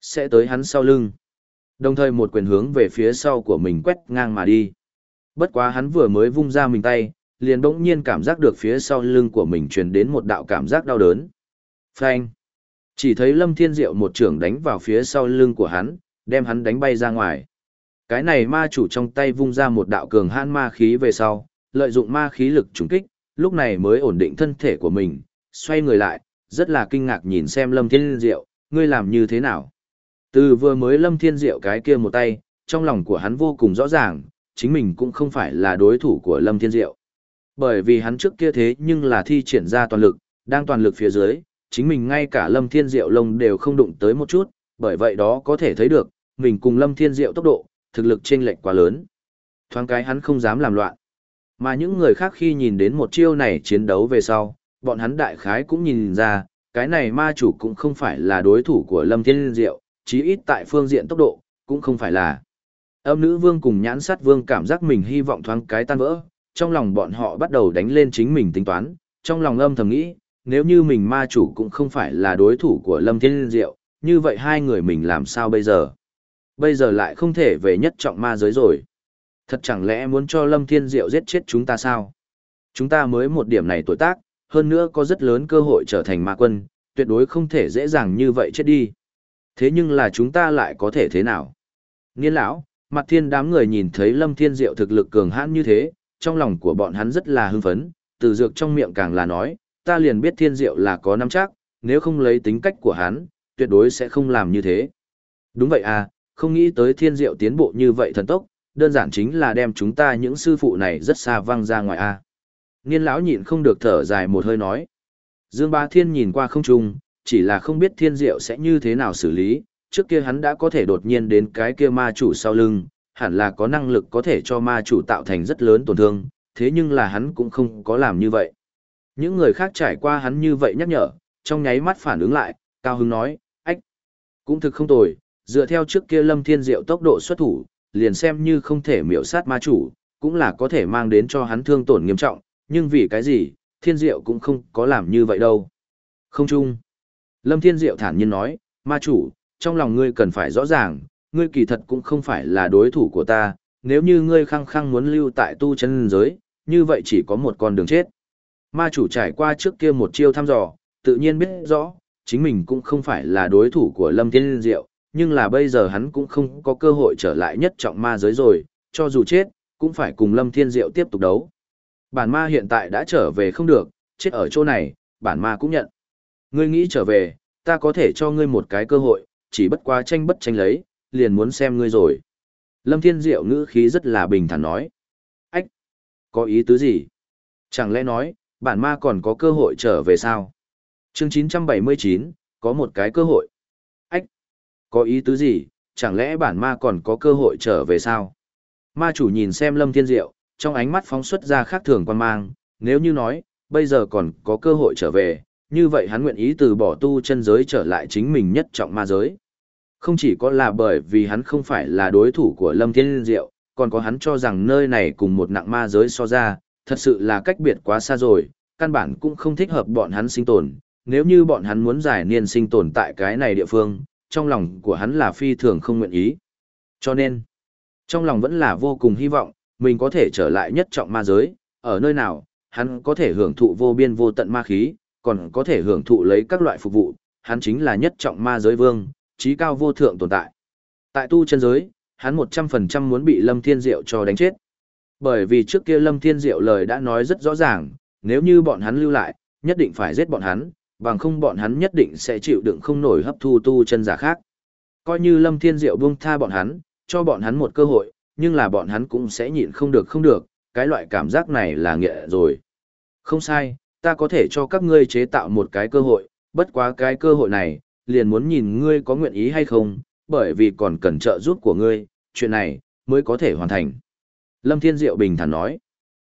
Sẽ tới hắn sau lưng. Đồng thời một quyền hướng về phía sau của mình quét ngang mà đi. Bất quá hắn vừa mới vung ra mình tay, liền bỗng nhiên cảm giác được phía sau lưng của mình truyền đến một đạo cảm giác đau đớn. Phanh! Chỉ thấy Lâm Thiên Diệu một trưởng đánh vào phía sau lưng của hắn, đem hắn đánh bay ra ngoài. Cái này ma chủ trong tay vung ra một đạo cường hãn ma khí về sau, lợi dụng ma khí lực trùng kích, lúc này mới ổn định thân thể của mình, xoay người lại, rất là kinh ngạc nhìn xem Lâm Thiên Diệu, ngươi làm như thế nào? Từ vừa mới Lâm Thiên Diệu cái kia một tay, trong lòng của hắn vô cùng rõ ràng, chính mình cũng không phải là đối thủ của Lâm Thiên Diệu. Bởi vì hắn trước kia thế nhưng là thi triển ra toàn lực, đang toàn lực phía dưới, chính mình ngay cả Lâm Thiên Diệu lông đều không đụng tới một chút, bởi vậy đó có thể thấy được, mình cùng Lâm Thiên Diệu tốc độ, thực lực chênh lệch quá lớn. Thoáng cái hắn không dám làm loạn. Mà những người khác khi nhìn đến một chiêu này chiến đấu về sau, bọn hắn đại khái cũng nhìn ra, cái này ma chủ cũng không phải là đối thủ của Lâm Thiên Diệu, chí ít tại phương diện tốc độ, cũng không phải là. Âm nữ vương cùng nhãn sát vương cảm giác mình hy vọng thoáng cái tan vỡ, trong lòng bọn họ bắt đầu đánh lên chính mình tính toán, trong lòng âm thầm nghĩ, nếu như mình ma chủ cũng không phải là đối thủ của Lâm Thiên Diệu, như vậy hai người mình làm sao bây giờ? Bây giờ lại không thể về nhất trọng ma giới rồi. Thật chẳng lẽ muốn cho Lâm Thiên Diệu giết chết chúng ta sao? Chúng ta mới một điểm này tuổi tác, hơn nữa có rất lớn cơ hội trở thành ma quân, tuyệt đối không thể dễ dàng như vậy chết đi. Thế nhưng là chúng ta lại có thể thế nào? Nghiên lão, mặt thiên đám người nhìn thấy Lâm Thiên Diệu thực lực cường hãn như thế, trong lòng của bọn hắn rất là hưng phấn, từ dược trong miệng càng là nói, ta liền biết Thiên Diệu là có nắm chắc, nếu không lấy tính cách của hắn, tuyệt đối sẽ không làm như thế. Đúng vậy à, không nghĩ tới Thiên Diệu tiến bộ như vậy thần tốc, đơn giản chính là đem chúng ta những sư phụ này rất xa văng ra ngoài a. À. Niên lão nhịn không được thở dài một hơi nói. Dương Ba Thiên nhìn qua không trung, chỉ là không biết Thiên Diệu sẽ như thế nào xử lý, trước kia hắn đã có thể đột nhiên đến cái kia ma chủ sau lưng, hẳn là có năng lực có thể cho ma chủ tạo thành rất lớn tổn thương, thế nhưng là hắn cũng không có làm như vậy. Những người khác trải qua hắn như vậy nhắc nhở, trong nháy mắt phản ứng lại, Cao Hưng nói, ách, cũng thực không tồi, dựa theo trước kia Lâm Thiên Diệu tốc độ xuất thủ, liền xem như không thể miểu sát ma chủ, cũng là có thể mang đến cho hắn thương tổn nghiêm trọng, nhưng vì cái gì, Thiên Diệu cũng không có làm như vậy đâu. Không chung. Lâm Thiên Diệu thản nhiên nói, ma chủ, trong lòng ngươi cần phải rõ ràng, ngươi kỳ thật cũng không phải là đối thủ của ta, nếu như ngươi khăng khăng muốn lưu tại tu chân giới, như vậy chỉ có một con đường chết. Ma chủ trải qua trước kia một chiêu thăm dò, tự nhiên biết rõ, chính mình cũng không phải là đối thủ của Lâm Thiên Diệu, nhưng là bây giờ hắn cũng không có cơ hội trở lại nhất trọng ma giới rồi, cho dù chết, cũng phải cùng Lâm Thiên Diệu tiếp tục đấu. Bản ma hiện tại đã trở về không được, chết ở chỗ này, bản ma cũng nhận. Ngươi nghĩ trở về, ta có thể cho ngươi một cái cơ hội, chỉ bất quá tranh bất tranh lấy, liền muốn xem ngươi rồi. Lâm Thiên Diệu ngữ khí rất là bình thản nói. Ách! Có ý tứ gì? Chẳng lẽ nói, bản ma còn có cơ hội trở về sao? Chương 979, có một cái cơ hội. Ách! Có ý tứ gì? Chẳng lẽ bản ma còn có cơ hội trở về sao? Ma chủ nhìn xem Lâm Thiên Diệu, trong ánh mắt phóng xuất ra khác thường quan mang, nếu như nói, bây giờ còn có cơ hội trở về, như vậy hắn nguyện ý từ bỏ tu chân giới trở lại chính mình nhất trọng ma giới. Không chỉ có là bởi vì hắn không phải là đối thủ của Lâm Thiên Diệu, còn có hắn cho rằng nơi này cùng một nặng ma giới so ra, thật sự là cách biệt quá xa rồi, căn bản cũng không thích hợp bọn hắn sinh tồn. Nếu như bọn hắn muốn giải niên sinh tồn tại cái này địa phương, trong lòng của hắn là phi thường không nguyện ý. Cho nên, trong lòng vẫn là vô cùng hy vọng, mình có thể trở lại nhất trọng ma giới, ở nơi nào, hắn có thể hưởng thụ vô biên vô tận ma khí, còn có thể hưởng thụ lấy các loại phục vụ, hắn chính là nhất trọng ma giới vương, trí cao vô thượng tồn tại. Tại tu chân giới, hắn 100% muốn bị Lâm Thiên Diệu cho đánh chết. Bởi vì trước kia Lâm Thiên Diệu lời đã nói rất rõ ràng, nếu như bọn hắn lưu lại, nhất định phải giết bọn hắn, bằng không bọn hắn nhất định sẽ chịu đựng không nổi hấp thu tu chân giả khác. Coi như Lâm Thiên Diệu buông tha bọn hắn, cho bọn hắn một cơ hội, nhưng là bọn hắn cũng sẽ nhịn không được không được, cái loại cảm giác này là nghệ rồi. Không sai, ta có thể cho các ngươi chế tạo một cái cơ hội, bất quá cái cơ hội này, liền muốn nhìn ngươi có nguyện ý hay không, bởi vì còn cần trợ giúp của ngươi, chuyện này, mới có thể hoàn thành. Lâm Thiên Diệu bình thản nói,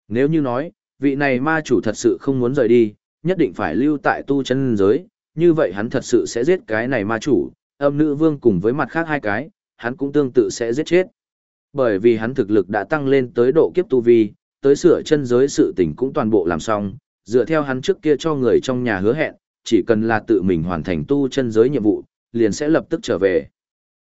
nếu như nói, vị này ma chủ thật sự không muốn rời đi, nhất định phải lưu tại tu chân giới, như vậy hắn thật sự sẽ giết cái này ma chủ, âm nữ vương cùng với mặt khác hai cái, hắn cũng tương tự sẽ giết chết. Bởi vì hắn thực lực đã tăng lên tới độ kiếp tu vi, tới sửa chân giới sự tình cũng toàn bộ làm xong, dựa theo hắn trước kia cho người trong nhà hứa hẹn, chỉ cần là tự mình hoàn thành tu chân giới nhiệm vụ, liền sẽ lập tức trở về.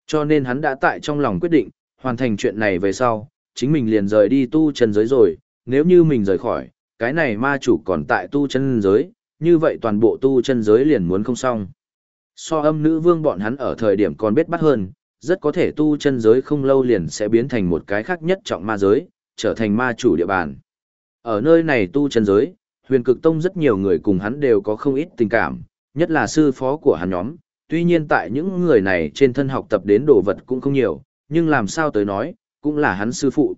Cho nên hắn đã tại trong lòng quyết định, hoàn thành chuyện này về sau, chính mình liền rời đi tu chân giới rồi, nếu như mình rời khỏi, cái này ma chủ còn tại tu chân giới, như vậy toàn bộ tu chân giới liền muốn không xong. So âm nữ vương bọn hắn ở thời điểm còn biết bắt hơn, rất có thể tu chân giới không lâu liền sẽ biến thành một cái khác nhất trọng ma giới, trở thành ma chủ địa bàn. Ở nơi này tu chân giới, huyền cực tông rất nhiều người cùng hắn đều có không ít tình cảm, nhất là sư phó của hắn nhóm, tuy nhiên tại những người này trên thân học tập đến đồ vật cũng không nhiều, nhưng làm sao tới nói, cũng là hắn sư phụ.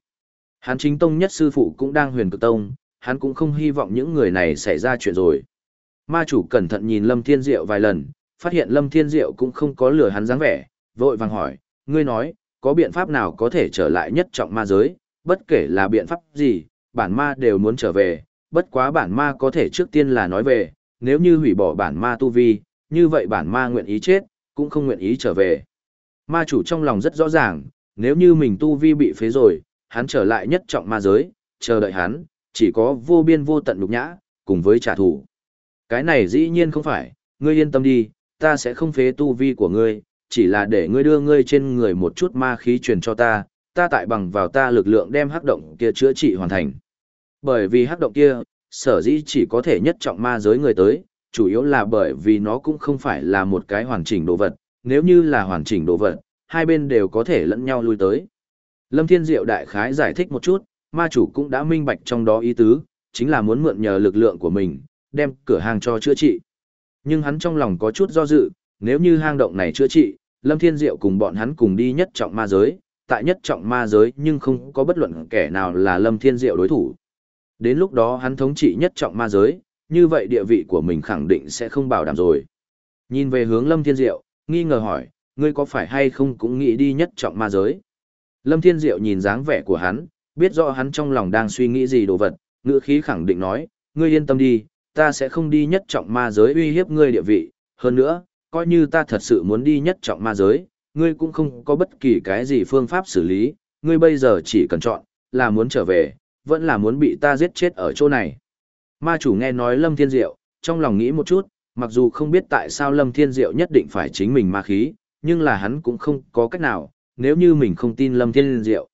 Hắn chính tông nhất sư phụ cũng đang huyền cực tông, hắn cũng không hy vọng những người này xảy ra chuyện rồi. Ma chủ cẩn thận nhìn Lâm Thiên Diệu vài lần, phát hiện Lâm Thiên Diệu cũng không có lừa hắn dáng vẻ, vội vàng hỏi, ngươi nói, có biện pháp nào có thể trở lại nhất trọng ma giới, bất kể là biện pháp gì, bản ma đều muốn trở về, bất quá bản ma có thể trước tiên là nói về, nếu như hủy bỏ bản ma tu vi, như vậy bản ma nguyện ý chết, cũng không nguyện ý trở về. Ma chủ trong lòng rất rõ ràng, nếu như mình tu vi bị phế rồi, hắn trở lại nhất trọng ma giới, chờ đợi hắn, chỉ có vô biên vô tận nhục nhã, cùng với trả thù. Cái này dĩ nhiên không phải, ngươi yên tâm đi, ta sẽ không phế tu vi của ngươi, chỉ là để ngươi đưa ngươi trên người một chút ma khí truyền cho ta, ta tại bằng vào ta lực lượng đem hắc động kia chữa trị hoàn thành. Bởi vì hắc động kia, sở dĩ chỉ có thể nhất trọng ma giới người tới, chủ yếu là bởi vì nó cũng không phải là một cái hoàn chỉnh đồ vật, nếu như là hoàn chỉnh đồ vật, hai bên đều có thể lẫn nhau lui tới. Lâm Thiên Diệu đại khái giải thích một chút, ma chủ cũng đã minh bạch trong đó ý tứ, chính là muốn mượn nhờ lực lượng của mình, đem cửa hàng cho chữa trị. Nhưng hắn trong lòng có chút do dự, nếu như hang động này chữa trị, Lâm Thiên Diệu cùng bọn hắn cùng đi nhất trọng ma giới, tại nhất trọng ma giới nhưng không có bất luận kẻ nào là Lâm Thiên Diệu đối thủ. Đến lúc đó hắn thống trị nhất trọng ma giới, như vậy địa vị của mình khẳng định sẽ không bảo đảm rồi. Nhìn về hướng Lâm Thiên Diệu, nghi ngờ hỏi, ngươi có phải hay không cũng nghĩ đi nhất trọng ma giới? Lâm Thiên Diệu nhìn dáng vẻ của hắn, biết rõ hắn trong lòng đang suy nghĩ gì đồ vật, ngữ khí khẳng định nói, ngươi yên tâm đi, ta sẽ không đi nhất trọng ma giới uy hiếp ngươi địa vị, hơn nữa, coi như ta thật sự muốn đi nhất trọng ma giới, ngươi cũng không có bất kỳ cái gì phương pháp xử lý, ngươi bây giờ chỉ cần chọn, là muốn trở về, vẫn là muốn bị ta giết chết ở chỗ này. Ma chủ nghe nói Lâm Thiên Diệu, trong lòng nghĩ một chút, mặc dù không biết tại sao Lâm Thiên Diệu nhất định phải chính mình ma khí, nhưng là hắn cũng không có cách nào, nếu như mình không tin Lâm Thiên Diệu.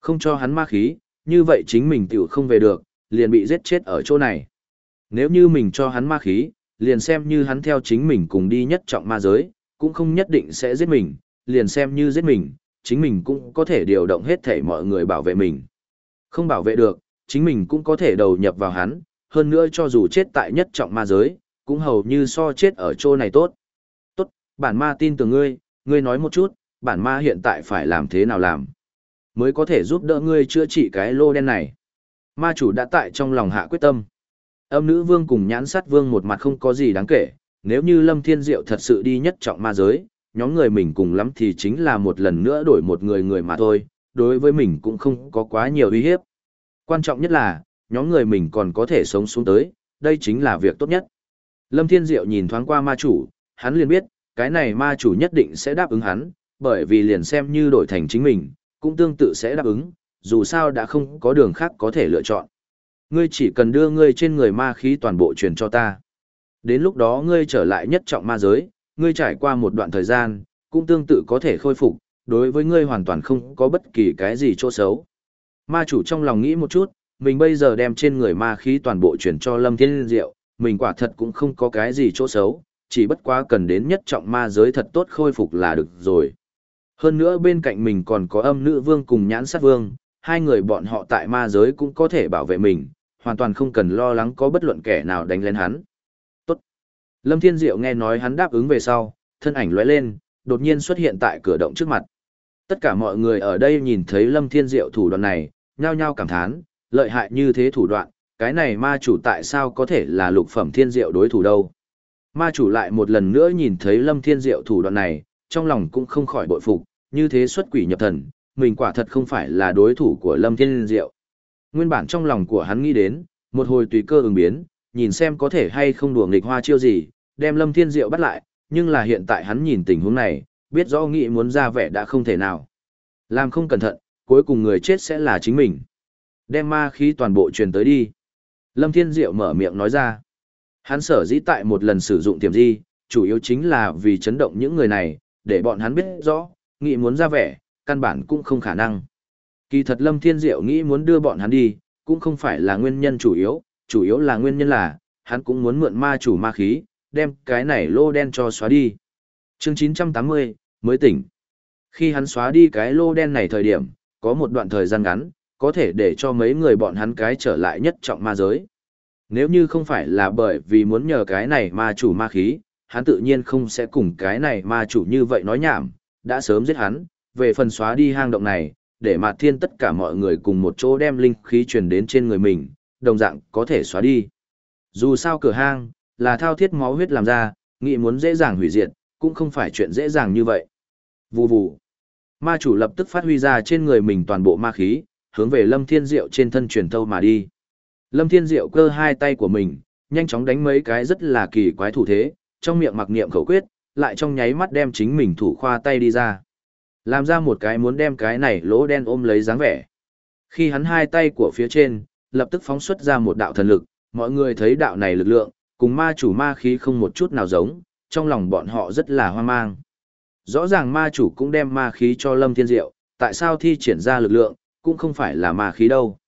Không cho hắn ma khí, như vậy chính mình tiểu không về được, liền bị giết chết ở chỗ này. Nếu như mình cho hắn ma khí, liền xem như hắn theo chính mình cùng đi nhất trọng ma giới, cũng không nhất định sẽ giết mình, liền xem như giết mình, chính mình cũng có thể điều động hết thể mọi người bảo vệ mình. Không bảo vệ được, chính mình cũng có thể đầu nhập vào hắn, hơn nữa cho dù chết tại nhất trọng ma giới, cũng hầu như so chết ở chỗ này tốt. Tốt, bản ma tin tưởng ngươi, ngươi nói một chút, bản ma hiện tại phải làm thế nào làm, mới có thể giúp đỡ ngươi chữa trị cái lô đen này. Ma chủ đã tại trong lòng hạ quyết tâm. Âm nữ vương cùng nhãn sát vương một mặt không có gì đáng kể, nếu như Lâm Thiên Diệu thật sự đi nhất trọng ma giới, nhóm người mình cùng lắm thì chính là một lần nữa đổi một người người mà thôi, đối với mình cũng không có quá nhiều uy hiếp. Quan trọng nhất là, nhóm người mình còn có thể sống xuống tới, đây chính là việc tốt nhất. Lâm Thiên Diệu nhìn thoáng qua ma chủ, hắn liền biết, cái này ma chủ nhất định sẽ đáp ứng hắn, bởi vì liền xem như đổi thành chính mình, cũng tương tự sẽ đáp ứng, dù sao đã không có đường khác có thể lựa chọn. Ngươi chỉ cần đưa ngươi trên người ma khí toàn bộ truyền cho ta. Đến lúc đó ngươi trở lại nhất trọng ma giới, ngươi trải qua một đoạn thời gian, cũng tương tự có thể khôi phục, đối với ngươi hoàn toàn không có bất kỳ cái gì chỗ xấu. Ma chủ trong lòng nghĩ một chút, mình bây giờ đem trên người ma khí toàn bộ chuyển cho Lâm Thiên Diệu, mình quả thật cũng không có cái gì chỗ xấu, chỉ bất quá cần đến nhất trọng ma giới thật tốt khôi phục là được rồi. Hơn nữa bên cạnh mình còn có âm nữ vương cùng nhãn sát vương, hai người bọn họ tại ma giới cũng có thể bảo vệ mình, hoàn toàn không cần lo lắng có bất luận kẻ nào đánh lên hắn. Tốt. Lâm Thiên Diệu nghe nói hắn đáp ứng về sau, thân ảnh lóe lên, đột nhiên xuất hiện tại cửa động trước mặt. Tất cả mọi người ở đây nhìn thấy Lâm Thiên Diệu thủ đoạn này, nhao nhao cảm thán, lợi hại như thế thủ đoạn, cái này ma chủ tại sao có thể là lục phẩm thiên diệu đối thủ đâu. Ma chủ lại một lần nữa nhìn thấy Lâm Thiên Diệu thủ đoạn này, trong lòng cũng không khỏi bội phục, như thế xuất quỷ nhập thần, mình quả thật không phải là đối thủ của Lâm Thiên Diệu. Nguyên bản trong lòng của hắn nghĩ đến, một hồi tùy cơ ứng biến, nhìn xem có thể hay không đùa nghịch hoa chiêu gì, đem Lâm Thiên Diệu bắt lại, nhưng là hiện tại hắn nhìn tình huống này, biết rõ nghĩ muốn ra vẻ đã không thể nào. Làm không cẩn thận, cuối cùng người chết sẽ là chính mình. Đem ma khí toàn bộ truyền tới đi. Lâm Thiên Diệu mở miệng nói ra. Hắn sở dĩ tại một lần sử dụng tiềm di, chủ yếu chính là vì chấn động những người này, để bọn hắn biết rõ, nghĩ muốn ra vẻ, căn bản cũng không khả năng. Kỳ thật Lâm Thiên Diệu nghĩ muốn đưa bọn hắn đi, cũng không phải là nguyên nhân chủ yếu, chủ yếu là nguyên nhân là, hắn cũng muốn mượn ma chủ ma khí, đem cái này lô đen cho xóa đi. Chương 980, mới tỉnh. Khi hắn xóa đi cái lô đen này thời điểm, có một đoạn thời gian ngắn, có thể để cho mấy người bọn hắn cái trở lại nhất trọng ma giới. Nếu như không phải là bởi vì muốn nhờ cái này ma chủ ma khí, hắn tự nhiên không sẽ cùng cái này ma chủ như vậy nói nhảm, đã sớm giết hắn, về phần xóa đi hang động này, để mà thiên tất cả mọi người cùng một chỗ đem linh khí truyền đến trên người mình, đồng dạng có thể xóa đi. Dù sao cửa hang, là thao thiết máu huyết làm ra, nghĩ muốn dễ dàng hủy diệt, cũng không phải chuyện dễ dàng như vậy. Vù vù. Ma chủ lập tức phát huy ra trên người mình toàn bộ ma khí, hướng về Lâm Thiên Diệu trên thân truyền thâu mà đi. Lâm Thiên Diệu cơ hai tay của mình, nhanh chóng đánh mấy cái rất là kỳ quái thủ thế, trong miệng mặc niệm khẩu quyết, lại trong nháy mắt đem chính mình thủ khoa tay đi ra. Làm ra một cái muốn đem cái này lỗ đen ôm lấy dáng vẻ. Khi hắn hai tay của phía trên, lập tức phóng xuất ra một đạo thần lực, mọi người thấy đạo này lực lượng, cùng ma chủ ma khí không một chút nào giống, trong lòng bọn họ rất là hoang mang. Rõ ràng ma chủ cũng đem ma khí cho Lâm Thiên Diệu, tại sao thi triển ra lực lượng, cũng không phải là ma khí đâu.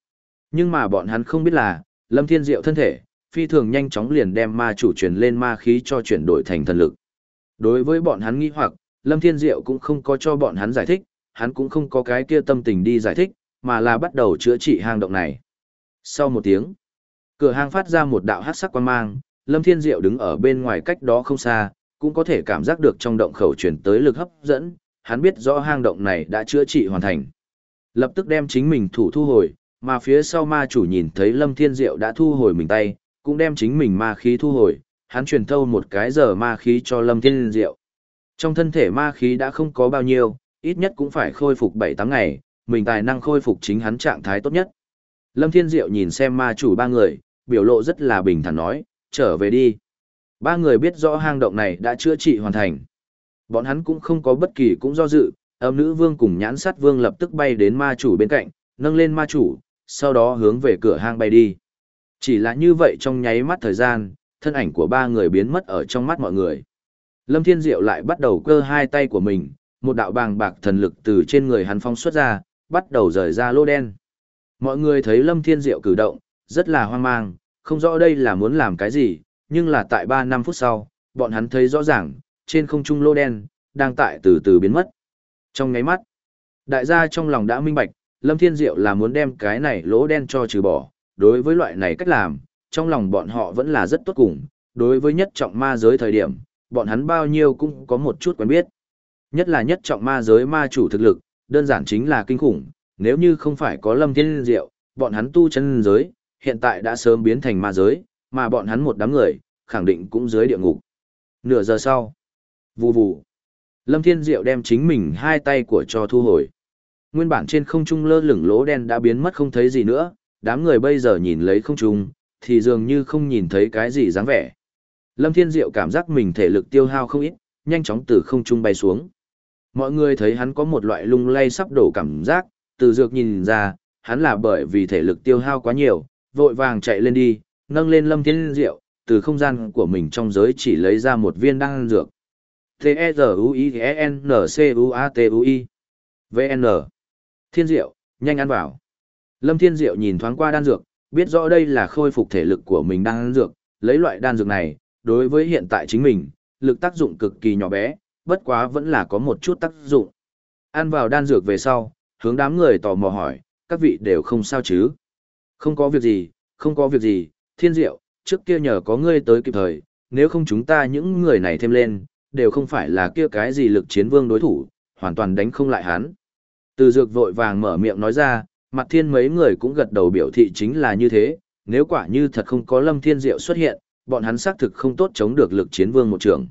Nhưng mà bọn hắn không biết là, Lâm Thiên Diệu thân thể, phi thường nhanh chóng liền đem ma chủ truyền lên ma khí cho chuyển đổi thành thần lực. Đối với bọn hắn nghi hoặc, Lâm Thiên Diệu cũng không có cho bọn hắn giải thích, hắn cũng không có cái kia tâm tình đi giải thích, mà là bắt đầu chữa trị hang động này. Sau một tiếng, cửa hang phát ra một đạo hát sắc quang mang, Lâm Thiên Diệu đứng ở bên ngoài cách đó không xa, cũng có thể cảm giác được trong động khẩu truyền tới lực hấp dẫn, hắn biết rõ hang động này đã chữa trị hoàn thành. Lập tức đem chính mình thủ thu hồi, mà phía sau ma chủ nhìn thấy Lâm Thiên Diệu đã thu hồi mình tay, cũng đem chính mình ma khí thu hồi, hắn truyền thâu một cái giờ ma khí cho Lâm Thiên Diệu. Trong thân thể ma khí đã không có bao nhiêu, ít nhất cũng phải khôi phục 7-8 ngày, mình tài năng khôi phục chính hắn trạng thái tốt nhất. Lâm Thiên Diệu nhìn xem ma chủ ba người, biểu lộ rất là bình thản nói, trở về đi. Ba người biết rõ hang động này đã chữa trị hoàn thành. Bọn hắn cũng không có bất kỳ cũng do dự, âm nữ vương cùng nhãn sát vương lập tức bay đến ma chủ bên cạnh, nâng lên ma chủ, sau đó hướng về cửa hang bay đi. Chỉ là như vậy trong nháy mắt thời gian, thân ảnh của ba người biến mất ở trong mắt mọi người. Lâm Thiên Diệu lại bắt đầu cơ hai tay của mình, một đạo bàng bạc thần lực từ trên người hắn phong xuất ra, bắt đầu rời ra lô đen. Mọi người thấy Lâm Thiên Diệu cử động, rất là hoang mang, không rõ đây là muốn làm cái gì, nhưng là tại 3 năm phút sau, bọn hắn thấy rõ ràng, trên không trung lô đen, đang tại từ từ biến mất. Trong ngáy mắt, đại gia trong lòng đã minh bạch, Lâm Thiên Diệu là muốn đem cái này lỗ đen cho trừ bỏ, đối với loại này cách làm, trong lòng bọn họ vẫn là rất tốt cùng, đối với nhất trọng ma giới thời điểm, bọn hắn bao nhiêu cũng có một chút quen biết. Nhất là nhất trọng ma giới ma chủ thực lực, đơn giản chính là kinh khủng, nếu như không phải có Lâm Thiên Diệu, bọn hắn tu chân giới, hiện tại đã sớm biến thành ma giới, mà bọn hắn một đám người, khẳng định cũng dưới địa ngục. Nửa giờ sau, vù vù, Lâm Thiên Diệu đem chính mình hai tay của cho thu hồi. Nguyên bản trên không trung lơ lửng lỗ đen đã biến mất không thấy gì nữa, đám người bây giờ nhìn lấy không trung, thì dường như không nhìn thấy cái gì dáng vẻ. Lâm Thiên Diệu cảm giác mình thể lực tiêu hao không ít, nhanh chóng từ không trung bay xuống. Mọi người thấy hắn có một loại lung lay sắp đổ cảm giác, từ dược nhìn ra, hắn là bởi vì thể lực tiêu hao quá nhiều, vội vàng chạy lên đi, nâng lên Lâm Thiên Diệu, từ không gian của mình trong giới chỉ lấy ra một viên đan dược. T-E-Z-U-I-E-N-C-U-A-T-U-I V-N Thiên Diệu, nhanh ăn vào. Lâm Thiên Diệu nhìn thoáng qua đan dược, biết rõ đây là khôi phục thể lực của mình đan dược, lấy loại đan dược này, đối với hiện tại chính mình, lực tác dụng cực kỳ nhỏ bé, bất quá vẫn là có một chút tác dụng. Ăn vào đan dược về sau, hướng đám người tò mò hỏi, các vị đều không sao chứ? Không có việc gì, không có việc gì, thiên diệu, trước kia nhờ có ngươi tới kịp thời, nếu không chúng ta những người này thêm lên, đều không phải là kia cái gì lực chiến vương đối thủ, hoàn toàn đánh không lại hắn. Từ dược vội vàng mở miệng nói ra, mặt thiên mấy người cũng gật đầu biểu thị chính là như thế, nếu quả như thật không có lâm thiên diệu xuất hiện, bọn hắn xác thực không tốt chống được lực chiến vương một trường.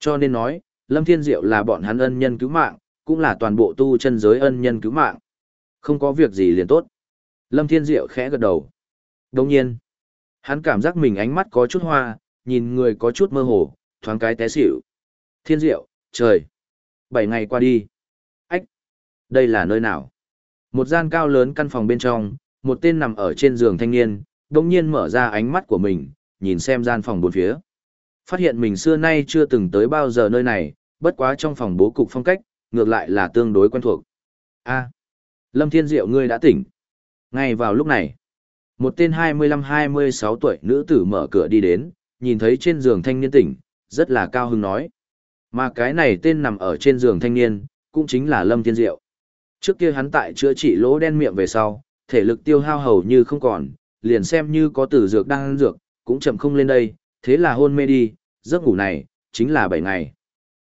Cho nên nói, lâm thiên diệu là bọn hắn ân nhân cứu mạng, cũng là toàn bộ tu chân giới ân nhân cứu mạng. Không có việc gì liền tốt. Lâm thiên diệu khẽ gật đầu. Đồng nhiên, hắn cảm giác mình ánh mắt có chút hoa, nhìn người có chút mơ hồ, thoáng cái té xỉu. Thiên diệu, trời. Bảy ngày qua đi. Ách, đây là nơi nào? Một gian cao lớn căn phòng bên trong, một tên nằm ở trên giường thanh niên, đồng nhiên mở ra ánh mắt của mình, nhìn xem gian phòng bốn phía. Phát hiện mình xưa nay chưa từng tới bao giờ nơi này, bất quá trong phòng bố cục phong cách, ngược lại là tương đối quen thuộc. A, Lâm Thiên Diệu ngươi đã tỉnh. Ngay vào lúc này, một tên 25-26 tuổi nữ tử mở cửa đi đến, nhìn thấy trên giường thanh niên tỉnh, rất là cao hứng nói. Mà cái này tên nằm ở trên giường thanh niên, cũng chính là Lâm Thiên Diệu. Trước kia hắn tại chữa trị lỗ đen miệng về sau, thể lực tiêu hao hầu như không còn, liền xem như có tử dược đang ăn dược, cũng chậm không lên đây, thế là hôn mê đi, giấc ngủ này, chính là 7 ngày.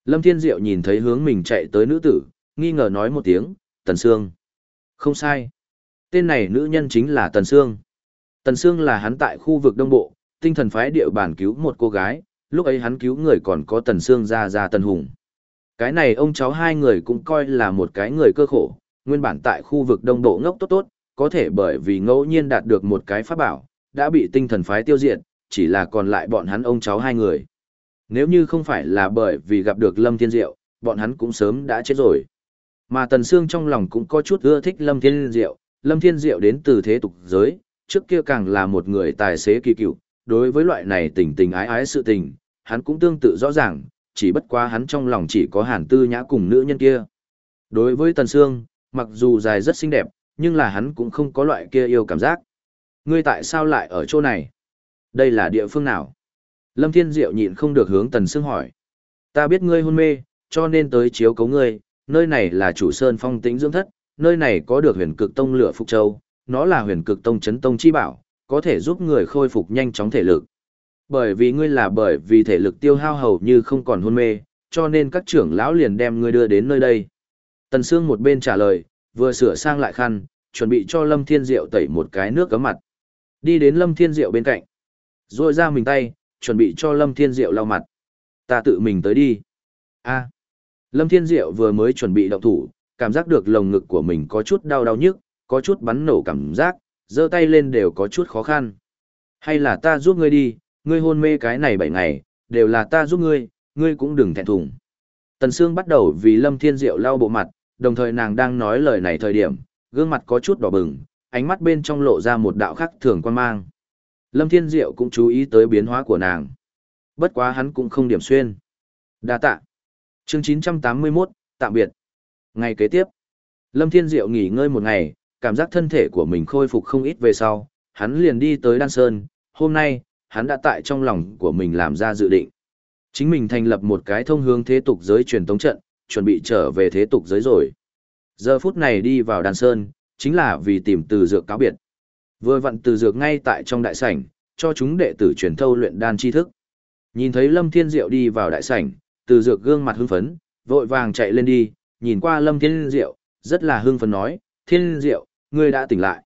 Lâm Thiên Diệu nhìn thấy hướng mình chạy tới nữ tử, nghi ngờ nói một tiếng, Tần Sương. Không sai. Tên này nữ nhân chính là Tần Sương. Tần Sương là hắn tại khu vực Đông Bộ, tinh thần phái địa bàn cứu một cô gái, lúc ấy hắn cứu người còn có Tần Sương ra ra Tần Hùng. Cái này ông cháu hai người cũng coi là một cái người cơ khổ, nguyên bản tại khu vực Đông Bộ ngốc tốt tốt, có thể bởi vì ngẫu nhiên đạt được một cái pháp bảo, đã bị tinh thần phái tiêu diệt, chỉ là còn lại bọn hắn ông cháu hai người. Nếu như không phải là bởi vì gặp được Lâm Thiên Diệu, bọn hắn cũng sớm đã chết rồi. Mà Tần Sương trong lòng cũng có chút ưa thích Lâm Thiên Diệu, Lâm Thiên Diệu đến từ thế tục giới, trước kia càng là một người tài xế kỳ cựu, đối với loại này tình tình ái ái sự tình, hắn cũng tương tự rõ ràng, chỉ bất quá hắn trong lòng chỉ có hàn tư nhã cùng nữ nhân kia. Đối với Tần Sương, mặc dù dài rất xinh đẹp, nhưng là hắn cũng không có loại kia yêu cảm giác. Ngươi tại sao lại ở chỗ này? Đây là địa phương nào? Lâm Thiên Diệu nhịn không được hướng Tần Sương hỏi. Ta biết ngươi hôn mê, cho nên tới chiếu cấu ngươi, nơi này là chủ sơn phong tĩnh dưỡng thất, nơi này có được huyền cực tông lửa phục châu, nó là huyền cực tông chấn tông chi bảo, có thể giúp người khôi phục nhanh chóng thể lực. Bởi vì ngươi là bởi vì thể lực tiêu hao hầu như không còn hôn mê, cho nên các trưởng lão liền đem ngươi đưa đến nơi đây. Tần Sương một bên trả lời, vừa sửa sang lại khăn, chuẩn bị cho Lâm Thiên Diệu tẩy một cái nước cấm mặt. Đi đến Lâm Thiên Diệu bên cạnh, rồi ra mình tay, chuẩn bị cho Lâm Thiên Diệu lau mặt. Ta tự mình tới đi. A. Lâm Thiên Diệu vừa mới chuẩn bị động thủ, cảm giác được lồng ngực của mình có chút đau đau nhức, có chút bắn nổ cảm giác, giơ tay lên đều có chút khó khăn. Hay là ta giúp ngươi đi, ngươi hôn mê cái này 7 ngày, đều là ta giúp ngươi, ngươi cũng đừng thẹn thùng. Tần Sương bắt đầu vì Lâm Thiên Diệu lau bộ mặt, đồng thời nàng đang nói lời này thời điểm, gương mặt có chút đỏ bừng, ánh mắt bên trong lộ ra một đạo khắc thường quan mang. Lâm Thiên Diệu cũng chú ý tới biến hóa của nàng. Bất quá hắn cũng không điểm xuyên. Đa tạ. Chương 981, tạm biệt. Ngày kế tiếp, Lâm Thiên Diệu nghỉ ngơi một ngày, cảm giác thân thể của mình khôi phục không ít về sau, hắn liền đi tới Đan Sơn, hôm nay, hắn đã tại trong lòng của mình làm ra dự định. Chính mình thành lập một cái thông hướng thế tục giới truyền tống trận, chuẩn bị trở về thế tục giới rồi. Giờ phút này đi vào Đan Sơn, chính là vì tìm từ dược cáo biệt. Vừa vặn từ dược ngay tại trong đại sảnh, cho chúng đệ tử truyền thâu luyện đan chi thức. Nhìn thấy Lâm Thiên Diệu đi vào đại sảnh, từ dược gương mặt hưng phấn, vội vàng chạy lên đi, nhìn qua Lâm Thiên Diệu, rất là hưng phấn nói, Thiên Diệu, ngươi đã tỉnh lại.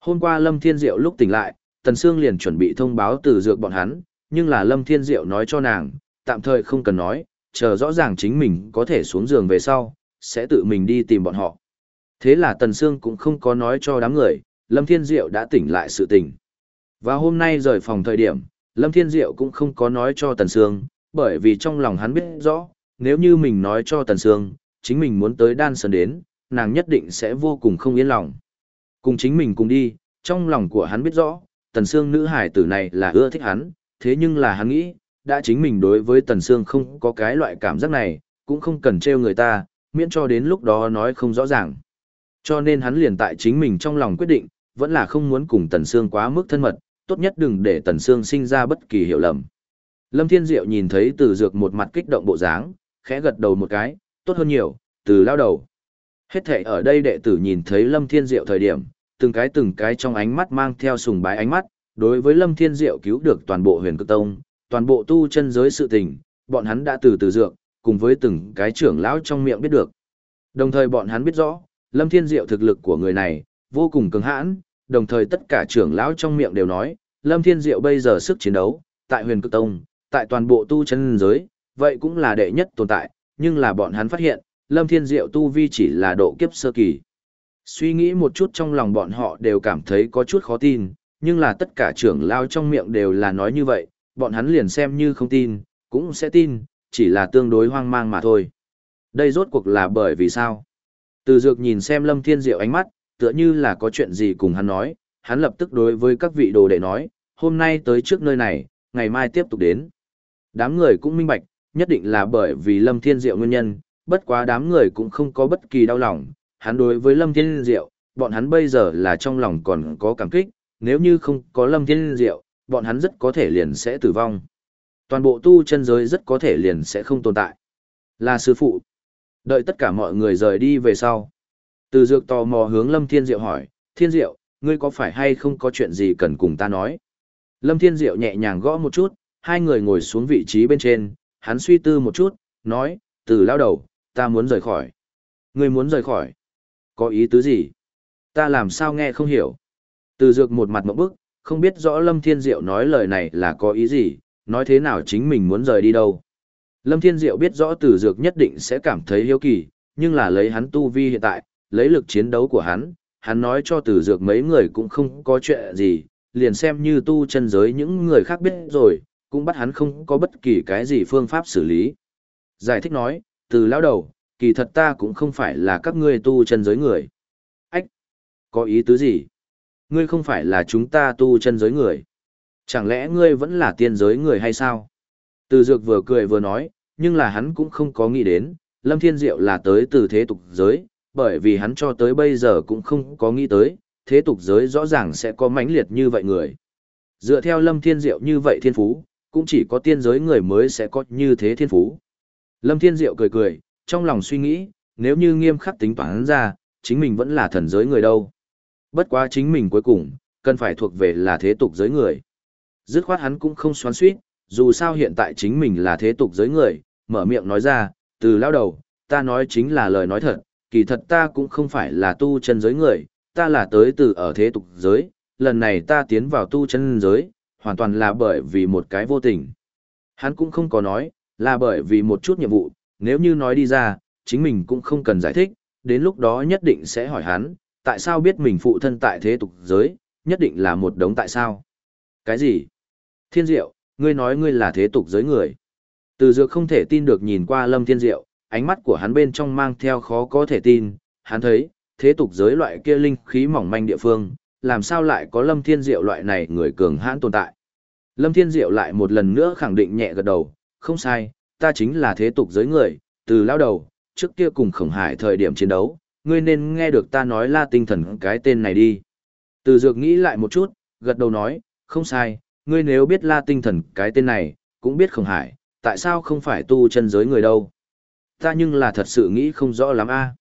Hôm qua Lâm Thiên Diệu lúc tỉnh lại, Tần Sương liền chuẩn bị thông báo từ dược bọn hắn, nhưng là Lâm Thiên Diệu nói cho nàng, tạm thời không cần nói, chờ rõ ràng chính mình có thể xuống giường về sau, sẽ tự mình đi tìm bọn họ. Thế là Tần Sương cũng không có nói cho đám người, Lâm Thiên Diệu đã tỉnh lại sự tình. Và hôm nay rời phòng thời điểm, Lâm Thiên Diệu cũng không có nói cho Tần Sương, bởi vì trong lòng hắn biết rõ, nếu như mình nói cho Tần Sương, chính mình muốn tới Đan Sơn đến, nàng nhất định sẽ vô cùng không yên lòng. Cùng chính mình cùng đi, trong lòng của hắn biết rõ, Tần Sương nữ hải tử này là ưa thích hắn, thế nhưng là hắn nghĩ, đã chính mình đối với Tần Sương không có cái loại cảm giác này, cũng không cần treo người ta, miễn cho đến lúc đó nói không rõ ràng. Cho nên hắn liền tại chính mình trong lòng quyết định, vẫn là không muốn cùng Tần Sương quá mức thân mật, tốt nhất đừng để Tần Sương sinh ra bất kỳ hiểu lầm. Lâm Thiên Diệu nhìn thấy Từ Dược một mặt kích động bộ dáng, khẽ gật đầu một cái, tốt hơn nhiều, từ lao đầu. Hết thể ở đây đệ tử nhìn thấy Lâm Thiên Diệu thời điểm, từng cái từng cái trong ánh mắt mang theo sùng bái ánh mắt, đối với Lâm Thiên Diệu cứu được toàn bộ huyền cực tông, toàn bộ tu chân giới sự tình, bọn hắn đã từ từ dược, cùng với từng cái trưởng lão trong miệng biết được. Đồng thời bọn hắn biết rõ, Lâm Thiên Diệu thực lực của người này, vô cùng cứng hãn, đồng thời tất cả trưởng lão trong miệng đều nói, Lâm Thiên Diệu bây giờ sức chiến đấu, tại huyền cực tông, tại toàn bộ tu chân giới, vậy cũng là đệ nhất tồn tại, nhưng là bọn hắn phát hiện, Lâm Thiên Diệu tu vi chỉ là độ kiếp sơ kỳ. Suy nghĩ một chút trong lòng bọn họ đều cảm thấy có chút khó tin, nhưng là tất cả trưởng lao trong miệng đều là nói như vậy, bọn hắn liền xem như không tin, cũng sẽ tin, chỉ là tương đối hoang mang mà thôi. Đây rốt cuộc là bởi vì sao? Từ dược nhìn xem Lâm Thiên Diệu ánh mắt, tựa như là có chuyện gì cùng hắn nói, hắn lập tức đối với các vị đồ đệ nói, hôm nay tới trước nơi này, ngày mai tiếp tục đến. Đám người cũng minh bạch, nhất định là bởi vì Lâm Thiên Diệu nguyên nhân, bất quá đám người cũng không có bất kỳ đau lòng, hắn đối với Lâm Thiên Diệu, bọn hắn bây giờ là trong lòng còn có cảm kích, nếu như không có Lâm Thiên Diệu, bọn hắn rất có thể liền sẽ tử vong. Toàn bộ tu chân giới rất có thể liền sẽ không tồn tại. Là sư phụ. Đợi tất cả mọi người rời đi về sau. Từ dược tò mò hướng Lâm Thiên Diệu hỏi, Thiên Diệu, ngươi có phải hay không có chuyện gì cần cùng ta nói? Lâm Thiên Diệu nhẹ nhàng gõ một chút, hai người ngồi xuống vị trí bên trên, hắn suy tư một chút, nói, từ lao đầu, ta muốn rời khỏi. Ngươi muốn rời khỏi? Có ý tứ gì? Ta làm sao nghe không hiểu? Từ dược một mặt mộng bức, không biết rõ Lâm Thiên Diệu nói lời này là có ý gì, nói thế nào chính mình muốn rời đi đâu. Lâm Thiên Diệu biết rõ từ dược nhất định sẽ cảm thấy hiếu kỳ, nhưng là lấy hắn tu vi hiện tại, lấy lực chiến đấu của hắn, hắn nói cho từ dược mấy người cũng không có chuyện gì, liền xem như tu chân giới những người khác biết rồi, cũng bắt hắn không có bất kỳ cái gì phương pháp xử lý. Giải thích nói, từ lão đầu, kỳ thật ta cũng không phải là các ngươi tu chân giới người. Ách! Có ý tứ gì? Ngươi không phải là chúng ta tu chân giới người. Chẳng lẽ ngươi vẫn là tiên giới người hay sao? Từ dược vừa cười vừa nói, nhưng là hắn cũng không có nghĩ đến, Lâm Thiên Diệu là tới từ thế tục giới, bởi vì hắn cho tới bây giờ cũng không có nghĩ tới, thế tục giới rõ ràng sẽ có mãnh liệt như vậy người. Dựa theo Lâm Thiên Diệu như vậy thiên phú, cũng chỉ có tiên giới người mới sẽ có như thế thiên phú. Lâm Thiên Diệu cười cười, trong lòng suy nghĩ, nếu như nghiêm khắc tính toán ra, chính mình vẫn là thần giới người đâu. Bất quá chính mình cuối cùng, cần phải thuộc về là thế tục giới người. Dứt khoát hắn cũng không xoắn suýt, dù sao hiện tại chính mình là thế tục giới người, mở miệng nói ra, từ lao đầu, ta nói chính là lời nói thật, kỳ thật ta cũng không phải là tu chân giới người, ta là tới từ ở thế tục giới, lần này ta tiến vào tu chân giới, hoàn toàn là bởi vì một cái vô tình. Hắn cũng không có nói, là bởi vì một chút nhiệm vụ, nếu như nói đi ra, chính mình cũng không cần giải thích, đến lúc đó nhất định sẽ hỏi hắn, tại sao biết mình phụ thân tại thế tục giới, nhất định là một đống tại sao. Cái gì? Thiên Diệu, ngươi nói ngươi là thế tục giới người. Từ dược không thể tin được nhìn qua Lâm Thiên Diệu, ánh mắt của hắn bên trong mang theo khó có thể tin, hắn thấy, thế tục giới loại kia linh khí mỏng manh địa phương, làm sao lại có Lâm Thiên Diệu loại này người cường hãn tồn tại. Lâm Thiên Diệu lại một lần nữa khẳng định nhẹ gật đầu, không sai, ta chính là thế tục giới người, từ lao đầu, trước kia cùng khổng hải thời điểm chiến đấu, ngươi nên nghe được ta nói la tinh thần cái tên này đi. Từ dược nghĩ lại một chút, gật đầu nói, không sai, ngươi nếu biết la tinh thần cái tên này, cũng biết khổng hải, tại sao không phải tu chân giới người đâu. Ta nhưng là thật sự nghĩ không rõ lắm a.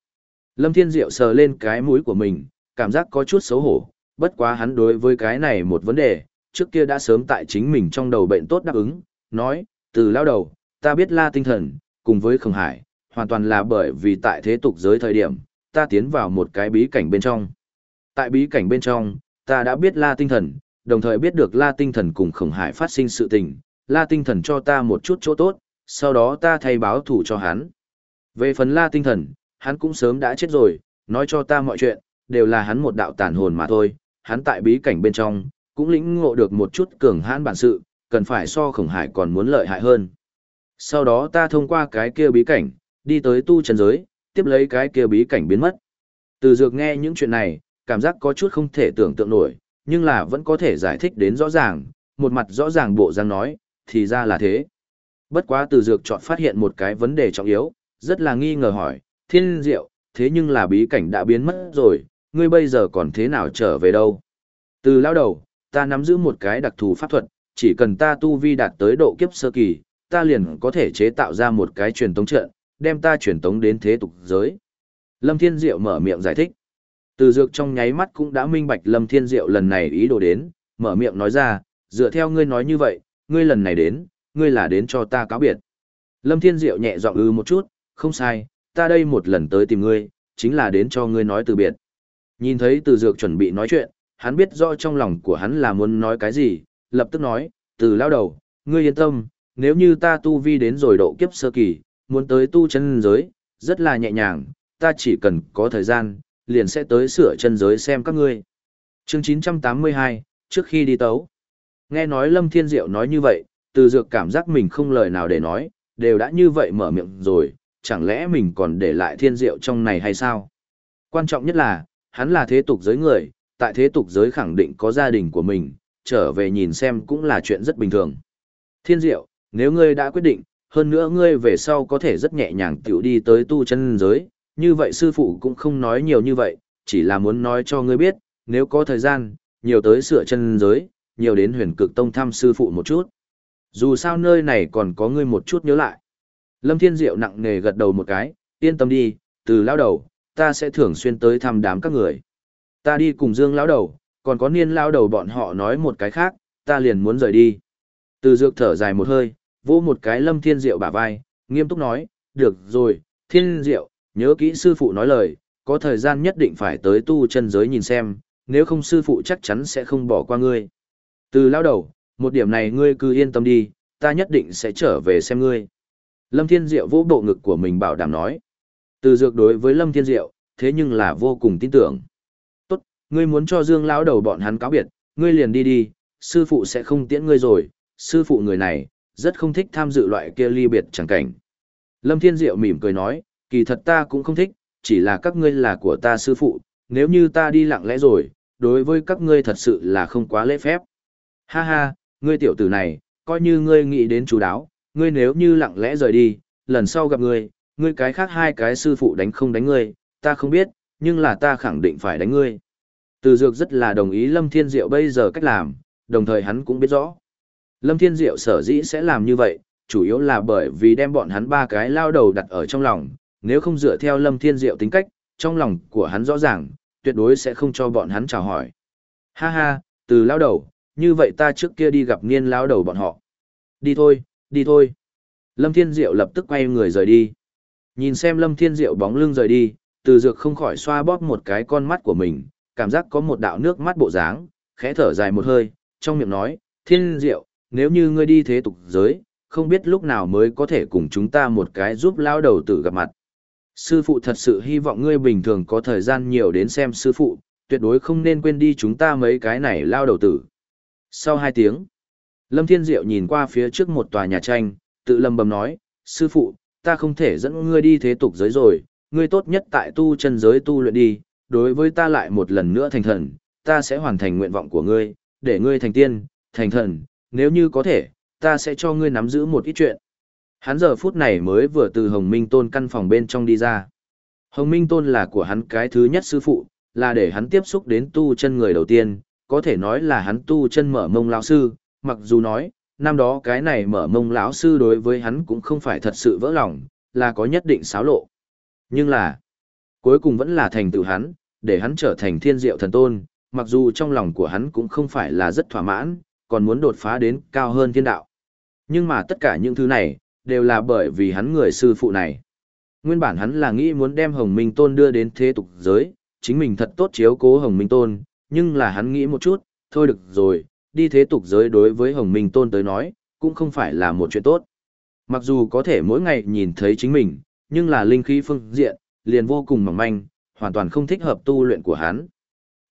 Lâm Thiên Diệu sờ lên cái mũi của mình, cảm giác có chút xấu hổ, bất quá hắn đối với cái này một vấn đề, trước kia đã sớm tại chính mình trong đầu bệnh tốt đáp ứng, nói, từ lao đầu, ta biết la tinh thần, cùng với khổng hải, hoàn toàn là bởi vì tại thế tục giới thời điểm, ta tiến vào một cái bí cảnh bên trong. Tại bí cảnh bên trong, ta đã biết la tinh thần, đồng thời biết được la tinh thần cùng khổng hải phát sinh sự tình, la tinh thần cho ta một chút chỗ tốt, sau đó ta thay báo thủ cho hắn. Về phần la tinh thần, hắn cũng sớm đã chết rồi, nói cho ta mọi chuyện, đều là hắn một đạo tàn hồn mà thôi, hắn tại bí cảnh bên trong, cũng lĩnh ngộ được một chút cường hãn bản sự, cần phải so khổng hải còn muốn lợi hại hơn. Sau đó ta thông qua cái kia bí cảnh, đi tới tu chân giới, tiếp lấy cái kia bí cảnh biến mất. Từ dược nghe những chuyện này, cảm giác có chút không thể tưởng tượng nổi, nhưng là vẫn có thể giải thích đến rõ ràng, một mặt rõ ràng bộ răng nói, thì ra là thế. Bất quá từ dược chọn phát hiện một cái vấn đề trọng yếu, rất là nghi ngờ hỏi, thiên diệu, thế nhưng là bí cảnh đã biến mất rồi, ngươi bây giờ còn thế nào trở về đâu? Từ lao đầu, ta nắm giữ một cái đặc thù pháp thuật, chỉ cần ta tu vi đạt tới độ kiếp sơ kỳ, ta liền có thể chế tạo ra một cái truyền tống trận, đem ta truyền tống đến thế tục giới. Lâm Thiên Diệu mở miệng giải thích. Từ dược trong nháy mắt cũng đã minh bạch Lâm Thiên Diệu lần này ý đồ đến, mở miệng nói ra, dựa theo ngươi nói như vậy, ngươi lần này đến, ngươi là đến cho ta cáo biệt. Lâm Thiên Diệu nhẹ giọng ư một chút, không sai, ta đây một lần tới tìm ngươi, chính là đến cho ngươi nói từ biệt. Nhìn thấy từ dược chuẩn bị nói chuyện, hắn biết rõ trong lòng của hắn là muốn nói cái gì, lập tức nói, từ lao đầu, ngươi yên tâm, nếu như ta tu vi đến rồi độ kiếp sơ kỳ, muốn tới tu chân giới, rất là nhẹ nhàng, ta chỉ cần có thời gian, liền sẽ tới sửa chân giới xem các ngươi. Chương 982, trước khi đi tấu. Nghe nói Lâm Thiên Diệu nói như vậy, từ dược cảm giác mình không lời nào để nói, đều đã như vậy mở miệng rồi, chẳng lẽ mình còn để lại Thiên Diệu trong này hay sao? Quan trọng nhất là, hắn là thế tục giới người, tại thế tục giới khẳng định có gia đình của mình, trở về nhìn xem cũng là chuyện rất bình thường. Thiên Diệu, nếu ngươi đã quyết định, hơn nữa ngươi về sau có thể rất nhẹ nhàng tiểu đi tới tu chân giới, như vậy sư phụ cũng không nói nhiều như vậy, chỉ là muốn nói cho ngươi biết, nếu có thời gian, nhiều tới sửa chân giới, nhiều đến huyền cực tông thăm sư phụ một chút. Dù sao nơi này còn có ngươi một chút nhớ lại. Lâm Thiên Diệu nặng nề gật đầu một cái, yên tâm đi, từ lão đầu, ta sẽ thường xuyên tới thăm đám các người. Ta đi cùng Dương lão đầu, còn có niên lão đầu bọn họ nói một cái khác, ta liền muốn rời đi. Từ dược thở dài một hơi, vỗ một cái Lâm Thiên Diệu bả vai, nghiêm túc nói, được rồi, Thiên Diệu, nhớ kỹ sư phụ nói lời, có thời gian nhất định phải tới tu chân giới nhìn xem, nếu không sư phụ chắc chắn sẽ không bỏ qua ngươi. Từ lão đầu, một điểm này ngươi cứ yên tâm đi, ta nhất định sẽ trở về xem ngươi. Lâm Thiên Diệu vỗ bộ ngực của mình bảo đảm nói. Từ dược đối với Lâm Thiên Diệu, thế nhưng là vô cùng tin tưởng. Tốt, ngươi muốn cho Dương lão đầu bọn hắn cáo biệt, ngươi liền đi đi, sư phụ sẽ không tiễn ngươi rồi, sư phụ người này, rất không thích tham dự loại kia ly biệt chẳng cảnh. Lâm Thiên Diệu mỉm cười nói, kỳ thật ta cũng không thích, chỉ là các ngươi là của ta sư phụ, nếu như ta đi lặng lẽ rồi, đối với các ngươi thật sự là không quá lễ phép. Ha ha, ngươi tiểu tử này, coi như ngươi nghĩ đến chú đáo, ngươi nếu như lặng lẽ rời đi, lần sau gặp ngươi, ngươi cái khác hai cái sư phụ đánh không đánh ngươi, ta không biết, nhưng là ta khẳng định phải đánh ngươi. Từ Dược rất là đồng ý Lâm Thiên Diệu bây giờ cách làm, đồng thời hắn cũng biết rõ. Lâm Thiên Diệu sở dĩ sẽ làm như vậy, chủ yếu là bởi vì đem bọn hắn ba cái lao đầu đặt ở trong lòng, nếu không dựa theo Lâm Thiên Diệu tính cách, trong lòng của hắn rõ ràng, tuyệt đối sẽ không cho bọn hắn chào hỏi. Ha ha, từ lao đầu, như vậy ta trước kia đi gặp niên lao đầu bọn họ. Đi thôi, đi thôi. Lâm Thiên Diệu lập tức quay người rời đi. Nhìn xem Lâm Thiên Diệu bóng lưng rời đi, từ dược không khỏi xoa bóp một cái con mắt của mình, cảm giác có một đạo nước mắt bộ dáng, khẽ thở dài một hơi, trong miệng nói, Thiên Diệu, nếu như ngươi đi thế tục giới, không biết lúc nào mới có thể cùng chúng ta một cái giúp lao đầu tử gặp mặt. Sư phụ thật sự hy vọng ngươi bình thường có thời gian nhiều đến xem sư phụ, tuyệt đối không nên quên đi chúng ta mấy cái này lao đầu tử. Sau hai tiếng, Lâm Thiên Diệu nhìn qua phía trước một tòa nhà tranh, tự lầm bầm nói, sư phụ, ta không thể dẫn ngươi đi thế tục giới rồi, ngươi tốt nhất tại tu chân giới tu luyện đi, đối với ta lại một lần nữa thành thần, ta sẽ hoàn thành nguyện vọng của ngươi, để ngươi thành tiên, thành thần, nếu như có thể, ta sẽ cho ngươi nắm giữ một ít chuyện. Hắn giờ phút này mới vừa từ Hồng Minh Tôn căn phòng bên trong đi ra. Hồng Minh Tôn là của hắn cái thứ nhất sư phụ, là để hắn tiếp xúc đến tu chân người đầu tiên, có thể nói là hắn tu chân mở mông lão sư, mặc dù nói, năm đó cái này mở mông lão sư đối với hắn cũng không phải thật sự vỡ lòng, là có nhất định xáo lộ. Nhưng là, cuối cùng vẫn là thành tựu hắn, để hắn trở thành thiên diệu thần tôn, mặc dù trong lòng của hắn cũng không phải là rất thỏa mãn, còn muốn đột phá đến cao hơn thiên đạo. Nhưng mà tất cả những thứ này, đều là bởi vì hắn người sư phụ này. Nguyên bản hắn là nghĩ muốn đem Hồng Minh Tôn đưa đến thế tục giới, chính mình thật tốt chiếu cố Hồng Minh Tôn, nhưng là hắn nghĩ một chút, thôi được rồi, đi thế tục giới đối với Hồng Minh Tôn tới nói, cũng không phải là một chuyện tốt. Mặc dù có thể mỗi ngày nhìn thấy chính mình, nhưng là linh khí phương diện, liền vô cùng mỏng manh, hoàn toàn không thích hợp tu luyện của hắn.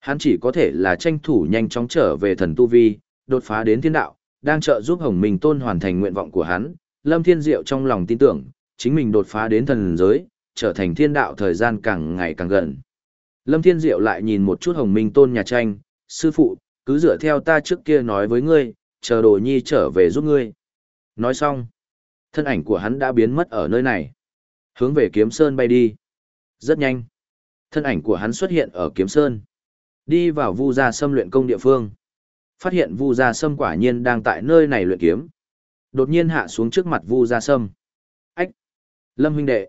Hắn chỉ có thể là tranh thủ nhanh chóng trở về thần tu vi, đột phá đến thiên đạo, đang trợ giúp Hồng Minh Tôn hoàn thành nguyện vọng của hắn. Lâm Thiên Diệu trong lòng tin tưởng, chính mình đột phá đến thần giới, trở thành thiên đạo thời gian càng ngày càng gần. Lâm Thiên Diệu lại nhìn một chút Hồng Minh Tôn nhà tranh, sư phụ, cứ dựa theo ta trước kia nói với ngươi, chờ đồ nhi trở về giúp ngươi. Nói xong, thân ảnh của hắn đã biến mất ở nơi này. Hướng về kiếm sơn bay đi. Rất nhanh. Thân ảnh của hắn xuất hiện ở kiếm sơn. Đi vào vu gia xâm luyện công địa phương. Phát hiện vu gia sâm quả nhiên đang tại nơi này luyện kiếm. Đột nhiên hạ xuống trước mặt vu gia sâm. Ách! Lâm huynh đệ!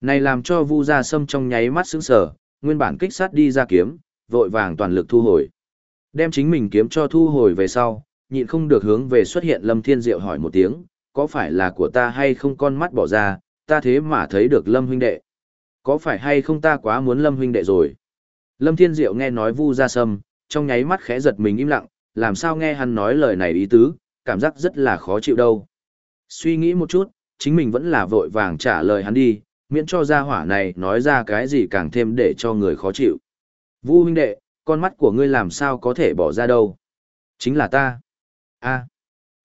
Này làm cho vu gia sâm trong nháy mắt sững sờ, nguyên bản kích sát đi ra kiếm, vội vàng toàn lực thu hồi. Đem chính mình kiếm cho thu hồi về sau, nhịn không được hướng về xuất hiện Lâm Thiên Diệu hỏi một tiếng, có phải là của ta hay không con mắt bỏ ra, ta thế mà thấy được Lâm huynh đệ. Có phải hay không ta quá muốn Lâm huynh đệ rồi? Lâm Thiên Diệu nghe nói Vu Gia Sâm, trong nháy mắt khẽ giật mình im lặng, làm sao nghe hắn nói lời này ý tứ, cảm giác rất là khó chịu đâu. Suy nghĩ một chút, chính mình vẫn là vội vàng trả lời hắn đi, miễn cho gia hỏa này nói ra cái gì càng thêm để cho người khó chịu. Vu huynh đệ, con mắt của ngươi làm sao có thể bỏ ra đâu? Chính là ta. a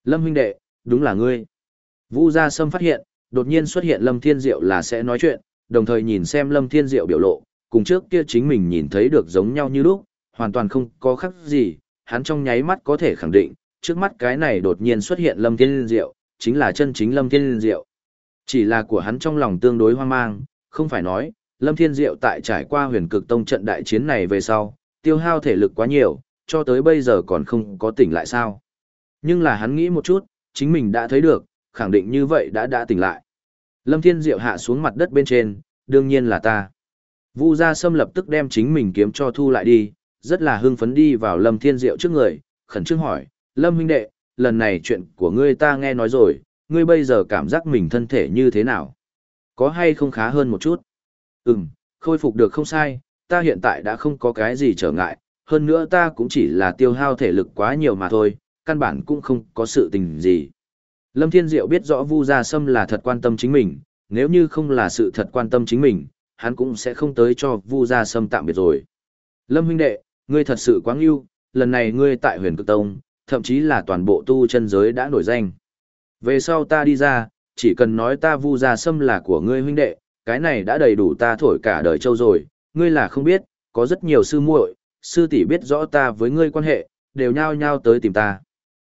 Lâm huynh đệ, đúng là ngươi. Vu Gia Sâm phát hiện, đột nhiên xuất hiện Lâm Thiên Diệu là sẽ nói chuyện, đồng thời nhìn xem Lâm Thiên Diệu biểu lộ, cùng trước kia chính mình nhìn thấy được giống nhau như lúc, hoàn toàn không có khác gì, hắn trong nháy mắt có thể khẳng định, trước mắt cái này đột nhiên xuất hiện Lâm Thiên Diệu, chính là chân chính Lâm Thiên Diệu. Chỉ là của hắn trong lòng tương đối hoang mang, không phải nói, Lâm Thiên Diệu tại trải qua huyền cực tông trận đại chiến này về sau, tiêu hao thể lực quá nhiều, cho tới bây giờ còn không có tỉnh lại sao. Nhưng là hắn nghĩ một chút, chính mình đã thấy được, khẳng định như vậy đã đã tỉnh lại. Lâm Thiên Diệu hạ xuống mặt đất bên trên, đương nhiên là ta. Vu Gia Sâm lập tức đem chính mình kiếm cho thu lại đi, rất là hưng phấn đi vào Lâm Thiên Diệu trước người, khẩn trương hỏi, Lâm huynh đệ, lần này chuyện của ngươi ta nghe nói rồi, ngươi bây giờ cảm giác mình thân thể như thế nào? Có hay không khá hơn một chút? Ừm, khôi phục được không sai, ta hiện tại đã không có cái gì trở ngại, hơn nữa ta cũng chỉ là tiêu hao thể lực quá nhiều mà thôi, căn bản cũng không có sự tình gì. Lâm Thiên Diệu biết rõ Vu Gia Sâm là thật quan tâm chính mình, nếu như không là sự thật quan tâm chính mình, hắn cũng sẽ không tới cho Vu Gia Sâm tạm biệt rồi. Lâm huynh đệ, ngươi thật sự quá ngưu, lần này ngươi tại huyền cực tông, thậm chí là toàn bộ tu chân giới đã nổi danh. Về sau ta đi ra, chỉ cần nói ta Vu Gia Sâm là của ngươi huynh đệ, cái này đã đầy đủ ta thổi cả đời châu rồi, ngươi là không biết, có rất nhiều sư muội, sư tỷ biết rõ ta với ngươi quan hệ, đều nhao nhao tới tìm ta.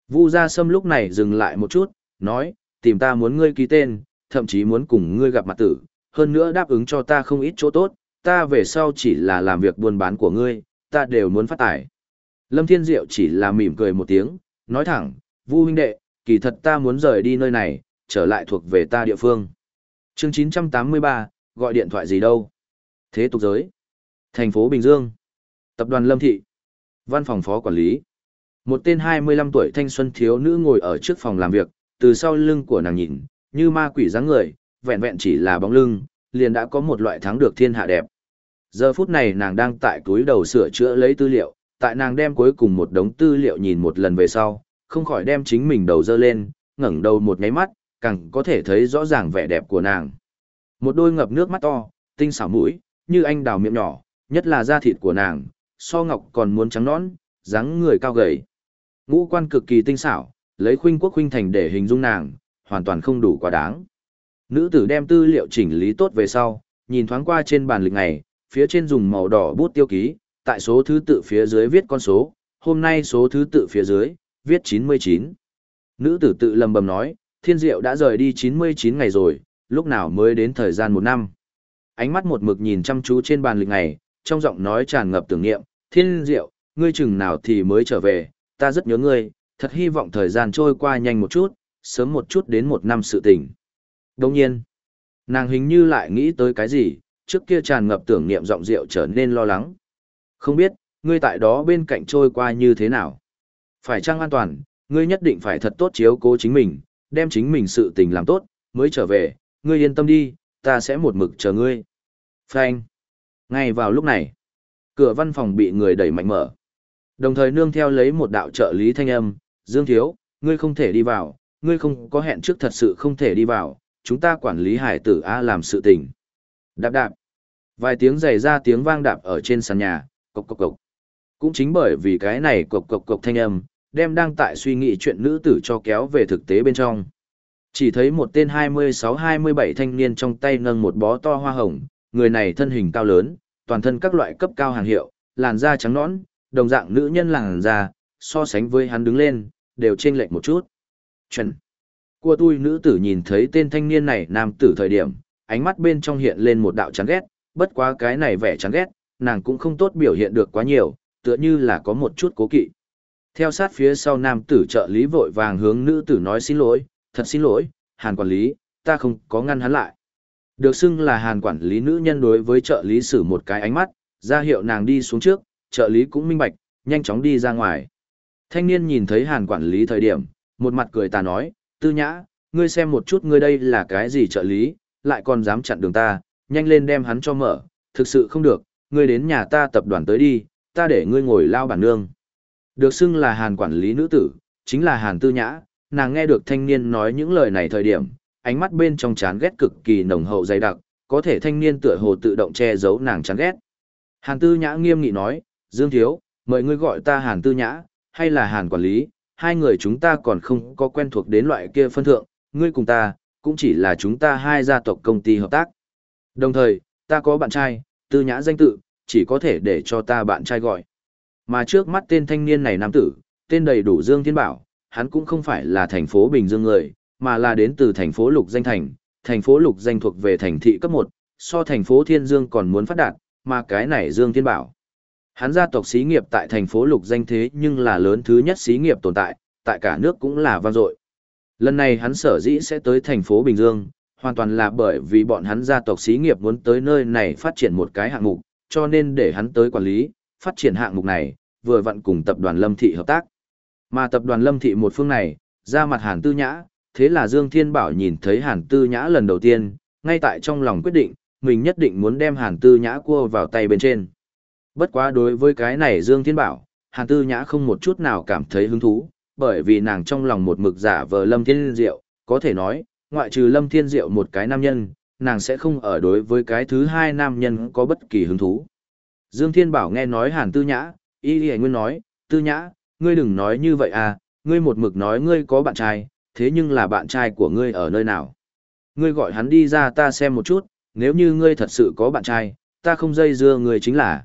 Vu Gia Sâm lúc này dừng lại một chút, nói, tìm ta muốn ngươi ký tên, thậm chí muốn cùng ngươi gặp mặt tử, hơn nữa đáp ứng cho ta không ít chỗ tốt, ta về sau chỉ là làm việc buôn bán của ngươi, ta đều muốn phát tải. Lâm Thiên Diệu chỉ là mỉm cười một tiếng, nói thẳng, Vu huynh đệ, kỳ thật ta muốn rời đi nơi này, trở lại thuộc về ta địa phương. Chương 983, gọi điện thoại gì đâu? Thế tục giới. Thành phố Bình Dương. Tập đoàn Lâm Thị. Văn phòng phó quản lý. Một tên 25 tuổi thanh xuân thiếu nữ ngồi ở trước phòng làm việc, từ sau lưng của nàng nhìn, như ma quỷ dáng người, vẹn vẹn chỉ là bóng lưng, liền đã có một loại thắng được thiên hạ đẹp. Giờ phút này nàng đang tại túi đầu sửa chữa lấy tư liệu, tại nàng đem cuối cùng một đống tư liệu nhìn một lần về sau, không khỏi đem chính mình đầu dơ lên, ngẩng đầu một nháy mắt, càng có thể thấy rõ ràng vẻ đẹp của nàng. Một đôi ngập nước mắt to, tinh xảo mũi, như anh đào miệng nhỏ, nhất là da thịt của nàng, so ngọc còn muốn trắng nõn, dáng người cao gầy. Ngũ quan cực kỳ tinh xảo, lấy khuynh quốc khuynh thành để hình dung nàng, hoàn toàn không đủ quá đáng. Nữ tử đem tư liệu chỉnh lý tốt về sau, nhìn thoáng qua trên bàn lịch ngày, phía trên dùng màu đỏ bút tiêu ký, tại số thứ tự phía dưới viết con số, hôm nay số thứ tự phía dưới, viết 99. Nữ tử tự lầm bầm nói, thiên diệu đã rời đi 99 ngày rồi, lúc nào mới đến thời gian một năm. Ánh mắt một mực nhìn chăm chú trên bàn lịch ngày, trong giọng nói tràn ngập tưởng niệm, thiên diệu, ngươi chừng nào thì mới trở về, ta rất nhớ ngươi, thật hy vọng thời gian trôi qua nhanh một chút, sớm một chút đến một năm sự tình. Đồng nhiên, nàng hình như lại nghĩ tới cái gì, trước kia tràn ngập tưởng niệm giọng rượu trở nên lo lắng. Không biết, ngươi tại đó bên cạnh trôi qua như thế nào? Phải chăng an toàn, ngươi nhất định phải thật tốt chiếu cố chính mình, đem chính mình sự tình làm tốt, mới trở về, ngươi yên tâm đi, ta sẽ một mực chờ ngươi. Phanh. Ngay vào lúc này, cửa văn phòng bị người đẩy mạnh mở. Đồng thời nương theo lấy một đạo trợ lý thanh âm, Dương Thiếu, ngươi không thể đi vào, ngươi không có hẹn trước thật sự không thể đi vào, chúng ta quản lý hải tử A làm sự tình. Đạp đạp. Vài tiếng giày ra tiếng vang đạp ở trên sàn nhà, cộc cộc cộc. Cũng chính bởi vì cái này cộc cộc cộc thanh âm, đem đang tại suy nghĩ chuyện nữ tử cho kéo về thực tế bên trong. Chỉ thấy một tên 26-27 thanh niên trong tay nâng một bó to hoa hồng, người này thân hình cao lớn, toàn thân các loại cấp cao hàng hiệu, làn da trắng nõn, đồng dạng nữ nhân làn da, so sánh với hắn đứng lên, đều chênh lệch một chút. Chuẩn. Của tôi nữ tử nhìn thấy tên thanh niên này nam tử thời điểm, ánh mắt bên trong hiện lên một đạo chán ghét, bất quá cái này vẻ chán ghét, nàng cũng không tốt biểu hiện được quá nhiều, tựa như là có một chút cố kỵ. Theo sát phía sau nam tử trợ lý vội vàng hướng nữ tử nói xin lỗi, thật xin lỗi, hàn quản lý, ta không có ngăn hắn lại. Được xưng là hàn quản lý nữ nhân đối với trợ lý sử một cái ánh mắt, ra hiệu nàng đi xuống trước, trợ lý cũng minh bạch, nhanh chóng đi ra ngoài. Thanh niên nhìn thấy hàn quản lý thời điểm, một mặt cười ta nói, tư nhã, ngươi xem một chút ngươi đây là cái gì trợ lý, lại còn dám chặn đường ta, nhanh lên đem hắn cho mở, thực sự không được, ngươi đến nhà ta tập đoàn tới đi, ta để ngươi ngồi lao bản nương. Được xưng là hàn quản lý nữ tử, chính là hàn tư nhã, nàng nghe được thanh niên nói những lời này thời điểm, ánh mắt bên trong chán ghét cực kỳ nồng hậu dày đặc, có thể thanh niên tựa hồ tự động che giấu nàng chán ghét. Hàn tư nhã nghiêm nghị nói, Dương Thiếu, mời ngươi gọi ta hàn tư nhã, hay là hàn quản lý, hai người chúng ta còn không có quen thuộc đến loại kia phân thượng, ngươi cùng ta, cũng chỉ là chúng ta hai gia tộc công ty hợp tác. Đồng thời, ta có bạn trai, tư nhã danh tự, chỉ có thể để cho ta bạn trai gọi. Mà trước mắt tên thanh niên này nam tử, tên đầy đủ Dương Thiên Bảo, hắn cũng không phải là thành phố Bình Dương người, mà là đến từ thành phố Lục Danh Thành, thành phố lục danh thuộc về thành thị cấp 1, so thành phố Thiên Dương còn muốn phát đạt, mà cái này Dương Thiên Bảo. Hắn gia tộc xí nghiệp tại thành phố lục danh thế nhưng là lớn thứ nhất xí nghiệp tồn tại, tại cả nước cũng là vang dội. Lần này hắn sở dĩ sẽ tới thành phố Bình Dương, hoàn toàn là bởi vì bọn hắn gia tộc xí nghiệp muốn tới nơi này phát triển một cái hạng mục, cho nên để hắn tới quản lý, phát triển hạng mục này, vừa vặn cùng tập đoàn Lâm Thị hợp tác. Mà tập đoàn Lâm Thị một phương này, ra mặt Hàn Tư Nhã, thế là Dương Thiên Bảo nhìn thấy Hàn Tư Nhã lần đầu tiên, ngay tại trong lòng quyết định, mình nhất định muốn đem Hàn Tư Nhã cua vào tay bên trên. Bất quá đối với cái này Dương Thiên Bảo, Hàn Tư Nhã không một chút nào cảm thấy hứng thú, bởi vì nàng trong lòng một mực giả vờ Lâm Thiên Diệu, có thể nói, ngoại trừ Lâm Thiên Diệu một cái nam nhân, nàng sẽ không ở đối với cái thứ hai nam nhân có bất kỳ hứng thú. Dương Thiên Bảo nghe nói Hàn Tư Nhã, y y nguyên nói, Tư Nhã, ngươi đừng nói như vậy à, ngươi một mực nói ngươi có bạn trai, thế nhưng là bạn trai của ngươi ở nơi nào? Ngươi gọi hắn đi ra ta xem một chút, nếu như ngươi thật sự có bạn trai, ta không dây dưa ngươi chính là.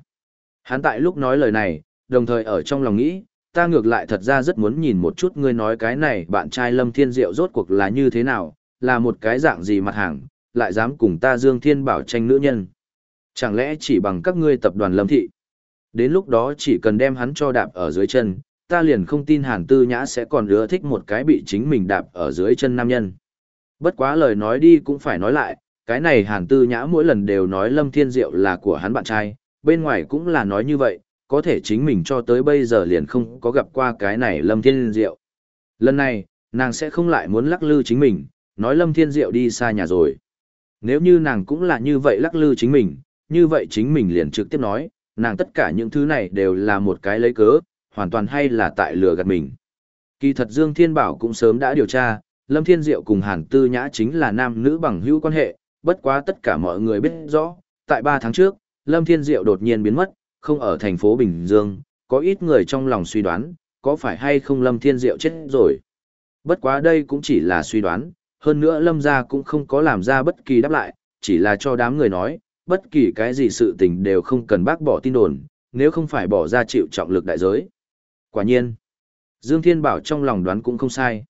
Hắn tại lúc nói lời này, đồng thời ở trong lòng nghĩ, ta ngược lại thật ra rất muốn nhìn một chút ngươi nói cái này bạn trai Lâm Thiên Diệu rốt cuộc là như thế nào, là một cái dạng gì mặt hàng, lại dám cùng ta Dương Thiên Bảo tranh nữ nhân. Chẳng lẽ chỉ bằng các ngươi tập đoàn Lâm Thị? Đến lúc đó chỉ cần đem hắn cho đạp ở dưới chân, ta liền không tin Hàn Tư Nhã sẽ còn ưa thích một cái bị chính mình đạp ở dưới chân nam nhân. Bất quá lời nói đi cũng phải nói lại, cái này Hàn Tư Nhã mỗi lần đều nói Lâm Thiên Diệu là của hắn bạn trai, bên ngoài cũng là nói như vậy, có thể chính mình cho tới bây giờ liền không có gặp qua cái này Lâm Thiên Diệu. Lần này, nàng sẽ không lại muốn lắc lư chính mình, nói Lâm Thiên Diệu đi xa nhà rồi. Nếu như nàng cũng là như vậy lắc lư chính mình, như vậy chính mình liền trực tiếp nói, nàng tất cả những thứ này đều là một cái lấy cớ, hoàn toàn hay là tại lừa gạt mình. Kỳ thật Dương Thiên Bảo cũng sớm đã điều tra, Lâm Thiên Diệu cùng Hàn Tư Nhã chính là nam nữ bằng hữu quan hệ, bất quá tất cả mọi người biết rõ, tại 3 tháng trước, Lâm Thiên Diệu đột nhiên biến mất, không ở thành phố Bình Dương, có ít người trong lòng suy đoán, có phải hay không Lâm Thiên Diệu chết rồi. Bất quá đây cũng chỉ là suy đoán, hơn nữa Lâm gia cũng không có làm ra bất kỳ đáp lại, chỉ là cho đám người nói, bất kỳ cái gì sự tình đều không cần bác bỏ tin đồn, nếu không phải bỏ ra chịu trọng lực đại giới. Quả nhiên, Dương Thiên Bảo trong lòng đoán cũng không sai.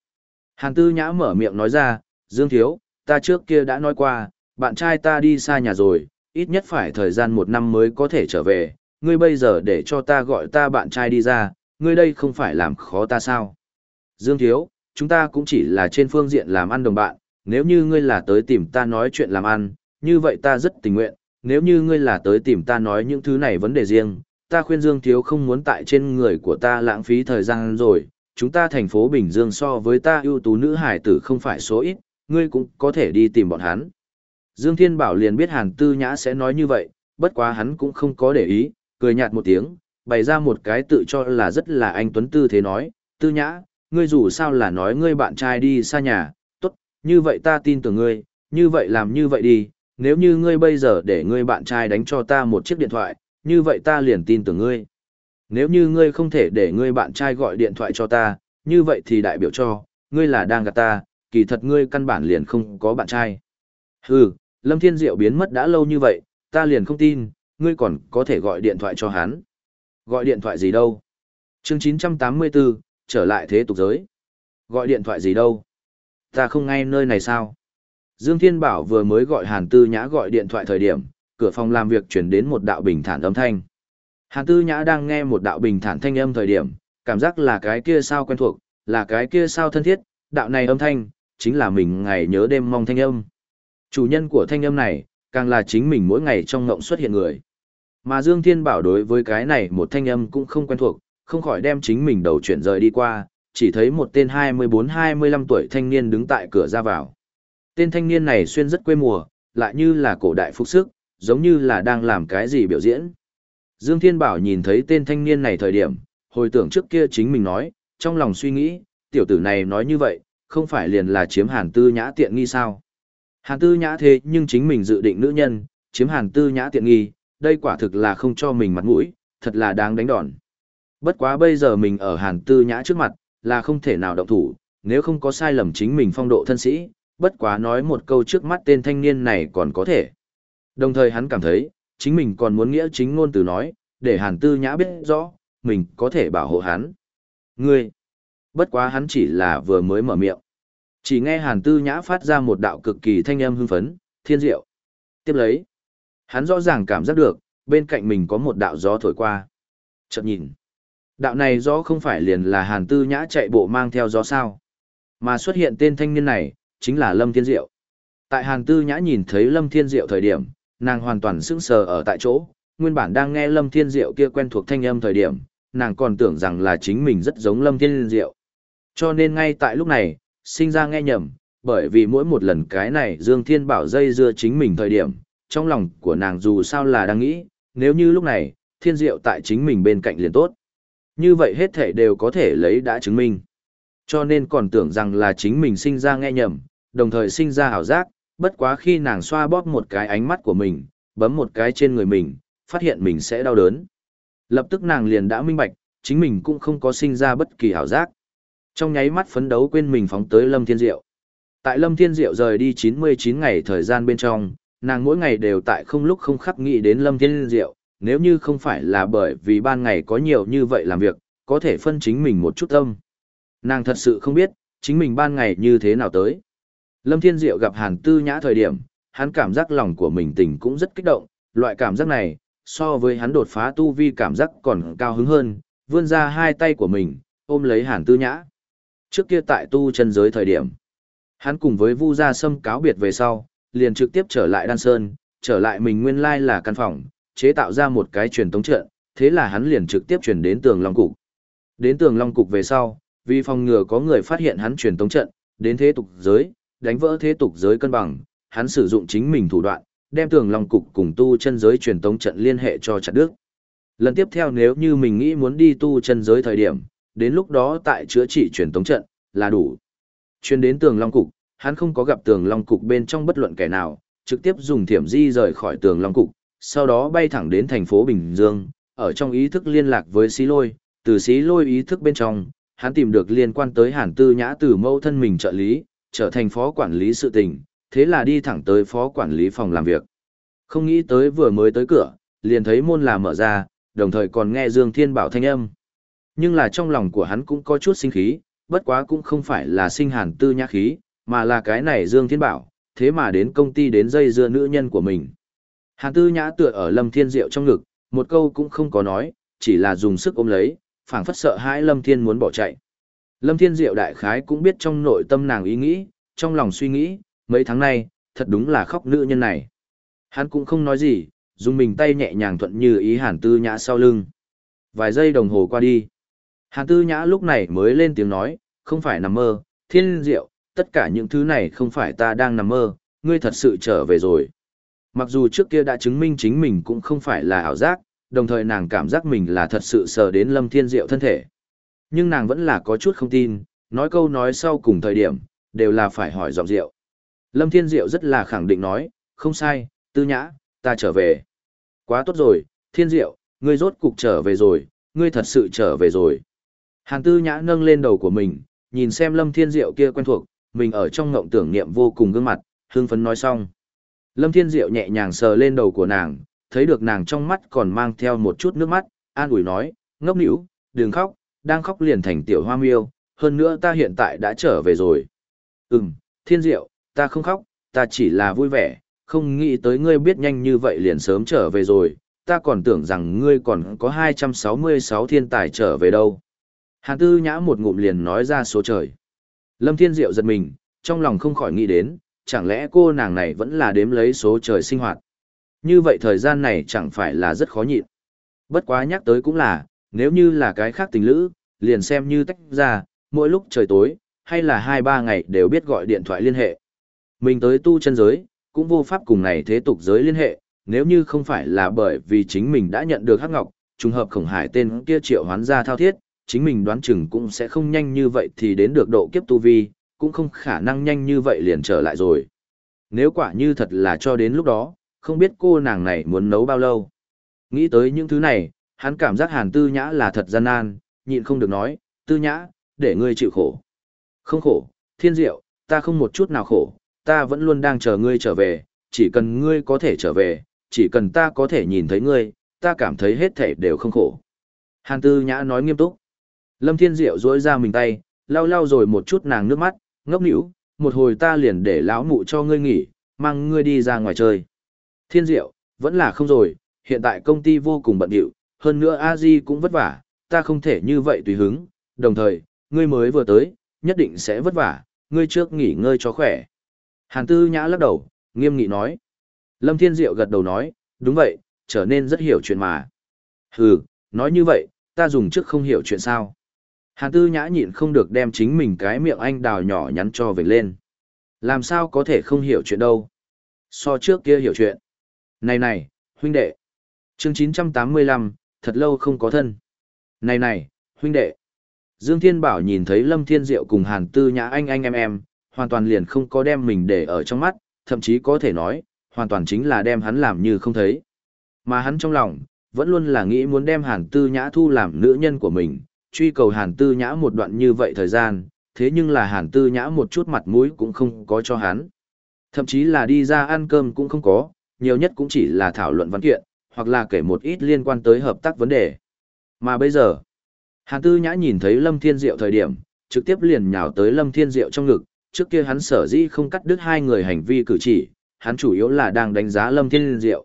Hàn Tư Nhã mở miệng nói ra, Dương Thiếu, ta trước kia đã nói qua, bạn trai ta đi xa nhà rồi, ít nhất phải thời gian một năm mới có thể trở về, ngươi bây giờ để cho ta gọi ta bạn trai đi ra, ngươi đây không phải làm khó ta sao? Dương Thiếu, chúng ta cũng chỉ là trên phương diện làm ăn đồng bạn, nếu như ngươi là tới tìm ta nói chuyện làm ăn, như vậy ta rất tình nguyện, nếu như ngươi là tới tìm ta nói những thứ này vấn đề riêng, ta khuyên Dương Thiếu không muốn tại trên người của ta lãng phí thời gian rồi, chúng ta thành phố Bình Dương so với ta ưu tú nữ hải tử không phải số ít, ngươi cũng có thể đi tìm bọn hắn. Dương Thiên Bảo liền biết Hàn Tư Nhã sẽ nói như vậy, bất quá hắn cũng không có để ý, cười nhạt một tiếng, bày ra một cái tự cho là rất là anh Tuấn Tư thế nói, Tư Nhã, ngươi dù sao là nói ngươi bạn trai đi xa nhà, tốt, như vậy ta tin tưởng ngươi, như vậy làm như vậy đi, nếu như ngươi bây giờ để ngươi bạn trai đánh cho ta một chiếc điện thoại, như vậy ta liền tin tưởng ngươi. Nếu như ngươi không thể để ngươi bạn trai gọi điện thoại cho ta, như vậy thì đại biểu cho, ngươi là đang gạt ta, kỳ thật ngươi căn bản liền không có bạn trai. Hừ, Lâm Thiên Diệu biến mất đã lâu như vậy, ta liền không tin, ngươi còn có thể gọi điện thoại cho hắn. Gọi điện thoại gì đâu? Chương 984, trở lại thế tục giới. Gọi điện thoại gì đâu? Ta không ngay nơi này sao? Dương Thiên Bảo vừa mới gọi Hàn Tư Nhã gọi điện thoại thời điểm, cửa phòng làm việc chuyển đến một đạo bình thản âm thanh. Hàn Tư Nhã đang nghe một đạo bình thản thanh âm thời điểm, cảm giác là cái kia sao quen thuộc, là cái kia sao thân thiết, đạo này âm thanh, chính là mình ngày nhớ đêm mong thanh âm. Chủ nhân của thanh âm này, càng là chính mình mỗi ngày trong ngộng xuất hiện người. Mà Dương Thiên Bảo đối với cái này một thanh âm cũng không quen thuộc, không khỏi đem chính mình đầu chuyển rời đi qua, chỉ thấy một tên 24-25 tuổi thanh niên đứng tại cửa ra vào. Tên thanh niên này xuyên rất quê mùa, lại như là cổ đại phục sức, giống như là đang làm cái gì biểu diễn. Dương Thiên Bảo nhìn thấy tên thanh niên này thời điểm, hồi tưởng trước kia chính mình nói, trong lòng suy nghĩ, tiểu tử này nói như vậy, không phải liền là chiếm hàn tư nhã tiện nghi sao. Hàn tư nhã thế nhưng chính mình dự định nữ nhân, chiếm hàn tư nhã tiện nghi, đây quả thực là không cho mình mặt mũi, thật là đáng đánh đòn. Bất quá bây giờ mình ở hàn tư nhã trước mặt, là không thể nào động thủ, nếu không có sai lầm chính mình phong độ thân sĩ, bất quá nói một câu trước mắt tên thanh niên này còn có thể. Đồng thời hắn cảm thấy, chính mình còn muốn nghĩa chính ngôn từ nói, để hàn tư nhã biết rõ, mình có thể bảo hộ hắn. Ngươi! Bất quá hắn chỉ là vừa mới mở miệng. Chỉ nghe Hàn Tư Nhã phát ra một đạo cực kỳ thanh âm hưng phấn, thiên diệu. Tiếp lấy, hắn rõ ràng cảm giác được, bên cạnh mình có một đạo gió thổi qua. Chợt nhìn, đạo này gió không phải liền là Hàn Tư Nhã chạy bộ mang theo gió sao, mà xuất hiện tên thanh niên này, chính là Lâm Thiên Diệu. Tại Hàn Tư Nhã nhìn thấy Lâm Thiên Diệu thời điểm, nàng hoàn toàn sững sờ ở tại chỗ, nguyên bản đang nghe Lâm Thiên Diệu kia quen thuộc thanh âm thời điểm, nàng còn tưởng rằng là chính mình rất giống Lâm Thiên Diệu. Cho nên ngay tại lúc này, sinh ra nghe nhầm, bởi vì mỗi một lần cái này Dương Thiên Bảo dây dưa chính mình thời điểm, trong lòng của nàng dù sao là đang nghĩ, nếu như lúc này, Thiên Diệu tại chính mình bên cạnh liền tốt. Như vậy hết thể đều có thể lấy đã chứng minh. Cho nên còn tưởng rằng là chính mình sinh ra nghe nhầm, đồng thời sinh ra hảo giác, bất quá khi nàng xoa bóp một cái ánh mắt của mình, bấm một cái trên người mình, phát hiện mình sẽ đau đớn. Lập tức nàng liền đã minh bạch, chính mình cũng không có sinh ra bất kỳ hảo giác. Trong nháy mắt phấn đấu quên mình phóng tới Lâm Thiên Diệu. Tại Lâm Thiên Diệu rời đi 99 ngày thời gian bên trong, nàng mỗi ngày đều tại không lúc không khắc nghĩ đến Lâm Thiên Diệu, nếu như không phải là bởi vì ban ngày có nhiều như vậy làm việc, có thể phân chính mình một chút tâm. Nàng thật sự không biết, chính mình ban ngày như thế nào tới. Lâm Thiên Diệu gặp Hàn Tư Nhã thời điểm, hắn cảm giác lòng của mình tình cũng rất kích động, loại cảm giác này, so với hắn đột phá tu vi cảm giác còn cao hứng hơn, vươn ra hai tay của mình, ôm lấy Hàn Tư Nhã. Trước kia tại tu chân giới thời điểm, hắn cùng với Vu Gia Sâm cáo biệt về sau, liền trực tiếp trở lại Đan Sơn, trở lại mình nguyên lai là căn phòng, chế tạo ra một cái truyền tống trận, thế là hắn liền trực tiếp truyền đến tường Long Cục. Đến tường Long Cục về sau, vì phòng ngừa có người phát hiện hắn truyền tống trận, đến thế tục giới, đánh vỡ thế tục giới cân bằng, hắn sử dụng chính mình thủ đoạn, đem tường Long Cục cùng tu chân giới truyền tống trận liên hệ cho chặt đức. Lần tiếp theo nếu như mình nghĩ muốn đi tu chân giới thời điểm, đến lúc đó tại chữa trị truyền tống trận, là đủ. Chuyên đến tường Long Cục, hắn không có gặp tường Long Cục bên trong bất luận kẻ nào, trực tiếp dùng thiểm di rời khỏi tường Long Cục, sau đó bay thẳng đến thành phố Bình Dương, ở trong ý thức liên lạc với xí lôi, từ xí lôi ý thức bên trong, hắn tìm được liên quan tới hàn tư nhã từ mẫu thân mình trợ lý, trở thành phó quản lý sự tình, thế là đi thẳng tới phó quản lý phòng làm việc. Không nghĩ tới vừa mới tới cửa, liền thấy môn là mở ra, đồng thời còn nghe Dương Thiên Bảo thanh âm. Nhưng là trong lòng của hắn cũng có chút sinh khí, bất quá cũng không phải là sinh hàn tư nhã khí, mà là cái này Dương Thiên Bảo, thế mà đến công ty đến dây dưa nữ nhân của mình. Hàn tư nhã tựa ở Lâm Thiên Diệu trong ngực, một câu cũng không có nói, chỉ là dùng sức ôm lấy, phảng phất sợ hãi Lâm Thiên muốn bỏ chạy. Lâm Thiên Diệu đại khái cũng biết trong nội tâm nàng ý nghĩ, trong lòng suy nghĩ, mấy tháng nay, thật đúng là khóc nữ nhân này. Hắn cũng không nói gì, dùng mình tay nhẹ nhàng thuận như ý hàn tư nhã sau lưng. Vài giây đồng hồ qua đi. Hàn tư nhã lúc này mới lên tiếng nói, không phải nằm mơ, thiên diệu, tất cả những thứ này không phải ta đang nằm mơ, ngươi thật sự trở về rồi. Mặc dù trước kia đã chứng minh chính mình cũng không phải là ảo giác, đồng thời nàng cảm giác mình là thật sự sờ đến lâm thiên diệu thân thể. Nhưng nàng vẫn là có chút không tin, nói câu nói sau cùng thời điểm, đều là phải hỏi giọng diệu. Lâm thiên diệu rất là khẳng định nói, không sai, tư nhã, ta trở về. Quá tốt rồi, thiên diệu, ngươi rốt cục trở về rồi, ngươi thật sự trở về rồi. Hàn tư nhã nâng lên đầu của mình, nhìn xem lâm thiên diệu kia quen thuộc, mình ở trong ngộng tưởng niệm vô cùng gương mặt, hương phấn nói xong. Lâm thiên diệu nhẹ nhàng sờ lên đầu của nàng, thấy được nàng trong mắt còn mang theo một chút nước mắt, an ủi nói, ngốc nỉu, đừng khóc, đang khóc liền thành tiểu hoa miêu, hơn nữa ta hiện tại đã trở về rồi. Ừm, thiên diệu, ta không khóc, ta chỉ là vui vẻ, không nghĩ tới ngươi biết nhanh như vậy liền sớm trở về rồi, ta còn tưởng rằng ngươi còn có 266 thiên tài trở về đâu. Hàn tư nhã một ngụm liền nói ra số trời. Lâm Thiên Diệu giật mình, trong lòng không khỏi nghĩ đến, chẳng lẽ cô nàng này vẫn là đếm lấy số trời sinh hoạt. Như vậy thời gian này chẳng phải là rất khó nhịn. Bất quá nhắc tới cũng là, nếu như là cái khác tình lữ, liền xem như tách ra, mỗi lúc trời tối, hay là hai ba ngày đều biết gọi điện thoại liên hệ. Mình tới tu chân giới, cũng vô pháp cùng này thế tục giới liên hệ, nếu như không phải là bởi vì chính mình đã nhận được hắc ngọc, trùng hợp khổng hải tên kia triệu hoán ra thao thiết, chính mình đoán chừng cũng sẽ không nhanh như vậy thì đến được độ kiếp tu vi, cũng không khả năng nhanh như vậy liền trở lại rồi. Nếu quả như thật là cho đến lúc đó, không biết cô nàng này muốn nấu bao lâu. Nghĩ tới những thứ này, hắn cảm giác hàn tư nhã là thật gian nan, nhịn không được nói, tư nhã, để ngươi chịu khổ. Không khổ, thiên diệu, ta không một chút nào khổ, ta vẫn luôn đang chờ ngươi trở về, chỉ cần ngươi có thể trở về, chỉ cần ta có thể nhìn thấy ngươi, ta cảm thấy hết thể đều không khổ. Hàn tư nhã nói nghiêm túc. Lâm thiên diệu dối ra mình tay, lau lau rồi một chút nàng nước mắt, ngốc nỉu, một hồi ta liền để lão mụ cho ngươi nghỉ, mang ngươi đi ra ngoài chơi. Thiên diệu, vẫn là không rồi, hiện tại công ty vô cùng bận rộn, hơn nữa a di cũng vất vả, ta không thể như vậy tùy hứng, đồng thời, ngươi mới vừa tới, nhất định sẽ vất vả, ngươi trước nghỉ ngơi cho khỏe. Hàn Tư Nhã lắc đầu, nghiêm nghị nói. Lâm Thiên Diệu gật đầu nói, đúng vậy, trở nên rất hiểu chuyện mà. Hừ, nói như vậy, ta dùng trước không hiểu chuyện sao. Hàn Tư Nhã nhịn không được đem chính mình cái miệng anh đào nhỏ nhắn cho về lên. Làm sao có thể không hiểu chuyện đâu. So trước kia hiểu chuyện. Này này, huynh đệ. Chương 985, thật lâu không có thân. Này này, huynh đệ. Dương Thiên Bảo nhìn thấy Lâm Thiên Diệu cùng Hàn Tư Nhã anh anh em em, hoàn toàn liền không có đem mình để ở trong mắt, thậm chí có thể nói, hoàn toàn chính là đem hắn làm như không thấy. Mà hắn trong lòng, vẫn luôn là nghĩ muốn đem Hàn Tư Nhã thu làm nữ nhân của mình, truy cầu Hàn Tư Nhã một đoạn như vậy thời gian, thế nhưng là Hàn Tư Nhã một chút mặt mũi cũng không có cho hắn. Thậm chí là đi ra ăn cơm cũng không có, nhiều nhất cũng chỉ là thảo luận văn kiện, hoặc là kể một ít liên quan tới hợp tác vấn đề. Mà bây giờ, Hàn Tư Nhã nhìn thấy Lâm Thiên Diệu thời điểm, trực tiếp liền nhào tới Lâm Thiên Diệu trong ngực, trước kia hắn sở dĩ không cắt đứt hai người hành vi cử chỉ, hắn chủ yếu là đang đánh giá Lâm Thiên Diệu.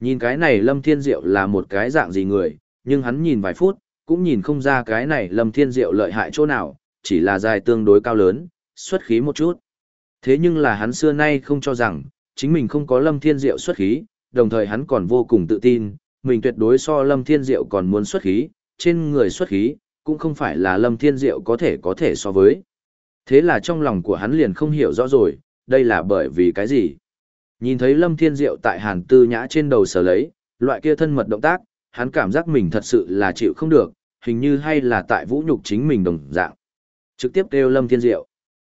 Nhìn cái này Lâm Thiên Diệu là một cái dạng gì người, nhưng hắn nhìn vài phút, cũng nhìn không ra cái này Lâm Thiên Diệu lợi hại chỗ nào, chỉ là dài tương đối cao lớn, xuất khí một chút. Thế nhưng là hắn xưa nay không cho rằng, chính mình không có Lâm Thiên Diệu xuất khí, đồng thời hắn còn vô cùng tự tin, mình tuyệt đối so Lâm Thiên Diệu còn muốn xuất khí, trên người xuất khí, cũng không phải là Lâm Thiên Diệu có thể có thể so với. Thế là trong lòng của hắn liền không hiểu rõ rồi, đây là bởi vì cái gì. Nhìn thấy Lâm Thiên Diệu tại Hàn Tư Nhã trên đầu sở lấy, loại kia thân mật động tác, hắn cảm giác mình thật sự là chịu không được, hình như hay là tại vũ nhục chính mình đồng dạng. Trực tiếp kêu Lâm Thiên Diệu.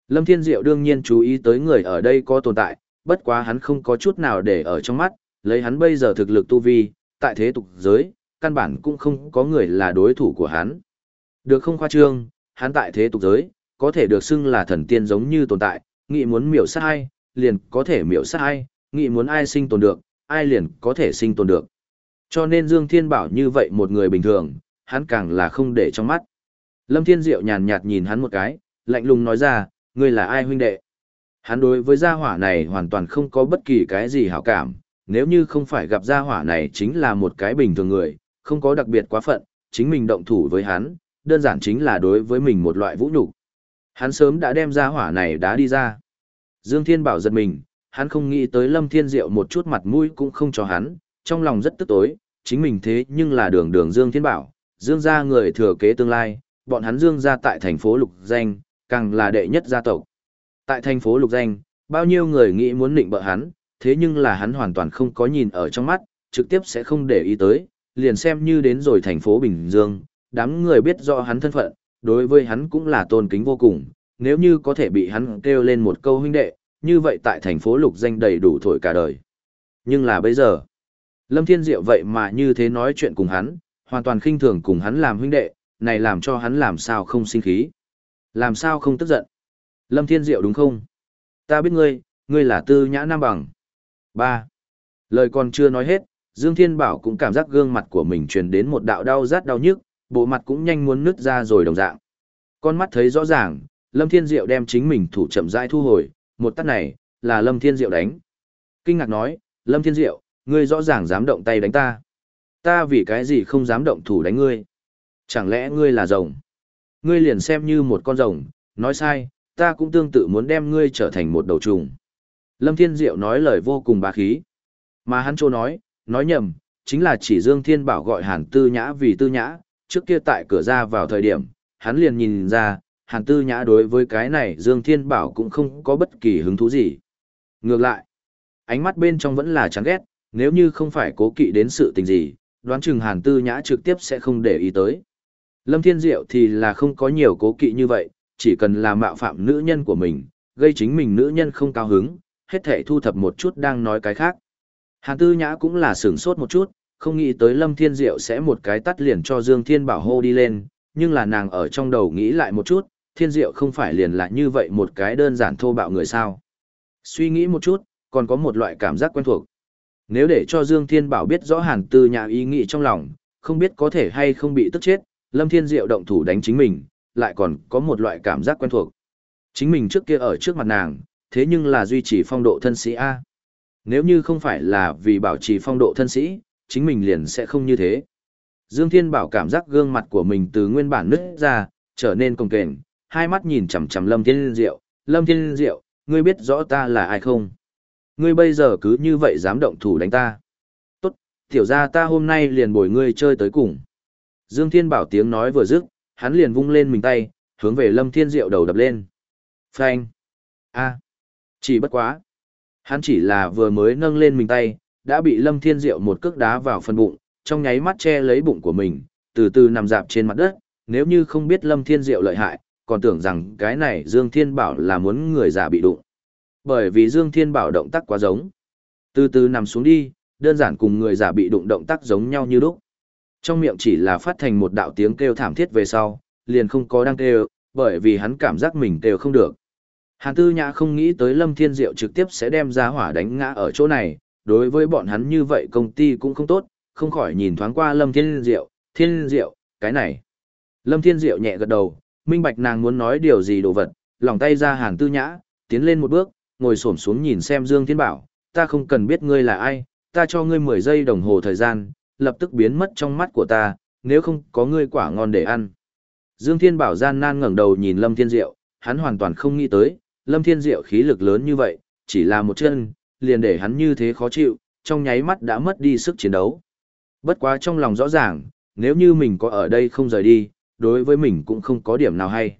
Lâm Thiên Diệu đương nhiên chú ý tới người ở đây có tồn tại, bất quá hắn không có chút nào để ở trong mắt, lấy hắn bây giờ thực lực tu vi, tại thế tục giới, căn bản cũng không có người là đối thủ của hắn. Được không khoa trương, hắn tại thế tục giới, có thể được xưng là thần tiên giống như tồn tại, nghĩ muốn miểu sát ai, liền có thể miểu sát ai, nghĩ muốn ai sinh tồn được, ai liền có thể sinh tồn được. Cho nên Dương Thiên Bảo như vậy một người bình thường, hắn càng là không để trong mắt. Lâm Thiên Diệu nhàn nhạt nhìn hắn một cái, lạnh lùng nói ra, ngươi là ai huynh đệ? Hắn đối với gia hỏa này hoàn toàn không có bất kỳ cái gì hảo cảm, nếu như không phải gặp gia hỏa này chính là một cái bình thường người, không có đặc biệt quá phận, chính mình động thủ với hắn, đơn giản chính là đối với mình một loại vũ nhục. Hắn sớm đã đem gia hỏa này đá đi ra. Dương Thiên Bảo giật mình, hắn không nghĩ tới Lâm Thiên Diệu một chút mặt mũi cũng không cho hắn, trong lòng rất tức tối, chính mình thế nhưng là đường đường Dương Thiên Bảo, Dương gia người thừa kế tương lai, bọn hắn Dương gia tại thành phố Lục Danh, càng là đệ nhất gia tộc. Tại thành phố Lục Danh, bao nhiêu người nghĩ muốn định bợ hắn, thế nhưng là hắn hoàn toàn không có nhìn ở trong mắt, trực tiếp sẽ không để ý tới, liền xem như đến rồi thành phố Bình Dương, đám người biết rõ hắn thân phận, đối với hắn cũng là tôn kính vô cùng, nếu như có thể bị hắn kêu lên một câu huynh đệ, như vậy tại thành phố Lục Danh đầy đủ thổi cả đời. Nhưng là bây giờ, Lâm Thiên Diệu vậy mà như thế nói chuyện cùng hắn, hoàn toàn khinh thường cùng hắn làm huynh đệ, này làm cho hắn làm sao không sinh khí. Làm sao không tức giận. Lâm Thiên Diệu đúng không? Ta biết ngươi, ngươi là tư nhã nam bằng. ba Lời còn chưa nói hết, Dương Thiên Bảo cũng cảm giác gương mặt của mình truyền đến một đạo đau rát đau nhức, bộ mặt cũng nhanh muốn nứt ra rồi đồng dạng. Con mắt thấy rõ ràng, Lâm Thiên Diệu đem chính mình thủ chậm rãi thu hồi, một tát này, là Lâm Thiên Diệu đánh. Kinh ngạc nói, Lâm Thiên Diệu, ngươi rõ ràng dám động tay đánh ta. Ta vì cái gì không dám động thủ đánh ngươi? Chẳng lẽ ngươi là rồng? Ngươi liền xem như một con rồng, nói sai, ta cũng tương tự muốn đem ngươi trở thành một đầu trùng. Lâm Thiên Diệu nói lời vô cùng bá khí. Mà hắn trô nói, nói nhầm, chính là chỉ Dương Thiên Bảo gọi Hàn Tư Nhã vì Tư Nhã, trước kia tại cửa ra vào thời điểm, hắn liền nhìn ra, Hàn Tư Nhã đối với cái này Dương Thiên Bảo cũng không có bất kỳ hứng thú gì. Ngược lại, ánh mắt bên trong vẫn là chán ghét, nếu như không phải cố kỵ đến sự tình gì, đoán chừng Hàn Tư Nhã trực tiếp sẽ không để ý tới. Lâm Thiên Diệu thì là không có nhiều cố kỵ như vậy, chỉ cần là mạo phạm nữ nhân của mình, gây chính mình nữ nhân không cao hứng, hết thể thu thập một chút đang nói cái khác. Hàn Tư Nhã cũng là sửng sốt một chút, không nghĩ tới Lâm Thiên Diệu sẽ một cái tắt liền cho Dương Thiên Bảo hô đi lên, nhưng là nàng ở trong đầu nghĩ lại một chút, Thiên Diệu không phải liền là như vậy một cái đơn giản thô bạo người sao. Suy nghĩ một chút, còn có một loại cảm giác quen thuộc. Nếu để cho Dương Thiên Bảo biết rõ Hàn Tư Nhã ý nghĩ trong lòng, không biết có thể hay không bị tức chết, Lâm Thiên Diệu động thủ đánh chính mình, lại còn có một loại cảm giác quen thuộc. Chính mình trước kia ở trước mặt nàng, thế nhưng là duy trì phong độ thân sĩ A. Nếu như không phải là vì bảo trì phong độ thân sĩ, chính mình liền sẽ không như thế. Dương Thiên Bảo cảm giác gương mặt của mình từ nguyên bản nứt ra, trở nên cồng kềnh, hai mắt nhìn chằm chằm Lâm Thiên Diệu, "Lâm Thiên Diệu, ngươi biết rõ ta là ai không? Ngươi bây giờ cứ như vậy dám động thủ đánh ta?" "Tốt, tiểu gia ta hôm nay liền bồi ngươi chơi tới cùng." Dương Thiên Bảo tiếng nói vừa dứt, hắn liền vung lên mình tay, hướng về Lâm Thiên Diệu đầu đập lên. Phanh! A! Chỉ bất quá! Hắn chỉ là vừa mới nâng lên mình tay, đã bị Lâm Thiên Diệu một cước đá vào phần bụng, trong nháy mắt che lấy bụng của mình, từ từ nằm dạp trên mặt đất, nếu như không biết Lâm Thiên Diệu lợi hại, còn tưởng rằng cái này Dương Thiên Bảo là muốn người già bị đụng. Bởi vì Dương Thiên Bảo động tác quá giống. Từ từ nằm xuống đi, đơn giản cùng người giả bị đụng động tác giống nhau như lúc. Trong miệng chỉ là phát thành một đạo tiếng kêu thảm thiết về sau, liền không có đang kêu, bởi vì hắn cảm giác mình kêu không được. Hàn Tư Nhã không nghĩ tới Lâm Thiên Diệu trực tiếp sẽ đem ra hỏa đánh ngã ở chỗ này, đối với bọn hắn như vậy công ty cũng không tốt, không khỏi nhìn thoáng qua Lâm Thiên Diệu, Thiên Diệu, cái này. Lâm Thiên Diệu nhẹ gật đầu, minh bạch nàng muốn nói điều gì đồ vật, lòng tay ra Hàn Tư Nhã, tiến lên một bước, ngồi xổm xuống nhìn xem Dương Thiên Bảo, ta không cần biết ngươi là ai, ta cho ngươi 10 giây đồng hồ thời gian, lập tức biến mất trong mắt của ta, nếu không có ngươi quả ngon để ăn. Dương Thiên Bảo gian nan ngẩng đầu nhìn Lâm Thiên Diệu, hắn hoàn toàn không nghĩ tới, Lâm Thiên Diệu khí lực lớn như vậy, chỉ là một chân, liền để hắn như thế khó chịu, trong nháy mắt đã mất đi sức chiến đấu. Bất quá trong lòng rõ ràng, nếu như mình có ở đây không rời đi, đối với mình cũng không có điểm nào hay.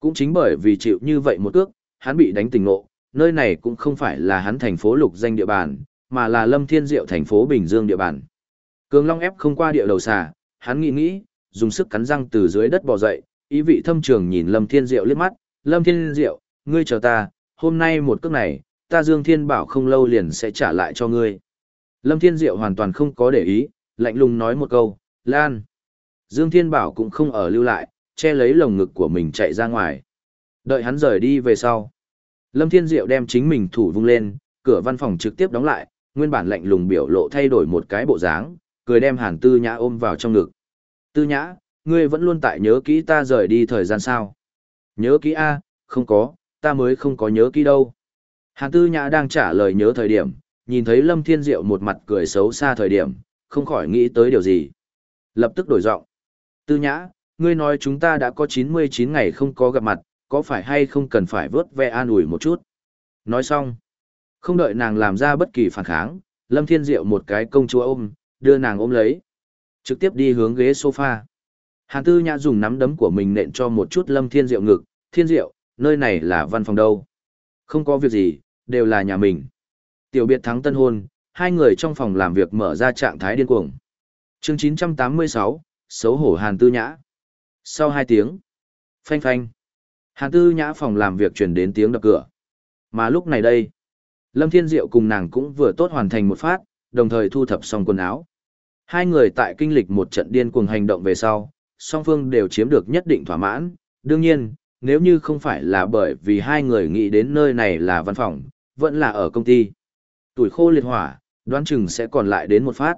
Cũng chính bởi vì chịu như vậy một cước, hắn bị đánh tỉnh ngộ, nơi này cũng không phải là hắn thành phố lục danh địa bàn, mà là Lâm Thiên Diệu thành phố Bình Dương địa bàn. Cường Long ép không qua địa đầu xà, hắn nghĩ nghĩ, dùng sức cắn răng từ dưới đất bò dậy, ý vị thâm trường nhìn Lâm Thiên Diệu liếc mắt, "Lâm Thiên Diệu, ngươi chờ ta, hôm nay một cước này, ta Dương Thiên Bảo không lâu liền sẽ trả lại cho ngươi." Lâm Thiên Diệu hoàn toàn không có để ý, lạnh lùng nói một câu, "Lan." Dương Thiên Bảo cũng không ở lưu lại, che lấy lồng ngực của mình chạy ra ngoài. Đợi hắn rời đi về sau. Lâm Thiên Diệu đem chính mình thủ vung lên, cửa văn phòng trực tiếp đóng lại, nguyên bản lạnh lùng biểu lộ thay đổi một cái bộ dáng, cười đem Hàn Tư Nhã ôm vào trong ngực. Tư Nhã, ngươi vẫn luôn tại nhớ kỹ ta rời đi thời gian sao? Nhớ kỹ A, không có, ta mới không có nhớ kỹ đâu. Hàn Tư Nhã đang trả lời nhớ thời điểm, nhìn thấy Lâm Thiên Diệu một mặt cười xấu xa thời điểm, không khỏi nghĩ tới điều gì. Lập tức đổi giọng. Tư Nhã, ngươi nói chúng ta đã có 99 ngày không có gặp mặt, có phải hay không cần phải vớt ve an ủi một chút? Nói xong. Không đợi nàng làm ra bất kỳ phản kháng, Lâm Thiên Diệu một cái công chúa ôm, đưa nàng ôm lấy. Trực tiếp đi hướng ghế sofa. Hàn Tư Nhã dùng nắm đấm của mình nện cho một chút Lâm Thiên Diệu ngực, Thiên Diệu, nơi này là văn phòng đâu. Không có việc gì, đều là nhà mình. Tiểu biệt thắng tân hôn, hai người trong phòng làm việc mở ra trạng thái điên cuồng. chương 986, xấu hổ Hàn Tư Nhã. Sau hai tiếng, phanh phanh, Hàn Tư Nhã phòng làm việc truyền đến tiếng đập cửa. Mà lúc này đây, Lâm Thiên Diệu cùng nàng cũng vừa tốt hoàn thành một phát, đồng thời thu thập xong quần áo. Hai người tại kinh lịch một trận điên cuồng hành động về sau, song phương đều chiếm được nhất định thỏa mãn. Đương nhiên, nếu như không phải là bởi vì hai người nghĩ đến nơi này là văn phòng, vẫn là ở công ty. Tuổi khô liệt hỏa, đoán chừng sẽ còn lại đến một phát.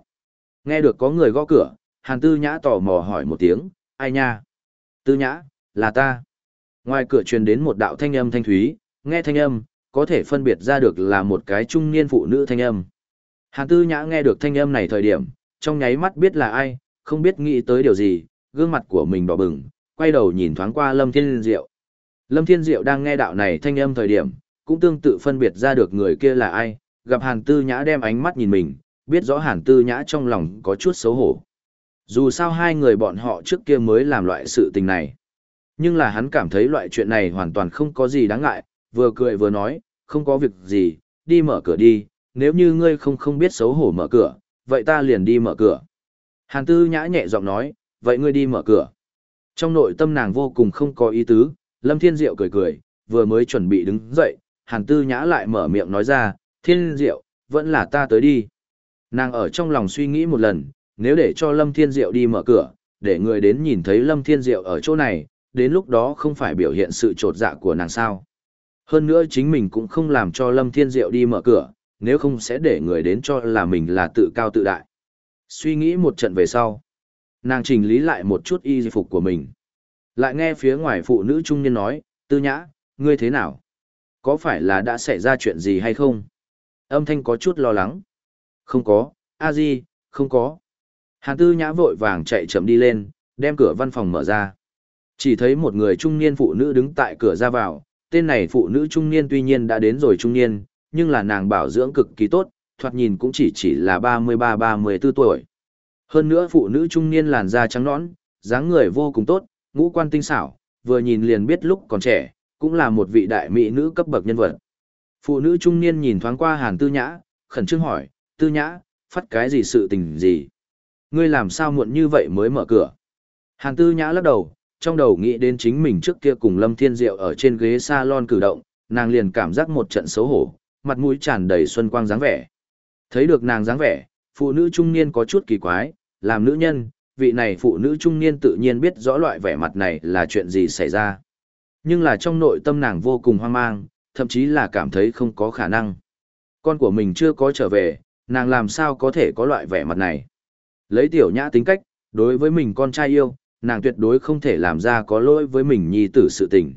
Nghe được có người gõ cửa, Hàn Tư Nhã tò mò hỏi một tiếng, ai nha? Tư Nhã, là ta. Ngoài cửa truyền đến một đạo thanh âm thanh thúy, nghe thanh âm, có thể phân biệt ra được là một cái trung niên phụ nữ thanh âm. Hàn Tư Nhã nghe được thanh âm này thời điểm, trong nháy mắt biết là ai, không biết nghĩ tới điều gì, gương mặt của mình đỏ bừng, quay đầu nhìn thoáng qua Lâm Thiên Diệu. Lâm Thiên Diệu đang nghe đạo này thanh âm thời điểm, cũng tương tự phân biệt ra được người kia là ai, gặp Hàn Tư Nhã đem ánh mắt nhìn mình, biết rõ Hàn Tư Nhã trong lòng có chút xấu hổ. Dù sao hai người bọn họ trước kia mới làm loại sự tình này. Nhưng là hắn cảm thấy loại chuyện này hoàn toàn không có gì đáng ngại, vừa cười vừa nói, không có việc gì, đi mở cửa đi, nếu như ngươi không không biết xấu hổ mở cửa, vậy ta liền đi mở cửa. Hàn tư nhã nhẹ giọng nói, vậy ngươi đi mở cửa. Trong nội tâm nàng vô cùng không có ý tứ, Lâm Thiên Diệu cười cười, vừa mới chuẩn bị đứng dậy, Hàn tư nhã lại mở miệng nói ra, Thiên Diệu, vẫn là ta tới đi. Nàng ở trong lòng suy nghĩ một lần, nếu để cho Lâm Thiên Diệu đi mở cửa, để người đến nhìn thấy Lâm Thiên Diệu ở chỗ này, đến lúc đó không phải biểu hiện sự trột dạ của nàng sao. Hơn nữa chính mình cũng không làm cho Lâm Thiên Diệu đi mở cửa, nếu không sẽ để người đến cho là mình là tự cao tự đại. Suy nghĩ một trận về sau, nàng chỉnh lý lại một chút y phục của mình. Lại nghe phía ngoài phụ nữ trung niên nói, tư nhã, ngươi thế nào? Có phải là đã xảy ra chuyện gì hay không? Âm thanh có chút lo lắng. Không có, a di, không có. Hàn tư nhã vội vàng chạy chậm đi lên, đem cửa văn phòng mở ra. Chỉ thấy một người trung niên phụ nữ đứng tại cửa ra vào, tên này phụ nữ trung niên tuy nhiên đã đến rồi trung niên, nhưng là nàng bảo dưỡng cực kỳ tốt, thoạt nhìn cũng chỉ chỉ là 33-34 tuổi. Hơn nữa phụ nữ trung niên làn da trắng nõn, dáng người vô cùng tốt, ngũ quan tinh xảo, vừa nhìn liền biết lúc còn trẻ, cũng là một vị đại mỹ nữ cấp bậc nhân vật. Phụ nữ trung niên nhìn thoáng qua Hàn Tư Nhã, khẩn trương hỏi, Tư Nhã, phát cái gì sự tình gì? Ngươi làm sao muộn như vậy mới mở cửa? Hàn Tư Nhã lắc đầu, trong đầu nghĩ đến chính mình trước kia cùng Lâm Thiên Diệu ở trên ghế salon cử động, nàng liền cảm giác một trận xấu hổ, mặt mũi tràn đầy xuân quang dáng vẻ. Thấy được nàng dáng vẻ, phụ nữ trung niên có chút kỳ quái, làm nữ nhân, vị này phụ nữ trung niên tự nhiên biết rõ loại vẻ mặt này là chuyện gì xảy ra. Nhưng là trong nội tâm nàng vô cùng hoang mang, thậm chí là cảm thấy không có khả năng. Con của mình chưa có trở về, nàng làm sao có thể có loại vẻ mặt này. Lấy tiểu nhã tính cách, đối với mình con trai yêu, nàng tuyệt đối không thể làm ra có lỗi với mình nhi tử sự tình.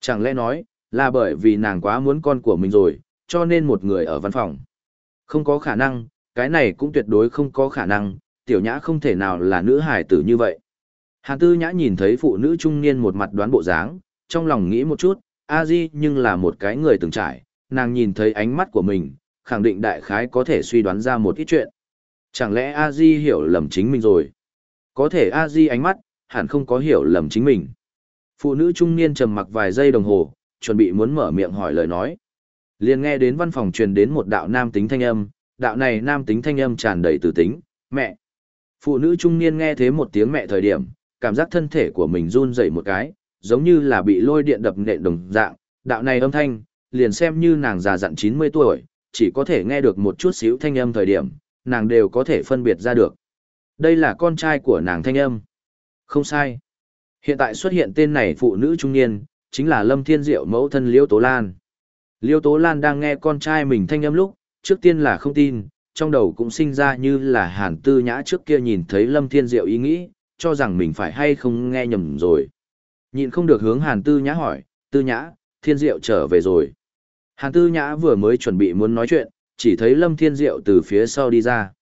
Chẳng lẽ nói, là bởi vì nàng quá muốn con của mình rồi, cho nên một người ở văn phòng. Không có khả năng, cái này cũng tuyệt đối không có khả năng, tiểu nhã không thể nào là nữ hài tử như vậy. Hàn tư nhã nhìn thấy phụ nữ trung niên một mặt đoán bộ dáng, trong lòng nghĩ một chút, a di nhưng là một cái người từng trải, nàng nhìn thấy ánh mắt của mình, khẳng định đại khái có thể suy đoán ra một ít chuyện. Chẳng lẽ a di hiểu lầm chính mình rồi? Có thể a di ánh mắt, hẳn không có hiểu lầm chính mình. Phụ nữ trung niên trầm mặc vài giây đồng hồ, chuẩn bị muốn mở miệng hỏi lời nói. Liền nghe đến văn phòng truyền đến một đạo nam tính thanh âm, đạo này nam tính thanh âm tràn đầy từ tính, mẹ. Phụ nữ trung niên nghe thế một tiếng mẹ thời điểm, cảm giác thân thể của mình run rẩy một cái, giống như là bị lôi điện đập nện đồng dạng, đạo này âm thanh, liền xem như nàng già dặn 90 tuổi, chỉ có thể nghe được một chút xíu thanh âm thời điểm, nàng đều có thể phân biệt ra được. Đây là con trai của nàng thanh âm. Không sai. Hiện tại xuất hiện tên này phụ nữ trung niên, chính là Lâm Thiên Diệu mẫu thân Liêu Tố Lan. Liêu Tố Lan đang nghe con trai mình thanh âm lúc, trước tiên là không tin, trong đầu cũng sinh ra như là hàn tư nhã trước kia nhìn thấy Lâm Thiên Diệu ý nghĩ, cho rằng mình phải hay không nghe nhầm rồi. Nhìn không được hướng hàn tư nhã hỏi, tư nhã, Thiên Diệu trở về rồi. Hàn tư nhã vừa mới chuẩn bị muốn nói chuyện, chỉ thấy Lâm Thiên Diệu từ phía sau đi ra.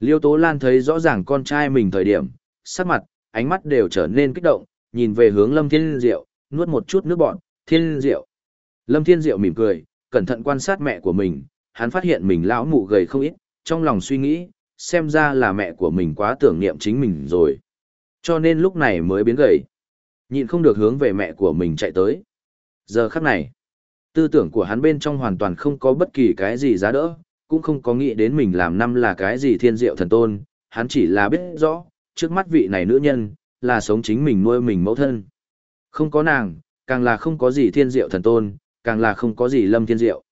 Liêu Tố Lan thấy rõ ràng con trai mình thời điểm, sắc mặt, ánh mắt đều trở nên kích động, nhìn về hướng Lâm Thiên Diệu, nuốt một chút nước bọt. Thiên Diệu. Lâm Thiên Diệu mỉm cười, cẩn thận quan sát mẹ của mình, hắn phát hiện mình lão mụ gầy không ít, trong lòng suy nghĩ, xem ra là mẹ của mình quá tưởng niệm chính mình rồi. Cho nên lúc này mới biến gầy. Nhịn không được hướng về mẹ của mình chạy tới. Giờ khắc này, tư tưởng của hắn bên trong hoàn toàn không có bất kỳ cái gì giá đỡ, cũng không có nghĩ đến mình làm năm là cái gì thiên diệu thần tôn, hắn chỉ là biết rõ, trước mắt vị này nữ nhân, là sống chính mình nuôi mình mẫu thân. Không có nàng, càng là không có gì thiên diệu thần tôn, càng là không có gì lâm thiên diệu.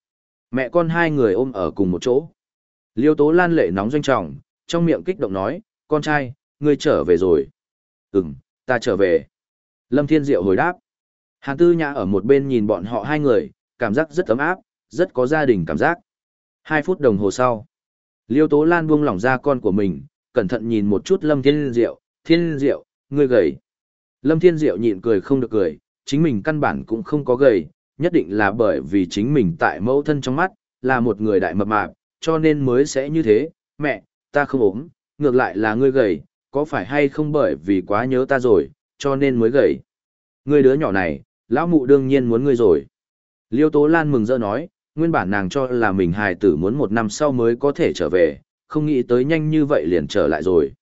Mẹ con hai người ôm ở cùng một chỗ. Liêu tố lan lệ nóng doanh trọng, trong miệng kích động nói, con trai, ngươi trở về rồi. Ừm, ta trở về. Lâm thiên diệu hồi đáp. Hàn tư nhã ở một bên nhìn bọn họ hai người, cảm giác rất ấm áp, rất có gia đình cảm giác. Hai phút đồng hồ sau, Liêu Tố Lan buông lỏng ra con của mình, cẩn thận nhìn một chút Lâm Thiên Diệu, Thiên Diệu, ngươi gầy. Lâm Thiên Diệu nhịn cười không được cười, chính mình căn bản cũng không có gầy, nhất định là bởi vì chính mình tại mẫu thân trong mắt, là một người đại mập mạp, cho nên mới sẽ như thế, mẹ, ta không ốm, ngược lại là ngươi gầy, có phải hay không bởi vì quá nhớ ta rồi, cho nên mới gầy. Ngươi đứa nhỏ này, lão mụ đương nhiên muốn ngươi rồi. Liêu Tố Lan mừng rỡ nói, nguyên bản nàng cho là mình hài tử muốn một năm sau mới có thể trở về, không nghĩ tới nhanh như vậy liền trở lại rồi.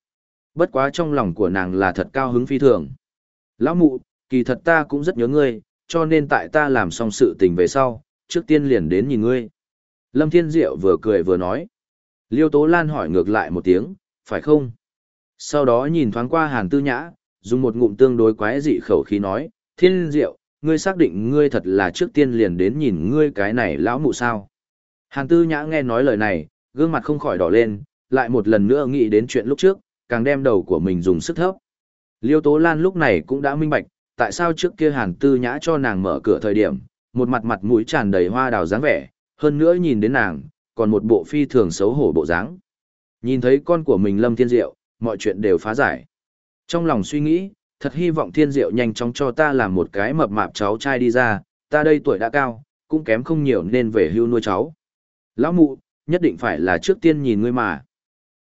Bất quá trong lòng của nàng là thật cao hứng phi thường. Lão mụ, kỳ thật ta cũng rất nhớ ngươi, cho nên tại ta làm xong sự tình về sau, trước tiên liền đến nhìn ngươi. Lâm Thiên Diệu vừa cười vừa nói. Liêu Tố Lan hỏi ngược lại một tiếng, phải không? Sau đó nhìn thoáng qua Hàn Tư Nhã, dùng một ngụm tương đối quái dị khẩu khí nói, Thiên Diệu, ngươi xác định ngươi thật là trước tiên liền đến nhìn ngươi cái này lão mụ sao. Hàn Tư Nhã nghe nói lời này, gương mặt không khỏi đỏ lên, lại một lần nữa nghĩ đến chuyện lúc trước, càng đem đầu của mình dùng sức thấp. Liêu Tố Lan lúc này cũng đã minh bạch, tại sao trước kia Hàn Tư Nhã cho nàng mở cửa thời điểm, một mặt mặt mũi tràn đầy hoa đào dáng vẻ, hơn nữa nhìn đến nàng, còn một bộ phi thường xấu hổ bộ dáng. Nhìn thấy con của mình Lâm Thiên Diệu, mọi chuyện đều phá giải. Trong lòng suy nghĩ, thật hy vọng Thiên Diệu nhanh chóng cho ta làm một cái mập mạp cháu trai đi ra, ta đây tuổi đã cao, cũng kém không nhiều nên về hưu nuôi cháu. Lão mụ, nhất định phải là trước tiên nhìn ngươi mà.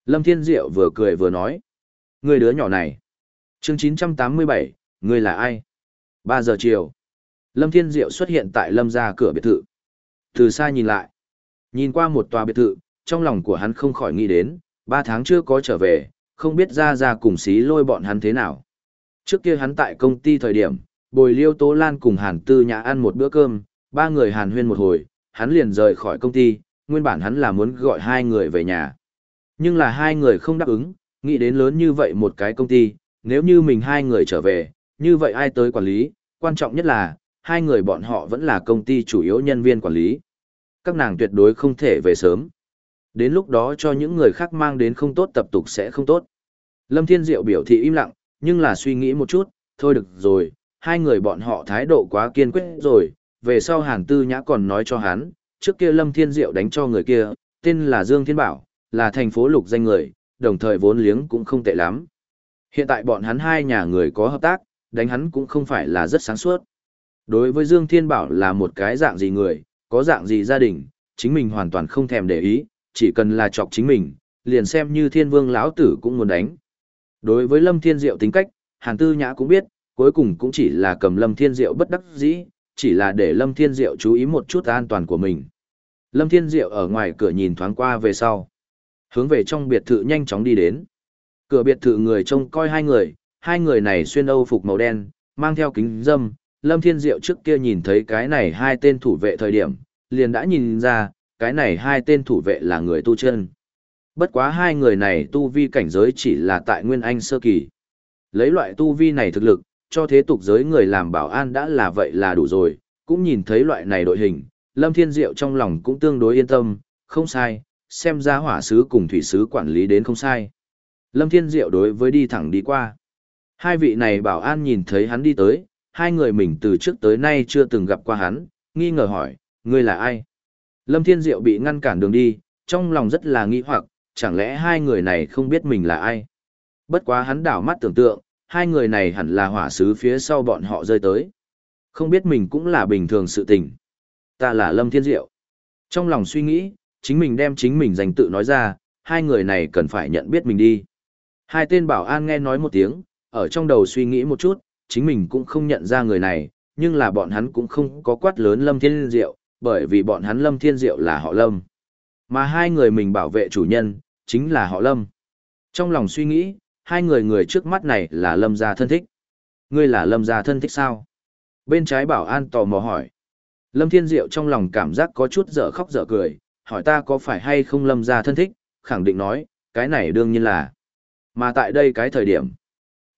Lâm Thiên Diệu vừa cười vừa nói. Ngươi đứa nhỏ này. Chương 987, ngươi là ai? 3 giờ chiều. Lâm Thiên Diệu xuất hiện tại Lâm gia cửa biệt thự. Từ xa nhìn lại. Nhìn qua một tòa biệt thự, trong lòng của hắn không khỏi nghĩ đến, 3 tháng chưa có trở về, không biết ra ra cùng xí lôi bọn hắn thế nào. Trước kia hắn tại công ty thời điểm, bồi liêu tố lan cùng hàn tư nhà ăn một bữa cơm, ba người hàn huyên một hồi, hắn liền rời khỏi công ty, nguyên bản hắn là muốn gọi hai người về nhà. Nhưng là hai người không đáp ứng, nghĩ đến lớn như vậy một cái công ty, nếu như mình hai người trở về, như vậy ai tới quản lý, quan trọng nhất là, hai người bọn họ vẫn là công ty chủ yếu nhân viên quản lý. Các nàng tuyệt đối không thể về sớm. Đến lúc đó cho những người khác mang đến không tốt tập tục sẽ không tốt. Lâm Thiên Diệu biểu thị im lặng, nhưng là suy nghĩ một chút, thôi được rồi, hai người bọn họ thái độ quá kiên quyết rồi, về sau Hàn Tư Nhã còn nói cho hắn, trước kia Lâm Thiên Diệu đánh cho người kia, tên là Dương Thiên Bảo, là thành phố lục danh người, đồng thời vốn liếng cũng không tệ lắm. Hiện tại bọn hắn hai nhà người có hợp tác, đánh hắn cũng không phải là rất sáng suốt. Đối với Dương Thiên Bảo là một cái dạng gì người, có dạng gì gia đình, chính mình hoàn toàn không thèm để ý, chỉ cần là chọc chính mình, liền xem như thiên vương lão tử cũng muốn đánh. Đối với Lâm Thiên Diệu tính cách, Hàn Tư Nhã cũng biết, cuối cùng cũng chỉ là cầm Lâm Thiên Diệu bất đắc dĩ, chỉ là để Lâm Thiên Diệu chú ý một chút an toàn của mình. Lâm Thiên Diệu ở ngoài cửa nhìn thoáng qua về sau. Hướng về trong biệt thự nhanh chóng đi đến. Cửa biệt thự người trông coi hai người, hai người này xuyên âu phục màu đen, mang theo kính dâm. Lâm Thiên Diệu trước kia nhìn thấy cái này hai tên thủ vệ thời điểm, liền đã nhìn ra, cái này hai tên thủ vệ là người tu chân. Bất quá hai người này tu vi cảnh giới chỉ là tại Nguyên Anh sơ kỳ. Lấy loại tu vi này thực lực, cho thế tục giới người làm bảo an đã là vậy là đủ rồi, cũng nhìn thấy loại này đội hình, Lâm Thiên Diệu trong lòng cũng tương đối yên tâm, không sai, xem ra hỏa sứ cùng thủy sứ quản lý đến không sai. Lâm Thiên Diệu đối với đi thẳng đi qua. Hai vị này bảo an nhìn thấy hắn đi tới, hai người mình từ trước tới nay chưa từng gặp qua hắn, nghi ngờ hỏi, ngươi là ai? Lâm Thiên Diệu bị ngăn cản đường đi, trong lòng rất là nghi hoặc, chẳng lẽ hai người này không biết mình là ai? Bất quá hắn đảo mắt tưởng tượng, hai người này hẳn là hỏa sứ phía sau bọn họ rơi tới. Không biết mình cũng là bình thường sự tình. Ta là Lâm Thiên Diệu. Trong lòng suy nghĩ, chính mình đem chính mình dành tự nói ra, hai người này cần phải nhận biết mình đi. Hai tên bảo an nghe nói một tiếng, ở trong đầu suy nghĩ một chút, chính mình cũng không nhận ra người này, nhưng là bọn hắn cũng không có quát lớn Lâm Thiên Diệu, bởi vì bọn hắn Lâm Thiên Diệu là họ Lâm. Mà hai người mình bảo vệ chủ nhân, chính là họ Lâm. Trong lòng suy nghĩ, hai người người trước mắt này là Lâm gia thân thích. Ngươi là Lâm gia thân thích sao? Bên trái bảo an tò mò hỏi. Lâm Thiên Diệu trong lòng cảm giác có chút dở khóc dở cười, hỏi ta có phải hay không Lâm gia thân thích, khẳng định nói, cái này đương nhiên là. Mà tại đây cái thời điểm,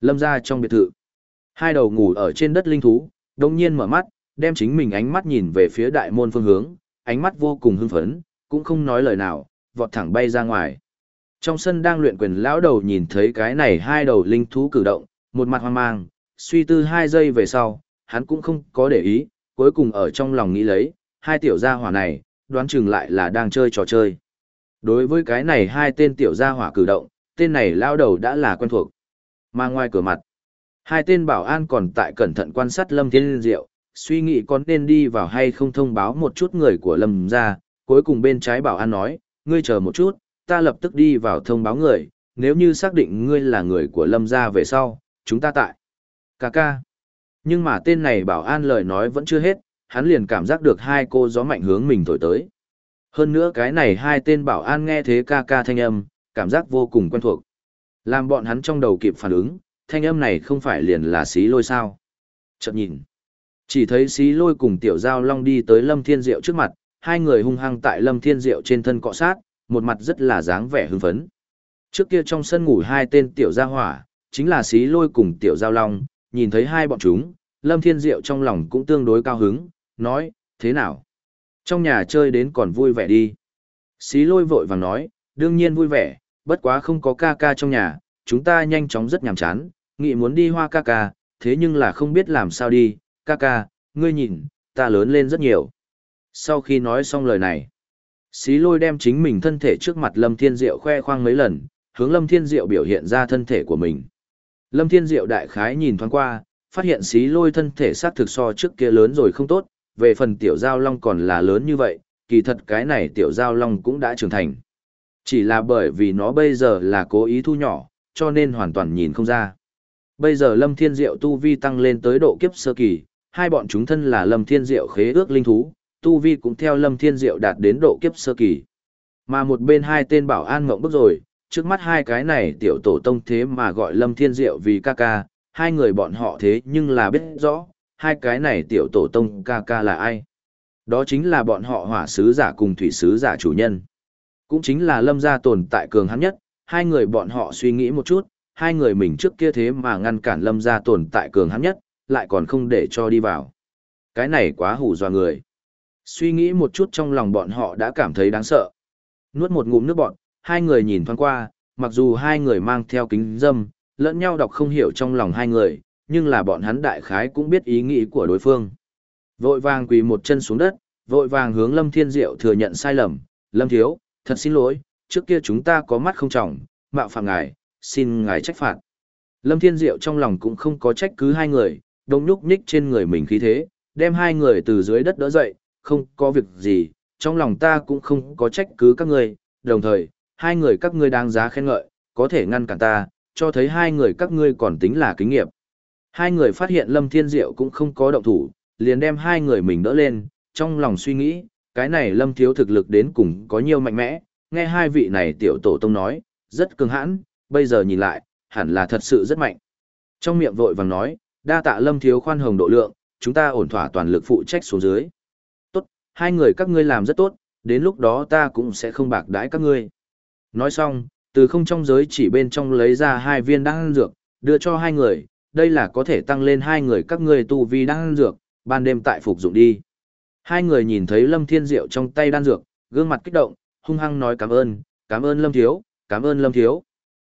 Lâm gia trong biệt thự, hai đầu ngủ ở trên đất linh thú, đồng nhiên mở mắt, đem chính mình ánh mắt nhìn về phía đại môn phương hướng, ánh mắt vô cùng hưng phấn, cũng không nói lời nào, vọt thẳng bay ra ngoài. Trong sân đang luyện quyền lão đầu nhìn thấy cái này hai đầu linh thú cử động, một mặt hoang mang, suy tư hai giây về sau, hắn cũng không có để ý, cuối cùng ở trong lòng nghĩ lấy, hai tiểu gia hỏa này, đoán chừng lại là đang chơi trò chơi. Đối với cái này hai tên tiểu gia hỏa cử động, tên này lão đầu đã là quen thuộc. Mà ngoài cửa mặt, hai tên bảo an còn tại cẩn thận quan sát Lâm Thiên Diệu, suy nghĩ có nên đi vào hay không thông báo một chút người của Lâm ra, cuối cùng bên trái bảo an nói, ngươi chờ một chút, ta lập tức đi vào thông báo người, nếu như xác định ngươi là người của Lâm gia về sau, chúng ta tại. Cà ca. Nhưng mà tên này bảo an lời nói vẫn chưa hết, hắn liền cảm giác được hai cô gió mạnh hướng mình thổi tới. Hơn nữa cái này hai tên bảo an nghe thế ca ca thanh âm, cảm giác vô cùng quen thuộc. Làm bọn hắn trong đầu kịp phản ứng, thanh âm này không phải liền là xí lôi sao. Chợt nhìn. Chỉ thấy xí lôi cùng tiểu giao long đi tới Lâm Thiên Diệu trước mặt, hai người hung hăng tại Lâm Thiên Diệu trên thân cọ sát, một mặt rất là dáng vẻ hưng phấn. Trước kia trong sân ngủ hai tên tiểu gia hỏa, chính là xí lôi cùng tiểu giao long, nhìn thấy hai bọn chúng, Lâm Thiên Diệu trong lòng cũng tương đối cao hứng, nói, thế nào? Trong nhà chơi đến còn vui vẻ đi. Xí lôi vội vàng nói, đương nhiên vui vẻ, bất quá không có ca ca trong nhà, chúng ta nhanh chóng rất nhàm chán, nghĩ muốn đi hoa ca ca, thế nhưng là không biết làm sao đi, ca ca, ngươi nhìn, ta lớn lên rất nhiều. Sau khi nói xong lời này, xí lôi đem chính mình thân thể trước mặt Lâm Thiên Diệu khoe khoang mấy lần, hướng Lâm Thiên Diệu biểu hiện ra thân thể của mình. Lâm Thiên Diệu đại khái nhìn thoáng qua, phát hiện xí lôi thân thể xác thực so trước kia lớn rồi không tốt, về phần tiểu giao long còn là lớn như vậy, kỳ thật cái này tiểu giao long cũng đã trưởng thành. Chỉ là bởi vì nó bây giờ là cố ý thu nhỏ, cho nên hoàn toàn nhìn không ra. Bây giờ Lâm Thiên Diệu tu vi tăng lên tới độ kiếp sơ kỳ, hai bọn chúng thân là Lâm Thiên Diệu khế ước linh thú, tu vi cũng theo Lâm Thiên Diệu đạt đến độ kiếp sơ kỳ. Mà một bên hai tên bảo an mộng bức rồi, trước mắt hai cái này tiểu tổ tông thế mà gọi Lâm Thiên Diệu vì ca ca, hai người bọn họ thế nhưng là biết rõ, hai cái này tiểu tổ tông ca ca là ai. Đó chính là bọn họ hỏa sứ giả cùng thủy sứ giả chủ nhân. Cũng chính là lâm gia tồn tại cường hắn nhất, hai người bọn họ suy nghĩ một chút, hai người mình trước kia thế mà ngăn cản lâm gia tồn tại cường hắn nhất, lại còn không để cho đi vào. Cái này quá hù dọa người. Suy nghĩ một chút trong lòng bọn họ đã cảm thấy đáng sợ. Nuốt một ngụm nước bọn, hai người nhìn thoáng qua, mặc dù hai người mang theo kính dâm, lẫn nhau đọc không hiểu trong lòng hai người, nhưng là bọn hắn đại khái cũng biết ý nghĩ của đối phương. Vội vàng quỳ một chân xuống đất, vội vàng hướng Lâm Thiên Diệu thừa nhận sai lầm, Lâm Thiếu, thật xin lỗi, trước kia chúng ta có mắt không trọng, mạo phạm ngài, xin ngài trách phạt. Lâm Thiên Diệu trong lòng cũng không có trách cứ hai người, đông nhúc nhích trên người mình khí thế, đem hai người từ dưới đất đỡ dậy, không có việc gì, trong lòng ta cũng không có trách cứ các người, đồng thời, hai người các ngươi đáng giá khen ngợi, có thể ngăn cản ta, cho thấy hai người các ngươi còn tính là kinh nghiệm. Hai người phát hiện Lâm Thiên Diệu cũng không có động thủ, liền đem hai người mình đỡ lên, trong lòng suy nghĩ, cái này Lâm Thiếu thực lực đến cùng có nhiều mạnh mẽ, nghe hai vị này tiểu tổ tông nói, rất cứng hãn, bây giờ nhìn lại, hẳn là thật sự rất mạnh. Trong miệng vội vàng nói, đa tạ Lâm Thiếu khoan hồng độ lượng, chúng ta ổn thỏa toàn lực phụ trách xuống dưới. Hai người các ngươi làm rất tốt, đến lúc đó ta cũng sẽ không bạc đãi các ngươi. Nói xong, từ không trong giới chỉ bên trong lấy ra hai viên đan dược, đưa cho hai người, đây là có thể tăng lên hai người các ngươi tu vi đan dược, ban đêm tại phục dụng đi. Hai người nhìn thấy Lâm Thiên Diệu trong tay đan dược, gương mặt kích động, hung hăng nói cảm ơn, cảm ơn Lâm Thiếu, cảm ơn Lâm Thiếu.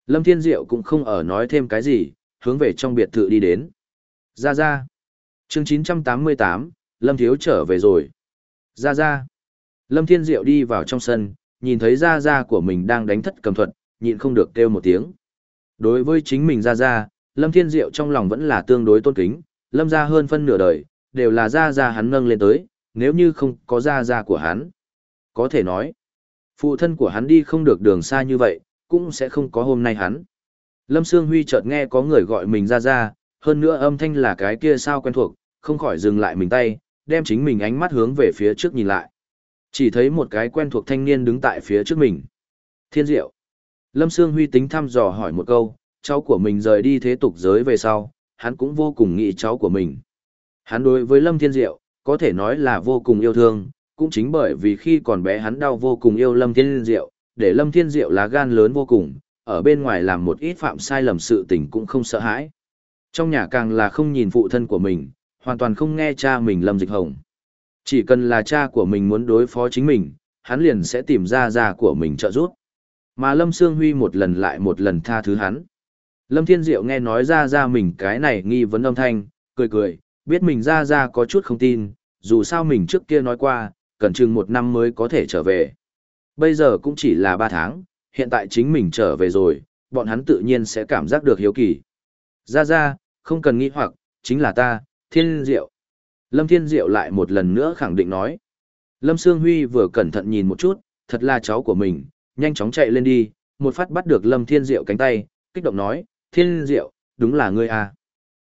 Lâm Thiên Diệu cũng không ở nói thêm cái gì, hướng về trong biệt thự đi đến. Ra ra. Chương 988, Lâm Thiếu trở về rồi. Ra ra. Lâm Thiên Diệu đi vào trong sân, nhìn thấy ra ra của mình đang đánh thất cầm thuật, nhịn không được kêu một tiếng. Đối với chính mình ra ra, Lâm Thiên Diệu trong lòng vẫn là tương đối tôn kính, Lâm ra hơn phân nửa đời, đều là ra ra hắn nâng lên tới, nếu như không có ra ra của hắn. Có thể nói, phụ thân của hắn đi không được đường xa như vậy, cũng sẽ không có hôm nay hắn. Lâm Sương Huy chợt nghe có người gọi mình ra ra, hơn nữa âm thanh là cái kia sao quen thuộc, không khỏi dừng lại mình tay, đem chính mình ánh mắt hướng về phía trước nhìn lại. Chỉ thấy một cái quen thuộc thanh niên đứng tại phía trước mình. Thiên Diệu. Lâm Sương Huy tính thăm dò hỏi một câu, cháu của mình rời đi thế tục giới về sau, hắn cũng vô cùng nghĩ cháu của mình. Hắn đối với Lâm Thiên Diệu, có thể nói là vô cùng yêu thương, cũng chính bởi vì khi còn bé hắn đau vô cùng yêu Lâm Thiên Diệu, để Lâm Thiên Diệu lá gan lớn vô cùng, ở bên ngoài làm một ít phạm sai lầm sự tình cũng không sợ hãi. Trong nhà càng là không nhìn phụ thân của mình, hoàn toàn không nghe cha mình Lâm Dịch Hồng. Chỉ cần là cha của mình muốn đối phó chính mình, hắn liền sẽ tìm ra già của mình trợ giúp. Mà Lâm Sương Huy một lần lại một lần tha thứ hắn. Lâm Thiên Diệu nghe nói ra ra mình cái này nghi vấn âm thanh, cười cười, biết mình ra ra có chút không tin, dù sao mình trước kia nói qua, cần chừng một năm mới có thể trở về. Bây giờ cũng chỉ là ba tháng, hiện tại chính mình trở về rồi, bọn hắn tự nhiên sẽ cảm giác được hiếu kỳ. Ra ra, không cần nghĩ hoặc, chính là ta, Thiên Diệu. Lâm Thiên Diệu lại một lần nữa khẳng định nói. Lâm Sương Huy vừa cẩn thận nhìn một chút, thật là cháu của mình, nhanh chóng chạy lên đi, một phát bắt được Lâm Thiên Diệu cánh tay, kích động nói, Thiên Diệu, đúng là ngươi à.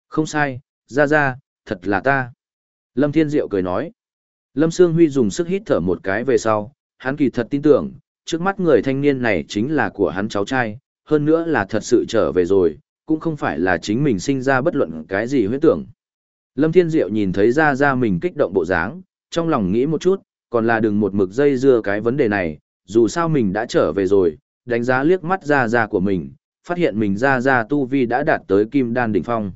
Không sai, ra ra, thật là ta. Lâm Thiên Diệu cười nói. Lâm Sương Huy dùng sức hít thở một cái về sau, hắn kỳ thật tin tưởng, trước mắt người thanh niên này chính là của hắn cháu trai, hơn nữa là thật sự trở về rồi, cũng không phải là chính mình sinh ra bất luận cái gì huyết tưởng. Lâm Thiên Diệu nhìn thấy ra ra mình kích động bộ dáng, trong lòng nghĩ một chút, còn là đừng một mực dây dưa cái vấn đề này, dù sao mình đã trở về rồi, đánh giá liếc mắt ra ra của mình, phát hiện mình ra ra tu vi đã đạt tới kim đan đỉnh phong.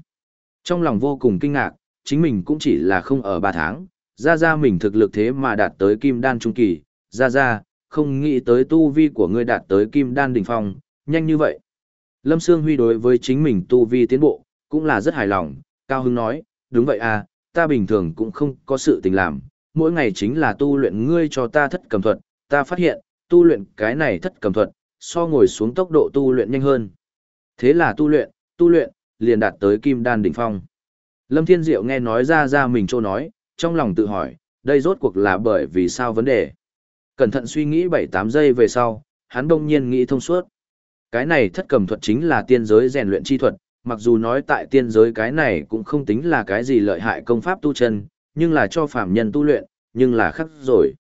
Trong lòng vô cùng kinh ngạc, chính mình cũng chỉ là không ở 3 tháng, ra ra mình thực lực thế mà đạt tới kim đan trung kỳ, ra ra, không nghĩ tới tu vi của ngươi đạt tới kim đan đỉnh phong, nhanh như vậy. Lâm Sương Huy đối với chính mình tu vi tiến bộ, cũng là rất hài lòng, Cao Hưng nói, đúng vậy à, ta bình thường cũng không có sự tình làm, mỗi ngày chính là tu luyện ngươi cho ta thất cầm thuật, ta phát hiện, tu luyện cái này thất cầm thuật, so ngồi xuống tốc độ tu luyện nhanh hơn. Thế là tu luyện, tu luyện, liền đạt tới kim đan đỉnh phong. Lâm Thiên Diệu nghe nói ra ra mình trô nói, trong lòng tự hỏi, đây rốt cuộc là bởi vì sao vấn đề. Cẩn thận suy nghĩ 7-8 giây về sau, hắn đông nhiên nghĩ thông suốt. Cái này thất cầm thuật chính là tiên giới rèn luyện chi thuật, mặc dù nói tại tiên giới cái này cũng không tính là cái gì lợi hại công pháp tu chân, nhưng là cho phàm nhân tu luyện, nhưng là khắc rồi.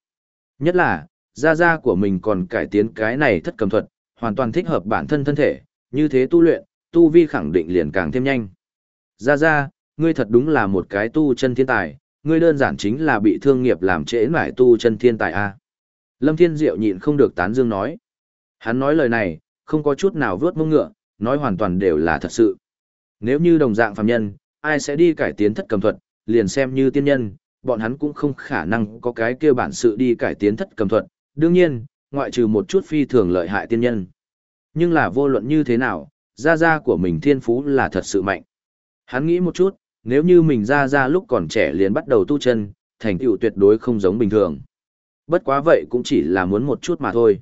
Nhất là, gia gia của mình còn cải tiến cái này thất cầm thuật, hoàn toàn thích hợp bản thân thân thể, như thế tu luyện, tu vi khẳng định liền càng thêm nhanh. Gia gia, ngươi thật đúng là một cái tu chân thiên tài, ngươi đơn giản chính là bị thương nghiệp làm trễ mãi tu chân thiên tài a. Lâm Thiên Diệu nhịn không được tán dương nói. Hắn nói lời này, không có chút nào vớt mông ngựa, nói hoàn toàn đều là thật sự. Nếu như đồng dạng phàm nhân, ai sẽ đi cải tiến thất cầm thuật, liền xem như tiên nhân, bọn hắn cũng không khả năng có cái kia bản sự đi cải tiến thất cầm thuật, đương nhiên, ngoại trừ một chút phi thường lợi hại tiên nhân. Nhưng là vô luận như thế nào, gia gia của mình thiên phú là thật sự mạnh. Hắn nghĩ một chút, nếu như mình gia gia lúc còn trẻ liền bắt đầu tu chân, thành tựu tuyệt đối không giống bình thường. Bất quá vậy cũng chỉ là muốn một chút mà thôi.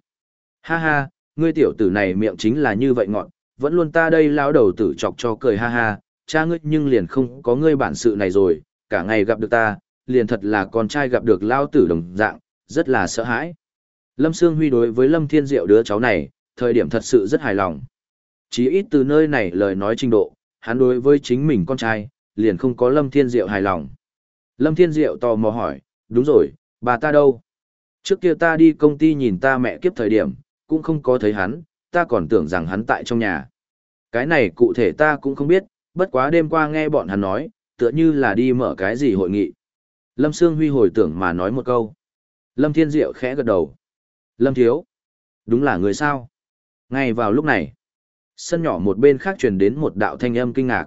Ha ha, ngươi tiểu tử này miệng chính là như vậy ngọn, vẫn luôn ta đây lao đầu tử chọc cho cười ha ha, cha ngươi nhưng liền không có ngươi bản sự này rồi, cả ngày gặp được ta, liền thật là con trai gặp được lao tử đồng dạng, rất là sợ hãi. Lâm Sương Huy đối với Lâm Thiên Diệu đứa cháu này, thời điểm thật sự rất hài lòng. Chỉ ít từ nơi này lời nói trình độ, hắn đối với chính mình con trai, liền không có Lâm Thiên Diệu hài lòng. Lâm Thiên Diệu tò mò hỏi, đúng rồi, bà ta đâu? Trước kia ta đi công ty nhìn ta mẹ kiếp thời điểm, cũng không có thấy hắn, ta còn tưởng rằng hắn tại trong nhà. Cái này cụ thể ta cũng không biết, bất quá đêm qua nghe bọn hắn nói, tựa như là đi mở cái gì hội nghị. Lâm Sương Huy hồi tưởng mà nói một câu. Lâm Thiên Diệu khẽ gật đầu. Lâm Thiếu. Đúng là người sao? Ngay vào lúc này, sân nhỏ một bên khác truyền đến một đạo thanh âm kinh ngạc.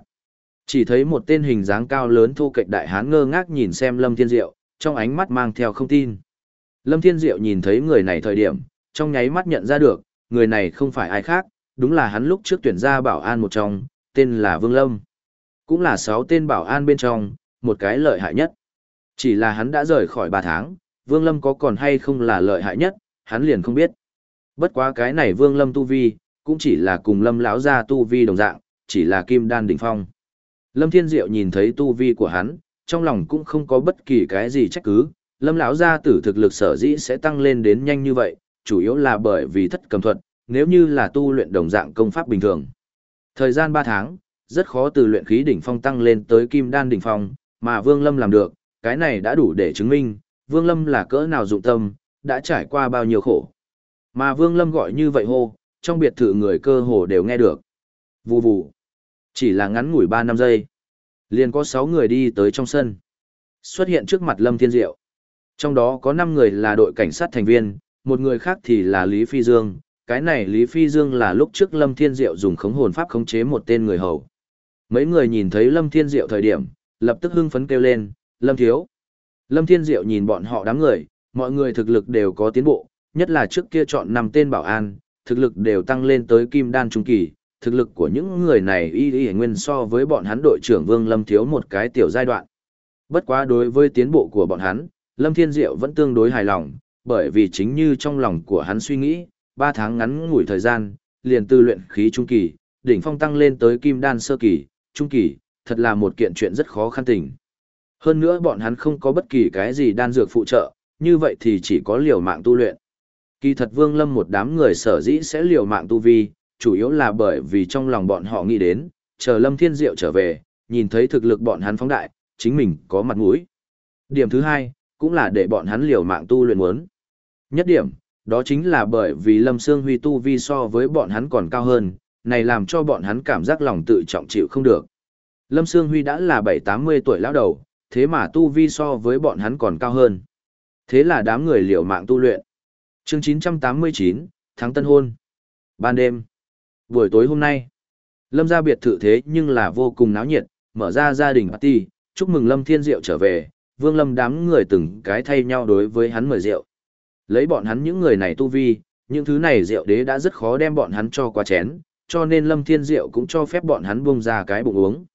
Chỉ thấy một tên hình dáng cao lớn thu kệch đại hán ngơ ngác nhìn xem Lâm Thiên Diệu, trong ánh mắt mang theo không tin. Lâm Thiên Diệu nhìn thấy người này thời điểm, trong nháy mắt nhận ra được, người này không phải ai khác, đúng là hắn lúc trước tuyển ra bảo an một trong, tên là Vương Lâm. Cũng là sáu tên bảo an bên trong, một cái lợi hại nhất. Chỉ là hắn đã rời khỏi ba tháng, Vương Lâm có còn hay không là lợi hại nhất, hắn liền không biết. Bất quá cái này Vương Lâm tu vi, cũng chỉ là cùng Lâm lão gia tu vi đồng dạng, chỉ là kim đan đỉnh phong. Lâm Thiên Diệu nhìn thấy tu vi của hắn, trong lòng cũng không có bất kỳ cái gì trách cứ, Lâm lão gia tử thực lực sở dĩ sẽ tăng lên đến nhanh như vậy, chủ yếu là bởi vì thất cầm thuật, nếu như là tu luyện đồng dạng công pháp bình thường. Thời gian 3 tháng, rất khó từ luyện khí đỉnh phong tăng lên tới kim đan đỉnh phong, mà Vương Lâm làm được, cái này đã đủ để chứng minh, Vương Lâm là cỡ nào dụng tâm, đã trải qua bao nhiêu khổ. Mà Vương Lâm gọi như vậy hô, trong biệt thự người cơ hồ đều nghe được. Vù vù. Chỉ là ngắn ngủi 3 năm giây. Liền có 6 người đi tới trong sân. Xuất hiện trước mặt Lâm Thiên Diệu. Trong đó có 5 người là đội cảnh sát thành viên, một người khác thì là Lý Phi Dương. Cái này Lý Phi Dương là lúc trước Lâm Thiên Diệu dùng khống hồn pháp khống chế một tên người hầu. Mấy người nhìn thấy Lâm Thiên Diệu thời điểm, lập tức hưng phấn kêu lên, Lâm Thiếu. Lâm Thiên Diệu nhìn bọn họ đám người, mọi người thực lực đều có tiến bộ, nhất là trước kia chọn năm tên bảo an, thực lực đều tăng lên tới kim đan trung kỳ, thực lực của những người này y y nguyên so với bọn hắn đội trưởng Vương Lâm thiếu một cái tiểu giai đoạn. Bất quá đối với tiến bộ của bọn hắn, Lâm Thiên Diệu vẫn tương đối hài lòng, bởi vì chính như trong lòng của hắn suy nghĩ, 3 tháng ngắn ngủi thời gian, liền từ luyện khí trung kỳ, đỉnh phong tăng lên tới kim đan sơ kỳ, trung kỳ, thật là một kiện chuyện rất khó khăn tình. Hơn nữa bọn hắn không có bất kỳ cái gì đan dược phụ trợ, như vậy thì chỉ có liều mạng tu luyện. Kỳ thật Vương Lâm một đám người sở dĩ sẽ liều mạng tu vi, chủ yếu là bởi vì trong lòng bọn họ nghĩ đến, chờ Lâm Thiên Diệu trở về, nhìn thấy thực lực bọn hắn phóng đại, chính mình có mặt mũi. Điểm thứ hai, cũng là để bọn hắn liều mạng tu luyện muốn. Nhất điểm, đó chính là bởi vì Lâm Sương Huy tu vi so với bọn hắn còn cao hơn, này làm cho bọn hắn cảm giác lòng tự trọng chịu không được. Lâm Sương Huy đã là 7-80 tuổi lão đầu, thế mà tu vi so với bọn hắn còn cao hơn. Thế là đám người liều mạng tu luyện. Chương 989, tháng tân hôn. Ban đêm. Buổi tối hôm nay, Lâm gia biệt thự thế nhưng là vô cùng náo nhiệt, mở ra gia đình party, chúc mừng Lâm Thiên Diệu trở về, Vương Lâm đám người từng cái thay nhau đối với hắn mời rượu. Lấy bọn hắn những người này tu vi, những thứ này rượu đế đã rất khó đem bọn hắn cho qua chén, cho nên Lâm Thiên Diệu cũng cho phép bọn hắn buông ra cái bụng uống.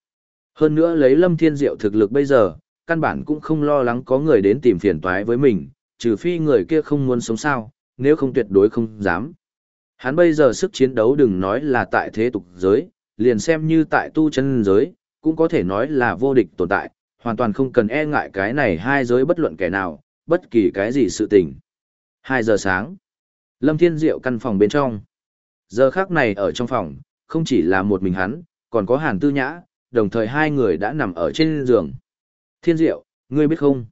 Hơn nữa lấy Lâm Thiên Diệu thực lực bây giờ, căn bản cũng không lo lắng có người đến tìm phiền toái với mình, trừ phi người kia không muốn sống sao, nếu không tuyệt đối không dám. Hắn bây giờ sức chiến đấu đừng nói là tại thế tục giới, liền xem như tại tu chân giới, cũng có thể nói là vô địch tồn tại, hoàn toàn không cần e ngại cái này hai giới bất luận kẻ nào, bất kỳ cái gì sự tình. 2 giờ sáng, Lâm Thiên Diệu căn phòng bên trong. Giờ khác này ở trong phòng, không chỉ là một mình hắn, còn có Hàn Tư Nhã, đồng thời hai người đã nằm ở trên giường. Thiên Diệu, ngươi biết không?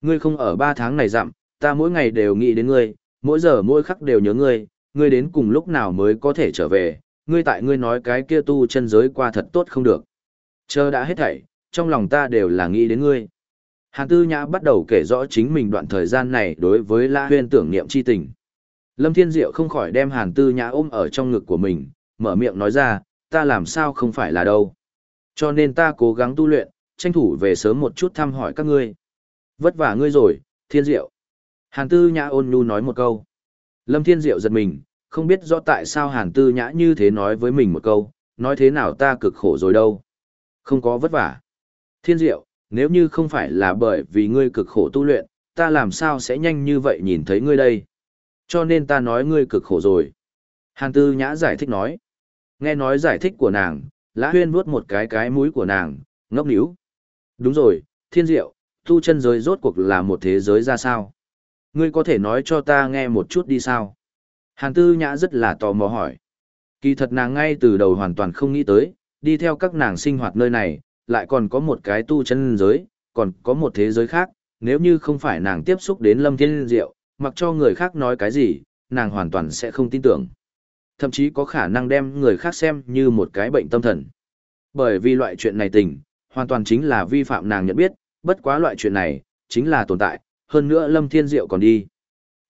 Ngươi không ở ba tháng này dặm, ta mỗi ngày đều nghĩ đến ngươi, mỗi giờ mỗi khắc đều nhớ ngươi, ngươi đến cùng lúc nào mới có thể trở về, ngươi tại ngươi nói cái kia tu chân giới qua thật tốt không được. Chờ đã hết thảy, trong lòng ta đều là nghĩ đến ngươi. Hàn Tư Nhã bắt đầu kể rõ chính mình đoạn thời gian này đối với La Huyên tưởng niệm chi tình. Lâm Thiên Diệu không khỏi đem Hàn Tư Nhã ôm ở trong ngực của mình, mở miệng nói ra, ta làm sao không phải là đâu. Cho nên ta cố gắng tu luyện, tranh thủ về sớm một chút thăm hỏi các ngươi. Vất vả ngươi rồi, Thiên Diệu. Hàn Tư Nhã ôn nhu nói một câu. Lâm Thiên Diệu giật mình, không biết rõ tại sao Hàn Tư Nhã như thế nói với mình một câu, nói thế nào ta cực khổ rồi đâu. Không có vất vả. Thiên Diệu, nếu như không phải là bởi vì ngươi cực khổ tu luyện, ta làm sao sẽ nhanh như vậy nhìn thấy ngươi đây. Cho nên ta nói ngươi cực khổ rồi. Hàn Tư Nhã giải thích nói. Nghe nói giải thích của nàng, Lã Huyên vuốt một cái cái mũi của nàng, ngốc níu. Đúng rồi, thiên diệu, tu chân giới rốt cuộc là một thế giới ra sao? Ngươi có thể nói cho ta nghe một chút đi sao? Hàn Tư Nhã rất là tò mò hỏi. Kỳ thật nàng ngay từ đầu hoàn toàn không nghĩ tới, đi theo các nàng sinh hoạt nơi này, lại còn có một cái tu chân giới, còn có một thế giới khác, nếu như không phải nàng tiếp xúc đến Lâm Thiên Diệu, mặc cho người khác nói cái gì, nàng hoàn toàn sẽ không tin tưởng. Thậm chí có khả năng đem người khác xem như một cái bệnh tâm thần. Bởi vì loại chuyện này tình, hoàn toàn chính là vi phạm nàng nhận biết, bất quá loại chuyện này, chính là tồn tại, hơn nữa Lâm Thiên Diệu còn đi.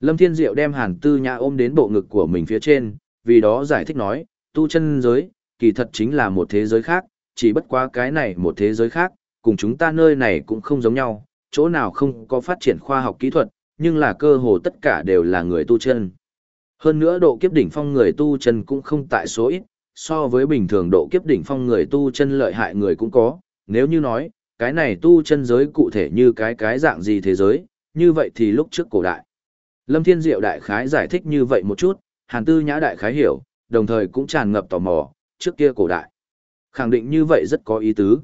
Lâm Thiên Diệu đem Hàn Tư Nhã ôm đến bộ ngực của mình phía trên, vì đó giải thích nói, tu chân giới, kỳ thật chính là một thế giới khác, chỉ bất quá cái này một thế giới khác, cùng chúng ta nơi này cũng không giống nhau, chỗ nào không có phát triển khoa học kỹ thuật, nhưng là cơ hồ tất cả đều là người tu chân. Hơn nữa độ kiếp đỉnh phong người tu chân cũng không tại số ít, so với bình thường độ kiếp đỉnh phong người tu chân lợi hại người cũng có, nếu như nói, cái này tu chân giới cụ thể như cái cái dạng gì thế giới, như vậy thì lúc trước cổ đại. Lâm Thiên Diệu đại khái giải thích như vậy một chút, Hàn Tư Nhã đại khái hiểu, đồng thời cũng tràn ngập tò mò, trước kia cổ đại. Khẳng định như vậy rất có ý tứ.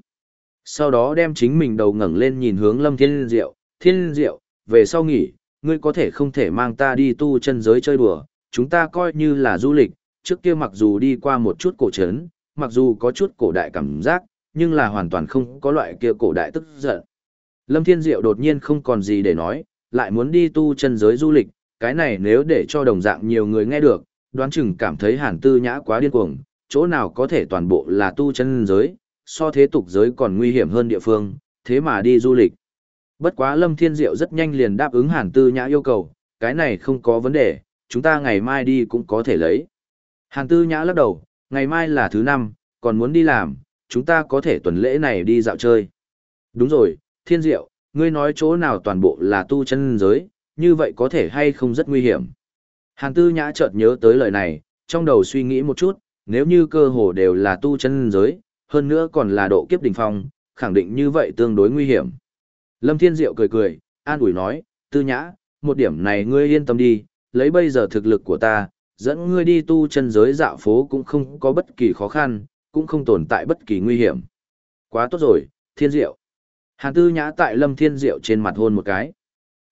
Sau đó đem chính mình đầu ngẩng lên nhìn hướng Lâm Thiên Diệu, Thiên Diệu, về sau nghỉ, ngươi có thể không thể mang ta đi tu chân giới chơi đùa, chúng ta coi như là du lịch, trước kia mặc dù đi qua một chút cổ trấn, mặc dù có chút cổ đại cảm giác, nhưng là hoàn toàn không có loại kia cổ đại tức giận. Lâm Thiên Diệu đột nhiên không còn gì để nói, lại muốn đi tu chân giới du lịch, cái này nếu để cho đồng dạng nhiều người nghe được, đoán chừng cảm thấy hàn tư nhã quá điên cuồng, chỗ nào có thể toàn bộ là tu chân giới, so thế tục giới còn nguy hiểm hơn địa phương, thế mà đi du lịch. Bất quá Lâm Thiên Diệu rất nhanh liền đáp ứng Hàn Tư Nhã yêu cầu, cái này không có vấn đề, chúng ta ngày mai đi cũng có thể lấy. Hàn Tư Nhã lắc đầu, ngày mai là thứ năm, còn muốn đi làm, chúng ta có thể tuần lễ này đi dạo chơi. Đúng rồi, Thiên Diệu, ngươi nói chỗ nào toàn bộ là tu chân giới, như vậy có thể hay không rất nguy hiểm. Hàn Tư Nhã chợt nhớ tới lời này, trong đầu suy nghĩ một chút, nếu như cơ hồ đều là tu chân giới, hơn nữa còn là độ kiếp đỉnh phong, khẳng định như vậy tương đối nguy hiểm. Lâm Thiên Diệu cười cười, an ủi nói, Tư Nhã, một điểm này ngươi yên tâm đi, lấy bây giờ thực lực của ta, dẫn ngươi đi tu chân giới dạo phố cũng không có bất kỳ khó khăn, cũng không tồn tại bất kỳ nguy hiểm. Quá tốt rồi, Thiên Diệu. Hàn Tư Nhã tại Lâm Thiên Diệu trên mặt hôn một cái.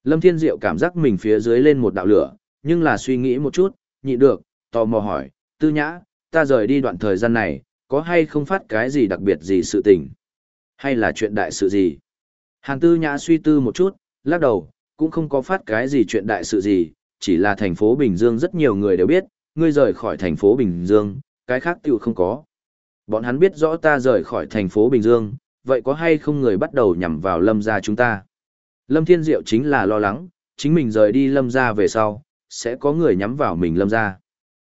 Lâm Thiên Diệu cảm giác mình phía dưới lên một đạo lửa, nhưng là suy nghĩ một chút, nhịn được, tò mò hỏi, Tư Nhã, ta rời đi đoạn thời gian này, có hay không phát cái gì đặc biệt gì sự tình? Hay là chuyện đại sự gì? Hàn Tư Nhã suy tư một chút, lắc đầu, cũng không có phát cái gì chuyện đại sự gì, chỉ là thành phố Bình Dương rất nhiều người đều biết, ngươi rời khỏi thành phố Bình Dương, cái khác tiểu không có. Bọn hắn biết rõ ta rời khỏi thành phố Bình Dương, vậy có hay không người bắt đầu nhằm vào lâm gia chúng ta? Lâm Thiên Diệu chính là lo lắng, chính mình rời đi lâm gia về sau, sẽ có người nhắm vào mình lâm gia.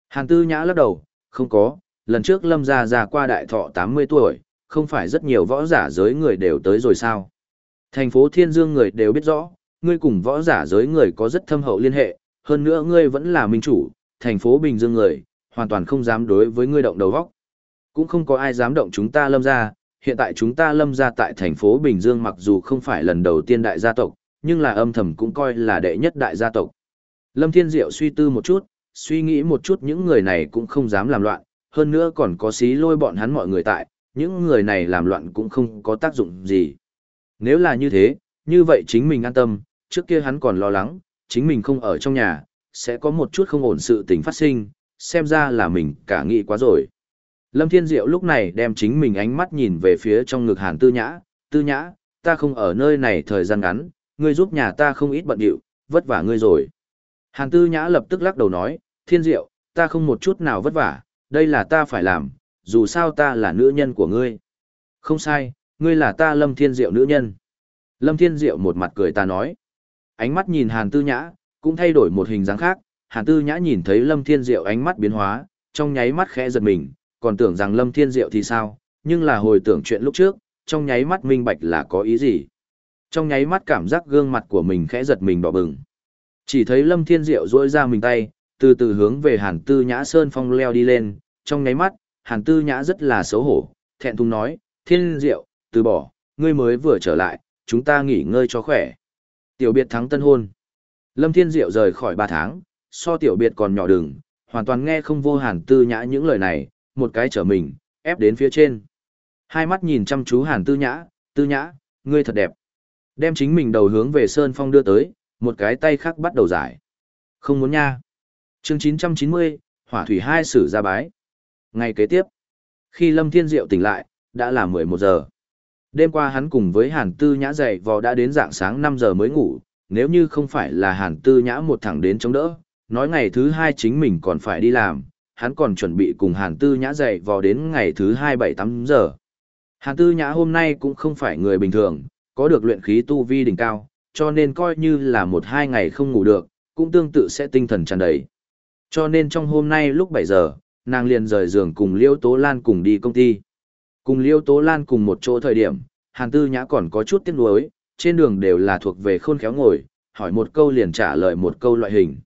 Hàn Tư Nhã lắc đầu, không có, lần trước lâm gia già qua đại thọ 80 tuổi, không phải rất nhiều võ giả giới người đều tới rồi sao? Thành phố Thiên Dương người đều biết rõ, ngươi cùng võ giả giới người có rất thâm hậu liên hệ, hơn nữa ngươi vẫn là minh chủ, thành phố Bình Dương người, hoàn toàn không dám đối với ngươi động đầu góc. Cũng không có ai dám động chúng ta lâm ra, hiện tại chúng ta lâm ra tại thành phố Bình Dương mặc dù không phải lần đầu tiên đại gia tộc, nhưng là âm thầm cũng coi là đệ nhất đại gia tộc. Lâm Thiên Diệu suy tư một chút, suy nghĩ một chút những người này cũng không dám làm loạn, hơn nữa còn có xí lôi bọn hắn mọi người tại, những người này làm loạn cũng không có tác dụng gì. Nếu là như thế, như vậy chính mình an tâm, trước kia hắn còn lo lắng, chính mình không ở trong nhà, sẽ có một chút không ổn sự tình phát sinh, xem ra là mình cả nghĩ quá rồi. Lâm Thiên Diệu lúc này đem chính mình ánh mắt nhìn về phía trong ngực Hàn Tư Nhã, Tư Nhã, ta không ở nơi này thời gian ngắn, ngươi giúp nhà ta không ít bận điệu, vất vả ngươi rồi. Hàn Tư Nhã lập tức lắc đầu nói, Thiên Diệu, ta không một chút nào vất vả, đây là ta phải làm, dù sao ta là nữ nhân của ngươi. Không sai, ngươi là ta Lâm Thiên Diệu nữ nhân. Lâm Thiên Diệu một mặt cười ta nói. Ánh mắt nhìn Hàn Tư Nhã, cũng thay đổi một hình dáng khác, Hàn Tư Nhã nhìn thấy Lâm Thiên Diệu ánh mắt biến hóa, trong nháy mắt khẽ giật mình, còn tưởng rằng Lâm Thiên Diệu thì sao, nhưng là hồi tưởng chuyện lúc trước, trong nháy mắt minh bạch là có ý gì. Trong nháy mắt cảm giác gương mặt của mình khẽ giật mình đỏ bừng. Chỉ thấy Lâm Thiên Diệu duỗi ra mình tay, từ từ hướng về Hàn Tư Nhã Sơn Phong leo đi lên, trong nháy mắt, Hàn Tư Nhã rất là xấu hổ, thẹn thùng nói, Thiên Diệu, từ bỏ, ngươi mới vừa trở lại, chúng ta nghỉ ngơi cho khỏe. Tiểu biệt thắng tân hôn. Lâm Thiên Diệu rời khỏi ba tháng, so tiểu biệt còn nhỏ đừng, hoàn toàn nghe không vô Hàn Tư Nhã những lời này, một cái trở mình, ép đến phía trên. Hai mắt nhìn chăm chú Hàn Tư Nhã, Tư Nhã, ngươi thật đẹp. Đem chính mình đầu hướng về Sơn Phong đưa tới, một cái tay khác bắt đầu giải. Không muốn nha chương 990, Hỏa Thủy hai sử ra bái. Ngày kế tiếp, khi Lâm Thiên Diệu tỉnh lại, đã là 11 giờ. Đêm qua hắn cùng với Hàn Tư Nhã dậy vò đã đến dạng sáng 5 giờ mới ngủ, nếu như không phải là Hàn Tư Nhã một thẳng đến chống đỡ, nói ngày thứ hai chính mình còn phải đi làm, hắn còn chuẩn bị cùng Hàn Tư Nhã dậy vò đến ngày thứ hai bảy tám giờ. Hàn Tư Nhã hôm nay cũng không phải người bình thường, có được luyện khí tu vi đỉnh cao, cho nên coi như là một hai ngày không ngủ được, cũng tương tự sẽ tinh thần tràn đầy. Cho nên trong hôm nay lúc 7 giờ, nàng liền rời giường cùng Liêu Tố Lan cùng đi công ty. Cùng Liêu Tố Lan cùng một chỗ thời điểm, Hàn Tư Nhã còn có chút tiếc nuối, trên đường đều là thuộc về khôn khéo ngồi, hỏi một câu liền trả lời một câu loại hình.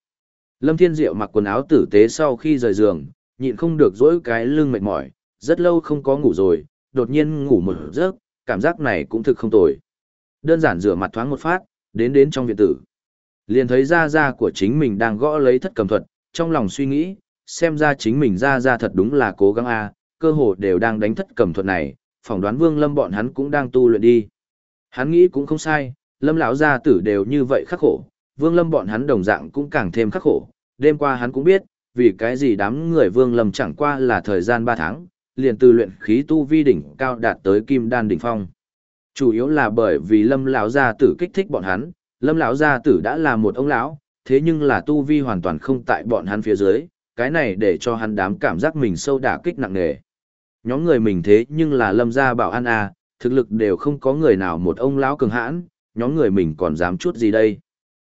Lâm Thiên Diệu mặc quần áo tử tế sau khi rời giường, nhịn không được dỗi cái lưng mệt mỏi, rất lâu không có ngủ rồi, đột nhiên ngủ một giấc, cảm giác này cũng thực không tồi. Đơn giản rửa mặt thoáng một phát, đến đến trong viện tử. Liền thấy ra ra của chính mình đang gõ lấy thất cầm thuật, trong lòng suy nghĩ, xem ra chính mình ra ra thật đúng là cố gắng a, cơ hồ đều đang đánh thất cầm thuật này, phỏng đoán Vương Lâm bọn hắn cũng đang tu luyện đi. Hắn nghĩ cũng không sai, Lâm lão gia tử đều như vậy khắc khổ, Vương Lâm bọn hắn đồng dạng cũng càng thêm khắc khổ, đêm qua hắn cũng biết, vì cái gì đám người Vương Lâm chẳng qua là thời gian 3 tháng, liền từ luyện khí tu vi đỉnh cao đạt tới kim đan đỉnh phong. Chủ yếu là bởi vì Lâm lão gia tử kích thích bọn hắn, Lâm lão gia tử đã là một ông lão, thế nhưng là tu vi hoàn toàn không tại bọn hắn phía dưới, cái này để cho hắn đám cảm giác mình sâu đả kích nặng nề. Nhóm người mình thế nhưng là Lâm gia bảo an à, thực lực đều không có người nào một ông lão cường hãn, nhóm người mình còn dám chút gì đây.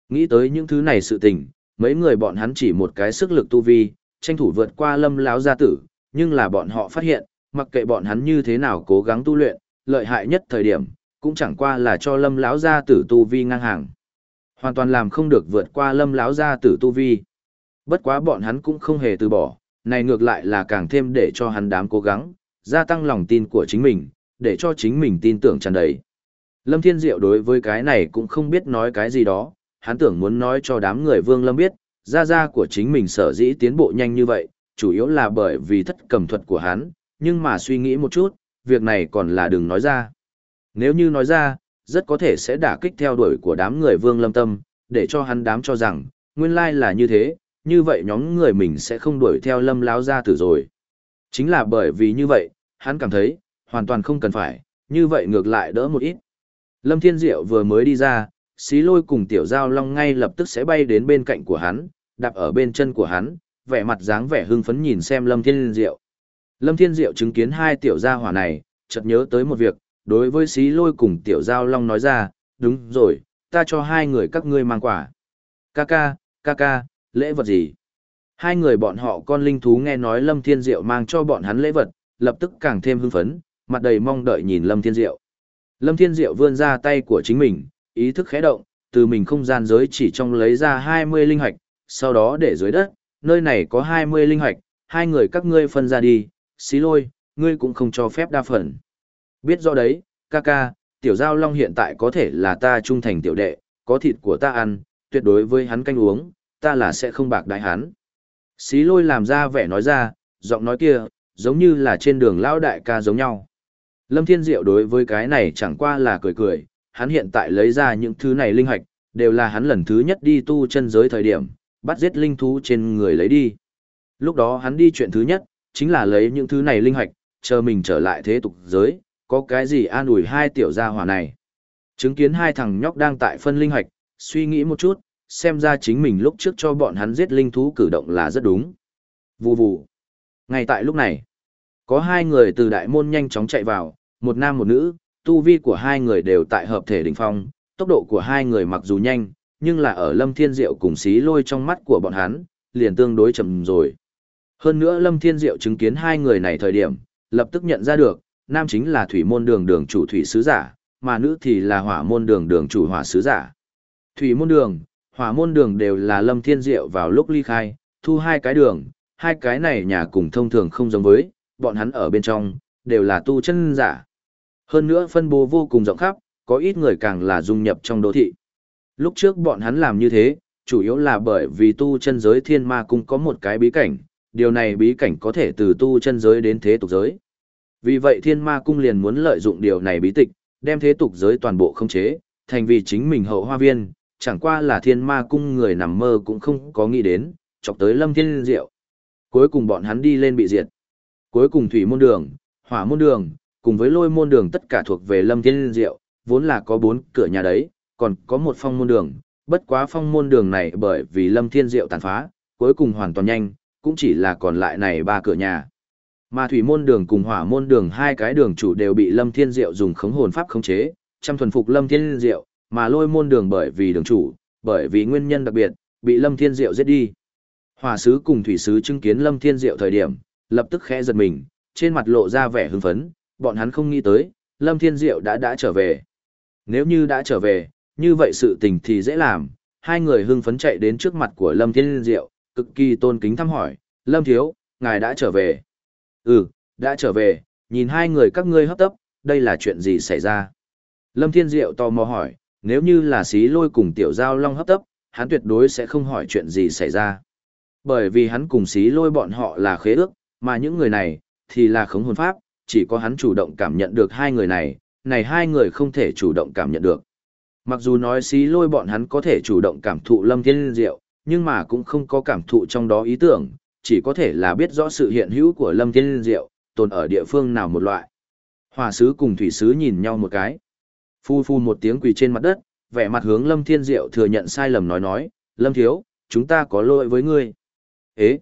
Nghĩ tới những thứ này sự tình, mấy người bọn hắn chỉ một cái sức lực tu vi, tranh thủ vượt qua Lâm lão gia tử, nhưng là bọn họ phát hiện, mặc kệ bọn hắn như thế nào cố gắng tu luyện, lợi hại nhất thời điểm, cũng chẳng qua là cho lâm lão gia tử tu vi ngang hàng hoàn toàn làm không được vượt qua lâm lão gia tử tu vi. Bất quá bọn hắn cũng không hề từ bỏ này ngược lại là càng thêm để cho hắn đám cố gắng gia tăng lòng tin của chính mình để cho chính mình tin tưởng tràn đầy. Lâm thiên diệu đối với cái này cũng không biết nói cái gì đó hắn tưởng muốn nói cho đám người vương lâm biết gia gia của chính mình sở dĩ tiến bộ nhanh như vậy chủ yếu là bởi vì thất cầm thuật của hắn nhưng mà suy nghĩ một chút việc này còn là đừng nói ra. Nếu như nói ra, rất có thể sẽ đả kích theo đuổi của đám người vương lâm tâm, để cho hắn đám cho rằng, nguyên lai là như thế, như vậy nhóm người mình sẽ không đuổi theo lâm láo ra tử rồi. Chính là bởi vì như vậy, hắn cảm thấy, hoàn toàn không cần phải, như vậy ngược lại đỡ một ít. Lâm Thiên Diệu vừa mới đi ra, xí lôi cùng tiểu giao long ngay lập tức sẽ bay đến bên cạnh của hắn, đạp ở bên chân của hắn, vẻ mặt dáng vẻ hưng phấn nhìn xem Lâm Thiên Diệu. Lâm Thiên Diệu chứng kiến hai tiểu gia hỏa này, chợt nhớ tới một việc, đối với xí lôi cùng tiểu giao long nói ra, đúng rồi, ta cho hai người các ngươi mang quả. Ca ca, ca ca, lễ vật gì? Hai người bọn họ con linh thú nghe nói Lâm Thiên Diệu mang cho bọn hắn lễ vật, lập tức càng thêm hưng phấn, mặt đầy mong đợi nhìn Lâm Thiên Diệu. Lâm Thiên Diệu vươn ra tay của chính mình, ý thức khẽ động, từ mình không gian giới chỉ trong lấy ra 20 linh hạch, sau đó để dưới đất, nơi này có 20 linh hạch, hai người các ngươi phân ra đi, xí lôi, ngươi cũng không cho phép đa phần. Biết rõ đấy, ca ca, tiểu giao long hiện tại có thể là ta trung thành tiểu đệ, có thịt của ta ăn, tuyệt đối với hắn canh uống, ta là sẽ không bạc đại hắn. Xí lôi làm ra vẻ nói ra, giọng nói kia, giống như là trên đường lão đại ca giống nhau. Lâm Thiên Diệu đối với cái này chẳng qua là cười cười, hắn hiện tại lấy ra những thứ này linh hạch, đều là hắn lần thứ nhất đi tu chân giới thời điểm, bắt giết linh thú trên người lấy đi. Lúc đó hắn đi chuyện thứ nhất, chính là lấy những thứ này linh hạch, chờ mình trở lại thế tục giới, có cái gì an ủi hai tiểu gia hỏa này. Chứng kiến hai thằng nhóc đang tại phân linh hoạch suy nghĩ một chút, xem ra chính mình lúc trước cho bọn hắn giết linh thú cử động là rất đúng. Vù vù. Ngay tại lúc này, có hai người từ đại môn nhanh chóng chạy vào, một nam một nữ, tu vi của hai người đều tại hợp thể đỉnh phong, tốc độ của hai người mặc dù nhanh, nhưng là ở Lâm Thiên Diệu cùng xí lôi trong mắt của bọn hắn, liền tương đối chậm rồi. Hơn nữa Lâm Thiên Diệu chứng kiến hai người này thời điểm, lập tức nhận ra được, nam chính là thủy môn đường đường chủ thủy sứ giả, mà nữ thì là hỏa môn đường đường chủ hỏa sứ giả. Thủy môn đường, hỏa môn đường đều là Lâm Thiên Diệu vào lúc ly khai, thu hai cái đường, hai cái này nhà cùng thông thường không giống với, bọn hắn ở bên trong, đều là tu chân giả. Hơn nữa phân bố vô cùng rộng khắp, có ít người càng là dung nhập trong đô thị. Lúc trước bọn hắn làm như thế, chủ yếu là bởi vì tu chân giới thiên ma cung có một cái bí cảnh, điều này bí cảnh có thể từ tu chân giới đến thế tục giới. Vì vậy thiên ma cung liền muốn lợi dụng điều này bí tịch, đem thế tục giới toàn bộ không chế, thành vì chính mình hậu hoa viên, chẳng qua là thiên ma cung người nằm mơ cũng không có nghĩ đến, chọc tới lâm thiên diệu. Cuối cùng bọn hắn đi lên bị diệt. Cuối cùng thủy môn đường, hỏa môn đường, cùng với lôi môn đường tất cả thuộc về lâm thiên diệu, vốn là có bốn cửa nhà đấy, còn có một phong môn đường, bất quá phong môn đường này bởi vì lâm thiên diệu tàn phá, cuối cùng hoàn toàn nhanh, cũng chỉ là còn lại này ba cửa nhà. Mà thủy môn đường cùng hỏa môn đường hai cái đường chủ đều bị lâm thiên diệu dùng khống hồn pháp khống chế, chăm thuần phục lâm thiên diệu, mà lôi môn đường bởi vì đường chủ, bởi vì nguyên nhân đặc biệt, bị lâm thiên diệu giết đi. Hỏa sứ cùng thủy sứ chứng kiến lâm thiên diệu thời điểm, lập tức khẽ giật mình, trên mặt lộ ra vẻ hưng phấn, bọn hắn không nghĩ tới, lâm thiên diệu đã đã trở về. Nếu như đã trở về, như vậy sự tình thì dễ làm, hai người hưng phấn chạy đến trước mặt của lâm thiên diệu, cực kỳ tôn kính thăm hỏi, lâm thiếu, ngài đã trở về. Ừ, đã trở về, nhìn hai người các ngươi hấp tấp, đây là chuyện gì xảy ra? Lâm Thiên Diệu tò mò hỏi, nếu như là xí lôi cùng tiểu giao long hấp tấp, hắn tuyệt đối sẽ không hỏi chuyện gì xảy ra. Bởi vì hắn cùng xí lôi bọn họ là khế ước, mà những người này, thì là khống hồn pháp, chỉ có hắn chủ động cảm nhận được hai người này, này hai người không thể chủ động cảm nhận được. Mặc dù nói xí lôi bọn hắn có thể chủ động cảm thụ lâm thiên diệu, nhưng mà cũng không có cảm thụ trong đó ý tưởng, chỉ có thể là biết rõ sự hiện hữu của lâm thiên diệu, tồn ở địa phương nào một loại. Hòa sứ cùng thủy sứ nhìn nhau một cái. Phu phu một tiếng quỳ trên mặt đất, vẻ mặt hướng lâm thiên diệu thừa nhận sai lầm nói nói, lâm thiếu, chúng ta có lỗi với ngươi. Ế!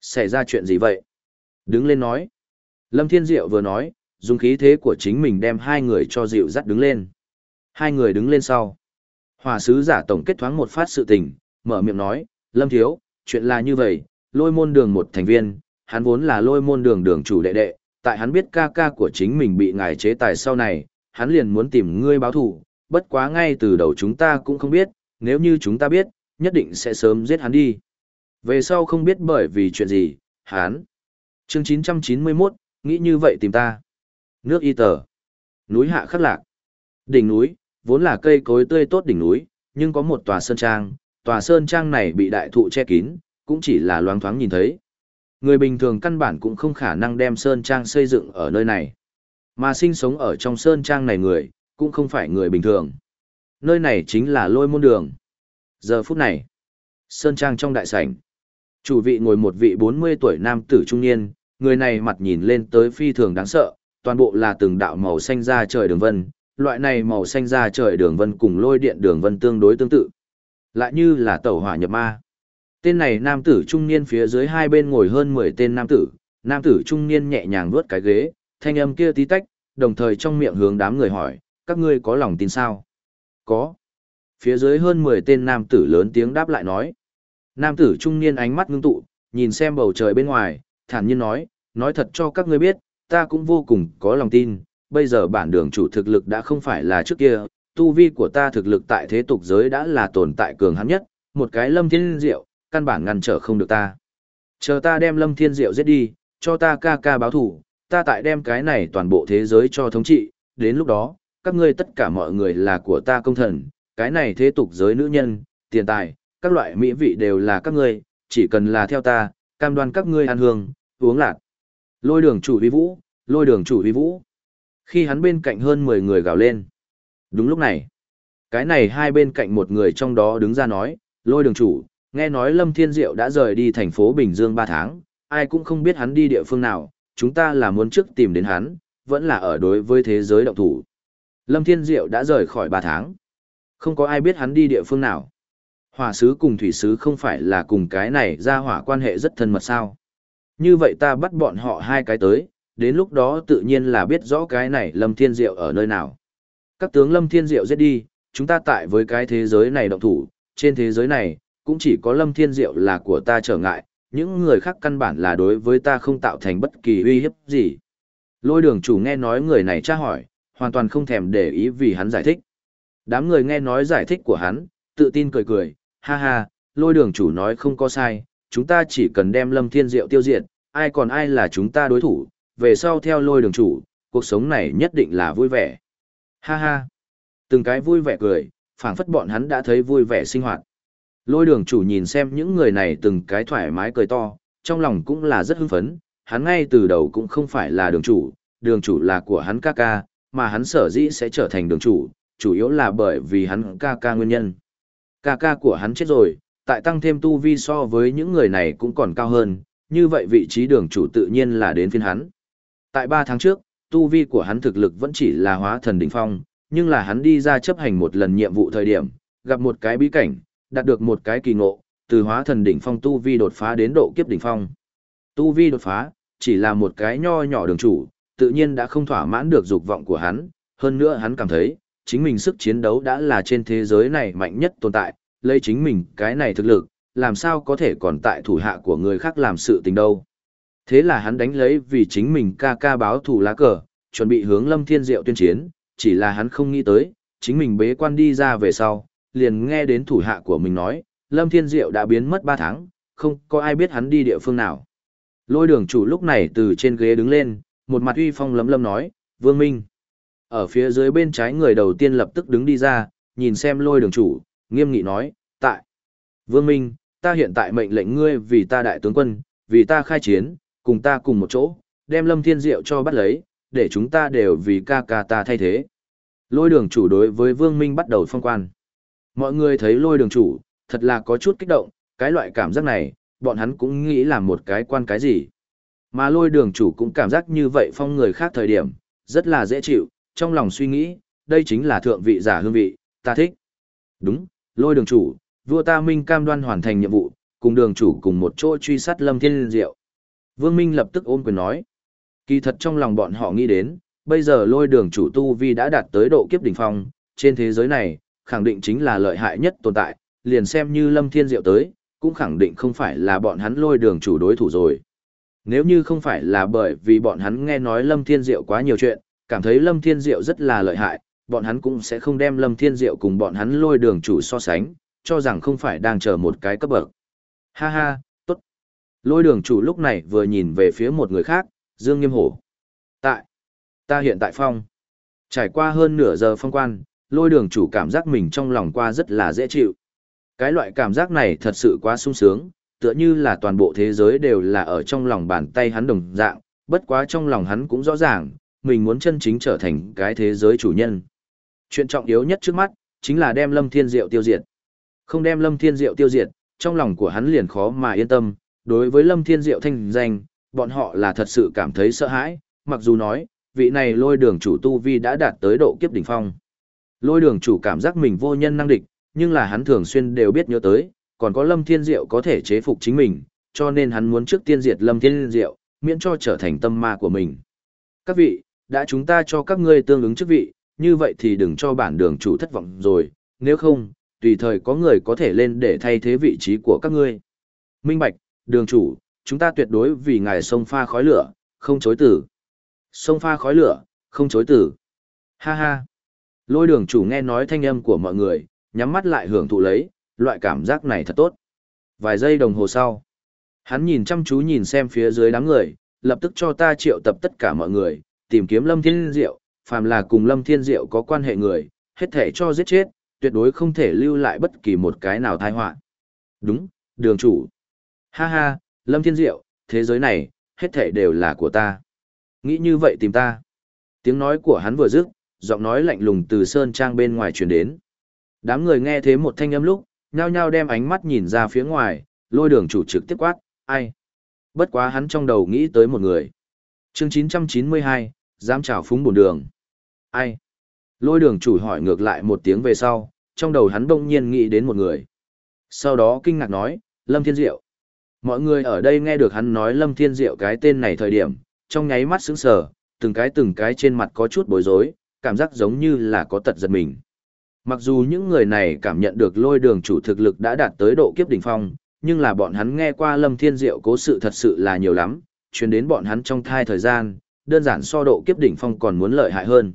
Xảy ra chuyện gì vậy? Đứng lên nói. Lâm Thiên Diệu vừa nói, dùng khí thế của chính mình đem hai người cho dịu dắt đứng lên. Hai người đứng lên sau. Hòa sứ giả tổng kết thoáng một phát sự tình, mở miệng nói, Lâm Thiếu, chuyện là như vậy, lôi môn đường một thành viên, hắn vốn là lôi môn đường đường chủ đệ đệ, tại hắn biết ca ca của chính mình bị ngài chế tài sau này, hắn liền muốn tìm ngươi báo thù, bất quá ngay từ đầu chúng ta cũng không biết, nếu như chúng ta biết, nhất định sẽ sớm giết hắn đi. Về sau không biết bởi vì chuyện gì, hắn. Chương 991, nghĩ như vậy tìm ta. Nước y tờ. Núi hạ khắc lạc. Đỉnh núi, vốn là cây cối tươi tốt đỉnh núi, nhưng có một tòa sơn trang, tòa sơn trang này bị đại thụ che kín, cũng chỉ là loáng thoáng nhìn thấy. Người bình thường căn bản cũng không khả năng đem sơn trang xây dựng ở nơi này. Mà sinh sống ở trong sơn trang này người, cũng không phải người bình thường. Nơi này chính là lôi môn đường. Giờ phút này, sơn trang trong đại sảnh. Chủ vị ngồi một vị 40 tuổi nam tử trung niên, người này mặt nhìn lên tới phi thường đáng sợ, toàn bộ là từng đạo màu xanh da trời đường vân, loại này màu xanh da trời đường vân cùng lôi điện đường vân tương đối tương tự. Lại như là tẩu hỏa nhập ma. Tên này nam tử trung niên phía dưới hai bên ngồi hơn 10 tên nam tử, nam tử trung niên nhẹ nhàng vuốt cái ghế, thanh âm kia tí tách, đồng thời trong miệng hướng đám người hỏi, các ngươi có lòng tin sao? Có. Phía dưới hơn 10 tên nam tử lớn tiếng đáp lại nói. Nam tử trung niên ánh mắt ngưng tụ, nhìn xem bầu trời bên ngoài, thản nhiên nói, nói thật cho các ngươi biết, ta cũng vô cùng có lòng tin, bây giờ bản đường chủ thực lực đã không phải là trước kia, tu vi của ta thực lực tại thế tục giới đã là tồn tại cường hãn nhất, một cái lâm thiên diệu, căn bản ngăn trở không được ta. Chờ ta đem lâm thiên diệu giết đi, cho ta ca ca báo thủ, ta tại đem cái này toàn bộ thế giới cho thống trị, đến lúc đó, các ngươi tất cả mọi người là của ta công thần, cái này thế tục giới nữ nhân, tiền tài, các loại mỹ vị đều là các ngươi, chỉ cần là theo ta, cam đoan các ngươi ăn hương, uống lạc. Lôi đường chủ vi vũ, lôi đường chủ vi vũ. Khi hắn bên cạnh hơn 10 người gào lên. Đúng lúc này, cái này hai bên cạnh một người trong đó đứng ra nói, lôi đường chủ, nghe nói Lâm Thiên Diệu đã rời đi thành phố Bình Dương 3 tháng, ai cũng không biết hắn đi địa phương nào, chúng ta là muốn trước tìm đến hắn, vẫn là ở đối với thế giới động thủ. Lâm Thiên Diệu đã rời khỏi 3 tháng. Không có ai biết hắn đi địa phương nào. Hỏa sứ cùng thủy sứ không phải là cùng cái này ra hỏa quan hệ rất thân mật sao. Như vậy ta bắt bọn họ hai cái tới, đến lúc đó tự nhiên là biết rõ cái này Lâm Thiên Diệu ở nơi nào. Các tướng Lâm Thiên Diệu giết đi, chúng ta tại với cái thế giới này động thủ, trên thế giới này, cũng chỉ có Lâm Thiên Diệu là của ta trở ngại, những người khác căn bản là đối với ta không tạo thành bất kỳ uy hiếp gì. Lôi đường chủ nghe nói người này tra hỏi, hoàn toàn không thèm để ý vì hắn giải thích. Đám người nghe nói giải thích của hắn, tự tin cười cười, ha ha, lôi đường chủ nói không có sai, chúng ta chỉ cần đem Lâm Thiên Diệu tiêu diệt, ai còn ai là chúng ta đối thủ, về sau theo lôi đường chủ, cuộc sống này nhất định là vui vẻ. Ha ha, từng cái vui vẻ cười, phảng phất bọn hắn đã thấy vui vẻ sinh hoạt. Lôi đường chủ nhìn xem những người này từng cái thoải mái cười to, trong lòng cũng là rất hưng phấn, hắn ngay từ đầu cũng không phải là đường chủ, đường chủ là của hắn ca ca, mà hắn sở dĩ sẽ trở thành đường chủ, chủ yếu là bởi vì hắn ca ca nguyên nhân. Ca ca của hắn chết rồi, tại tăng thêm tu vi so với những người này cũng còn cao hơn, như vậy vị trí đường chủ tự nhiên là đến phiên hắn. Tại 3 tháng trước, tu vi của hắn thực lực vẫn chỉ là hóa thần đỉnh phong, nhưng là hắn đi ra chấp hành một lần nhiệm vụ thời điểm, gặp một cái bí cảnh, đạt được một cái kỳ ngộ, từ hóa thần đỉnh phong tu vi đột phá đến độ kiếp đỉnh phong. Tu vi đột phá, chỉ là một cái nho nhỏ đường chủ, tự nhiên đã không thỏa mãn được dục vọng của hắn, hơn nữa hắn cảm thấy, chính mình sức chiến đấu đã là trên thế giới này mạnh nhất tồn tại, lấy chính mình cái này thực lực, làm sao có thể còn tại thủ hạ của người khác làm sự tình đâu. Thế là hắn đánh lấy vì chính mình ca ca báo thủ lá cờ, chuẩn bị hướng Lâm Thiên Diệu tuyên chiến, chỉ là hắn không nghĩ tới, chính mình bế quan đi ra về sau, liền nghe đến thủ hạ của mình nói, Lâm Thiên Diệu đã biến mất 3 tháng, không có ai biết hắn đi địa phương nào. Lôi đường chủ lúc này từ trên ghế đứng lên, một mặt uy phong lấm lâm nói, Vương Minh. Ở phía dưới bên trái người đầu tiên lập tức đứng đi ra, nhìn xem lôi đường chủ, nghiêm nghị nói, tại. Vương Minh, ta hiện tại mệnh lệnh ngươi vì ta đại tướng quân, vì ta khai chiến, cùng ta cùng một chỗ, đem Lâm Thiên Diệu cho bắt lấy, để chúng ta đều vì ca ca ta thay thế. Lôi đường chủ đối với Vương Minh bắt đầu phong quan. Mọi người thấy lôi đường chủ, thật là có chút kích động, cái loại cảm giác này, bọn hắn cũng nghĩ là một cái quan cái gì. Mà lôi đường chủ cũng cảm giác như vậy phong người khác thời điểm, rất là dễ chịu, trong lòng suy nghĩ, đây chính là thượng vị giả hương vị, ta thích. Đúng, lôi đường chủ, vua ta minh cam đoan hoàn thành nhiệm vụ, cùng đường chủ cùng một chỗ truy sát lâm thiên diệu. Vương Minh lập tức ôm quyền nói. Kỳ thật trong lòng bọn họ nghĩ đến, bây giờ lôi đường chủ tu vi đã đạt tới độ kiếp đỉnh phong, trên thế giới này, khẳng định chính là lợi hại nhất tồn tại, liền xem như lâm thiên diệu tới, cũng khẳng định không phải là bọn hắn lôi đường chủ đối thủ rồi. Nếu như không phải là bởi vì bọn hắn nghe nói lâm thiên diệu quá nhiều chuyện, cảm thấy lâm thiên diệu rất là lợi hại, bọn hắn cũng sẽ không đem lâm thiên diệu cùng bọn hắn lôi đường chủ so sánh, cho rằng không phải đang chờ một cái cấp bậc. Ha ha, tốt. Lôi đường chủ lúc này vừa nhìn về phía một người khác, Dương Nghiêm Hổ. Tại, ta hiện tại phong. Trải qua hơn nửa giờ phong quan, lôi đường chủ cảm giác mình trong lòng qua rất là dễ chịu. Cái loại cảm giác này thật sự quá sung sướng, tựa như là toàn bộ thế giới đều là ở trong lòng bàn tay hắn đồng dạng, bất quá trong lòng hắn cũng rõ ràng, mình muốn chân chính trở thành cái thế giới chủ nhân. Chuyện trọng yếu nhất trước mắt, chính là đem Lâm Thiên Diệu tiêu diệt. Không đem Lâm Thiên Diệu tiêu diệt, trong lòng của hắn liền khó mà yên tâm, đối với Lâm Thiên Diệu thanh danh, bọn họ là thật sự cảm thấy sợ hãi, mặc dù nói, vị này lôi đường chủ tu vi đã đạt tới độ kiếp đỉnh phong. Lôi đường chủ cảm giác mình vô nhân năng địch, nhưng là hắn thường xuyên đều biết nhớ tới, còn có Lâm Thiên Diệu có thể chế phục chính mình, cho nên hắn muốn trước tiên diệt Lâm Thiên Diệu, miễn cho trở thành tâm ma của mình. Các vị, đã chúng ta cho các ngươi tương ứng chức vị, như vậy thì đừng cho bản đường chủ thất vọng rồi, nếu không, tùy thời có người có thể lên để thay thế vị trí của các ngươi. Minh Bạch, đường chủ, chúng ta tuyệt đối vì ngài sông pha khói lửa, không chối tử. Sông pha khói lửa, không chối tử. Ha ha. Lôi đường chủ nghe nói thanh âm của mọi người, nhắm mắt lại hưởng thụ lấy, loại cảm giác này thật tốt. Vài giây đồng hồ sau, hắn nhìn chăm chú nhìn xem phía dưới đám người, lập tức cho ta triệu tập tất cả mọi người, tìm kiếm Lâm Thiên Diệu, phàm là cùng Lâm Thiên Diệu có quan hệ người, hết thể cho giết chết, tuyệt đối không thể lưu lại bất kỳ một cái nào tai họa. Đúng, đường chủ. Ha ha, Lâm Thiên Diệu, thế giới này, hết thể đều là của ta. Nghĩ như vậy tìm ta. Tiếng nói của hắn vừa dứt, giọng nói lạnh lùng từ sơn trang bên ngoài truyền đến. Đám người nghe thế một thanh âm lúc, nhao nhao đem ánh mắt nhìn ra phía ngoài, lôi đường chủ trực tiếp quát, ai? Bất quá hắn trong đầu nghĩ tới một người. chương 992, dám chào phúng bổn đường. Ai? Lôi đường chủ hỏi ngược lại một tiếng về sau, trong đầu hắn đông nhiên nghĩ đến một người. Sau đó kinh ngạc nói, Lâm Thiên Diệu. Mọi người ở đây nghe được hắn nói Lâm Thiên Diệu cái tên này thời điểm, trong nháy mắt sững sờ, từng cái từng cái trên mặt có chút bối rối, cảm giác giống như là có tật giật mình. Mặc dù những người này cảm nhận được lôi đường chủ thực lực đã đạt tới độ kiếp đỉnh phong, nhưng là bọn hắn nghe qua Lâm Thiên Diệu cố sự thật sự là nhiều lắm, truyền đến bọn hắn trong thai thời gian, đơn giản so độ kiếp đỉnh phong còn muốn lợi hại hơn.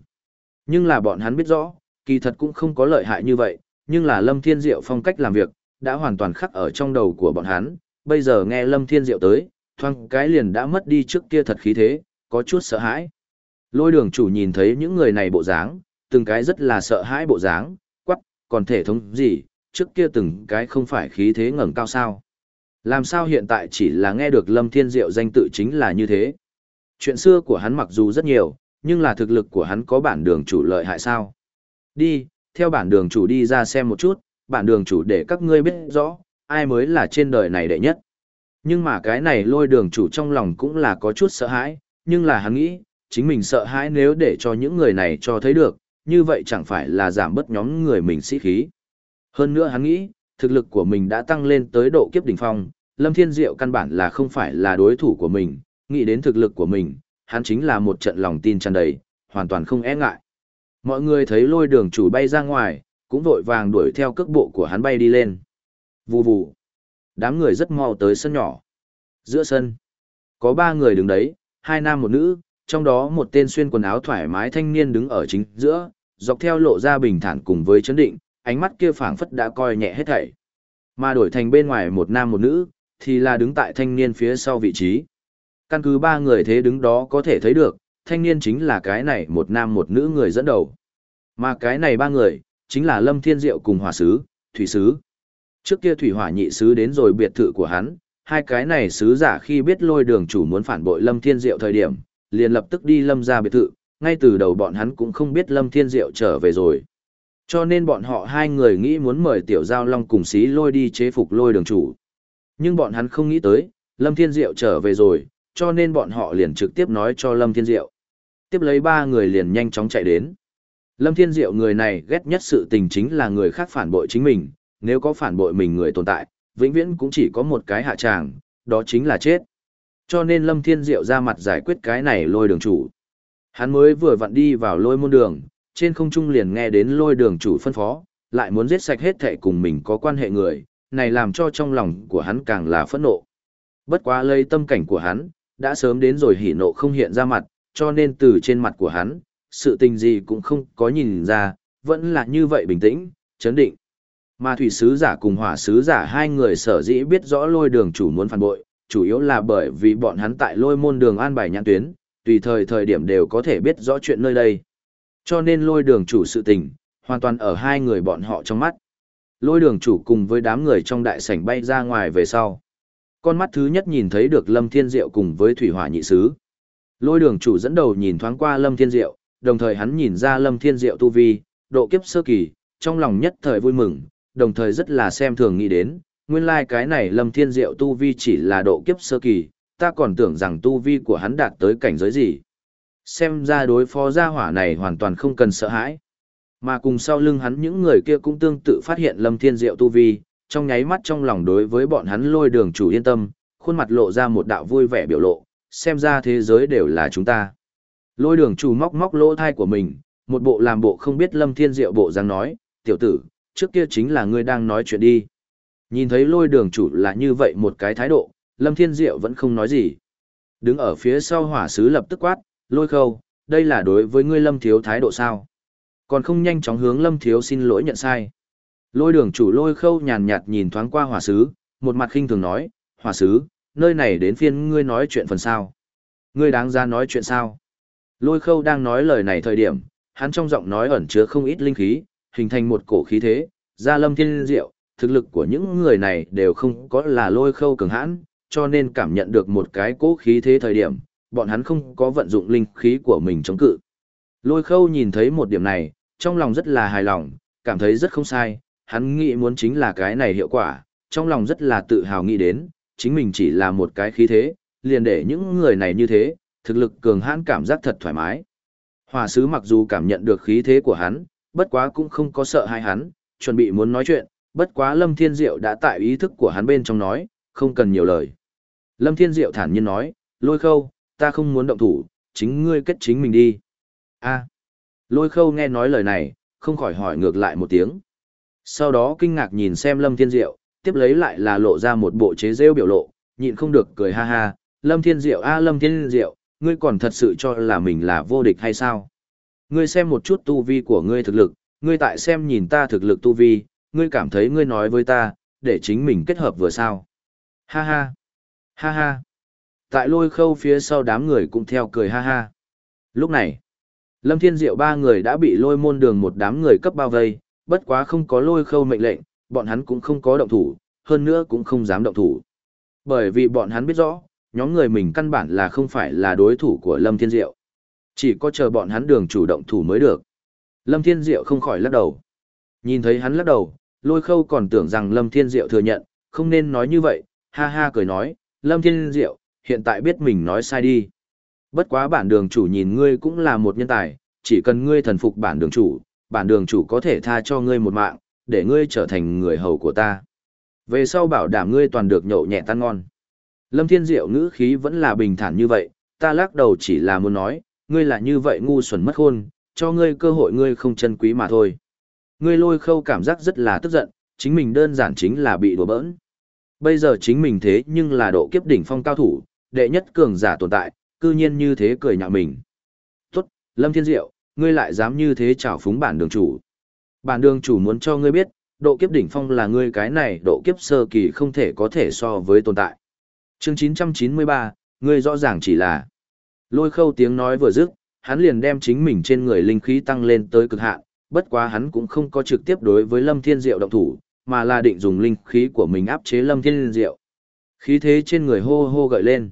Nhưng là bọn hắn biết rõ, kỳ thật cũng không có lợi hại như vậy, nhưng là Lâm Thiên Diệu phong cách làm việc, đã hoàn toàn khắc ở trong đầu của bọn hắn, bây giờ nghe Lâm Thiên Diệu tới, thoang cái liền đã mất đi trước kia thật khí thế, có chút sợ hãi. Lôi đường chủ nhìn thấy những người này bộ dáng, từng cái rất là sợ hãi bộ dáng, quắc, còn thể thống gì, trước kia từng cái không phải khí thế ngẩng cao sao. Làm sao hiện tại chỉ là nghe được Lâm Thiên Diệu danh tự chính là như thế. Chuyện xưa của hắn mặc dù rất nhiều, nhưng là thực lực của hắn có bản đường chủ lợi hại sao. Đi, theo bản đường chủ đi ra xem một chút, bản đường chủ để các ngươi biết rõ, ai mới là trên đời này đệ nhất. Nhưng mà cái này lôi đường chủ trong lòng cũng là có chút sợ hãi, nhưng là hắn nghĩ, chính mình sợ hãi nếu để cho những người này cho thấy được, như vậy chẳng phải là giảm bớt nhóm người mình sĩ khí. Hơn nữa hắn nghĩ, thực lực của mình đã tăng lên tới độ kiếp đỉnh phong, Lâm Thiên Diệu căn bản là không phải là đối thủ của mình, nghĩ đến thực lực của mình, hắn chính là một trận lòng tin tràn đầy, hoàn toàn không e ngại. Mọi người thấy lôi đường chủ bay ra ngoài, cũng vội vàng đuổi theo cước bộ của hắn bay đi lên. Vù vù. Đám người rất mau tới sân nhỏ. Giữa sân, có ba người đứng đấy, hai nam một nữ, trong đó một tên xuyên quần áo thoải mái thanh niên đứng ở chính giữa, dọc theo lộ ra bình thản cùng với chấn định, ánh mắt kia phảng phất đã coi nhẹ hết thảy. Mà đổi thành bên ngoài một nam một nữ, thì là đứng tại thanh niên phía sau vị trí. Căn cứ ba người thế đứng đó có thể thấy được, thanh niên chính là cái này một nam một nữ người dẫn đầu. Mà cái này ba người, chính là Lâm Thiên Diệu cùng hỏa sứ, thủy sứ. Trước kia thủy hỏa nhị sứ đến rồi biệt thự của hắn, hai cái này sứ giả khi biết lôi đường chủ muốn phản bội Lâm Thiên Diệu thời điểm, liền lập tức đi Lâm ra biệt thự, ngay từ đầu bọn hắn cũng không biết Lâm Thiên Diệu trở về rồi. Cho nên bọn họ hai người nghĩ muốn mời Tiểu Giao Long cùng xí lôi đi chế phục lôi đường chủ. Nhưng bọn hắn không nghĩ tới, Lâm Thiên Diệu trở về rồi, cho nên bọn họ liền trực tiếp nói cho Lâm Thiên Diệu. Tiếp lấy ba người liền nhanh chóng chạy đến. Lâm Thiên Diệu người này ghét nhất sự tình chính là người khác phản bội chính mình, nếu có phản bội mình người tồn tại, vĩnh viễn cũng chỉ có một cái hạ tràng, đó chính là chết. Cho nên Lâm Thiên Diệu ra mặt giải quyết cái này lôi đường chủ. Hắn mới vừa vặn đi vào lôi môn đường, trên không trung liền nghe đến lôi đường chủ phân phó, lại muốn giết sạch hết thệ cùng mình có quan hệ người, này làm cho trong lòng của hắn càng là phẫn nộ. Bất quá lây tâm cảnh của hắn, đã sớm đến rồi hỉ nộ không hiện ra mặt, cho nên từ trên mặt của hắn, sự tình gì cũng không có nhìn ra, vẫn là như vậy bình tĩnh, chấn định. Mà thủy sứ giả cùng hỏa sứ giả hai người sở dĩ biết rõ lôi đường chủ muốn phản bội, chủ yếu là bởi vì bọn hắn tại lôi môn đường an bài nhãn tuyến, tùy thời thời điểm đều có thể biết rõ chuyện nơi đây. Cho nên lôi đường chủ sự tình, hoàn toàn ở hai người bọn họ trong mắt. Lôi đường chủ cùng với đám người trong đại sảnh bay ra ngoài về sau. Con mắt thứ nhất nhìn thấy được Lâm Thiên Diệu cùng với Thủy Hỏa Nhị Sứ. Lôi đường chủ dẫn đầu nhìn thoáng qua Lâm Thiên Diệu, đồng thời hắn nhìn ra Lâm Thiên Diệu tu vi, độ kiếp sơ kỳ, trong lòng nhất thời vui mừng, đồng thời rất là xem thường nghĩ đến, nguyên lai like cái này Lâm Thiên Diệu tu vi chỉ là độ kiếp sơ kỳ, ta còn tưởng rằng tu vi của hắn đạt tới cảnh giới gì. Xem ra đối phó gia hỏa này hoàn toàn không cần sợ hãi. Mà cùng sau lưng hắn những người kia cũng tương tự phát hiện Lâm Thiên Diệu tu vi, trong nháy mắt trong lòng đối với bọn hắn lôi đường chủ yên tâm, khuôn mặt lộ ra một đạo vui vẻ biểu lộ, xem ra thế giới đều là chúng ta. Lôi đường chủ móc móc lỗ thai của mình, một bộ làm bộ không biết Lâm Thiên Diệu bộ dáng nói, tiểu tử, trước kia chính là ngươi đang nói chuyện đi. Nhìn thấy lôi đường chủ là như vậy một cái thái độ, Lâm Thiên Diệu vẫn không nói gì. Đứng ở phía sau hỏa sứ lập tức quát, lôi khâu, đây là đối với ngươi Lâm Thiếu thái độ sao? Còn không nhanh chóng hướng Lâm Thiếu xin lỗi nhận sai. Lôi đường chủ lôi khâu nhàn nhạt nhìn thoáng qua hỏa sứ, một mặt khinh thường nói, hỏa sứ, nơi này đến phiên ngươi nói chuyện phần sao? Ngươi đáng ra nói chuyện sao? Lôi khâu đang nói lời này thời điểm, hắn trong giọng nói ẩn chứa không ít linh khí, hình thành một cổ khí thế, ra lâm thiên diệu, thực lực của những người này đều không có là lôi khâu cường hãn, cho nên cảm nhận được một cái cố khí thế thời điểm, bọn hắn không có vận dụng linh khí của mình chống cự. Lôi khâu nhìn thấy một điểm này, trong lòng rất là hài lòng, cảm thấy rất không sai, hắn nghĩ muốn chính là cái này hiệu quả, trong lòng rất là tự hào nghĩ đến, chính mình chỉ là một cái khí thế, liền để những người này như thế, thực lực cường hãn cảm giác thật thoải mái. Hòa sứ mặc dù cảm nhận được khí thế của hắn, bất quá cũng không có sợ hai hắn, chuẩn bị muốn nói chuyện, bất quá Lâm Thiên Diệu đã tại ý thức của hắn bên trong nói, không cần nhiều lời. Lâm Thiên Diệu thản nhiên nói, lôi khâu, ta không muốn động thủ, chính ngươi kết chính mình đi. a lôi khâu nghe nói lời này, không khỏi hỏi ngược lại một tiếng. Sau đó kinh ngạc nhìn xem Lâm Thiên Diệu, tiếp lấy lại là lộ ra một bộ chế rêu biểu lộ, nhịn không được cười ha ha, Lâm Thiên Diệu a Lâm Thiên Diệu, ngươi còn thật sự cho là mình là vô địch hay sao? Ngươi xem một chút tu vi của ngươi thực lực, ngươi tại xem nhìn ta thực lực tu vi, ngươi cảm thấy ngươi nói với ta, để chính mình kết hợp vừa sao? Ha ha! Ha ha! Tại lôi khâu phía sau đám người cũng theo cười ha ha. Lúc này, Lâm Thiên Diệu ba người đã bị lôi môn đường một đám người cấp bao vây, bất quá không có lôi khâu mệnh lệnh, bọn hắn cũng không có động thủ, hơn nữa cũng không dám động thủ. Bởi vì bọn hắn biết rõ, nhóm người mình căn bản là không phải là đối thủ của Lâm Thiên Diệu. Chỉ có chờ bọn hắn đường chủ động thủ mới được. Lâm Thiên Diệu không khỏi lắc đầu. Nhìn thấy hắn lắc đầu, lôi khâu còn tưởng rằng Lâm Thiên Diệu thừa nhận, không nên nói như vậy, ha ha cười nói, Lâm Thiên Diệu, hiện tại biết mình nói sai đi. Bất quá bản đường chủ nhìn ngươi cũng là một nhân tài, chỉ cần ngươi thần phục bản đường chủ, bản đường chủ có thể tha cho ngươi một mạng, để ngươi trở thành người hầu của ta. Về sau bảo đảm ngươi toàn được nhậu nhẹ tan ngon. Lâm Thiên Diệu ngữ khí vẫn là bình thản như vậy, ta lắc đầu chỉ là muốn nói, ngươi là như vậy ngu xuẩn mất khôn, cho ngươi cơ hội ngươi không chân quý mà thôi. Ngươi lôi khâu cảm giác rất là tức giận, chính mình đơn giản chính là bị đùa bỡn. Bây giờ chính mình thế nhưng là độ kiếp đỉnh phong cao thủ, đệ nhất cường giả tồn tại, cư nhiên như thế cười nhạo mình. Tốt, Lâm Thiên Diệu, ngươi lại dám như thế trào phúng bản đường chủ. Bản đường chủ muốn cho ngươi biết, độ kiếp đỉnh phong là ngươi cái này độ kiếp sơ kỳ không thể có thể so với tồn tại. Chương 993, ngươi rõ ràng chỉ là lôi khâu tiếng nói vừa dứt, hắn liền đem chính mình trên người linh khí tăng lên tới cực hạn, bất quá hắn cũng không có trực tiếp đối với Lâm Thiên Diệu động thủ, mà là định dùng linh khí của mình áp chế Lâm Thiên Diệu. Khí thế trên người hô hô gợi lên.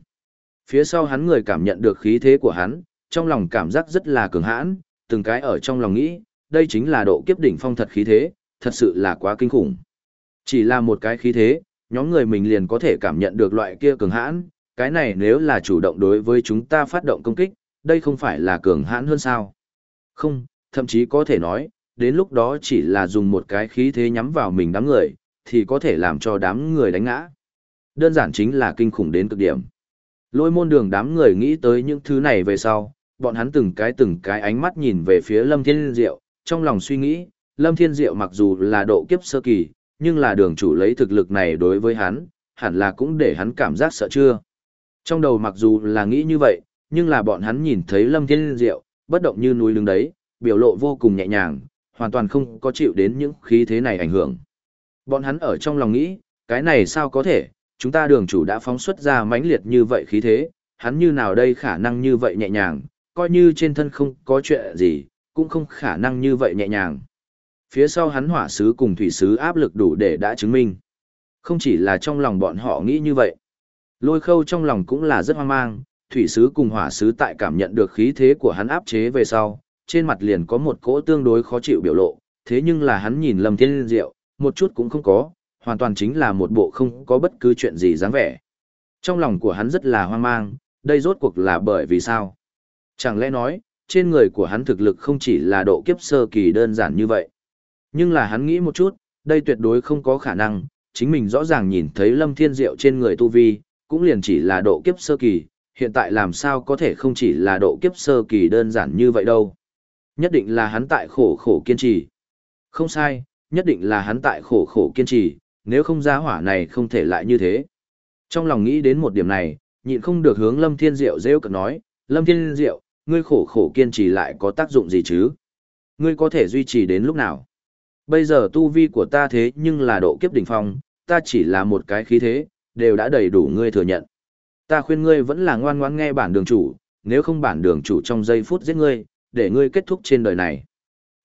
Phía sau hắn người cảm nhận được khí thế của hắn, trong lòng cảm giác rất là cường hãn, từng cái ở trong lòng nghĩ, đây chính là độ kiếp đỉnh phong thật khí thế, thật sự là quá kinh khủng. Chỉ là một cái khí thế, nhóm người mình liền có thể cảm nhận được loại kia cường hãn, cái này nếu là chủ động đối với chúng ta phát động công kích, đây không phải là cường hãn hơn sao? Không, thậm chí có thể nói, đến lúc đó chỉ là dùng một cái khí thế nhắm vào mình đám người, thì có thể làm cho đám người đánh ngã. Đơn giản chính là kinh khủng đến cực điểm. Lôi môn đường đám người nghĩ tới những thứ này về sau, bọn hắn từng cái từng cái ánh mắt nhìn về phía Lâm Thiên Diệu, trong lòng suy nghĩ, Lâm Thiên Diệu mặc dù là độ kiếp sơ kỳ, nhưng là đường chủ lấy thực lực này đối với hắn, hẳn là cũng để hắn cảm giác sợ chưa. Trong đầu mặc dù là nghĩ như vậy, nhưng là bọn hắn nhìn thấy Lâm Thiên Diệu, bất động như núi đứng đấy, biểu lộ vô cùng nhẹ nhàng, hoàn toàn không có chịu đến những khí thế này ảnh hưởng. Bọn hắn ở trong lòng nghĩ, cái này sao có thể, chúng ta đường chủ đã phóng xuất ra mãnh liệt như vậy khí thế, hắn như nào đây khả năng như vậy nhẹ nhàng, coi như trên thân không có chuyện gì, cũng không khả năng như vậy nhẹ nhàng. Phía sau hắn hỏa sứ cùng thủy sứ áp lực đủ để đã chứng minh. Không chỉ là trong lòng bọn họ nghĩ như vậy. Lôi khâu trong lòng cũng là rất hoang mang, thủy sứ cùng hỏa sứ tại cảm nhận được khí thế của hắn áp chế về sau, trên mặt liền có một cỗ tương đối khó chịu biểu lộ, thế nhưng là hắn nhìn Lâm Thiên Diệu, một chút cũng không có, hoàn toàn chính là một bộ không có bất cứ chuyện gì dáng vẻ. Trong lòng của hắn rất là hoang mang, đây rốt cuộc là bởi vì sao? Chẳng lẽ nói, trên người của hắn thực lực không chỉ là độ kiếp sơ kỳ đơn giản như vậy. Nhưng là hắn nghĩ một chút, đây tuyệt đối không có khả năng, chính mình rõ ràng nhìn thấy Lâm Thiên Diệu trên người tu vi, cũng liền chỉ là độ kiếp sơ kỳ, hiện tại làm sao có thể không chỉ là độ kiếp sơ kỳ đơn giản như vậy đâu. Nhất định là hắn tại khổ khổ kiên trì. Không sai, nhất định là hắn tại khổ khổ kiên trì, nếu không ra hỏa này không thể lại như thế. Trong lòng nghĩ đến một điểm này, nhịn không được hướng Lâm Thiên Diệu rêu cực nói, Lâm Thiên Diệu, ngươi khổ khổ kiên trì lại có tác dụng gì chứ? Ngươi có thể duy trì đến lúc nào? Bây giờ tu vi của ta thế nhưng là độ kiếp đỉnh phong, ta chỉ là một cái khí thế, đều đã đầy đủ ngươi thừa nhận. Ta khuyên ngươi vẫn là ngoan ngoãn nghe bản đường chủ, nếu không bản đường chủ trong giây phút giết ngươi, để ngươi kết thúc trên đời này.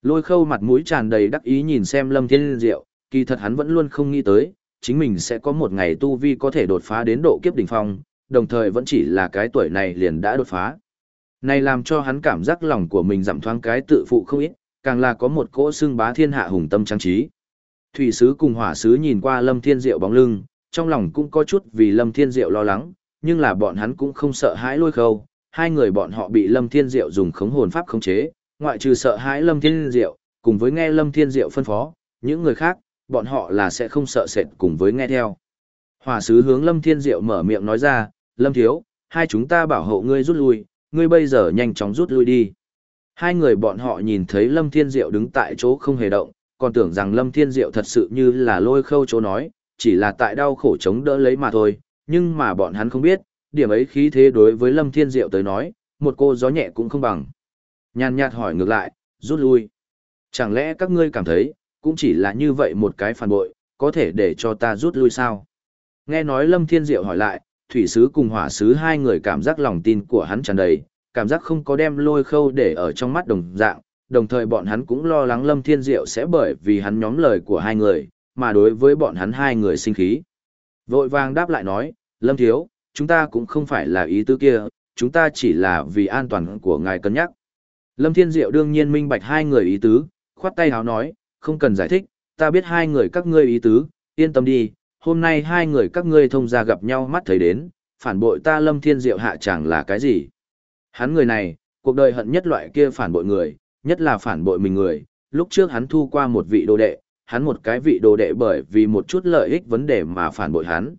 Lôi khâu mặt mũi tràn đầy đắc ý nhìn xem Lâm Thiên Diệu, kỳ thật hắn vẫn luôn không nghĩ tới, chính mình sẽ có một ngày tu vi có thể đột phá đến độ kiếp đỉnh phong, đồng thời vẫn chỉ là cái tuổi này liền đã đột phá. Này làm cho hắn cảm giác lòng của mình giảm thoáng cái tự phụ không ít, càng là có một cỗ xương bá thiên hạ hùng tâm trang trí. Thủy sứ cùng hỏa sứ nhìn qua Lâm Thiên Diệu bóng lưng, trong lòng cũng có chút vì Lâm Thiên Diệu lo lắng, nhưng là bọn hắn cũng không sợ hãi lôi khâu, hai người bọn họ bị Lâm Thiên Diệu dùng khống hồn pháp khống chế, ngoại trừ sợ hãi Lâm Thiên Diệu, cùng với nghe Lâm Thiên Diệu phân phó, những người khác, bọn họ là sẽ không sợ sệt cùng với nghe theo. Hỏa sứ hướng Lâm Thiên Diệu mở miệng nói ra, Lâm Thiếu, hai chúng ta bảo hộ ngươi rút lui, ngươi bây giờ nhanh chóng rút lui đi. Hai người bọn họ nhìn thấy Lâm Thiên Diệu đứng tại chỗ không hề động, còn tưởng rằng Lâm Thiên Diệu thật sự như là lôi khâu chỗ nói, chỉ là tại đau khổ chống đỡ lấy mà thôi, nhưng mà bọn hắn không biết, điểm ấy khí thế đối với Lâm Thiên Diệu tới nói, một cô gió nhẹ cũng không bằng. Nhàn nhạt hỏi ngược lại, rút lui. Chẳng lẽ các ngươi cảm thấy, cũng chỉ là như vậy một cái phản bội, có thể để cho ta rút lui sao? Nghe nói Lâm Thiên Diệu hỏi lại, thủy sứ cùng hỏa sứ hai người cảm giác lòng tin của hắn tràn đầy, cảm giác không có đem lôi khâu để ở trong mắt đồng dạng, đồng thời bọn hắn cũng lo lắng Lâm Thiên Diệu sẽ bởi vì hắn nhóm lời của hai người, mà đối với bọn hắn hai người sinh khí. Vội vàng đáp lại nói, Lâm Thiếu, chúng ta cũng không phải là ý tứ kia, chúng ta chỉ là vì an toàn của ngài cân nhắc. Lâm Thiên Diệu đương nhiên minh bạch hai người ý tứ, khoát tay háo nói, không cần giải thích, ta biết hai người các ngươi ý tứ, yên tâm đi, hôm nay hai người các ngươi thông ra gặp nhau mắt thấy đến, phản bội ta Lâm Thiên Diệu hạ chẳng là cái gì. Hắn người này, cuộc đời hận nhất loại kia phản bội người, nhất là phản bội mình người, lúc trước hắn thu qua một vị đồ đệ, hắn một cái vị đồ đệ bởi vì một chút lợi ích vấn đề mà phản bội hắn.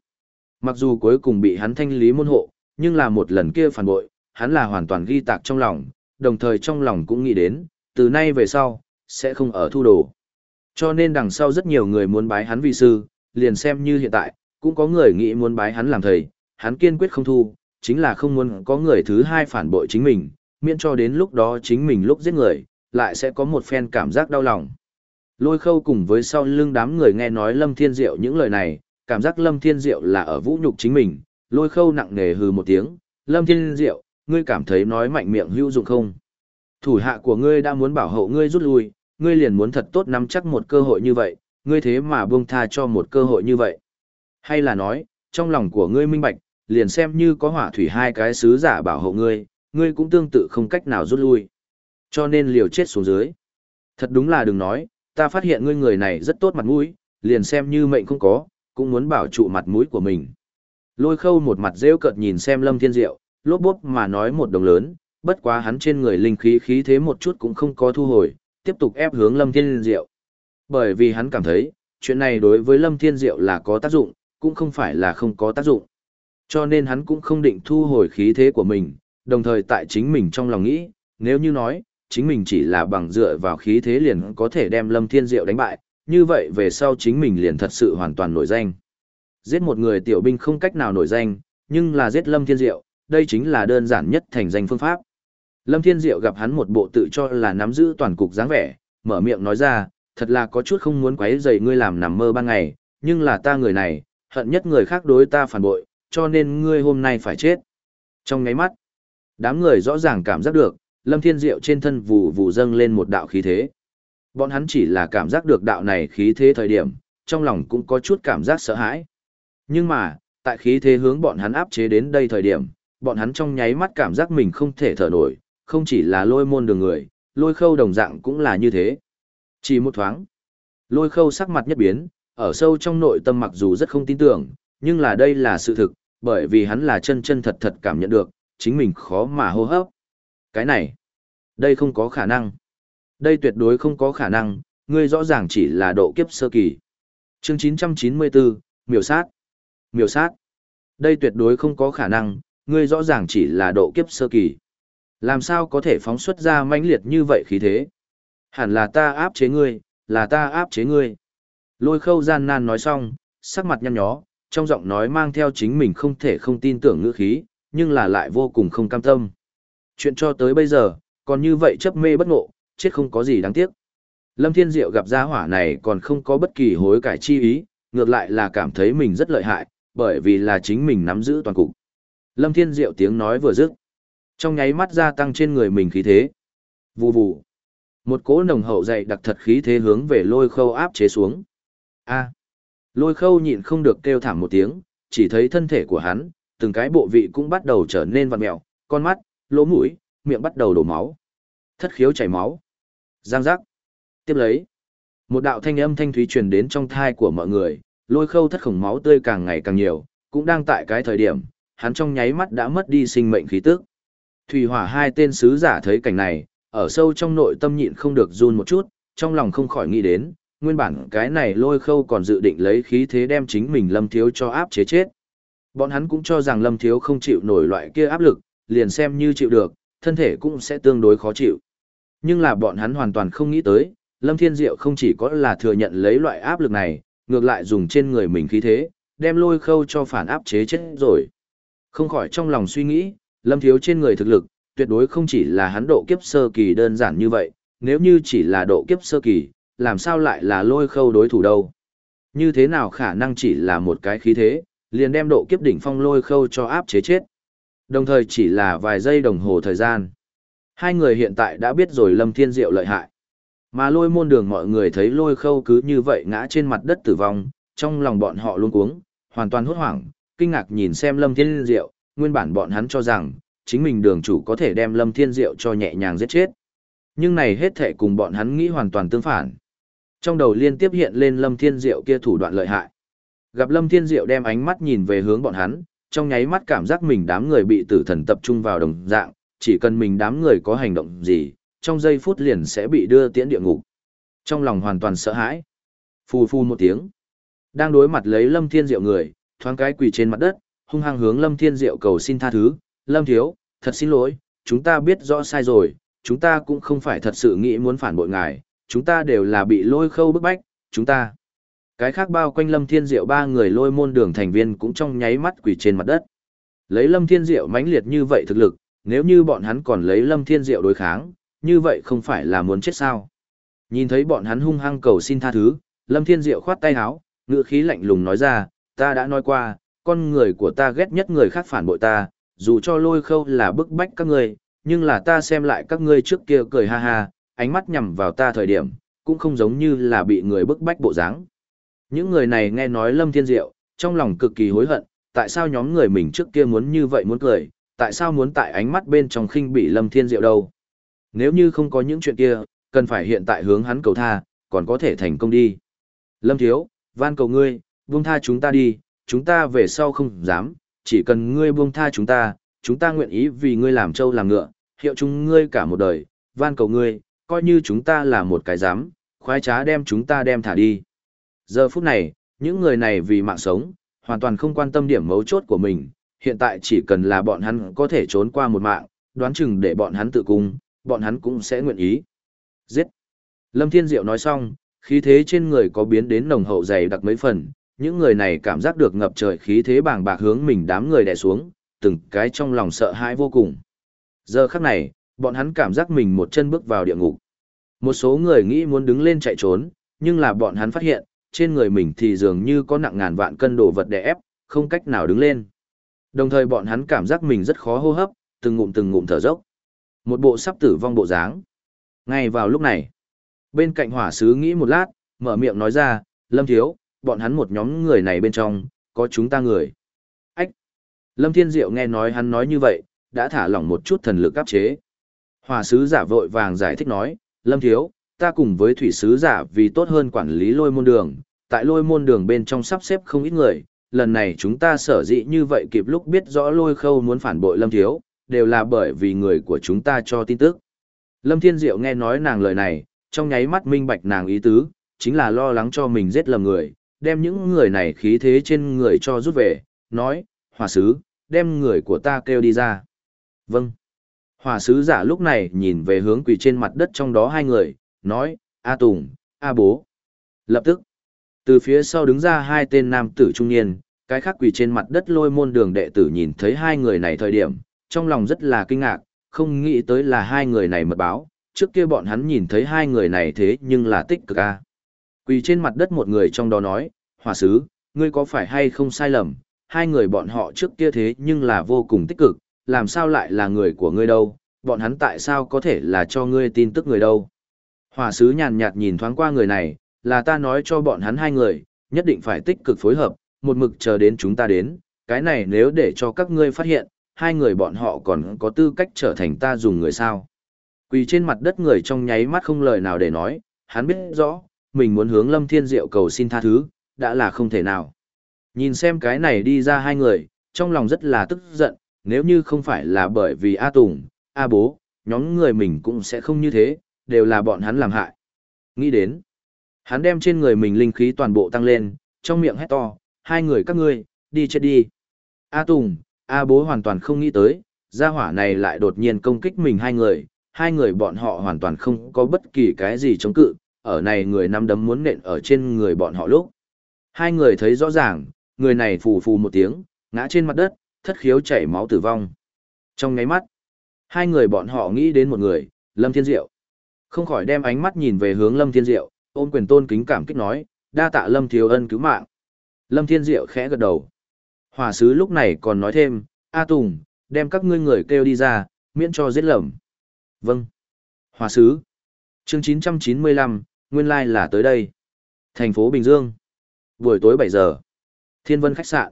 Mặc dù cuối cùng bị hắn thanh lý môn hộ, nhưng là một lần kia phản bội, hắn là hoàn toàn ghi tạc trong lòng, đồng thời trong lòng cũng nghĩ đến, từ nay về sau, sẽ không ở thu đồ. Cho nên đằng sau rất nhiều người muốn bái hắn vì sư, liền xem như hiện tại, cũng có người nghĩ muốn bái hắn làm thầy, hắn kiên quyết không thu, chính là không muốn có người thứ hai phản bội chính mình, miễn cho đến lúc đó chính mình lúc giết người, lại sẽ có một phen cảm giác đau lòng. Lôi khâu cùng với sau lưng đám người nghe nói Lâm Thiên Diệu những lời này, cảm giác Lâm Thiên Diệu là ở vũ nhục chính mình, lôi khâu nặng nề hừ một tiếng, Lâm Thiên Diệu, ngươi cảm thấy nói mạnh miệng hữu dụng không? Thủ hạ của ngươi đã muốn bảo hộ ngươi rút lui, ngươi liền muốn thật tốt nắm chắc một cơ hội như vậy, ngươi thế mà buông tha cho một cơ hội như vậy. Hay là nói, trong lòng của ngươi minh bạch, liền xem như có hỏa thủy hai cái sứ giả bảo hộ ngươi, ngươi cũng tương tự không cách nào rút lui. Cho nên liều chết xuống dưới. Thật đúng là đừng nói, ta phát hiện ngươi người này rất tốt mặt mũi, liền xem như mệnh không có, cũng muốn bảo trụ mặt mũi của mình. Lôi khâu một mặt rêu cợt nhìn xem lâm thiên diệu, lốp bốp mà nói một đồng lớn, bất quá hắn trên người linh khí khí thế một chút cũng không có thu hồi, tiếp tục ép hướng lâm thiên diệu. Bởi vì hắn cảm thấy, chuyện này đối với lâm thiên diệu là có tác dụng, cũng không phải là không có tác dụng. Cho nên hắn cũng không định thu hồi khí thế của mình, đồng thời tại chính mình trong lòng nghĩ, nếu như nói, chính mình chỉ là bằng dựa vào khí thế liền có thể đem Lâm Thiên Diệu đánh bại, như vậy về sau chính mình liền thật sự hoàn toàn nổi danh. Giết một người tiểu binh không cách nào nổi danh, nhưng là giết Lâm Thiên Diệu, đây chính là đơn giản nhất thành danh phương pháp. Lâm Thiên Diệu gặp hắn một bộ tự cho là nắm giữ toàn cục dáng vẻ, mở miệng nói ra, thật là có chút không muốn quấy rầy ngươi làm nằm mơ ban ngày, nhưng là ta người này, hận nhất người khác đối ta phản bội, cho nên ngươi hôm nay phải chết. Trong ngáy mắt, đám người rõ ràng cảm giác được, Lâm Thiên Diệu trên thân vù vù dâng lên một đạo khí thế. Bọn hắn chỉ là cảm giác được đạo này khí thế thời điểm, trong lòng cũng có chút cảm giác sợ hãi. Nhưng mà, tại khí thế hướng bọn hắn áp chế đến đây thời điểm, bọn hắn trong nháy mắt cảm giác mình không thể thở nổi, không chỉ là lôi môn đường người, lôi khâu đồng dạng cũng là như thế. Chỉ một thoáng, lôi khâu sắc mặt nhất biến, ở sâu trong nội tâm mặc dù rất không tin tưởng, nhưng là đây là sự thực, bởi vì hắn là chân chân thật thật cảm nhận được, chính mình khó mà hô hấp. Cái này, đây không có khả năng. Đây tuyệt đối không có khả năng, ngươi rõ ràng chỉ là độ kiếp sơ kỳ. Chương 994, miểu sát. Miểu sát. Đây tuyệt đối không có khả năng, ngươi rõ ràng chỉ là độ kiếp sơ kỳ. Làm sao có thể phóng xuất ra mãnh liệt như vậy khí thế? Hẳn là ta áp chế ngươi, là ta áp chế ngươi. Lôi khâu gian nan nói xong, sắc mặt nhăn nhó, trong giọng nói mang theo chính mình không thể không tin tưởng ngữ khí, nhưng là lại vô cùng không cam tâm. Chuyện cho tới bây giờ, còn như vậy chấp mê bất ngộ, chết không có gì đáng tiếc. Lâm Thiên Diệu gặp gia hỏa này còn không có bất kỳ hối cải chi ý, ngược lại là cảm thấy mình rất lợi hại, bởi vì là chính mình nắm giữ toàn cục. Lâm Thiên Diệu tiếng nói vừa dứt, trong nháy mắt gia tăng trên người mình khí thế. Vù vù. Một cỗ nồng hậu dày đặc thật khí thế hướng về lôi khâu áp chế xuống. A. Lôi khâu nhịn không được kêu thảm một tiếng, chỉ thấy thân thể của hắn, từng cái bộ vị cũng bắt đầu trở nên vặn mẹo, con mắt, lỗ mũi, miệng bắt đầu đổ máu. Thất khiếu chảy máu. Giang giác. Tiếp lấy. Một đạo thanh âm thanh thúy truyền đến trong thai của mọi người, lôi khâu thất khổng máu tươi càng ngày càng nhiều, cũng đang tại cái thời điểm, hắn trong nháy mắt đã mất đi sinh mệnh khí tức. Thủy hỏa hai tên sứ giả thấy cảnh này, ở sâu trong nội tâm nhịn không được run một chút, trong lòng không khỏi nghĩ đến, nguyên bản cái này lôi khâu còn dự định lấy khí thế đem chính mình lâm thiếu cho áp chế chết. Bọn hắn cũng cho rằng lâm thiếu không chịu nổi loại kia áp lực, liền xem như chịu được, thân thể cũng sẽ tương đối khó chịu. Nhưng là bọn hắn hoàn toàn không nghĩ tới, lâm thiên diệu không chỉ có là thừa nhận lấy loại áp lực này, ngược lại dùng trên người mình khí thế, đem lôi khâu cho phản áp chế chết rồi. Không khỏi trong lòng suy nghĩ, lâm thiếu trên người thực lực, tuyệt đối không chỉ là hắn độ kiếp sơ kỳ đơn giản như vậy, nếu như chỉ là độ kiếp sơ kỳ, làm sao lại là lôi khâu đối thủ đâu. Như thế nào khả năng chỉ là một cái khí thế, liền đem độ kiếp đỉnh phong lôi khâu cho áp chế chết. Đồng thời chỉ là vài giây đồng hồ thời gian. Hai người hiện tại đã biết rồi Lâm Thiên Diệu lợi hại. Mà lôi môn đường mọi người thấy lôi khâu cứ như vậy ngã trên mặt đất tử vong, trong lòng bọn họ luôn cuống, hoàn toàn hốt hoảng, kinh ngạc nhìn xem Lâm Thiên Diệu, nguyên bản bọn hắn cho rằng, chính mình đường chủ có thể đem Lâm Thiên Diệu cho nhẹ nhàng giết chết. Nhưng này hết thể cùng bọn hắn nghĩ hoàn toàn tương phản. Trong đầu liên tiếp hiện lên Lâm Thiên Diệu kia thủ đoạn lợi hại. Gặp Lâm Thiên Diệu đem ánh mắt nhìn về hướng bọn hắn, trong nháy mắt cảm giác mình đám người bị tử thần tập trung vào đồng dạng, chỉ cần mình đám người có hành động gì, trong giây phút liền sẽ bị đưa tiễn địa ngục. Trong lòng hoàn toàn sợ hãi. Phù phu một tiếng. Đang đối mặt lấy Lâm Thiên Diệu người, thoáng cái quỳ trên mặt đất, hung hăng hướng Lâm Thiên Diệu cầu xin tha thứ. Lâm Thiếu, thật xin lỗi, chúng ta biết rõ sai rồi, chúng ta cũng không phải thật sự nghĩ muốn phản bội ngài, chúng ta đều là bị lôi khâu bức bách, chúng ta. Cái khác bao quanh Lâm Thiên Diệu ba người lôi môn đường thành viên cũng trong nháy mắt quỳ trên mặt đất. Lấy Lâm Thiên Diệu mãnh liệt như vậy thực lực, nếu như bọn hắn còn lấy Lâm Thiên Diệu đối kháng, như vậy không phải là muốn chết sao. Nhìn thấy bọn hắn hung hăng cầu xin tha thứ, Lâm Thiên Diệu khoát tay háo, ngựa khí lạnh lùng nói ra, ta đã nói qua, con người của ta ghét nhất người khác phản bội ta, dù cho lôi khâu là bức bách các ngươi, nhưng là ta xem lại các ngươi trước kia cười ha ha, ánh mắt nhằm vào ta thời điểm, cũng không giống như là bị người bức bách bộ dáng. Những người này nghe nói Lâm Thiên Diệu, trong lòng cực kỳ hối hận, tại sao nhóm người mình trước kia muốn như vậy muốn cười, tại sao muốn tại ánh mắt bên trong khinh bị Lâm Thiên Diệu đâu. Nếu như không có những chuyện kia, cần phải hiện tại hướng hắn cầu tha, còn có thể thành công đi. Lâm Thiếu, van cầu ngươi, buông tha chúng ta đi, chúng ta về sau không dám, chỉ cần ngươi buông tha chúng ta, chúng ta nguyện ý vì ngươi làm trâu làm ngựa, hiệu chúng ngươi cả một đời, van cầu ngươi, coi như chúng ta là một cái dám, khoái trá đem chúng ta đem thả đi. Giờ phút này, những người này vì mạng sống, hoàn toàn không quan tâm điểm mấu chốt của mình, hiện tại chỉ cần là bọn hắn có thể trốn qua một mạng, đoán chừng để bọn hắn tự cung, bọn hắn cũng sẽ nguyện ý. Giết! Lâm Thiên Diệu nói xong, khí thế trên người có biến đến nồng hậu dày đặc mấy phần, những người này cảm giác được ngập trời khí thế bàng bạc hướng mình đám người đè xuống, từng cái trong lòng sợ hãi vô cùng. Giờ khắc này, bọn hắn cảm giác mình một chân bước vào địa ngục. Một số người nghĩ muốn đứng lên chạy trốn, nhưng là bọn hắn phát hiện, trên người mình thì dường như có nặng ngàn vạn cân đồ vật đè ép, không cách nào đứng lên. Đồng thời bọn hắn cảm giác mình rất khó hô hấp, từng ngụm từng ngụm thở dốc. Một bộ sắp tử vong bộ dáng. Ngay vào lúc này, bên cạnh hỏa sứ nghĩ một lát, mở miệng nói ra, Lâm Thiếu, bọn hắn một nhóm người này bên trong, có chúng ta người. Ách! Lâm Thiên Diệu nghe nói hắn nói như vậy, đã thả lỏng một chút thần lực áp chế. Hỏa sứ giả vội vàng giải thích nói, Lâm Thiếu, ta cùng với thủy sứ giả vì tốt hơn quản lý lôi môn đường, tại lôi môn đường bên trong sắp xếp không ít người, lần này chúng ta sở dĩ như vậy kịp lúc biết rõ lôi khâu muốn phản bội Lâm Thiếu, đều là bởi vì người của chúng ta cho tin tức. Lâm Thiên Diệu nghe nói nàng lời này, trong nháy mắt minh bạch nàng ý tứ, chính là lo lắng cho mình giết lầm người, đem những người này khí thế trên người cho rút về, nói, hòa sứ, đem người của ta kêu đi ra. Vâng. Hòa sứ giả lúc này nhìn về hướng quỳ trên mặt đất trong đó hai người, nói, A Tùng, A Bố. Lập tức, từ phía sau đứng ra hai tên nam tử trung niên, cái khác quỳ trên mặt đất lôi môn đường đệ tử nhìn thấy hai người này thời điểm, trong lòng rất là kinh ngạc, không nghĩ tới là hai người này mật báo, trước kia bọn hắn nhìn thấy hai người này thế nhưng là tích cực a. Quỳ trên mặt đất một người trong đó nói, hòa sứ, ngươi có phải hay không sai lầm, hai người bọn họ trước kia thế nhưng là vô cùng tích cực, làm sao lại là người của ngươi đâu, bọn hắn tại sao có thể là cho ngươi tin tức người đâu. Hòa sứ nhàn nhạt nhìn thoáng qua người này, là ta nói cho bọn hắn hai người, nhất định phải tích cực phối hợp, một mực chờ đến chúng ta đến, cái này nếu để cho các ngươi phát hiện, hai người bọn họ còn có tư cách trở thành ta dùng người sao. Quỳ trên mặt đất người trong nháy mắt không lời nào để nói, hắn biết rõ, mình muốn hướng Lâm Thiên Diệu cầu xin tha thứ, đã là không thể nào. Nhìn xem cái này đi ra hai người, trong lòng rất là tức giận, nếu như không phải là bởi vì A Tùng, A Bố, nhóm người mình cũng sẽ không như thế, đều là bọn hắn làm hại. Nghĩ đến, hắn đem trên người mình linh khí toàn bộ tăng lên, trong miệng hét to, hai người các ngươi, đi chết đi. A Tùng, A Bố hoàn toàn không nghĩ tới, gia hỏa này lại đột nhiên công kích mình hai người, hai người bọn họ hoàn toàn không có bất kỳ cái gì chống cự, ở này người nắm đấm muốn nện ở trên người bọn họ lúc. Hai người thấy rõ ràng, người này phù phù một tiếng, ngã trên mặt đất, thất khiếu chảy máu tử vong. Trong ngáy mắt, hai người bọn họ nghĩ đến một người, Lâm Thiên Diệu. Không khỏi đem ánh mắt nhìn về hướng Lâm Thiên Diệu, ôm quyền tôn kính cảm kích nói, đa tạ Lâm Thiếu Ân cứu mạng. Lâm Thiên Diệu khẽ gật đầu. Hòa sứ lúc này còn nói thêm, A Tùng, đem các ngươi người kêu đi ra, miễn cho giết lầm. Vâng. Hòa sứ. Chương 995, nguyên lai like là tới đây. Thành phố Bình Dương. Buổi tối 7 giờ. Thiên Vân khách sạn.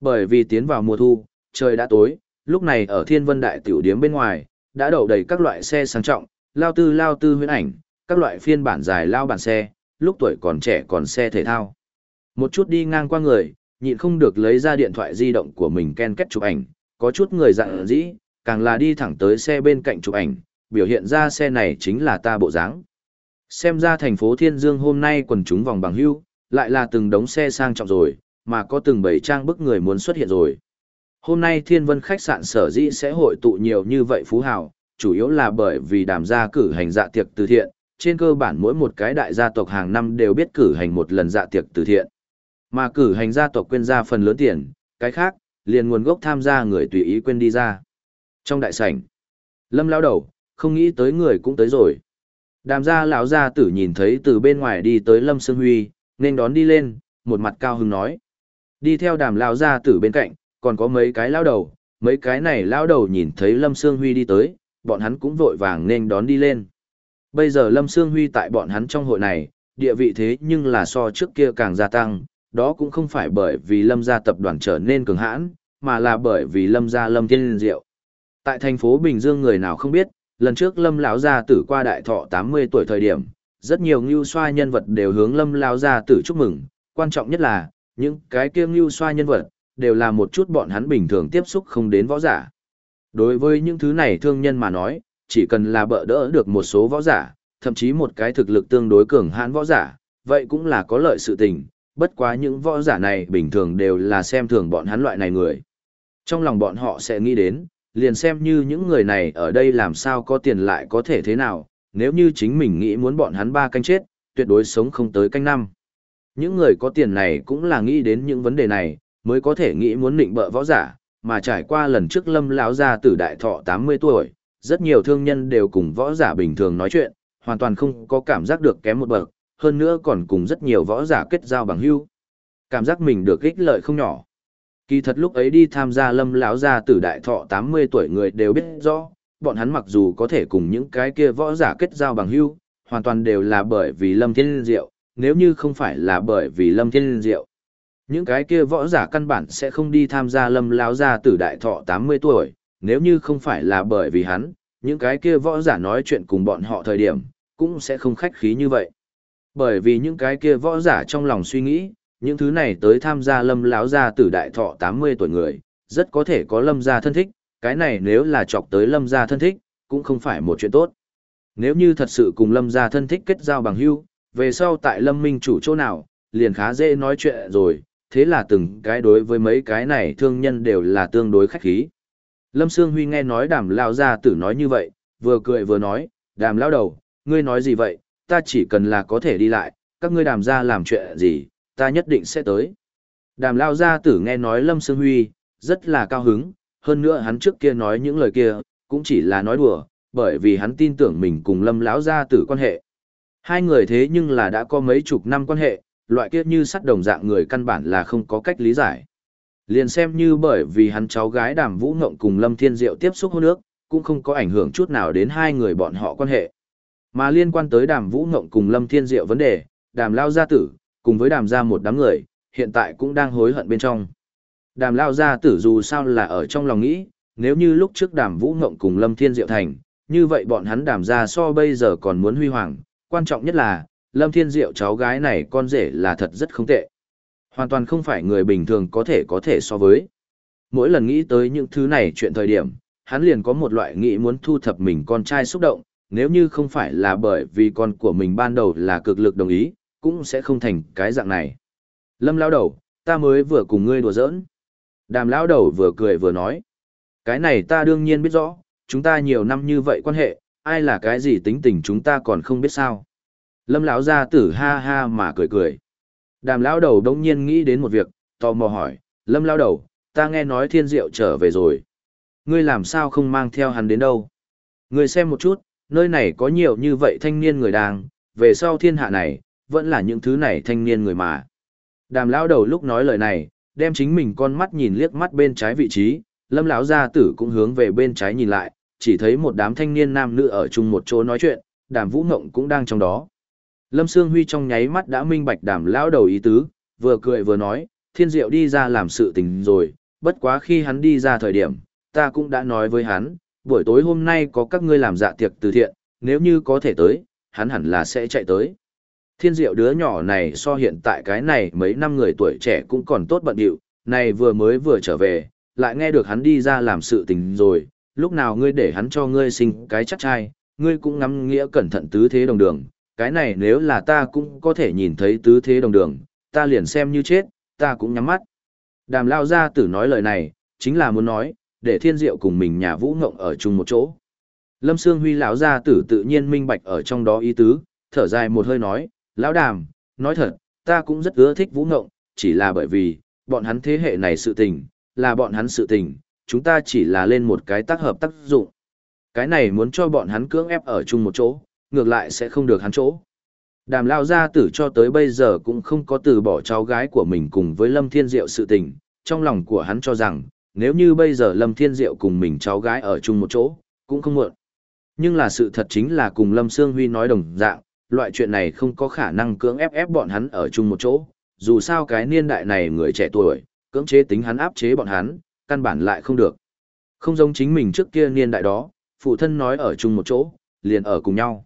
Bởi vì tiến vào mùa thu, trời đã tối, lúc này ở Thiên Vân Đại Tiểu Điếm bên ngoài, đã đậu đầy các loại xe sang trọng, lao tư lao tư huyễn ảnh, các loại phiên bản dài lao bản xe, lúc tuổi còn trẻ còn xe thể thao. Một chút đi ngang qua người, nhịn không được lấy ra điện thoại di động của mình ken kết chụp ảnh, có chút người dặn dĩ, càng là đi thẳng tới xe bên cạnh chụp ảnh, biểu hiện ra xe này chính là ta bộ dáng. Xem ra thành phố Thiên Dương hôm nay quần chúng vòng bằng hưu, lại là từng đống xe sang trọng rồi, mà có từng bảy trang bức người muốn xuất hiện rồi. Hôm nay Thiên Vân khách sạn sở dĩ sẽ hội tụ nhiều như vậy phú hào, chủ yếu là bởi vì đàm gia cử hành dạ tiệc từ thiện, trên cơ bản mỗi một cái đại gia tộc hàng năm đều biết cử hành một lần dạ tiệc từ thiện. Mà cử hành gia tộc quên ra phần lớn tiền, cái khác, liền nguồn gốc tham gia người tùy ý quên đi ra. Trong đại sảnh, Lâm lao đầu, không nghĩ tới người cũng tới rồi. Đàm gia lão gia tử nhìn thấy từ bên ngoài đi tới Lâm Sương Huy, nên đón đi lên, một mặt cao hứng nói. Đi theo đàm lão gia tử bên cạnh, còn có mấy cái lão đầu, mấy cái này lão đầu nhìn thấy Lâm Sương Huy đi tới, bọn hắn cũng vội vàng nên đón đi lên. Bây giờ Lâm Sương Huy tại bọn hắn trong hội này, địa vị thế nhưng là so trước kia càng gia tăng, đó cũng không phải bởi vì Lâm gia tập đoàn trở nên cường hãn, mà là bởi vì Lâm gia Lâm Thiên Liên Diệu. Tại thành phố Bình Dương người nào không biết, lần trước Lâm lão gia tử qua đại thọ 80 tuổi thời điểm, rất nhiều ngưu xoa nhân vật đều hướng Lâm lão gia tử chúc mừng, quan trọng nhất là, những cái kia ngưu xoa nhân vật, đều là một chút bọn hắn bình thường tiếp xúc không đến võ giả. Đối với những thứ này thương nhân mà nói, chỉ cần là bỡ đỡ được một số võ giả, thậm chí một cái thực lực tương đối cường hãn võ giả, vậy cũng là có lợi sự tình, bất quá những võ giả này bình thường đều là xem thường bọn hắn loại này người. Trong lòng bọn họ sẽ nghĩ đến, liền xem như những người này ở đây làm sao có tiền lại có thể thế nào, nếu như chính mình nghĩ muốn bọn hắn ba canh chết, tuyệt đối sống không tới canh năm. Những người có tiền này cũng là nghĩ đến những vấn đề này, mới có thể nghĩ muốn định bợ võ giả, mà trải qua lần trước lâm lão ra tử đại thọ 80 tuổi, rất nhiều thương nhân đều cùng võ giả bình thường nói chuyện, hoàn toàn không có cảm giác được kém một bậc, hơn nữa còn cùng rất nhiều võ giả kết giao bằng hữu. Cảm giác mình được ích lợi không nhỏ. Kỳ thật lúc ấy đi tham gia lâm lão gia tử đại thọ 80 tuổi người đều biết rõ, bọn hắn mặc dù có thể cùng những cái kia võ giả kết giao bằng hữu, hoàn toàn đều là bởi vì lâm thiên diệu, nếu như không phải là bởi vì lâm thiên diệu. Những cái kia võ giả căn bản sẽ không đi tham gia lâm lão gia tử đại thọ 80 tuổi, nếu như không phải là bởi vì hắn, những cái kia võ giả nói chuyện cùng bọn họ thời điểm, cũng sẽ không khách khí như vậy. Bởi vì những cái kia võ giả trong lòng suy nghĩ, những thứ này tới tham gia lâm lão gia tử đại thọ 80 tuổi người, rất có thể có lâm gia thân thích, cái này nếu là chọc tới lâm gia thân thích, cũng không phải một chuyện tốt. Nếu như thật sự cùng lâm gia thân thích kết giao bằng hữu, về sau tại lâm minh chủ chỗ nào, liền khá dễ nói chuyện rồi, thế là từng cái đối với mấy cái này thương nhân đều là tương đối khách khí. Lâm Sương Huy nghe nói đàm lao gia tử nói như vậy, vừa cười vừa nói, đàm lao đầu, ngươi nói gì vậy, ta chỉ cần là có thể đi lại, các ngươi đàm ra làm chuyện gì, ta nhất định sẽ tới. Đàm lao gia tử nghe nói Lâm Sương Huy, rất là cao hứng, hơn nữa hắn trước kia nói những lời kia, cũng chỉ là nói đùa, bởi vì hắn tin tưởng mình cùng Lâm lão gia tử quan hệ. Hai người thế nhưng là đã có mấy chục năm quan hệ, loại kia như sắt đồng dạng người căn bản là không có cách lý giải. Liền xem như bởi vì hắn cháu gái Đàm Vũ Ngộng cùng Lâm Thiên Diệu tiếp xúc hôn nước, cũng không có ảnh hưởng chút nào đến hai người bọn họ quan hệ. Mà liên quan tới Đàm Vũ Ngộng cùng Lâm Thiên Diệu vấn đề, Đàm Lao Gia Tử, cùng với Đàm Gia một đám người, hiện tại cũng đang hối hận bên trong. Đàm Lao Gia Tử dù sao là ở trong lòng nghĩ, nếu như lúc trước đàm vũ ngộng cùng Lâm Thiên Diệu thành, như vậy bọn hắn đàm gia so bây giờ còn muốn huy hoàng, quan trọng nhất là, Lâm Thiên Diệu cháu gái này con rể là thật rất không tệ. Hoàn toàn không phải người bình thường có thể có thể so với. Mỗi lần nghĩ tới những thứ này chuyện thời điểm, hắn liền có một loại nghĩ muốn thu thập mình con trai xúc động, nếu như không phải là bởi vì con của mình ban đầu là cực lực đồng ý, cũng sẽ không thành cái dạng này. Lâm lao đầu, ta mới vừa cùng ngươi đùa giỡn. Đàm lao đầu vừa cười vừa nói. Cái này ta đương nhiên biết rõ, chúng ta nhiều năm như vậy quan hệ, ai là cái gì tính tình chúng ta còn không biết sao. Lâm lão gia tử ha ha mà cười cười. Đàm lão đầu đống nhiên nghĩ đến một việc, tò mò hỏi, Lâm lão đầu, ta nghe nói thiên diệu trở về rồi. Ngươi làm sao không mang theo hắn đến đâu? Ngươi xem một chút, nơi này có nhiều như vậy thanh niên người đang, về sau thiên hạ này, vẫn là những thứ này thanh niên người mà. Đàm lão đầu lúc nói lời này, đem chính mình con mắt nhìn liếc mắt bên trái vị trí, lâm lão gia tử cũng hướng về bên trái nhìn lại, chỉ thấy một đám thanh niên nam nữ ở chung một chỗ nói chuyện, đàm vũ ngộng cũng đang trong đó. Lâm Sương Huy trong nháy mắt đã minh bạch đảm lão đầu ý tứ, vừa cười vừa nói, thiên diệu đi ra làm sự tình rồi, bất quá khi hắn đi ra thời điểm, ta cũng đã nói với hắn, buổi tối hôm nay có các ngươi làm dạ tiệc từ thiện, nếu như có thể tới, hắn hẳn là sẽ chạy tới. Thiên diệu đứa nhỏ này so hiện tại cái này mấy năm người tuổi trẻ cũng còn tốt bận điệu, này vừa mới vừa trở về, lại nghe được hắn đi ra làm sự tình rồi, lúc nào ngươi để hắn cho ngươi sinh cái chắc trai, ngươi cũng ngắm nghĩa cẩn thận tứ thế đồng đường, cái này nếu là ta cũng có thể nhìn thấy tứ thế đồng đường, ta liền xem như chết, ta cũng nhắm mắt. Đàm lao ra tử nói lời này, chính là muốn nói, để thiên diệu cùng mình nhà vũ ngộng ở chung một chỗ. Lâm Sương Huy lão gia tử tự nhiên minh bạch ở trong đó ý tứ, thở dài một hơi nói, lão đàm, nói thật, ta cũng rất ưa thích vũ ngộng, chỉ là bởi vì, bọn hắn thế hệ này sự tình, là bọn hắn sự tình, chúng ta chỉ là lên một cái tác hợp tác dụng. Cái này muốn cho bọn hắn cưỡng ép ở chung một chỗ, ngược lại sẽ không được hắn chỗ. Đàm lao gia tử cho tới bây giờ cũng không có từ bỏ cháu gái của mình cùng với Lâm Thiên Diệu sự tình, trong lòng của hắn cho rằng, nếu như bây giờ Lâm Thiên Diệu cùng mình cháu gái ở chung một chỗ, cũng không muộn. Nhưng là sự thật chính là cùng Lâm Sương Huy nói đồng dạng, loại chuyện này không có khả năng cưỡng ép ép bọn hắn ở chung một chỗ, dù sao cái niên đại này người trẻ tuổi, cưỡng chế tính hắn áp chế bọn hắn, căn bản lại không được. Không giống chính mình trước kia niên đại đó, phụ thân nói ở chung một chỗ, liền ở cùng nhau.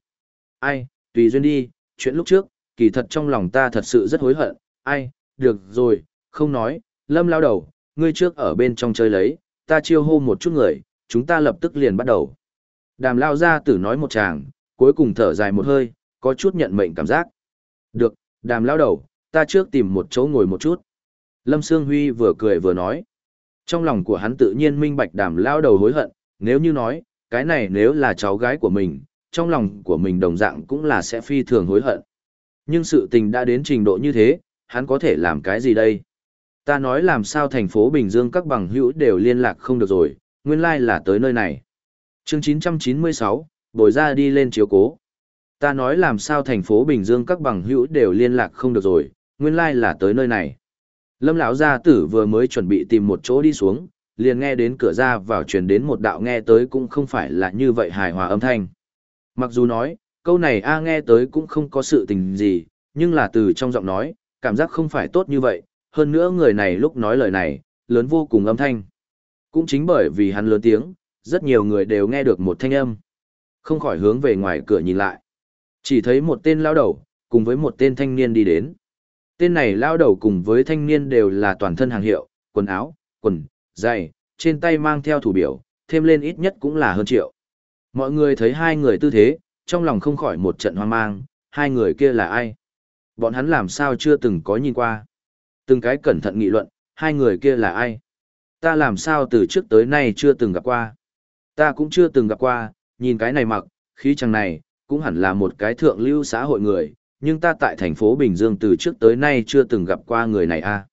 Ai, tùy duyên đi, chuyện lúc trước, kỳ thật trong lòng ta thật sự rất hối hận, ai, được rồi, không nói, lâm lao đầu, ngươi trước ở bên trong chơi lấy, ta chiêu hô một chút người, chúng ta lập tức liền bắt đầu. Đàm lao ra tử nói một chàng, cuối cùng thở dài một hơi, có chút nhận mệnh cảm giác. Được, đàm lao đầu, ta trước tìm một chỗ ngồi một chút. Lâm Sương Huy vừa cười vừa nói. Trong lòng của hắn tự nhiên minh bạch đàm lao đầu hối hận, nếu như nói, cái này nếu là cháu gái của mình, trong lòng của mình đồng dạng cũng là sẽ phi thường hối hận. Nhưng sự tình đã đến trình độ như thế, hắn có thể làm cái gì đây? Ta nói làm sao thành phố Bình Dương các bằng hữu đều liên lạc không được rồi, nguyên lai like là tới nơi này. chương 996, bồi ra đi lên chiếu cố. Ta nói làm sao thành phố Bình Dương các bằng hữu đều liên lạc không được rồi, nguyên lai like là tới nơi này. Lâm lão gia tử vừa mới chuẩn bị tìm một chỗ đi xuống, liền nghe đến cửa ra vào truyền đến một đạo nghe tới cũng không phải là như vậy hài hòa âm thanh. Mặc dù nói, câu này A nghe tới cũng không có sự tình gì, nhưng là từ trong giọng nói, cảm giác không phải tốt như vậy, hơn nữa người này lúc nói lời này, lớn vô cùng âm thanh. Cũng chính bởi vì hắn lớn tiếng, rất nhiều người đều nghe được một thanh âm. Không khỏi hướng về ngoài cửa nhìn lại. Chỉ thấy một tên lao đầu, cùng với một tên thanh niên đi đến. Tên này lao đầu cùng với thanh niên đều là toàn thân hàng hiệu, quần áo, quần, giày, trên tay mang theo thủ biểu, thêm lên ít nhất cũng là hơn triệu. Mọi người thấy hai người tư thế, trong lòng không khỏi một trận hoang mang, hai người kia là ai? Bọn hắn làm sao chưa từng có nhìn qua? Từng cái cẩn thận nghị luận, hai người kia là ai? Ta làm sao từ trước tới nay chưa từng gặp qua? Ta cũng chưa từng gặp qua, nhìn cái này mặc, khí chàng này, cũng hẳn là một cái thượng lưu xã hội người, nhưng ta tại thành phố Bình Dương từ trước tới nay chưa từng gặp qua người này a.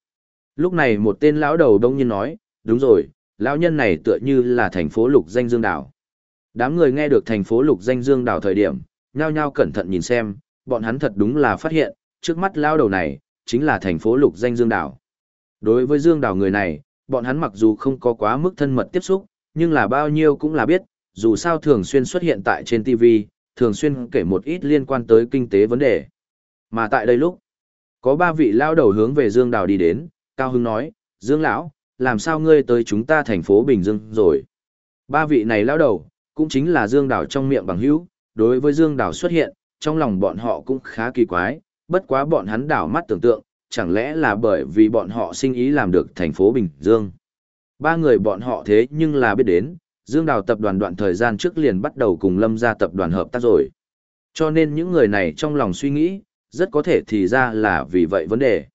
Lúc này một tên lão đầu đông nhiên nói, đúng rồi, lão nhân này tựa như là thành phố lục danh dương đảo. Đám người nghe được thành phố lục danh dương đảo thời điểm, nhao nhao cẩn thận nhìn xem, bọn hắn thật đúng là phát hiện, trước mắt lão đầu này, chính là thành phố lục danh dương đảo. Đối với dương đảo người này, bọn hắn mặc dù không có quá mức thân mật tiếp xúc, nhưng là bao nhiêu cũng là biết, dù sao thường xuyên xuất hiện tại trên TV, thường xuyên kể một ít liên quan tới kinh tế vấn đề. Mà tại đây lúc, có ba vị lao đầu hướng về Dương Đào đi đến, Cao Hưng nói, Dương Lão, làm sao ngươi tới chúng ta thành phố Bình Dương rồi? Ba vị này lão đầu, cũng chính là Dương Đào trong miệng bằng hữu, đối với Dương Đào xuất hiện, trong lòng bọn họ cũng khá kỳ quái, bất quá bọn hắn đảo mắt tưởng tượng, chẳng lẽ là bởi vì bọn họ sinh ý làm được thành phố Bình Dương. Ba người bọn họ thế nhưng là biết đến, Dương Đào tập đoàn đoạn thời gian trước liền bắt đầu cùng Lâm gia tập đoàn hợp tác rồi. Cho nên những người này trong lòng suy nghĩ, rất có thể thì ra là vì vậy vấn đề.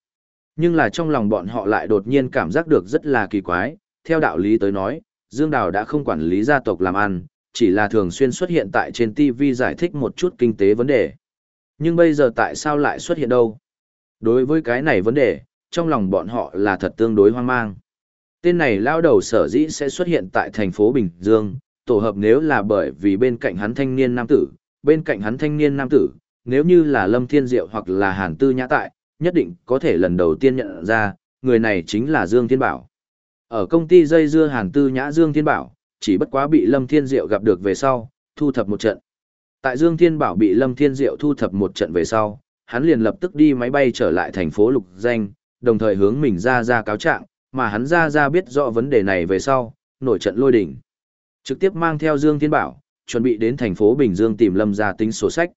Nhưng là trong lòng bọn họ lại đột nhiên cảm giác được rất là kỳ quái, theo đạo lý tới nói, Dương Đào đã không quản lý gia tộc làm ăn, chỉ là thường xuyên xuất hiện tại trên TV giải thích một chút kinh tế vấn đề. Nhưng bây giờ tại sao lại xuất hiện đâu? Đối với cái này vấn đề, trong lòng bọn họ là thật tương đối hoang mang. Tên này lao đầu sở dĩ sẽ xuất hiện tại thành phố Bình Dương, tổ hợp nếu là bởi vì bên cạnh hắn thanh niên nam tử, bên cạnh hắn thanh niên nam tử, nếu như là Lâm Thiên Diệu hoặc là Hàn Tư Nhã tại, nhất định có thể lần đầu tiên nhận ra, người này chính là Dương Thiên Bảo. Ở công ty dây dưa Hàn Tư Nhã Dương Thiên Bảo, chỉ bất quá bị Lâm Thiên Diệu gặp được về sau, thu thập một trận. Tại Dương Thiên Bảo bị Lâm Thiên Diệu thu thập một trận về sau, hắn liền lập tức đi máy bay trở lại thành phố Lục Danh, đồng thời hướng mình ra ra cáo trạng, mà hắn ra ra biết rõ vấn đề này về sau, nổi trận lôi đỉnh. Trực tiếp mang theo Dương Thiên Bảo, chuẩn bị đến thành phố Bình Dương tìm Lâm gia tính sổ sách.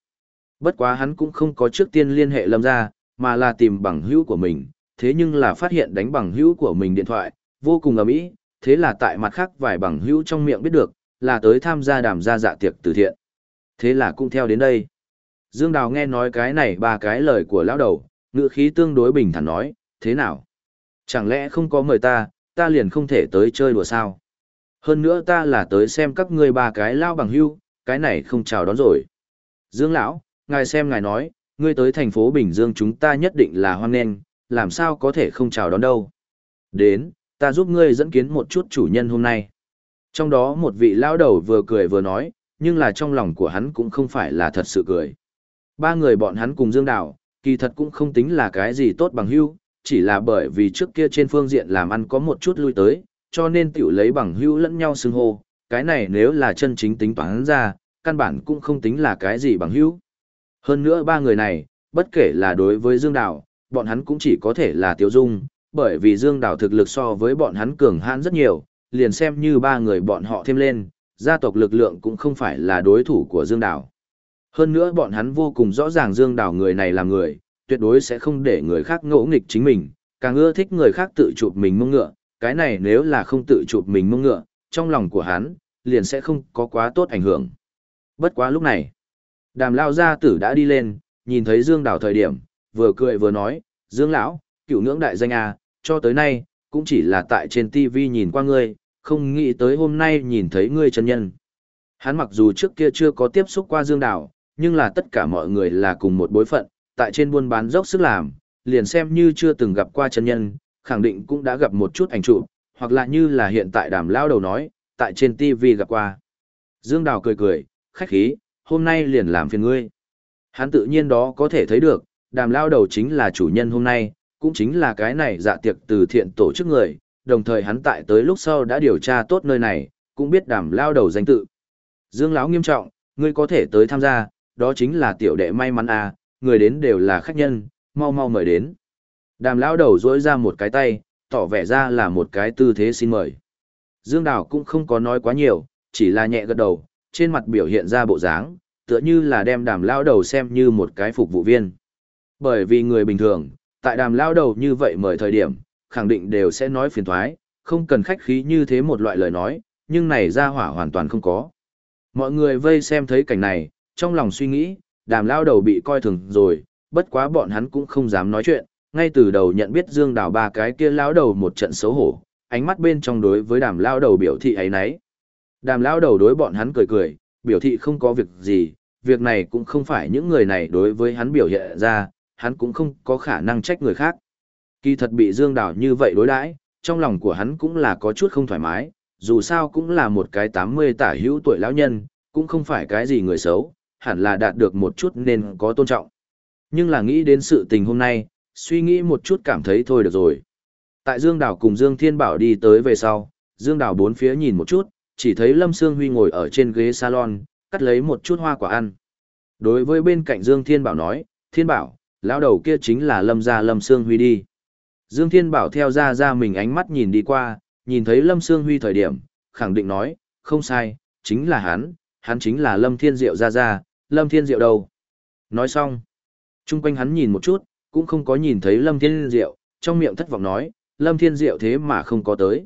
Bất quá hắn cũng không có trước tiên liên hệ Lâm gia, mà là tìm bằng hữu của mình, thế nhưng là phát hiện đánh bằng hữu của mình điện thoại, vô cùng ầm ĩ, thế là tại mặt khác vài bằng hữu trong miệng biết được, là tới tham gia đàm gia dạ tiệc từ thiện. Thế là cũng theo đến đây. Dương Đào nghe nói cái này ba cái lời của lão đầu, ngữ khí tương đối bình thản nói, thế nào? Chẳng lẽ không có mời ta, ta liền không thể tới chơi đùa sao? Hơn nữa ta là tới xem các ngươi ba cái lao bằng hưu, cái này không chào đón rồi. Dương lão, ngài xem ngài nói, ngươi tới thành phố Bình Dương chúng ta nhất định là hoan nghênh, làm sao có thể không chào đón đâu. Đến, ta giúp ngươi dẫn kiến một chút chủ nhân hôm nay. Trong đó một vị lao đầu vừa cười vừa nói, nhưng là trong lòng của hắn cũng không phải là thật sự cười. Ba người bọn hắn cùng Dương Đào, kỳ thật cũng không tính là cái gì tốt bằng hưu, chỉ là bởi vì trước kia trên phương diện làm ăn có một chút lui tới, cho nên tiểu lấy bằng hưu lẫn nhau xưng hô, cái này nếu là chân chính tính toán ra, căn bản cũng không tính là cái gì bằng hưu. Hơn nữa ba người này, bất kể là đối với Dương Đào, bọn hắn cũng chỉ có thể là tiêu dung, bởi vì Dương Đào thực lực so với bọn hắn cường hãn rất nhiều, liền xem như ba người bọn họ thêm lên, gia tộc lực lượng cũng không phải là đối thủ của Dương Đào. Hơn nữa bọn hắn vô cùng rõ ràng Dương Đào người này là người, tuyệt đối sẽ không để người khác ngỗ nghịch chính mình, càng ưa thích người khác tự chụp mình mông ngựa, cái này nếu là không tự chụp mình mông ngựa, trong lòng của hắn, liền sẽ không có quá tốt ảnh hưởng. Bất quá lúc này, đàm lao gia tử đã đi lên, nhìn thấy Dương Đào thời điểm, vừa cười vừa nói, Dương lão, cựu ngưỡng đại danh à, cho tới nay, cũng chỉ là tại trên TV nhìn qua ngươi, không nghĩ tới hôm nay nhìn thấy ngươi chân nhân. Hắn mặc dù trước kia chưa có tiếp xúc qua Dương Đào, nhưng là tất cả mọi người là cùng một bối phận, tại trên buôn bán dốc sức làm, liền xem như chưa từng gặp qua chân nhân, khẳng định cũng đã gặp một chút ảnh chụp, hoặc là như là hiện tại đàm lao đầu nói, tại trên TV gặp qua. Dương Đào cười cười, khách khí, hôm nay liền làm phiền ngươi. Hắn tự nhiên đó có thể thấy được, đàm lao đầu chính là chủ nhân hôm nay, cũng chính là cái này dạ tiệc từ thiện tổ chức người, đồng thời hắn tại tới lúc sau đã điều tra tốt nơi này, cũng biết đàm lao đầu danh tự. Dương lão nghiêm trọng, ngươi có thể tới tham gia, đó chính là tiểu đệ may mắn à, người đến đều là khách nhân, mau mau mời đến. Đàm lão đầu dỗi ra một cái tay, tỏ vẻ ra là một cái tư thế xin mời. Dương Đào cũng không có nói quá nhiều, chỉ là nhẹ gật đầu, trên mặt biểu hiện ra bộ dáng, tựa như là đem đàm lão đầu xem như một cái phục vụ viên. Bởi vì người bình thường, tại đàm lao đầu như vậy mời thời điểm, khẳng định đều sẽ nói phiền thoái, không cần khách khí như thế một loại lời nói, nhưng này ra hỏa hoàn toàn không có. Mọi người vây xem thấy cảnh này, trong lòng suy nghĩ, đàm lao đầu bị coi thường rồi, bất quá bọn hắn cũng không dám nói chuyện, ngay từ đầu nhận biết Dương Đào ba cái kia lao đầu một trận xấu hổ, ánh mắt bên trong đối với đàm lao đầu biểu thị ấy nấy. Đàm lao đầu đối bọn hắn cười cười, biểu thị không có việc gì, việc này cũng không phải những người này đối với hắn biểu hiện ra, hắn cũng không có khả năng trách người khác. Kỳ thật bị Dương Đào như vậy đối đãi, trong lòng của hắn cũng là có chút không thoải mái, dù sao cũng là một cái 80 tả hữu tuổi lão nhân, cũng không phải cái gì người xấu, hẳn là đạt được một chút nên có tôn trọng. Nhưng là nghĩ đến sự tình hôm nay, suy nghĩ một chút cảm thấy thôi được rồi. Tại Dương Đào cùng Dương Thiên Bảo đi tới về sau, Dương Đào bốn phía nhìn một chút, chỉ thấy Lâm Sương Huy ngồi ở trên ghế salon, cắt lấy một chút hoa quả ăn. Đối với bên cạnh Dương Thiên Bảo nói, Thiên Bảo, lão đầu kia chính là Lâm gia Lâm Sương Huy đi. Dương Thiên Bảo theo ra ra mình ánh mắt nhìn đi qua, nhìn thấy Lâm Sương Huy thời điểm, khẳng định nói, không sai, chính là hắn, hắn chính là Lâm Thiên Diệu ra ra, Lâm Thiên Diệu đâu. Nói xong, chung quanh hắn nhìn một chút, cũng không có nhìn thấy Lâm Thiên Diệu, trong miệng thất vọng nói, Lâm Thiên Diệu thế mà không có tới.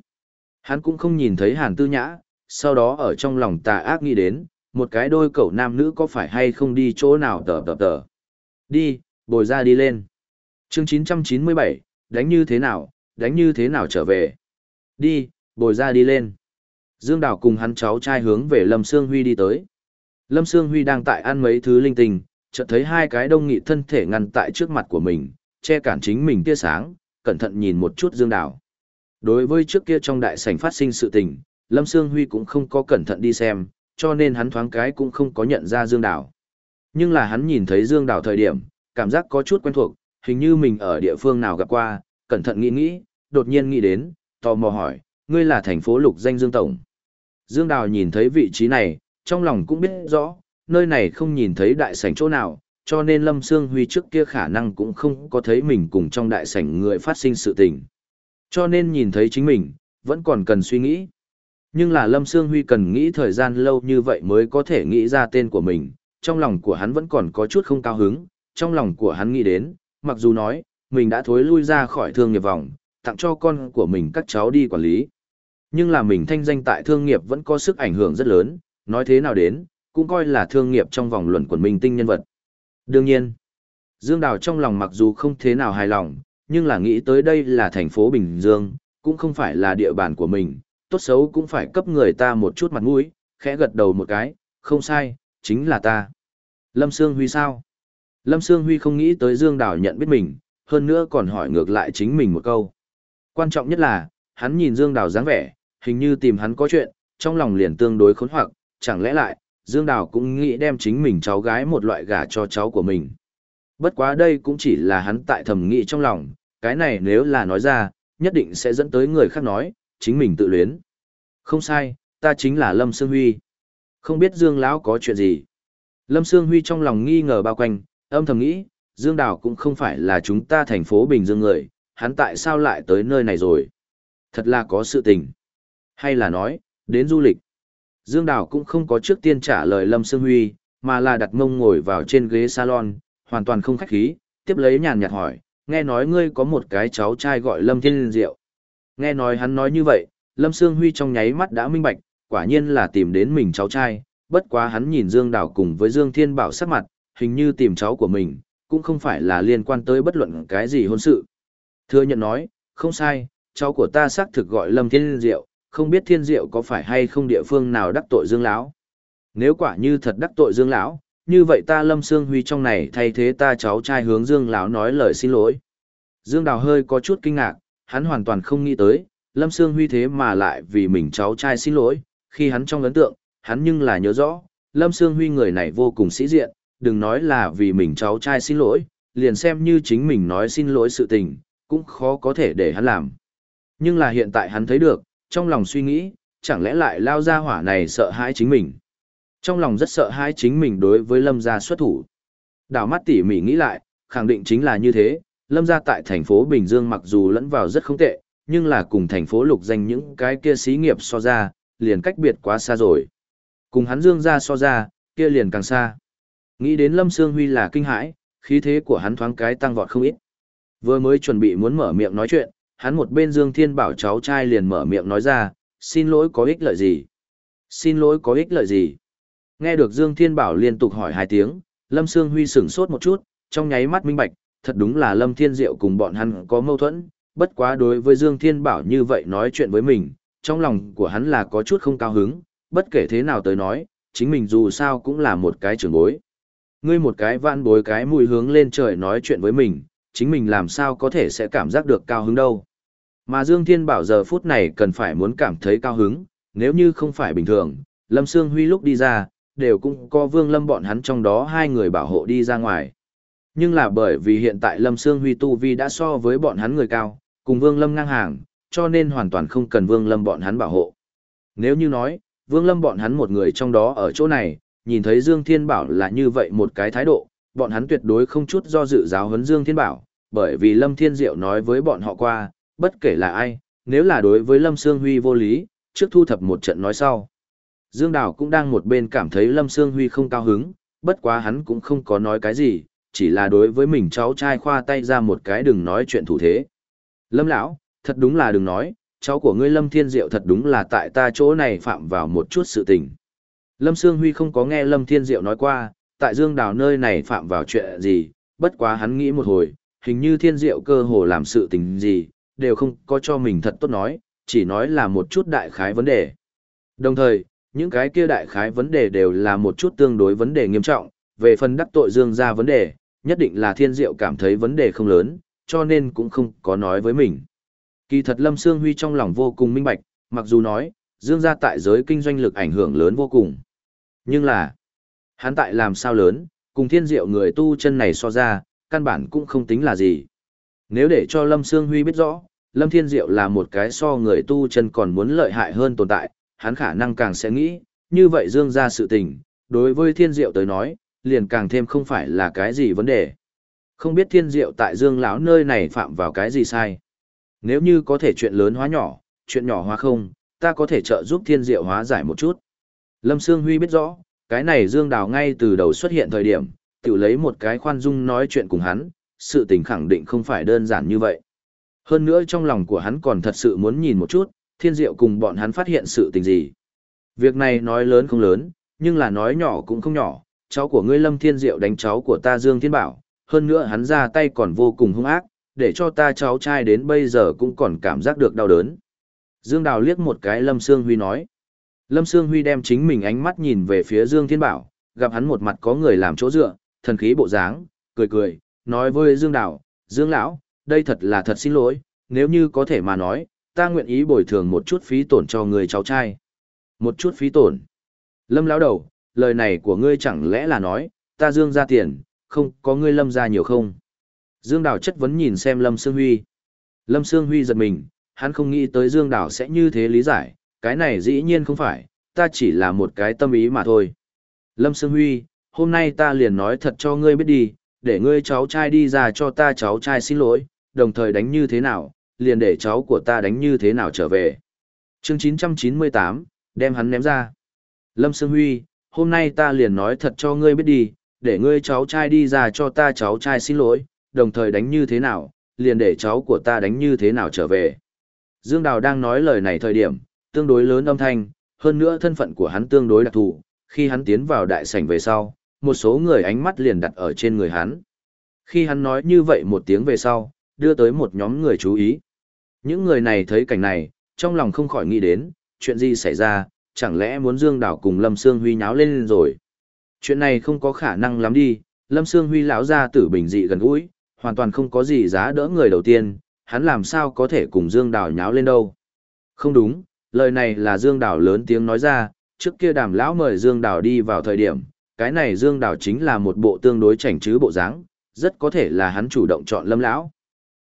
Hắn cũng không nhìn thấy Hàn Tư Nhã, sau đó ở trong lòng tà ác nghĩ đến, một cái đôi cậu nam nữ có phải hay không đi chỗ nào tờ tờ tờ. Đi, bồi ra đi lên. chương 997, đánh như thế nào, đánh như thế nào trở về. Đi, bồi ra đi lên. Dương Đào cùng hắn cháu trai hướng về Lâm Sương Huy đi tới. Lâm Sương Huy đang tại ăn mấy thứ linh tinh, chợt thấy hai cái đông nghị thân thể ngăn tại trước mặt của mình, che cản chính mình tia sáng, cẩn thận nhìn một chút Dương Đào. Đối với trước kia trong đại sảnh phát sinh sự tình, Lâm Sương Huy cũng không có cẩn thận đi xem, cho nên hắn thoáng cái cũng không có nhận ra Dương Đào. Nhưng là hắn nhìn thấy Dương Đào thời điểm, cảm giác có chút quen thuộc, hình như mình ở địa phương nào gặp qua, cẩn thận nghĩ nghĩ, đột nhiên nghĩ đến, tò mò hỏi, ngươi là thành phố lục danh Dương Tổng. Dương Đào nhìn thấy vị trí này, trong lòng cũng biết rõ, nơi này không nhìn thấy đại sảnh chỗ nào, cho nên Lâm Sương Huy trước kia khả năng cũng không có thấy mình cùng trong đại sảnh người phát sinh sự tình. Cho nên nhìn thấy chính mình, vẫn còn cần suy nghĩ. Nhưng là Lâm Sương Huy cần nghĩ thời gian lâu như vậy mới có thể nghĩ ra tên của mình, trong lòng của hắn vẫn còn có chút không cao hứng, trong lòng của hắn nghĩ đến, mặc dù nói, mình đã thối lui ra khỏi thương nghiệp vòng, tặng cho con của mình các cháu đi quản lý. Nhưng là mình thanh danh tại thương nghiệp vẫn có sức ảnh hưởng rất lớn, nói thế nào đến, cũng coi là thương nghiệp trong vòng luận quần minh tinh nhân vật. Đương nhiên, Dương Đào trong lòng mặc dù không thế nào hài lòng, nhưng là nghĩ tới đây là thành phố Bình Dương, cũng không phải là địa bàn của mình, tốt xấu cũng phải cấp người ta một chút mặt mũi, khẽ gật đầu một cái, không sai, chính là ta. Lâm Sương Huy sao? Lâm Sương Huy không nghĩ tới Dương Đào nhận biết mình, hơn nữa còn hỏi ngược lại chính mình một câu. Quan trọng nhất là, hắn nhìn Dương Đào dáng vẻ, hình như tìm hắn có chuyện, trong lòng liền tương đối khốn hoặc, chẳng lẽ lại, Dương Đào cũng nghĩ đem chính mình cháu gái một loại gả cho cháu của mình. Bất quá đây cũng chỉ là hắn tại thầm nghĩ trong lòng, cái này nếu là nói ra, nhất định sẽ dẫn tới người khác nói, chính mình tự luyến. Không sai, ta chính là Lâm Sương Huy. Không biết Dương Lão có chuyện gì. Lâm Sương Huy trong lòng nghi ngờ bao quanh, âm thầm nghĩ, Dương Đào cũng không phải là chúng ta thành phố Bình Dương người, hắn tại sao lại tới nơi này rồi? Thật là có sự tình. Hay là nói, đến du lịch. Dương Đào cũng không có trước tiên trả lời Lâm Sương Huy, mà là đặt mông ngồi vào trên ghế salon, hoàn toàn không khách khí, tiếp lấy nhàn nhạt hỏi, nghe nói ngươi có một cái cháu trai gọi Lâm Thiên Diệu. Nghe nói hắn nói như vậy, Lâm Sương Huy trong nháy mắt đã minh bạch, quả nhiên là tìm đến mình cháu trai, bất quá hắn nhìn Dương Đào cùng với Dương Thiên Bảo sắc mặt, hình như tìm cháu của mình, cũng không phải là liên quan tới bất luận cái gì hôn sự. Thừa nhận nói, không sai, cháu của ta xác thực gọi Lâm Thiên Diệu, không biết Thiên Diệu có phải hay không địa phương nào đắc tội Dương lão. Nếu quả như thật đắc tội Dương lão, như vậy ta Lâm Sương Huy trong này thay thế ta cháu trai hướng Dương lão nói lời xin lỗi. Dương Đào hơi có chút kinh ngạc, hắn hoàn toàn không nghĩ tới, Lâm Sương Huy thế mà lại vì mình cháu trai xin lỗi, khi hắn trong ấn tượng, hắn nhưng là nhớ rõ, Lâm Sương Huy người này vô cùng sĩ diện, đừng nói là vì mình cháu trai xin lỗi, liền xem như chính mình nói xin lỗi sự tình, cũng khó có thể để hắn làm. Nhưng là hiện tại hắn thấy được, trong lòng suy nghĩ, chẳng lẽ lại lao ra hỏa này sợ hãi chính mình. Trong lòng rất sợ hãi chính mình đối với lâm gia xuất thủ. Đảo mắt tỉ mỉ nghĩ lại, khẳng định chính là như thế, lâm gia tại thành phố Bình Dương mặc dù lẫn vào rất không tệ, nhưng là cùng thành phố lục danh những cái kia xí nghiệp so ra, liền cách biệt quá xa rồi. Cùng hắn dương ra so ra, kia liền càng xa. Nghĩ đến Lâm Sương Huy là kinh hãi, khí thế của hắn thoáng cái tăng vọt không ít. Vừa mới chuẩn bị muốn mở miệng nói chuyện, hắn một bên Dương Thiên bảo cháu trai liền mở miệng nói ra, xin lỗi có ích lợi gì? Xin lỗi có ích lợi gì? Nghe được Dương Thiên Bảo liên tục hỏi hai tiếng, Lâm Sương Huy sửng sốt một chút, trong nháy mắt minh bạch, thật đúng là Lâm Thiên Diệu cùng bọn hắn có mâu thuẫn, bất quá đối với Dương Thiên Bảo như vậy nói chuyện với mình, trong lòng của hắn là có chút không cao hứng, bất kể thế nào tới nói, chính mình dù sao cũng là một cái trưởng bối. Ngươi một cái vạn bối cái mùi hướng lên trời nói chuyện với mình, chính mình làm sao có thể sẽ cảm giác được cao hứng đâu. Mà Dương Thiên Bảo giờ phút này cần phải muốn cảm thấy cao hứng, nếu như không phải bình thường, Lâm Sương Huy lúc đi ra, đều cũng có Vương Lâm bọn hắn trong đó hai người bảo hộ đi ra ngoài. Nhưng là bởi vì hiện tại Lâm Sương Huy tu vi đã so với bọn hắn người cao, cùng Vương Lâm ngang hàng, cho nên hoàn toàn không cần Vương Lâm bọn hắn bảo hộ. Nếu như nói, Vương Lâm bọn hắn một người trong đó ở chỗ này, nhìn thấy Dương Thiên Bảo là như vậy một cái thái độ, bọn hắn tuyệt đối không chút do dự giáo huấn Dương Thiên Bảo, bởi vì Lâm Thiên Diệu nói với bọn họ qua, bất kể là ai, nếu là đối với Lâm Sương Huy vô lý, trước thu thập một trận nói sau. Dương Đào cũng đang một bên cảm thấy Lâm Sương Huy không cao hứng, bất quá hắn cũng không có nói cái gì, chỉ là đối với mình cháu trai khoa tay ra một cái đừng nói chuyện thủ thế. Lâm lão, thật đúng là đừng nói, cháu của ngươi Lâm Thiên Diệu thật đúng là tại ta chỗ này phạm vào một chút sự tình. Lâm Sương Huy không có nghe Lâm Thiên Diệu nói qua, tại Dương Đào nơi này phạm vào chuyện gì, bất quá hắn nghĩ một hồi, hình như Thiên Diệu cơ hồ làm sự tình gì, đều không có cho mình thật tốt nói, chỉ nói là một chút đại khái vấn đề. Đồng thời, những cái kia đại khái vấn đề đều là một chút tương đối vấn đề nghiêm trọng, về phần đắc tội Dương ra vấn đề, nhất định là Thiên Diệu cảm thấy vấn đề không lớn, cho nên cũng không có nói với mình. Kỳ thật Lâm Sương Huy trong lòng vô cùng minh bạch, mặc dù nói, Dương gia tại giới kinh doanh lực ảnh hưởng lớn vô cùng. Nhưng là, hắn tại làm sao lớn, cùng thiên diệu người tu chân này so ra, căn bản cũng không tính là gì. Nếu để cho Lâm Sương Huy biết rõ, Lâm Thiên Diệu là một cái so người tu chân còn muốn lợi hại hơn tồn tại, hắn khả năng càng sẽ nghĩ, như vậy Dương ra sự tình, đối với Thiên Diệu tới nói, liền càng thêm không phải là cái gì vấn đề. Không biết Thiên Diệu tại Dương lão nơi này phạm vào cái gì sai. Nếu như có thể chuyện lớn hóa nhỏ, chuyện nhỏ hóa không, ta có thể trợ giúp Thiên Diệu hóa giải một chút. Lâm Sương Huy biết rõ, cái này Dương Đào ngay từ đầu xuất hiện thời điểm, tự lấy một cái khoan dung nói chuyện cùng hắn, sự tình khẳng định không phải đơn giản như vậy. Hơn nữa trong lòng của hắn còn thật sự muốn nhìn một chút, thiên diệu cùng bọn hắn phát hiện sự tình gì. Việc này nói lớn không lớn, nhưng là nói nhỏ cũng không nhỏ, cháu của ngươi Lâm Thiên Diệu đánh cháu của ta Dương Thiên Bảo, hơn nữa hắn ra tay còn vô cùng hung ác, để cho ta cháu trai đến bây giờ cũng còn cảm giác được đau đớn. Dương Đào liếc một cái Lâm Sương Huy nói. Lâm Sương Huy đem chính mình ánh mắt nhìn về phía Dương Thiên Bảo, gặp hắn một mặt có người làm chỗ dựa, thần khí bộ dáng, cười cười, nói với Dương Đào, Dương Lão, đây thật là thật xin lỗi, nếu như có thể mà nói, ta nguyện ý bồi thường một chút phí tổn cho người cháu trai. Một chút phí tổn. Lâm Lão đầu, lời này của ngươi chẳng lẽ là nói, ta Dương ra tiền, không có ngươi Lâm ra nhiều không? Dương Đào chất vấn nhìn xem Lâm Sương Huy. Lâm Sương Huy giật mình, hắn không nghĩ tới Dương Đào sẽ như thế lý giải, cái này dĩ nhiên không phải, ta chỉ là một cái tâm ý mà thôi. Lâm Sương Huy, hôm nay ta liền nói thật cho ngươi biết đi, để ngươi cháu trai đi ra cho ta cháu trai xin lỗi, đồng thời đánh như thế nào, liền để cháu của ta đánh như thế nào trở về. Chương 998, đem hắn ném ra. Lâm Sương Huy, hôm nay ta liền nói thật cho ngươi biết đi, để ngươi cháu trai đi ra cho ta cháu trai xin lỗi, đồng thời đánh như thế nào, liền để cháu của ta đánh như thế nào trở về. Dương Đào đang nói lời này thời điểm, tương đối lớn âm thanh, hơn nữa thân phận của hắn tương đối đặc thù, khi hắn tiến vào đại sảnh về sau, một số người ánh mắt liền đặt ở trên người hắn. Khi hắn nói như vậy một tiếng về sau, đưa tới một nhóm người chú ý. Những người này thấy cảnh này, trong lòng không khỏi nghĩ đến, chuyện gì xảy ra, chẳng lẽ muốn Dương Đảo cùng Lâm Sương Huy nháo lên rồi. Chuyện này không có khả năng lắm đi, Lâm Sương Huy lão ra tử bình dị gần gũi, hoàn toàn không có gì giá đỡ người đầu tiên, hắn làm sao có thể cùng Dương Đảo nháo lên đâu. Không đúng, lời này là Dương Đào lớn tiếng nói ra, trước kia đàm lão mời Dương Đào đi vào thời điểm, cái này Dương Đào chính là một bộ tương đối chảnh chứ bộ dáng, rất có thể là hắn chủ động chọn Lâm lão.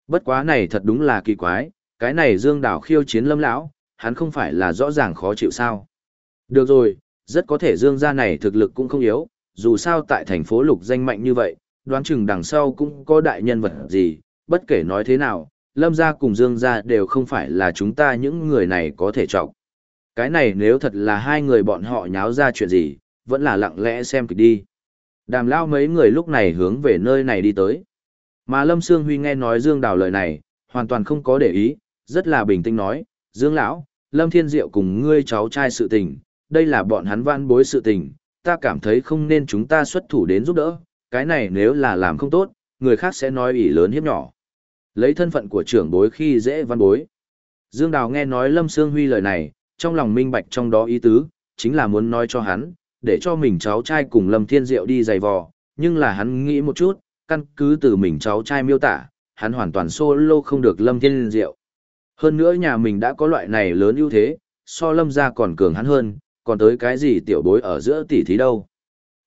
Bất quá này thật đúng là kỳ quái, cái này Dương Đào khiêu chiến Lâm lão, hắn không phải là rõ ràng khó chịu sao? Được rồi, rất có thể Dương gia này thực lực cũng không yếu, dù sao tại thành phố lục danh mạnh như vậy, đoán chừng đằng sau cũng có đại nhân vật gì, bất kể nói thế nào, Lâm gia cùng Dương gia đều không phải là chúng ta những người này có thể trọng. Cái này nếu thật là hai người bọn họ nháo ra chuyện gì, vẫn là lặng lẽ xem kịch đi. Đàm lao mấy người lúc này hướng về nơi này đi tới. Mà Lâm Sương Huy nghe nói Dương Đào lời này, hoàn toàn không có để ý, rất là bình tĩnh nói, Dương Lão, Lâm Thiên Diệu cùng ngươi cháu trai sự tình, đây là bọn hắn van bối sự tình, ta cảm thấy không nên chúng ta xuất thủ đến giúp đỡ, cái này nếu là làm không tốt, người khác sẽ nói ỷ lớn hiếp nhỏ. Lấy thân phận của trưởng bối khi dễ văn bối. Dương Đào nghe nói Lâm Sương Huy lời này, trong lòng minh bạch trong đó ý tứ, chính là muốn nói cho hắn, để cho mình cháu trai cùng Lâm Thiên Diệu đi giày vò, nhưng là hắn nghĩ một chút, căn cứ từ mình cháu trai miêu tả, hắn hoàn toàn solo không được Lâm Thiên Diệu. Hơn nữa nhà mình đã có loại này lớn ưu thế, so Lâm gia còn cường hắn hơn, còn tới cái gì tiểu bối ở giữa tỷ thí đâu.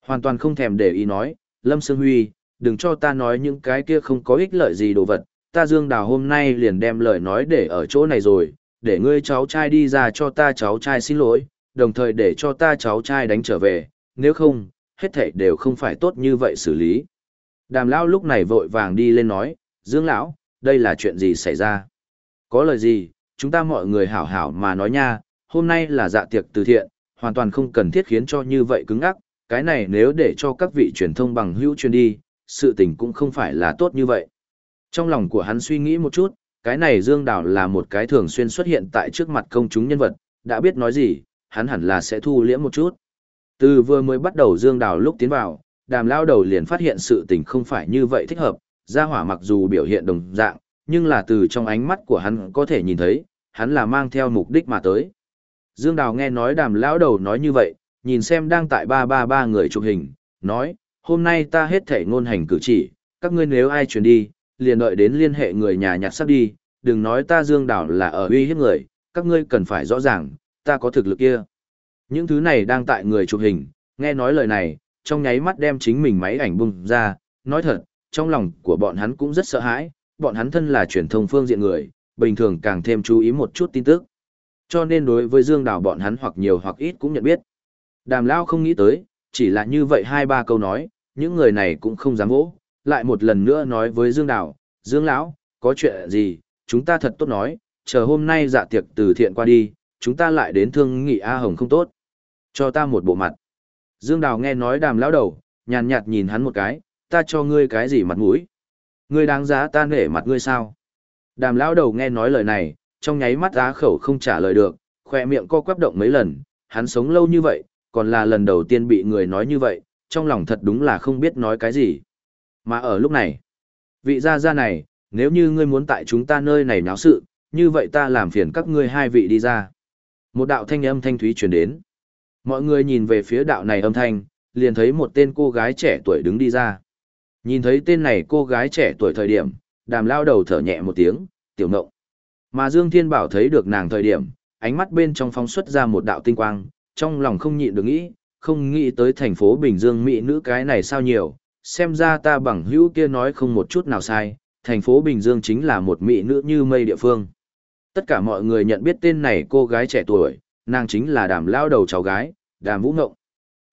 Hoàn toàn không thèm để ý nói, Lâm Sương Huy, đừng cho ta nói những cái kia không có ích lợi gì đồ vật, ta Dương Đào hôm nay liền đem lời nói để ở chỗ này rồi, để ngươi cháu trai đi ra cho ta cháu trai xin lỗi, đồng thời để cho ta cháu trai đánh trở về, nếu không, hết thảy đều không phải tốt như vậy xử lý. Đàm lão lúc này vội vàng đi lên nói, Dương lão, đây là chuyện gì xảy ra? Có lời gì, chúng ta mọi người hảo hảo mà nói nha, hôm nay là dạ tiệc từ thiện, hoàn toàn không cần thiết khiến cho như vậy cứng ắc, cái này nếu để cho các vị truyền thông bằng hữu truyền đi, sự tình cũng không phải là tốt như vậy. Trong lòng của hắn suy nghĩ một chút, cái này Dương Đào là một cái thường xuyên xuất hiện tại trước mặt công chúng nhân vật, đã biết nói gì, hắn hẳn là sẽ thu liễm một chút. Từ vừa mới bắt đầu Dương Đào lúc tiến vào, đàm lao đầu liền phát hiện sự tình không phải như vậy thích hợp, gia hỏa mặc dù biểu hiện đồng dạng, nhưng là từ trong ánh mắt của hắn có thể nhìn thấy, hắn là mang theo mục đích mà tới. Dương Đào nghe nói đàm lão đầu nói như vậy, nhìn xem đang tại ba ba ba người chụp hình, nói, hôm nay ta hết thể ngôn hành cử chỉ, các ngươi nếu ai truyền đi, liền đợi đến liên hệ người nhà nhặt sắp đi, đừng nói ta Dương Đảo là ở uy hiếp người, các ngươi cần phải rõ ràng, ta có thực lực kia. Những thứ này đang tại người chụp hình, nghe nói lời này, trong nháy mắt đem chính mình máy ảnh bung ra, nói thật, trong lòng của bọn hắn cũng rất sợ hãi, bọn hắn thân là truyền thông phương diện người, bình thường càng thêm chú ý một chút tin tức. Cho nên đối với Dương Đảo bọn hắn hoặc nhiều hoặc ít cũng nhận biết. Đàm Lao không nghĩ tới, chỉ là như vậy hai ba câu nói, những người này cũng không dám vỗ, lại một lần nữa nói với Dương Đào, Dương Lão, có chuyện gì, chúng ta thật tốt nói, chờ hôm nay dạ tiệc từ thiện qua đi, chúng ta lại đến thương nghị A Hồng không tốt. Cho ta một bộ mặt. Dương Đào nghe nói đàm lão đầu, nhàn nhạt nhìn hắn một cái, ta cho ngươi cái gì mặt mũi? Ngươi đáng giá ta nể mặt ngươi sao? Đàm lão đầu nghe nói lời này, trong nháy mắt á khẩu không trả lời được, khoe miệng co quắp động mấy lần, hắn sống lâu như vậy, còn là lần đầu tiên bị người nói như vậy, trong lòng thật đúng là không biết nói cái gì. Mà ở lúc này, vị gia gia này, nếu như ngươi muốn tại chúng ta nơi này náo sự, như vậy ta làm phiền các ngươi hai vị đi ra. Một đạo thanh âm thanh thúy truyền đến. Mọi người nhìn về phía đạo này âm thanh, liền thấy một tên cô gái trẻ tuổi đứng đi ra. Nhìn thấy tên này cô gái trẻ tuổi thời điểm, đàm lao đầu thở nhẹ một tiếng, tiểu ngộng. Mà Dương Thiên Bảo thấy được nàng thời điểm, ánh mắt bên trong phóng xuất ra một đạo tinh quang, trong lòng không nhịn được nghĩ, không nghĩ tới thành phố Bình Dương Mỹ nữ cái này sao nhiều, xem ra ta bằng hữu kia nói không một chút nào sai, thành phố Bình Dương chính là một mỹ nữ như mây địa phương. Tất cả mọi người nhận biết tên này cô gái trẻ tuổi, nàng chính là đàm lao đầu cháu gái, đàm vũ ngộng.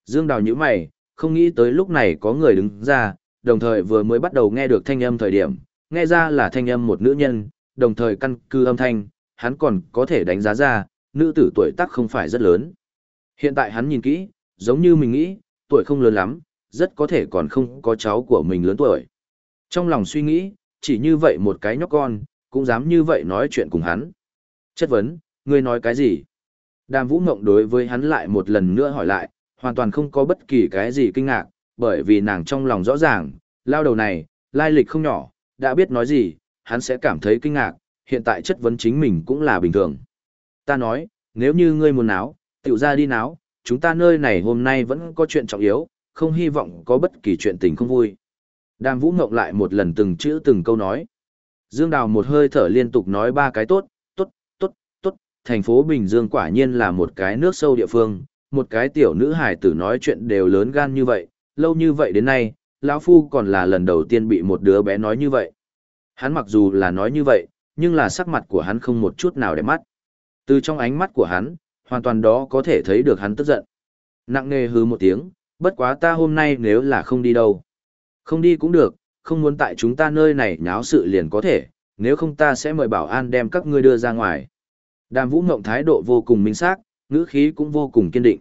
Dương Đào nhíu mày, không nghĩ tới lúc này có người đứng ra, đồng thời vừa mới bắt đầu nghe được thanh âm thời điểm, nghe ra là thanh âm một nữ nhân, đồng thời căn cứ âm thanh, hắn còn có thể đánh giá ra, nữ tử tuổi tác không phải rất lớn. Hiện tại hắn nhìn kỹ, giống như mình nghĩ, tuổi không lớn lắm, rất có thể còn không có cháu của mình lớn tuổi. Trong lòng suy nghĩ, chỉ như vậy một cái nhóc con, cũng dám như vậy nói chuyện cùng hắn. Chất vấn, ngươi nói cái gì? Đàm Vũ Ngộng đối với hắn lại một lần nữa hỏi lại, hoàn toàn không có bất kỳ cái gì kinh ngạc, bởi vì nàng trong lòng rõ ràng, lao đầu này, lai lịch không nhỏ, đã biết nói gì, hắn sẽ cảm thấy kinh ngạc, hiện tại chất vấn chính mình cũng là bình thường. Ta nói, nếu như ngươi muốn náo, tiểu ra đi náo, chúng ta nơi này hôm nay vẫn có chuyện trọng yếu, không hy vọng có bất kỳ chuyện tình không vui. Đàm Vũ Ngộng lại một lần từng chữ từng câu nói. Dương Đào một hơi thở liên tục nói ba cái tốt, tốt, tốt, tốt, thành phố Bình Dương quả nhiên là một cái nước sâu địa phương, một cái tiểu nữ hài tử nói chuyện đều lớn gan như vậy, lâu như vậy đến nay, lão Phu còn là lần đầu tiên bị một đứa bé nói như vậy. Hắn mặc dù là nói như vậy, nhưng là sắc mặt của hắn không một chút nào để mắt. Từ trong ánh mắt của hắn, hoàn toàn đó có thể thấy được hắn tức giận. Nặng nề hứ một tiếng, bất quá ta hôm nay nếu là không đi đâu. Không đi cũng được, không muốn tại chúng ta nơi này nháo sự liền có thể, nếu không ta sẽ mời bảo an đem các ngươi đưa ra ngoài. Đàm Vũ Ngộng thái độ vô cùng minh xác, ngữ khí cũng vô cùng kiên định.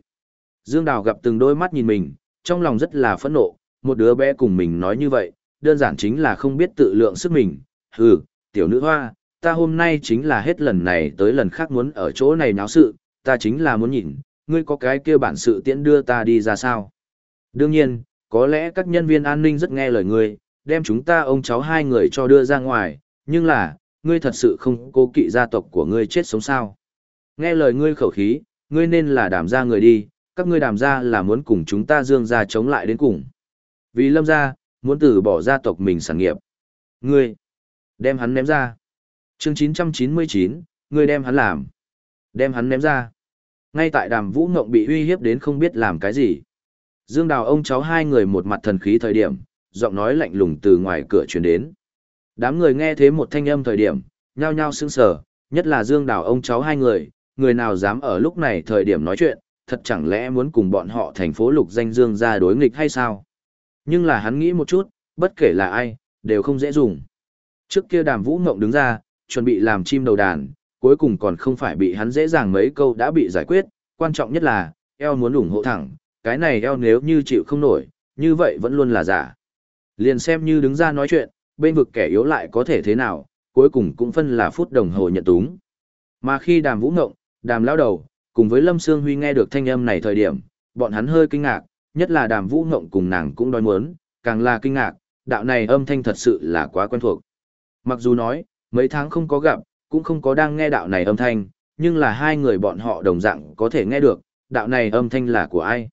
Dương Đào gặp từng đôi mắt nhìn mình, trong lòng rất là phẫn nộ, một đứa bé cùng mình nói như vậy, đơn giản chính là không biết tự lượng sức mình. Hừ, tiểu nữ hoa, ta hôm nay chính là hết lần này tới lần khác muốn ở chỗ này náo sự, ta chính là muốn nhìn, ngươi có cái kia bản sự tiễn đưa ta đi ra sao. Đương nhiên, có lẽ các nhân viên an ninh rất nghe lời ngươi, đem chúng ta ông cháu hai người cho đưa ra ngoài, nhưng là, ngươi thật sự không cố kỵ gia tộc của ngươi chết sống sao. Nghe lời ngươi khẩu khí, ngươi nên là đảm ra người đi, các ngươi đảm ra là muốn cùng chúng ta dương ra chống lại đến cùng. Vì lâm gia, muốn từ bỏ gia tộc mình sản nghiệp. Ngươi, đem hắn ném ra. chương 999, ngươi đem hắn làm. Đem hắn ném ra. Ngay tại đàm vũ ngộng bị uy hiếp đến không biết làm cái gì. Dương Đào ông cháu hai người một mặt thần khí thời điểm, giọng nói lạnh lùng từ ngoài cửa truyền đến. Đám người nghe thế một thanh âm thời điểm, nhao nhao sững sờ, nhất là Dương Đào ông cháu hai người, người nào dám ở lúc này thời điểm nói chuyện, thật chẳng lẽ muốn cùng bọn họ thành phố lục danh Dương ra đối nghịch hay sao? Nhưng là hắn nghĩ một chút, bất kể là ai, đều không dễ dùng. Trước kia đàm vũ ngộng đứng ra, chuẩn bị làm chim đầu đàn, cuối cùng còn không phải bị hắn dễ dàng mấy câu đã bị giải quyết, quan trọng nhất là, eo muốn ủng hộ thẳng, cái này eo nếu như chịu không nổi, như vậy vẫn luôn là giả. Liền xem như đứng ra nói chuyện, bên vực kẻ yếu lại có thể thế nào, cuối cùng cũng phân là phút đồng hồ nhận túng. Mà khi đàm vũ ngộng, đàm lao đầu, cùng với Lâm Sương Huy nghe được thanh âm này thời điểm, bọn hắn hơi kinh ngạc, nhất là đàm vũ ngộng cùng nàng cũng đói muốn, càng là kinh ngạc, đạo này âm thanh thật sự là quá quen thuộc. Mặc dù nói, mấy tháng không có gặp, cũng không có đang nghe đạo này âm thanh, nhưng là hai người bọn họ đồng dạng có thể nghe được, đạo này âm thanh là của ai.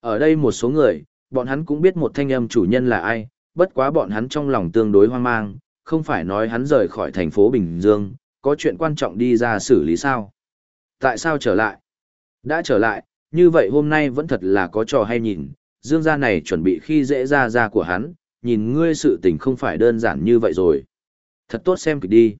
Ở đây một số người, bọn hắn cũng biết một thanh âm chủ nhân là ai, bất quá bọn hắn trong lòng tương đối hoang mang, không phải nói hắn rời khỏi thành phố Bình Dương, có chuyện quan trọng đi ra xử lý sao. Tại sao trở lại? Đã trở lại, như vậy hôm nay vẫn thật là có trò hay nhìn, dương gia này chuẩn bị khi dễ ra ra của hắn, nhìn ngươi sự tình không phải đơn giản như vậy rồi. Thật tốt xem kịch đi.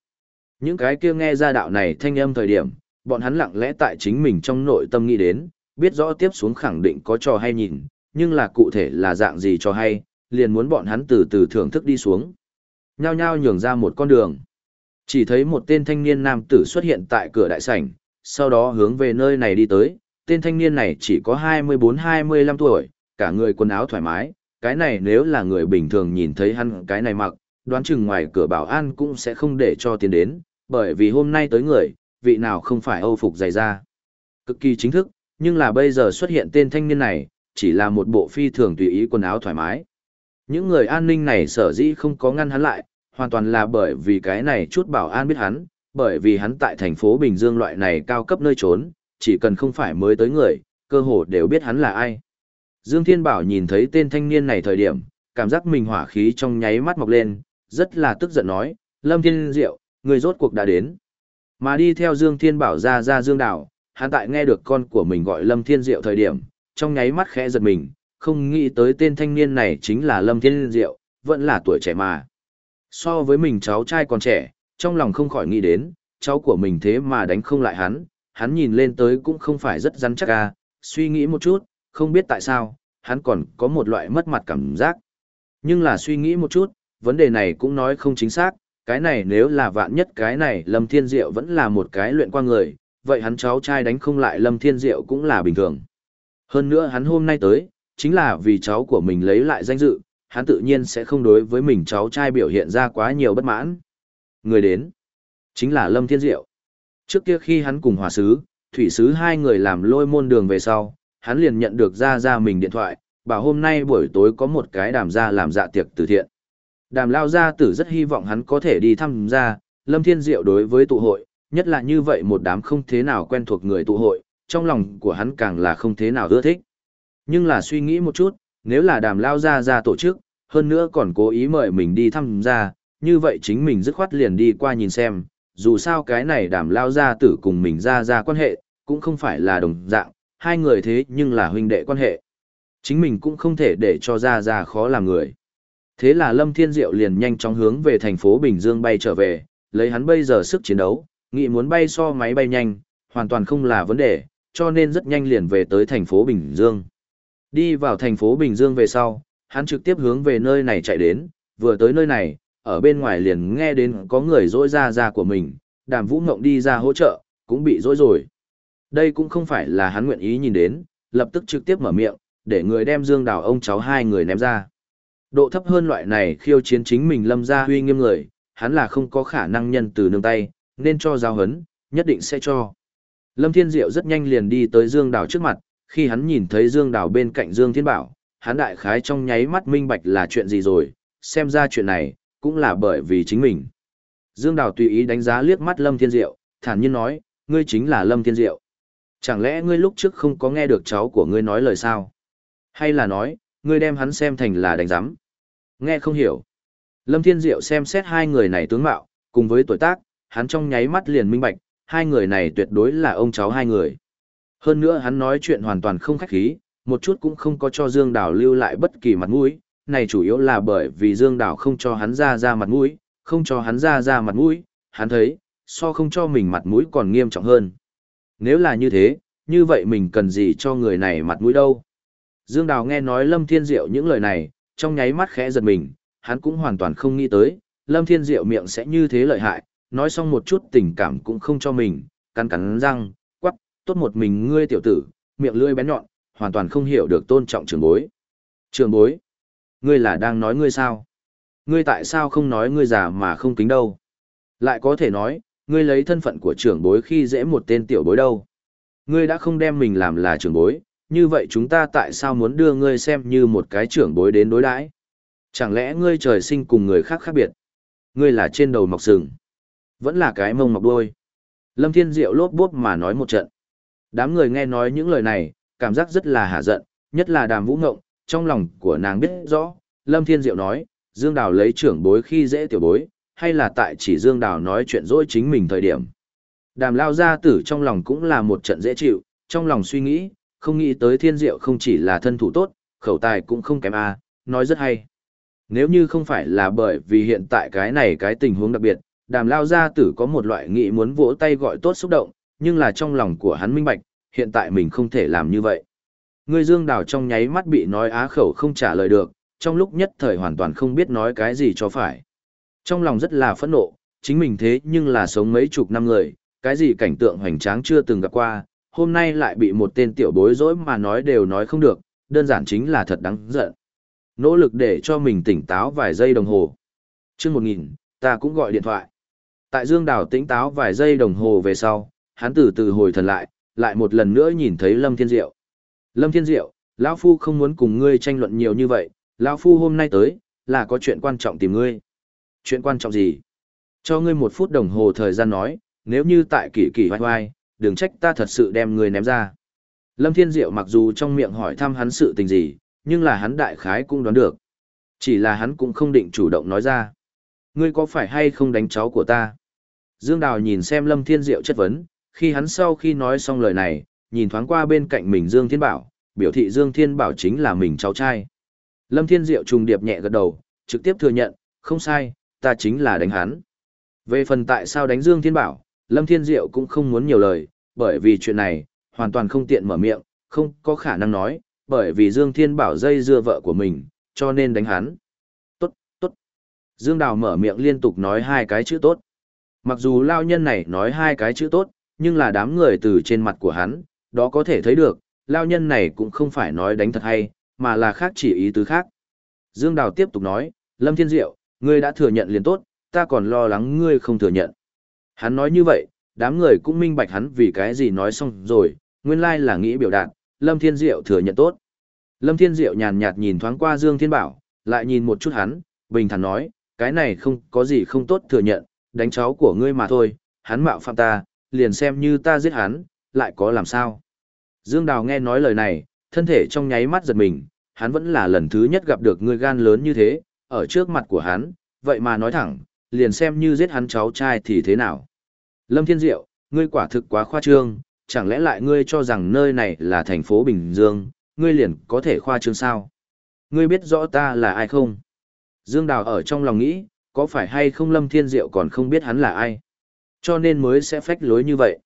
Những cái kia nghe ra đạo này thanh âm thời điểm, bọn hắn lặng lẽ tại chính mình trong nội tâm nghĩ đến, biết rõ tiếp xuống khẳng định có trò hay nhìn, nhưng là cụ thể là dạng gì cho hay, liền muốn bọn hắn từ từ thưởng thức đi xuống. Nhao nhao nhường ra một con đường. Chỉ thấy một tên thanh niên nam tử xuất hiện tại cửa đại sảnh, sau đó hướng về nơi này đi tới, tên thanh niên này chỉ có 24-25 tuổi, cả người quần áo thoải mái, cái này nếu là người bình thường nhìn thấy hắn cái này mặc, đoán chừng ngoài cửa bảo an cũng sẽ không để cho tiền đến, bởi vì hôm nay tới người, vị nào không phải âu phục dày ra. Cực kỳ chính thức, nhưng là bây giờ xuất hiện tên thanh niên này, chỉ là một bộ phi thường tùy ý quần áo thoải mái. Những người an ninh này sở dĩ không có ngăn hắn lại, hoàn toàn là bởi vì cái này chút bảo an biết hắn, bởi vì hắn tại thành phố Bình Dương loại này cao cấp nơi trốn, chỉ cần không phải mới tới người, cơ hồ đều biết hắn là ai. Dương Thiên Bảo nhìn thấy tên thanh niên này thời điểm, cảm giác mình hỏa khí trong nháy mắt mọc lên, rất là tức giận nói, Lâm Thiên Diệu, người rốt cuộc đã đến. Mà đi theo Dương Thiên Bảo ra ra Dương Đảo, hắn tại nghe được con của mình gọi Lâm Thiên Diệu thời điểm, trong nháy mắt khẽ giật mình, không nghĩ tới tên thanh niên này chính là Lâm Thiên Diệu, vẫn là tuổi trẻ mà. So với mình cháu trai còn trẻ, trong lòng không khỏi nghĩ đến, cháu của mình thế mà đánh không lại hắn, hắn nhìn lên tới cũng không phải rất rắn chắc à, suy nghĩ một chút, không biết tại sao, hắn còn có một loại mất mặt cảm giác. Nhưng là suy nghĩ một chút, vấn đề này cũng nói không chính xác, cái này nếu là vạn nhất cái này Lâm Thiên Diệu vẫn là một cái luyện qua người, vậy hắn cháu trai đánh không lại Lâm Thiên Diệu cũng là bình thường. Hơn nữa hắn hôm nay tới, chính là vì cháu của mình lấy lại danh dự, hắn tự nhiên sẽ không đối với mình cháu trai biểu hiện ra quá nhiều bất mãn. Người đến, chính là Lâm Thiên Diệu. Trước kia khi hắn cùng hòa sứ, thủy sứ hai người làm lôi môn đường về sau, hắn liền nhận được ra ra mình điện thoại, bảo hôm nay buổi tối có một cái đàm gia làm dạ tiệc từ thiện. Đàm lao gia tử rất hy vọng hắn có thể đi thăm gia, Lâm Thiên Diệu đối với tụ hội, nhất là như vậy một đám không thế nào quen thuộc người tụ hội, trong lòng của hắn càng là không thế nào ưa thích. Nhưng là suy nghĩ một chút, nếu là đàm lao gia ra tổ chức, hơn nữa còn cố ý mời mình đi thăm gia, như vậy chính mình dứt khoát liền đi qua nhìn xem, dù sao cái này đàm lao gia tử cùng mình ra ra quan hệ, cũng không phải là đồng dạng, hai người thế nhưng là huynh đệ quan hệ. Chính mình cũng không thể để cho ra ra khó làm người. Thế là Lâm Thiên Diệu liền nhanh chóng hướng về thành phố Bình Dương bay trở về, lấy hắn bây giờ sức chiến đấu, nghĩ muốn bay so máy bay nhanh, hoàn toàn không là vấn đề, cho nên rất nhanh liền về tới thành phố Bình Dương. Đi vào thành phố Bình Dương về sau, hắn trực tiếp hướng về nơi này chạy đến, vừa tới nơi này, ở bên ngoài liền nghe đến có người dỗi ra ra của mình, đàm vũ ngộng đi ra hỗ trợ, cũng bị dỗi rồi. Đây cũng không phải là hắn nguyện ý nhìn đến, lập tức trực tiếp mở miệng, để người đem dương đào ông cháu hai người ném ra. Độ thấp hơn loại này khiêu chiến chính mình lâm ra huy nghiêm người, hắn là không có khả năng nhân từ nương tay, nên cho giao hấn, nhất định sẽ cho. Lâm Thiên Diệu rất nhanh liền đi tới Dương Đào trước mặt, khi hắn nhìn thấy Dương Đào bên cạnh Dương Thiên Bảo, hắn đại khái trong nháy mắt minh bạch là chuyện gì rồi, xem ra chuyện này, cũng là bởi vì chính mình. Dương Đào tùy ý đánh giá liếc mắt Lâm Thiên Diệu, thản nhiên nói, ngươi chính là Lâm Thiên Diệu. Chẳng lẽ ngươi lúc trước không có nghe được cháu của ngươi nói lời sao? Hay là nói, ngươi đem hắn xem thành là đánh giám? Nghe không hiểu. Lâm Thiên Diệu xem xét hai người này tướng mạo, cùng với tuổi tác, hắn trong nháy mắt liền minh bạch, hai người này tuyệt đối là ông cháu hai người. Hơn nữa hắn nói chuyện hoàn toàn không khách khí, một chút cũng không có cho Dương Đào lưu lại bất kỳ mặt mũi, này chủ yếu là bởi vì Dương Đào không cho hắn ra ra mặt mũi, không cho hắn ra ra mặt mũi, hắn thấy, so không cho mình mặt mũi còn nghiêm trọng hơn. Nếu là như thế, như vậy mình cần gì cho người này mặt mũi đâu. Dương Đào nghe nói Lâm Thiên Diệu những lời này, trong nháy mắt khẽ giật mình, hắn cũng hoàn toàn không nghĩ tới, Lâm Thiên Diệu miệng sẽ như thế lợi hại, nói xong một chút tình cảm cũng không cho mình, cắn cắn răng, quắc, tốt một mình ngươi tiểu tử, miệng lưỡi bén nhọn, hoàn toàn không hiểu được tôn trọng trưởng bối. Trường bối? Ngươi là đang nói ngươi sao? Ngươi tại sao không nói ngươi già mà không kính đâu? Lại có thể nói, ngươi lấy thân phận của trưởng bối khi dễ một tên tiểu bối đâu? Ngươi đã không đem mình làm là trưởng bối, như vậy chúng ta tại sao muốn đưa ngươi xem như một cái trưởng bối đến đối đãi? Chẳng lẽ ngươi trời sinh cùng người khác khác biệt? Ngươi là trên đầu mọc sừng, vẫn là cái mông mọc đuôi. Lâm Thiên Diệu lốp bốp mà nói một trận. Đám người nghe nói những lời này, cảm giác rất là hả giận, nhất là đàm vũ ngộng, trong lòng của nàng biết rõ, Lâm Thiên Diệu nói, Dương Đào lấy trưởng bối khi dễ tiểu bối, hay là tại chỉ Dương Đào nói chuyện dỗi chính mình thời điểm. Đàm lao gia tử trong lòng cũng là một trận dễ chịu, trong lòng suy nghĩ, không nghĩ tới Thiên Diệu không chỉ là thân thủ tốt, khẩu tài cũng không kém a, nói rất hay. Nếu như không phải là bởi vì hiện tại cái này cái tình huống đặc biệt, đàm lao gia tử có một loại nghị muốn vỗ tay gọi tốt xúc động, nhưng là trong lòng của hắn minh bạch, hiện tại mình không thể làm như vậy. Người Dương Đào trong nháy mắt bị nói á khẩu không trả lời được, trong lúc nhất thời hoàn toàn không biết nói cái gì cho phải. Trong lòng rất là phẫn nộ, chính mình thế nhưng là sống mấy chục năm người, cái gì cảnh tượng hoành tráng chưa từng gặp qua, hôm nay lại bị một tên tiểu bối rối mà nói đều nói không được, đơn giản chính là thật đáng giận. Nỗ lực để cho mình tỉnh táo vài giây đồng hồ. Trước một nghìn, ta cũng gọi điện thoại. Tại Dương Đào tĩnh táo vài giây đồng hồ về sau, hắn từ từ hồi thần lại, lại một lần nữa nhìn thấy Lâm Thiên Diệu. Lâm Thiên Diệu, lão Phu không muốn cùng ngươi tranh luận nhiều như vậy, lão Phu hôm nay tới, là có chuyện quan trọng tìm ngươi. Chuyện quan trọng gì? Cho ngươi một phút đồng hồ thời gian nói, nếu như tại kỳ kỳ hoài hoài, đừng trách ta thật sự đem ngươi ném ra. Lâm Thiên Diệu mặc dù trong miệng hỏi thăm hắn sự tình gì, nhưng là hắn đại khái cũng đoán được. Chỉ là hắn cũng không định chủ động nói ra. Ngươi có phải hay không đánh cháu của ta? Dương Đào nhìn xem Lâm Thiên Diệu chất vấn, khi hắn sau khi nói xong lời này, nhìn thoáng qua bên cạnh mình Dương Thiên Bảo, biểu thị Dương Thiên Bảo chính là mình cháu trai. Lâm Thiên Diệu trùng điệp nhẹ gật đầu, trực tiếp thừa nhận, không sai, ta chính là đánh hắn. Về phần tại sao đánh Dương Thiên Bảo, Lâm Thiên Diệu cũng không muốn nhiều lời, bởi vì chuyện này, hoàn toàn không tiện mở miệng, không có khả năng nói, bởi vì Dương Thiên Bảo dây dưa vợ của mình, cho nên đánh hắn. Tốt, tốt. Dương Đào mở miệng liên tục nói hai cái chữ tốt. Mặc dù lao nhân này nói hai cái chữ tốt, nhưng là đám người từ trên mặt của hắn, đó có thể thấy được, lao nhân này cũng không phải nói đánh thật hay, mà là khác chỉ ý tứ khác. Dương Đào tiếp tục nói, Lâm Thiên Diệu, ngươi đã thừa nhận liền tốt, ta còn lo lắng ngươi không thừa nhận. Hắn nói như vậy, đám người cũng minh bạch hắn vì cái gì nói xong rồi, nguyên lai là nghĩ biểu đạt, Lâm Thiên Diệu thừa nhận tốt. Lâm Thiên Diệu nhàn nhạt nhìn thoáng qua Dương Thiên Bảo, lại nhìn một chút hắn, bình thản nói, cái này không có gì không tốt thừa nhận, đánh cháu của ngươi mà thôi, hắn mạo phạm ta, liền xem như ta giết hắn, lại có làm sao. Dương Đào nghe nói lời này, thân thể trong nháy mắt giật mình, hắn vẫn là lần thứ nhất gặp được người gan lớn như thế, ở trước mặt của hắn, vậy mà nói thẳng, liền xem như giết hắn cháu trai thì thế nào. Lâm Thiên Diệu, ngươi quả thực quá khoa trương, chẳng lẽ lại ngươi cho rằng nơi này là thành phố Bình Dương, ngươi liền có thể khoa trương sao? Ngươi biết rõ ta là ai không? Dương Đào ở trong lòng nghĩ, có phải hay không Lâm Thiên Diệu còn không biết hắn là ai? Cho nên mới sẽ phách lối như vậy.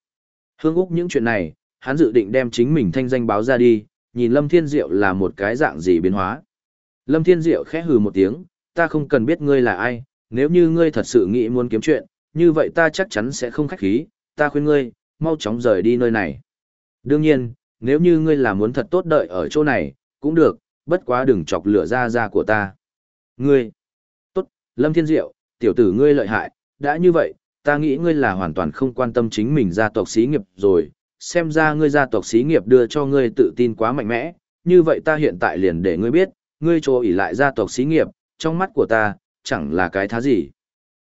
Hương Úc những chuyện này, hắn dự định đem chính mình thanh danh báo ra đi, nhìn Lâm Thiên Diệu là một cái dạng gì biến hóa. Lâm Thiên Diệu khẽ hừ một tiếng, ta không cần biết ngươi là ai, nếu như ngươi thật sự nghĩ muốn kiếm chuyện, như vậy ta chắc chắn sẽ không khách khí, ta khuyên ngươi, mau chóng rời đi nơi này. Đương nhiên, nếu như ngươi là muốn thật tốt đợi ở chỗ này, cũng được, bất quá đừng chọc lửa ra ra của ta. Ngươi, Lâm Thiên Diệu, tiểu tử ngươi lợi hại, đã như vậy, ta nghĩ ngươi là hoàn toàn không quan tâm chính mình gia tộc xí nghiệp rồi, xem ra ngươi gia tộc xí nghiệp đưa cho ngươi tự tin quá mạnh mẽ, như vậy ta hiện tại liền để ngươi biết, ngươi trô ỉ lại gia tộc xí nghiệp, trong mắt của ta, chẳng là cái thá gì.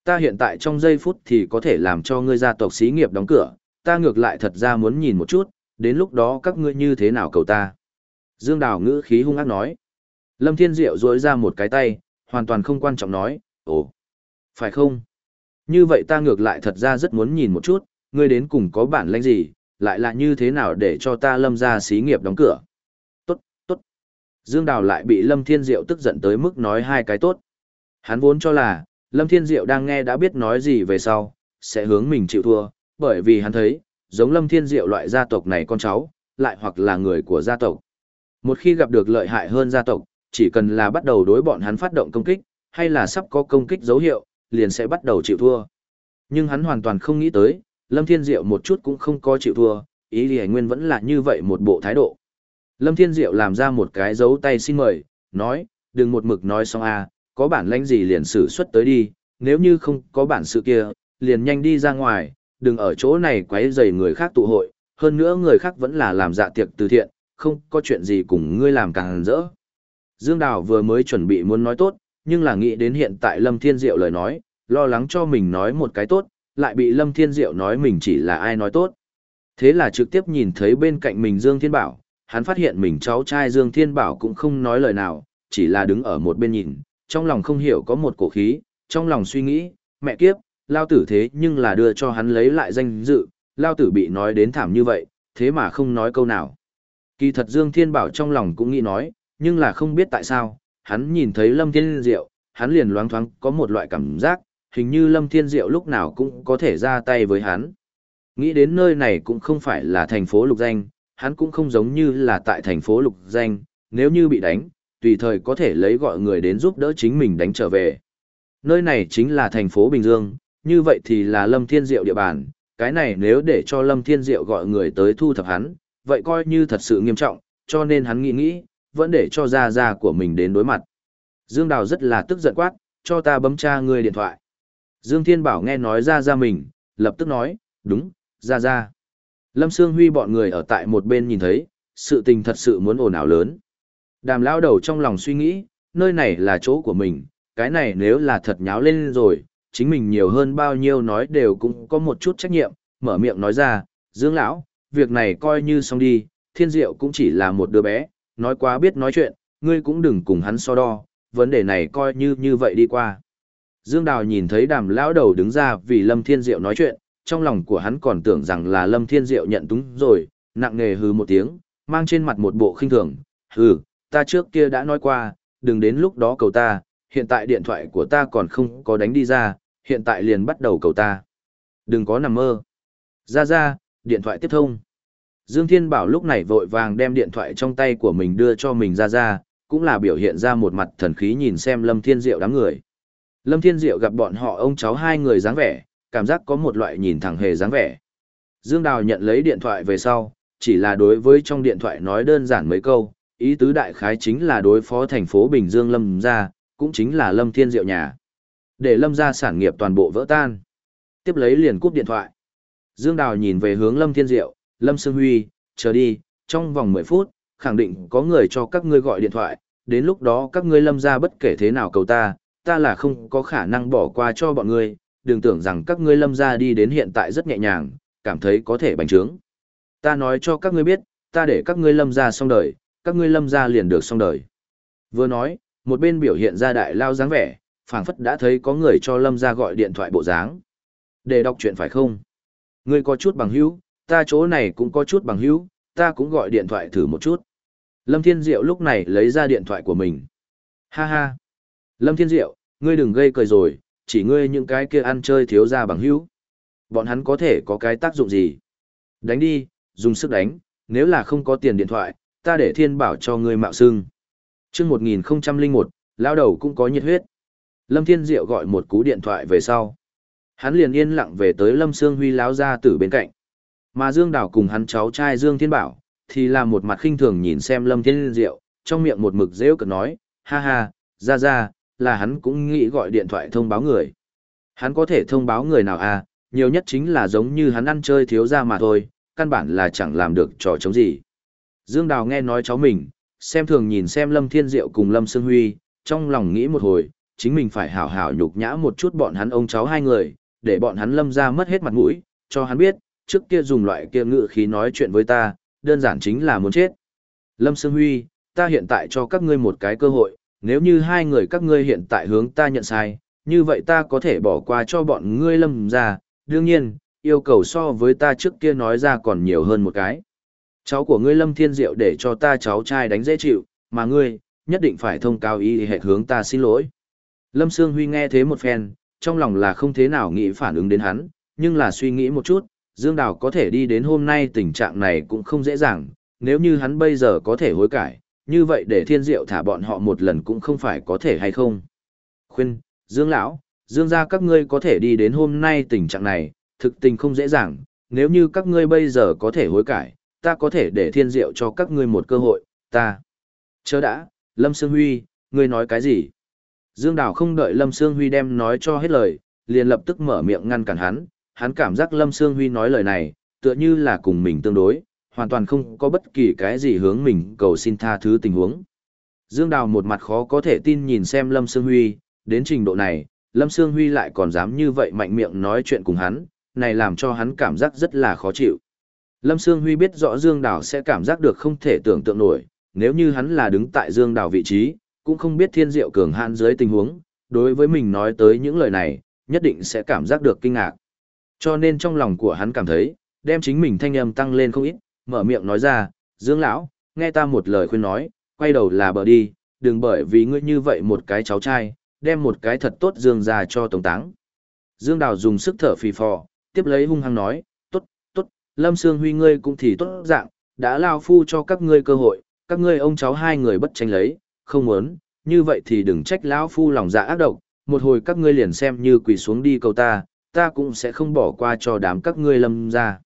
Ta hiện tại trong giây phút thì có thể làm cho ngươi gia tộc xí nghiệp đóng cửa, ta ngược lại thật ra muốn nhìn một chút, đến lúc đó các ngươi như thế nào cầu ta. Dương Đào ngữ khí hung ác nói. Lâm Thiên Diệu duỗi ra một cái tay, hoàn toàn không quan trọng nói, ồ, phải không? Như vậy ta ngược lại thật ra rất muốn nhìn một chút, ngươi đến cùng có bản lãnh gì, lại là như thế nào để cho ta lâm ra xí nghiệp đóng cửa. Tốt, tốt. Dương Đào lại bị Lâm Thiên Diệu tức giận tới mức nói hai cái tốt. Hắn vốn cho là, Lâm Thiên Diệu đang nghe đã biết nói gì về sau, sẽ hướng mình chịu thua, bởi vì hắn thấy, giống Lâm Thiên Diệu loại gia tộc này con cháu, lại hoặc là người của gia tộc. Một khi gặp được lợi hại hơn gia tộc, chỉ cần là bắt đầu đối bọn hắn phát động công kích, hay là sắp có công kích dấu hiệu, liền sẽ bắt đầu chịu thua. Nhưng hắn hoàn toàn không nghĩ tới, Lâm Thiên Diệu một chút cũng không có chịu thua, ý thì nguyên vẫn là như vậy một bộ thái độ. Lâm Thiên Diệu làm ra một cái dấu tay xin mời, nói, đừng một mực nói xong a, có bản lãnh gì liền xử xuất tới đi, nếu như không có bản sự kia, liền nhanh đi ra ngoài, đừng ở chỗ này quấy rầy người khác tụ hội, hơn nữa người khác vẫn là làm dạ tiệc từ thiện, không có chuyện gì cùng ngươi làm càng rỡ. Dương Đào vừa mới chuẩn bị muốn nói tốt, nhưng là nghĩ đến hiện tại Lâm Thiên Diệu lời nói, lo lắng cho mình nói một cái tốt, lại bị Lâm Thiên Diệu nói mình chỉ là ai nói tốt. Thế là trực tiếp nhìn thấy bên cạnh mình Dương Thiên Bảo, hắn phát hiện mình cháu trai Dương Thiên Bảo cũng không nói lời nào, chỉ là đứng ở một bên nhìn, trong lòng không hiểu có một cổ khí, trong lòng suy nghĩ, mẹ kiếp, lao tử thế nhưng là đưa cho hắn lấy lại danh dự, lao tử bị nói đến thảm như vậy, thế mà không nói câu nào. Kỳ thật Dương Thiên Bảo trong lòng cũng nghĩ nói, nhưng là không biết tại sao, hắn nhìn thấy Lâm Thiên Diệu, hắn liền loáng thoáng có một loại cảm giác, hình như Lâm Thiên Diệu lúc nào cũng có thể ra tay với hắn. Nghĩ đến nơi này cũng không phải là thành phố lục danh, hắn cũng không giống như là tại thành phố lục danh, nếu như bị đánh, tùy thời có thể lấy gọi người đến giúp đỡ chính mình đánh trở về. Nơi này chính là thành phố Bình Dương, như vậy thì là Lâm Thiên Diệu địa bàn, cái này nếu để cho Lâm Thiên Diệu gọi người tới thu thập hắn, vậy coi như thật sự nghiêm trọng, cho nên hắn nghĩ nghĩ, vẫn để cho gia gia của mình đến đối mặt. Dương Đào rất là tức giận quát, cho ta bấm tra người điện thoại. Dương Thiên Bảo nghe nói ra ra mình, lập tức nói, đúng, ra ra. Lâm Sương Huy bọn người ở tại một bên nhìn thấy, sự tình thật sự muốn ồn ào lớn. Đàm Lão đầu trong lòng suy nghĩ, nơi này là chỗ của mình, cái này nếu là thật nháo lên rồi, chính mình nhiều hơn bao nhiêu nói đều cũng có một chút trách nhiệm, mở miệng nói ra, Dương lão, việc này coi như xong đi, thiên diệu cũng chỉ là một đứa bé, nói quá biết nói chuyện, ngươi cũng đừng cùng hắn so đo, vấn đề này coi như như vậy đi qua. Dương Đào nhìn thấy đàm lão đầu đứng ra vì Lâm Thiên Diệu nói chuyện, trong lòng của hắn còn tưởng rằng là Lâm Thiên Diệu nhận túng rồi, nặng nề hừ một tiếng, mang trên mặt một bộ khinh thường, hừ, ta trước kia đã nói qua, đừng đến lúc đó cầu ta, hiện tại điện thoại của ta còn không có đánh đi ra, hiện tại liền bắt đầu cầu ta. Đừng có nằm mơ. Ra ra, điện thoại tiếp thông. Dương Thiên Bảo lúc này vội vàng đem điện thoại trong tay của mình đưa cho mình ra ra, cũng là biểu hiện ra một mặt thần khí nhìn xem Lâm Thiên Diệu đám người. Lâm Thiên Diệu gặp bọn họ ông cháu hai người dáng vẻ, cảm giác có một loại nhìn thẳng hề dáng vẻ. Dương Đào nhận lấy điện thoại về sau, chỉ là đối với trong điện thoại nói đơn giản mấy câu, ý tứ đại khái chính là đối phó thành phố Bình Dương Lâm Gia, cũng chính là Lâm Thiên Diệu nhà. Để Lâm Gia sản nghiệp toàn bộ vỡ tan. Tiếp lấy liền cúp điện thoại. Dương Đào nhìn về hướng Lâm Thiên Diệu, Lâm Sương Huy, chờ đi, trong vòng 10 phút, khẳng định có người cho các ngươi gọi điện thoại, đến lúc đó các ngươi lâm ra bất kể thế nào cầu ta, ta là không có khả năng bỏ qua cho bọn ngươi, đừng tưởng rằng các ngươi lâm ra đi đến hiện tại rất nhẹ nhàng, cảm thấy có thể bành trướng. Ta nói cho các ngươi biết, ta để các ngươi lâm ra xong đời, các ngươi lâm ra liền được xong đời. Vừa nói, một bên biểu hiện ra đại lao dáng vẻ, phảng phất đã thấy có người cho lâm ra gọi điện thoại bộ dáng. Để đọc chuyện phải không? Ngươi có chút bằng hữu, ta chỗ này cũng có chút bằng hữu, ta cũng gọi điện thoại thử một chút. Lâm Thiên Diệu lúc này lấy ra điện thoại của mình. Ha ha. Lâm Thiên Diệu, ngươi đừng gây cười rồi, chỉ ngươi những cái kia ăn chơi thiếu ra bằng hữu. Bọn hắn có thể có cái tác dụng gì? Đánh đi, dùng sức đánh, nếu là không có tiền điện thoại, ta để thiên bảo cho ngươi mạo xưng. Trước 1001, lao đầu cũng có nhiệt huyết. Lâm Thiên Diệu gọi một cú điện thoại về sau. Hắn liền yên lặng về tới Lâm Sương Huy láo ra từ bên cạnh. Mà Dương Đào cùng hắn cháu trai Dương Thiên Bảo, thì là một mặt khinh thường nhìn xem Lâm Thiên Diệu, trong miệng một mực rêu cực nói, ha ha, ra ra, là hắn cũng nghĩ gọi điện thoại thông báo người. Hắn có thể thông báo người nào à, nhiều nhất chính là giống như hắn ăn chơi thiếu ra mà thôi, căn bản là chẳng làm được trò chống gì. Dương Đào nghe nói cháu mình, xem thường nhìn xem Lâm Thiên Diệu cùng Lâm Sương Huy, trong lòng nghĩ một hồi, chính mình phải hảo hảo nhục nhã một chút bọn hắn ông cháu hai người, để bọn hắn lâm ra mất hết mặt mũi, cho hắn biết, trước kia dùng loại kia ngự khí nói chuyện với ta, đơn giản chính là muốn chết. Lâm Sương Huy, ta hiện tại cho các ngươi một cái cơ hội, nếu như hai người các ngươi hiện tại hướng ta nhận sai, như vậy ta có thể bỏ qua cho bọn ngươi lâm ra, đương nhiên, yêu cầu so với ta trước kia nói ra còn nhiều hơn một cái. Cháu của ngươi lâm thiên diệu để cho ta cháu trai đánh dễ chịu, mà ngươi, nhất định phải thông cao ý hệ hướng ta xin lỗi. Lâm Sương Huy nghe thế một phen, trong lòng là không thế nào nghĩ phản ứng đến hắn, nhưng là suy nghĩ một chút, Dương Đào có thể đi đến hôm nay tình trạng này cũng không dễ dàng, nếu như hắn bây giờ có thể hối cải, như vậy để thiên diệu thả bọn họ một lần cũng không phải có thể hay không. Khuyên, Dương Lão, Dương gia các ngươi có thể đi đến hôm nay tình trạng này, thực tình không dễ dàng, nếu như các ngươi bây giờ có thể hối cải, ta có thể để thiên diệu cho các ngươi một cơ hội, ta. Chớ đã, Lâm Sương Huy, ngươi nói cái gì? Dương Đào không đợi Lâm Sương Huy đem nói cho hết lời, liền lập tức mở miệng ngăn cản hắn, hắn cảm giác Lâm Sương Huy nói lời này, tựa như là cùng mình tương đối, hoàn toàn không có bất kỳ cái gì hướng mình cầu xin tha thứ tình huống. Dương Đào một mặt khó có thể tin nhìn xem Lâm Sương Huy, đến trình độ này, Lâm Sương Huy lại còn dám như vậy mạnh miệng nói chuyện cùng hắn, này làm cho hắn cảm giác rất là khó chịu. Lâm Sương Huy biết rõ Dương Đào sẽ cảm giác được không thể tưởng tượng nổi, nếu như hắn là đứng tại Dương Đào vị trí, cũng không biết thiên diệu cường hạn dưới tình huống, đối với mình nói tới những lời này, nhất định sẽ cảm giác được kinh ngạc. Cho nên trong lòng của hắn cảm thấy, đem chính mình thanh âm tăng lên không ít, mở miệng nói ra, Dương lão, nghe ta một lời khuyên nói, quay đầu là bờ đi, đừng bởi vì ngươi như vậy một cái cháu trai, đem một cái thật tốt Dương ra cho Tổng Táng. Dương Đào dùng sức thở phì phò, tiếp lấy hung hăng nói, tốt, tốt, Lâm Sương Huy ngươi cũng thì tốt dạng, đã lao phu cho các ngươi cơ hội, các ngươi ông cháu hai người bất tranh lấy, không muốn, như vậy thì đừng trách lão phu lòng dạ ác độc, một hồi các ngươi liền xem như quỳ xuống đi cầu ta, ta cũng sẽ không bỏ qua cho đám các ngươi lâm ra.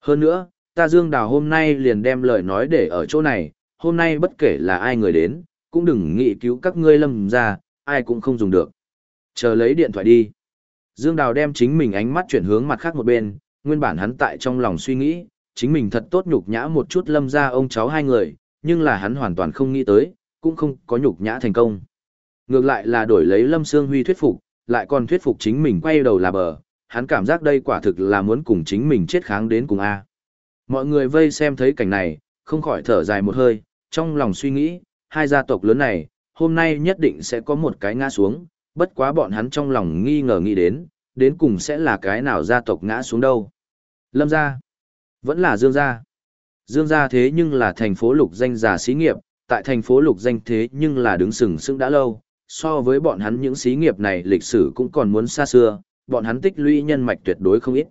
Hơn nữa, ta Dương Đào hôm nay liền đem lời nói để ở chỗ này, hôm nay bất kể là ai người đến, cũng đừng nghĩ cứu các ngươi lâm ra, ai cũng không dùng được. Chờ lấy điện thoại đi. Dương Đào đem chính mình ánh mắt chuyển hướng mặt khác một bên, nguyên bản hắn tại trong lòng suy nghĩ, chính mình thật tốt nhục nhã một chút lâm ra ông cháu hai người, nhưng là hắn hoàn toàn không nghĩ tới, cũng không có nhục nhã thành công. Ngược lại là đổi lấy Lâm Sương Huy thuyết phục, lại còn thuyết phục chính mình quay đầu là bờ, hắn cảm giác đây quả thực là muốn cùng chính mình chết kháng đến cùng A. Mọi người vây xem thấy cảnh này, không khỏi thở dài một hơi, trong lòng suy nghĩ, hai gia tộc lớn này, hôm nay nhất định sẽ có một cái ngã xuống, bất quá bọn hắn trong lòng nghi ngờ nghĩ đến, đến cùng sẽ là cái nào gia tộc ngã xuống đâu. Lâm gia, vẫn là Dương gia. Dương gia thế nhưng là thành phố lục danh giả xí nghiệp, tại thành phố lục danh thế nhưng là đứng sừng sững đã lâu, so với bọn hắn những xí nghiệp này lịch sử cũng còn muốn xa xưa, bọn hắn tích lũy nhân mạch tuyệt đối không ít.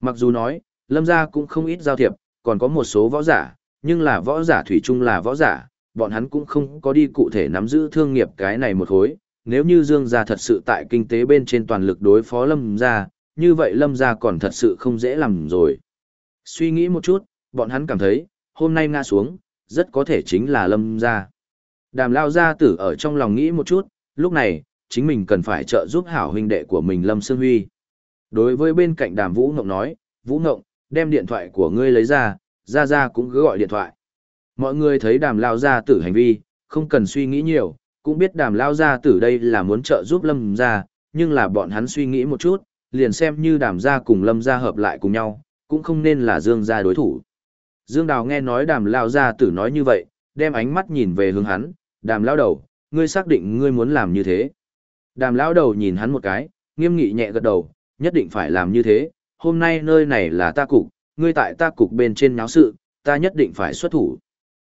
Mặc dù nói, lâm gia cũng không ít giao thiệp, còn có một số võ giả, nhưng là võ giả thủy chung là võ giả, bọn hắn cũng không có đi cụ thể nắm giữ thương nghiệp cái này một khối. Nếu như Dương gia thật sự tại kinh tế bên trên toàn lực đối phó Lâm gia, như vậy Lâm gia còn thật sự không dễ làm rồi. Suy nghĩ một chút, bọn hắn cảm thấy, hôm nay ngã xuống, rất có thể chính là Lâm gia. Đàm lao gia tử ở trong lòng nghĩ một chút, lúc này, chính mình cần phải trợ giúp hảo huynh đệ của mình Lâm Sương Huy. Đối với bên cạnh đàm Vũ Ngộng nói, Vũ Ngộng, đem điện thoại của ngươi lấy ra, ra ra cũng cứ gọi điện thoại. Mọi người thấy đàm lao gia tử hành vi, không cần suy nghĩ nhiều, cũng biết đàm lao gia tử đây là muốn trợ giúp Lâm gia, nhưng là bọn hắn suy nghĩ một chút, liền xem như đàm gia cùng Lâm gia hợp lại cùng nhau, cũng không nên là Dương gia đối thủ. Dương Đào nghe nói đàm lao gia tử nói như vậy, đem ánh mắt nhìn về hướng hắn, đàm lao đầu, ngươi xác định ngươi muốn làm như thế. Đàm lao đầu nhìn hắn một cái, nghiêm nghị nhẹ gật đầu, nhất định phải làm như thế, hôm nay nơi này là ta cục, ngươi tại ta cục bên trên náo sự, ta nhất định phải xuất thủ.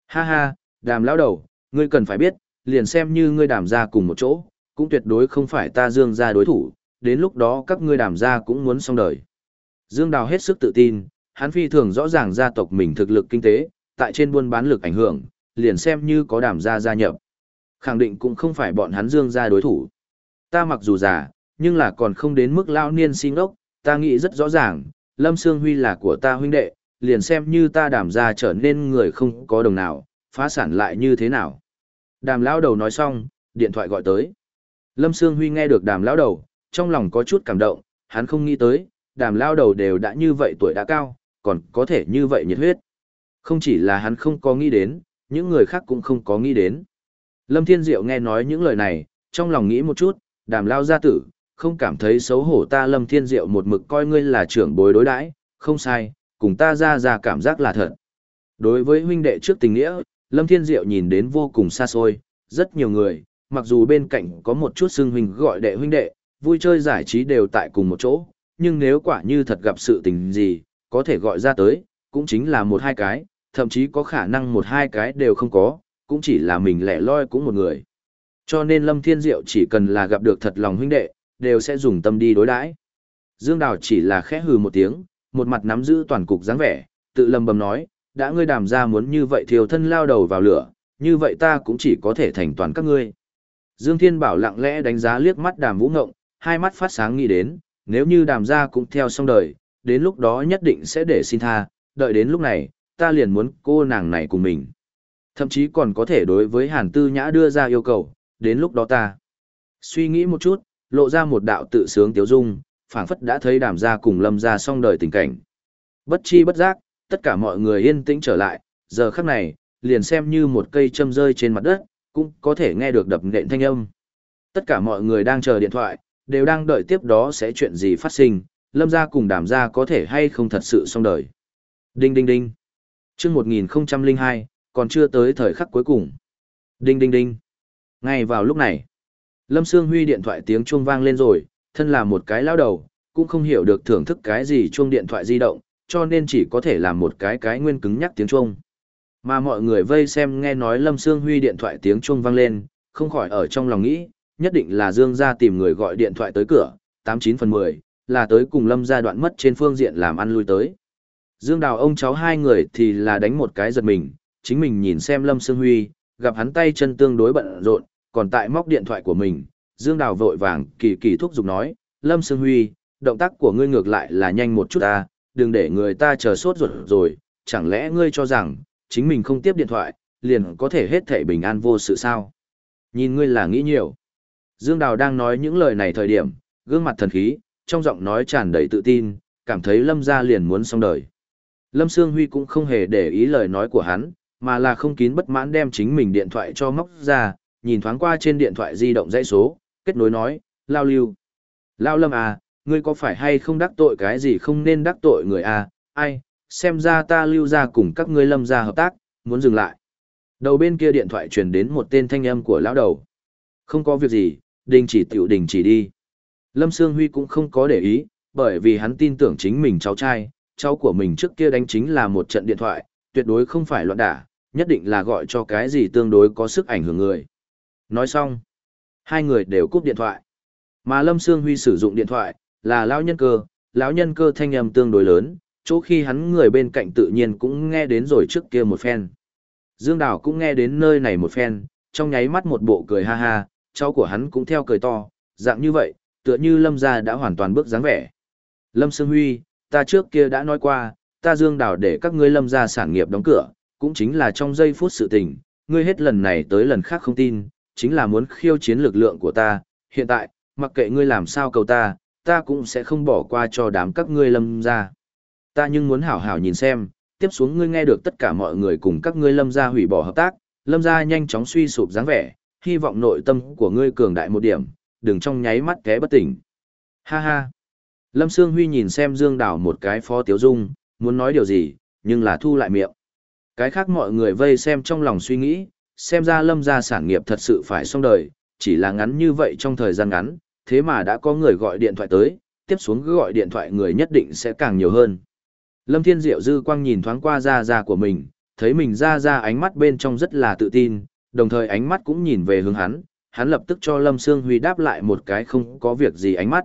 Ha ha, đàm lao đầu, ngươi cần phải biết, liền xem như ngươi đàm ra cùng một chỗ, cũng tuyệt đối không phải ta dương ra đối thủ, đến lúc đó các ngươi đàm ra cũng muốn xong đời. Dương Đào hết sức tự tin, hắn phi thường rõ ràng gia tộc mình thực lực kinh tế, tại trên buôn bán lực ảnh hưởng, liền xem như có đàm gia gia nhập. Khẳng định cũng không phải bọn hắn dương gia đối thủ. Ta mặc dù già, nhưng là còn không đến mức lao niên sinh ốc, ta nghĩ rất rõ ràng, Lâm Sương Huy là của ta huynh đệ, liền xem như ta đàm gia trở nên người không có đồng nào, phá sản lại như thế nào. Đàm lão đầu nói xong, điện thoại gọi tới. Lâm Sương Huy nghe được đàm lão đầu, trong lòng có chút cảm động, hắn không nghĩ tới, đàm lão đầu đều đã như vậy tuổi đã cao, còn có thể như vậy nhiệt huyết. Không chỉ là hắn không có nghĩ đến, những người khác cũng không có nghĩ đến. Lâm Thiên Diệu nghe nói những lời này, trong lòng nghĩ một chút, đàm lao gia tử, không cảm thấy xấu hổ ta Lâm Thiên Diệu một mực coi ngươi là trưởng bối đối đãi, không sai, cùng ta ra ra cảm giác là thật. Đối với huynh đệ trước tình nghĩa, Lâm Thiên Diệu nhìn đến vô cùng xa xôi, rất nhiều người, mặc dù bên cạnh có một chút xưng huynh gọi đệ huynh đệ, vui chơi giải trí đều tại cùng một chỗ, nhưng nếu quả như thật gặp sự tình gì, có thể gọi ra tới, cũng chính là một hai cái, thậm chí có khả năng một hai cái đều không có, cũng chỉ là mình lẻ loi cũng một người. Cho nên Lâm Thiên Diệu chỉ cần là gặp được thật lòng huynh đệ, đều sẽ dùng tâm đi đối đãi. Dương Đào chỉ là khẽ hừ một tiếng, một mặt nắm giữ toàn cục dáng vẻ, tự lầm bầm nói, đã ngươi đàm ra muốn như vậy thiêu thân lao đầu vào lửa, như vậy ta cũng chỉ có thể thành toàn các ngươi. Dương Thiên Bảo lặng lẽ đánh giá liếc mắt đàm vũ ngộng, hai mắt phát sáng nghĩ đến, nếu như đàm ra cũng theo xong đời, đến lúc đó nhất định sẽ để xin tha, đợi đến lúc này, ta liền muốn cô nàng này cùng mình. Thậm chí còn có thể đối với Hàn Tư Nhã đưa ra yêu cầu, đến lúc đó ta. Suy nghĩ một chút, lộ ra một đạo tự sướng tiếu dung, phảng phất đã thấy đàm gia cùng lâm gia xong đời tình cảnh. Bất chi bất giác, tất cả mọi người yên tĩnh trở lại, giờ khắc này, liền xem như một cây châm rơi trên mặt đất, cũng có thể nghe được đập nện thanh âm. Tất cả mọi người đang chờ điện thoại, đều đang đợi tiếp đó sẽ chuyện gì phát sinh, lâm gia cùng đàm gia có thể hay không thật sự xong đời. Đinh đinh đinh. Chương 1002, còn chưa tới thời khắc cuối cùng. Đinh đinh đinh. Ngay vào lúc này, Lâm Sương Huy điện thoại tiếng chuông vang lên rồi, thân là một cái lao đầu, cũng không hiểu được thưởng thức cái gì chuông điện thoại di động, cho nên chỉ có thể làm một cái cái nguyên cứng nhắc tiếng chuông. Mà mọi người vây xem nghe nói Lâm Sương Huy điện thoại tiếng chuông vang lên, không khỏi ở trong lòng nghĩ, nhất định là Dương gia tìm người gọi điện thoại tới cửa, 89 phần 10, là tới cùng Lâm gia đoạn mất trên phương diện làm ăn lui tới. Dương Đào ông cháu hai người thì là đánh một cái giật mình, chính mình nhìn xem Lâm Sương Huy, gặp hắn tay chân tương đối bận rộn, còn tại móc điện thoại của mình, Dương Đào vội vàng kỳ kỳ thúc giục nói, Lâm Sương Huy, động tác của ngươi ngược lại là nhanh một chút ta, đừng để người ta chờ sốt ruột rồi, chẳng lẽ ngươi cho rằng, chính mình không tiếp điện thoại, liền có thể hết thể bình an vô sự sao? Nhìn ngươi là nghĩ nhiều. Dương Đào đang nói những lời này thời điểm, gương mặt thần khí, trong giọng nói tràn đầy tự tin, cảm thấy Lâm gia liền muốn xong đời. Lâm Sương Huy cũng không hề để ý lời nói của hắn, mà là không kín bất mãn đem chính mình điện thoại cho móc ra, nhìn thoáng qua trên điện thoại di động dãy số, kết nối nói, Lao Lưu. Lao Lâm à, ngươi có phải hay không đắc tội cái gì không nên đắc tội người à, ai, xem ra ta lưu ra cùng các ngươi lâm ra hợp tác, muốn dừng lại. Đầu bên kia điện thoại truyền đến một tên thanh âm của lão đầu. Không có việc gì, đình chỉ tiểu đình chỉ đi. Lâm Sương Huy cũng không có để ý, bởi vì hắn tin tưởng chính mình cháu trai, cháu của mình trước kia đánh chính là một trận điện thoại, tuyệt đối không phải loạn đả, nhất định là gọi cho cái gì tương đối có sức ảnh hưởng người. Nói xong, hai người đều cúp điện thoại. Mà Lâm Sương Huy sử dụng điện thoại, là lão nhân cơ, lão nhân cơ thanh âm tương đối lớn, chỗ khi hắn người bên cạnh tự nhiên cũng nghe đến rồi trước kia một phen. Dương Đào cũng nghe đến nơi này một phen, trong nháy mắt một bộ cười ha ha, cháu của hắn cũng theo cười to, dạng như vậy, tựa như Lâm gia đã hoàn toàn bước dáng vẻ. Lâm Sương Huy, ta trước kia đã nói qua, ta Dương Đào để các ngươi Lâm gia sản nghiệp đóng cửa, cũng chính là trong giây phút sự tình, ngươi hết lần này tới lần khác không tin, chính là muốn khiêu chiến lực lượng của ta, hiện tại, mặc kệ ngươi làm sao cầu ta, ta cũng sẽ không bỏ qua cho đám các ngươi lâm gia. Ta nhưng muốn hảo hảo nhìn xem, tiếp xuống ngươi nghe được tất cả mọi người cùng các ngươi lâm gia hủy bỏ hợp tác, lâm gia nhanh chóng suy sụp dáng vẻ, hy vọng nội tâm của ngươi cường đại một điểm, đừng trong nháy mắt té bất tỉnh. Ha ha. Lâm Sương Huy nhìn xem Dương Đào một cái phó tiếu dung, muốn nói điều gì, nhưng là thu lại miệng. Cái khác mọi người vây xem trong lòng suy nghĩ, xem ra lâm gia sản nghiệp thật sự phải xong đời, chỉ là ngắn như vậy trong thời gian ngắn, thế mà đã có người gọi điện thoại tới, tiếp xuống cứ gọi điện thoại người nhất định sẽ càng nhiều hơn. Lâm Thiên Diệu dư quang nhìn thoáng qua ra ra của mình, thấy mình ra ra ánh mắt bên trong rất là tự tin, đồng thời ánh mắt cũng nhìn về hướng hắn, hắn lập tức cho Lâm Sương Huy đáp lại một cái không có việc gì ánh mắt.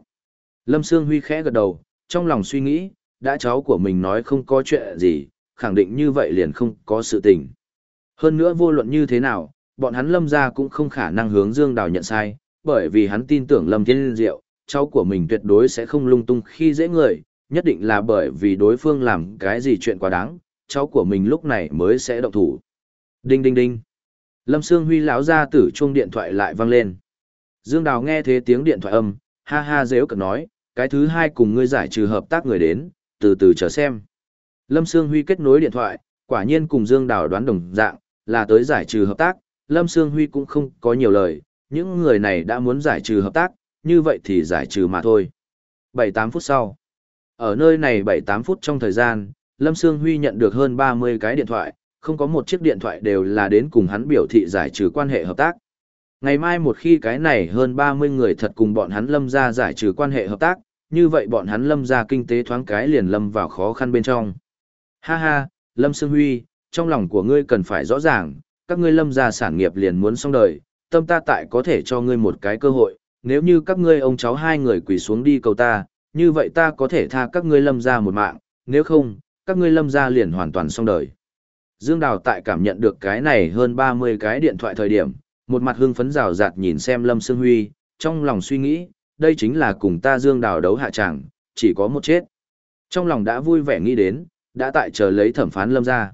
Lâm Sương Huy khẽ gật đầu, trong lòng suy nghĩ, đã cháu của mình nói không có chuyện gì, khẳng định như vậy liền không có sự tình. Hơn nữa vô luận như thế nào, bọn hắn Lâm ra cũng không khả năng hướng Dương Đào nhận sai, bởi vì hắn tin tưởng Lâm Thiên Diệu, cháu của mình tuyệt đối sẽ không lung tung khi dễ người, nhất định là bởi vì đối phương làm cái gì chuyện quá đáng, cháu của mình lúc này mới sẽ động thủ. Đinh đinh đinh. Lâm Sương Huy lão ra tử chuông điện thoại lại vang lên. Dương Đào nghe thế tiếng điện thoại âm, ha ha dễu cực nói, cái thứ hai cùng ngươi giải trừ hợp tác người đến, từ từ chờ xem. Lâm Sương Huy kết nối điện thoại, quả nhiên cùng Dương Đào đoán đồng dạng, là tới giải trừ hợp tác, Lâm Sương Huy cũng không có nhiều lời, những người này đã muốn giải trừ hợp tác, như vậy thì giải trừ mà thôi. 7-8 phút sau. Ở nơi này 7-8 phút trong thời gian, Lâm Sương Huy nhận được hơn 30 cái điện thoại, không có một chiếc điện thoại đều là đến cùng hắn biểu thị giải trừ quan hệ hợp tác. Ngày mai một khi cái này hơn 30 người thật cùng bọn hắn lâm ra giải trừ quan hệ hợp tác, như vậy bọn hắn lâm ra kinh tế thoáng cái liền lâm vào khó khăn bên trong. Ha ha, Lâm Sương Huy, trong lòng của ngươi cần phải rõ ràng, các ngươi lâm ra sản nghiệp liền muốn xong đời, tâm ta tại có thể cho ngươi một cái cơ hội, nếu như các ngươi ông cháu hai người quỳ xuống đi cầu ta, như vậy ta có thể tha các ngươi lâm ra một mạng, nếu không, các ngươi lâm ra liền hoàn toàn xong đời. Dương Đào tại cảm nhận được cái này hơn 30 cái điện thoại thời điểm, một mặt hưng phấn rào rạt nhìn xem Lâm Sương Huy, trong lòng suy nghĩ, đây chính là cùng ta Dương Đào đấu hạ chẳng, chỉ có một chết. Trong lòng đã vui vẻ nghĩ đến, đã tại chờ lấy thẩm phán lâm ra.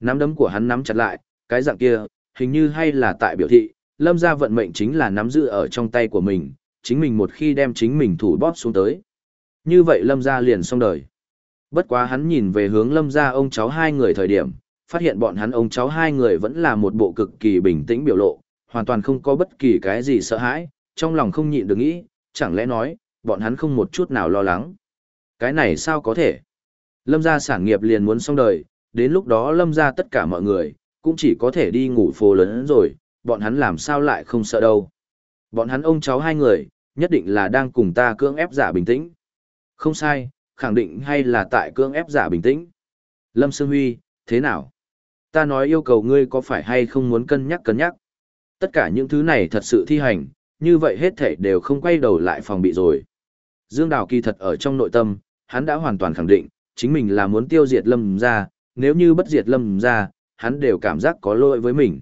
Nắm đấm của hắn nắm chặt lại, cái dạng kia, hình như hay là tại biểu thị, lâm ra vận mệnh chính là nắm giữ ở trong tay của mình, chính mình một khi đem chính mình thủ bóp xuống tới. Như vậy lâm ra liền xong đời. Bất quá hắn nhìn về hướng lâm ra ông cháu hai người thời điểm, phát hiện bọn hắn ông cháu hai người vẫn là một bộ cực kỳ bình tĩnh biểu lộ, hoàn toàn không có bất kỳ cái gì sợ hãi, trong lòng không nhịn được nghĩ, chẳng lẽ nói, bọn hắn không một chút nào lo lắng. Cái này sao có thể? Lâm gia sản nghiệp liền muốn xong đời, đến lúc đó lâm gia tất cả mọi người, cũng chỉ có thể đi ngủ phố lớn rồi, bọn hắn làm sao lại không sợ đâu. Bọn hắn ông cháu hai người, nhất định là đang cùng ta cưỡng ép giả bình tĩnh. Không sai, khẳng định hay là tại cưỡng ép giả bình tĩnh. Lâm Sương Huy, thế nào? Ta nói yêu cầu ngươi có phải hay không muốn cân nhắc cân nhắc. Tất cả những thứ này thật sự thi hành, như vậy hết thể đều không quay đầu lại phòng bị rồi. Dương Đào kỳ thật ở trong nội tâm, hắn đã hoàn toàn khẳng định, chính mình là muốn tiêu diệt lâm ra, nếu như bất diệt lâm ra, hắn đều cảm giác có lỗi với mình.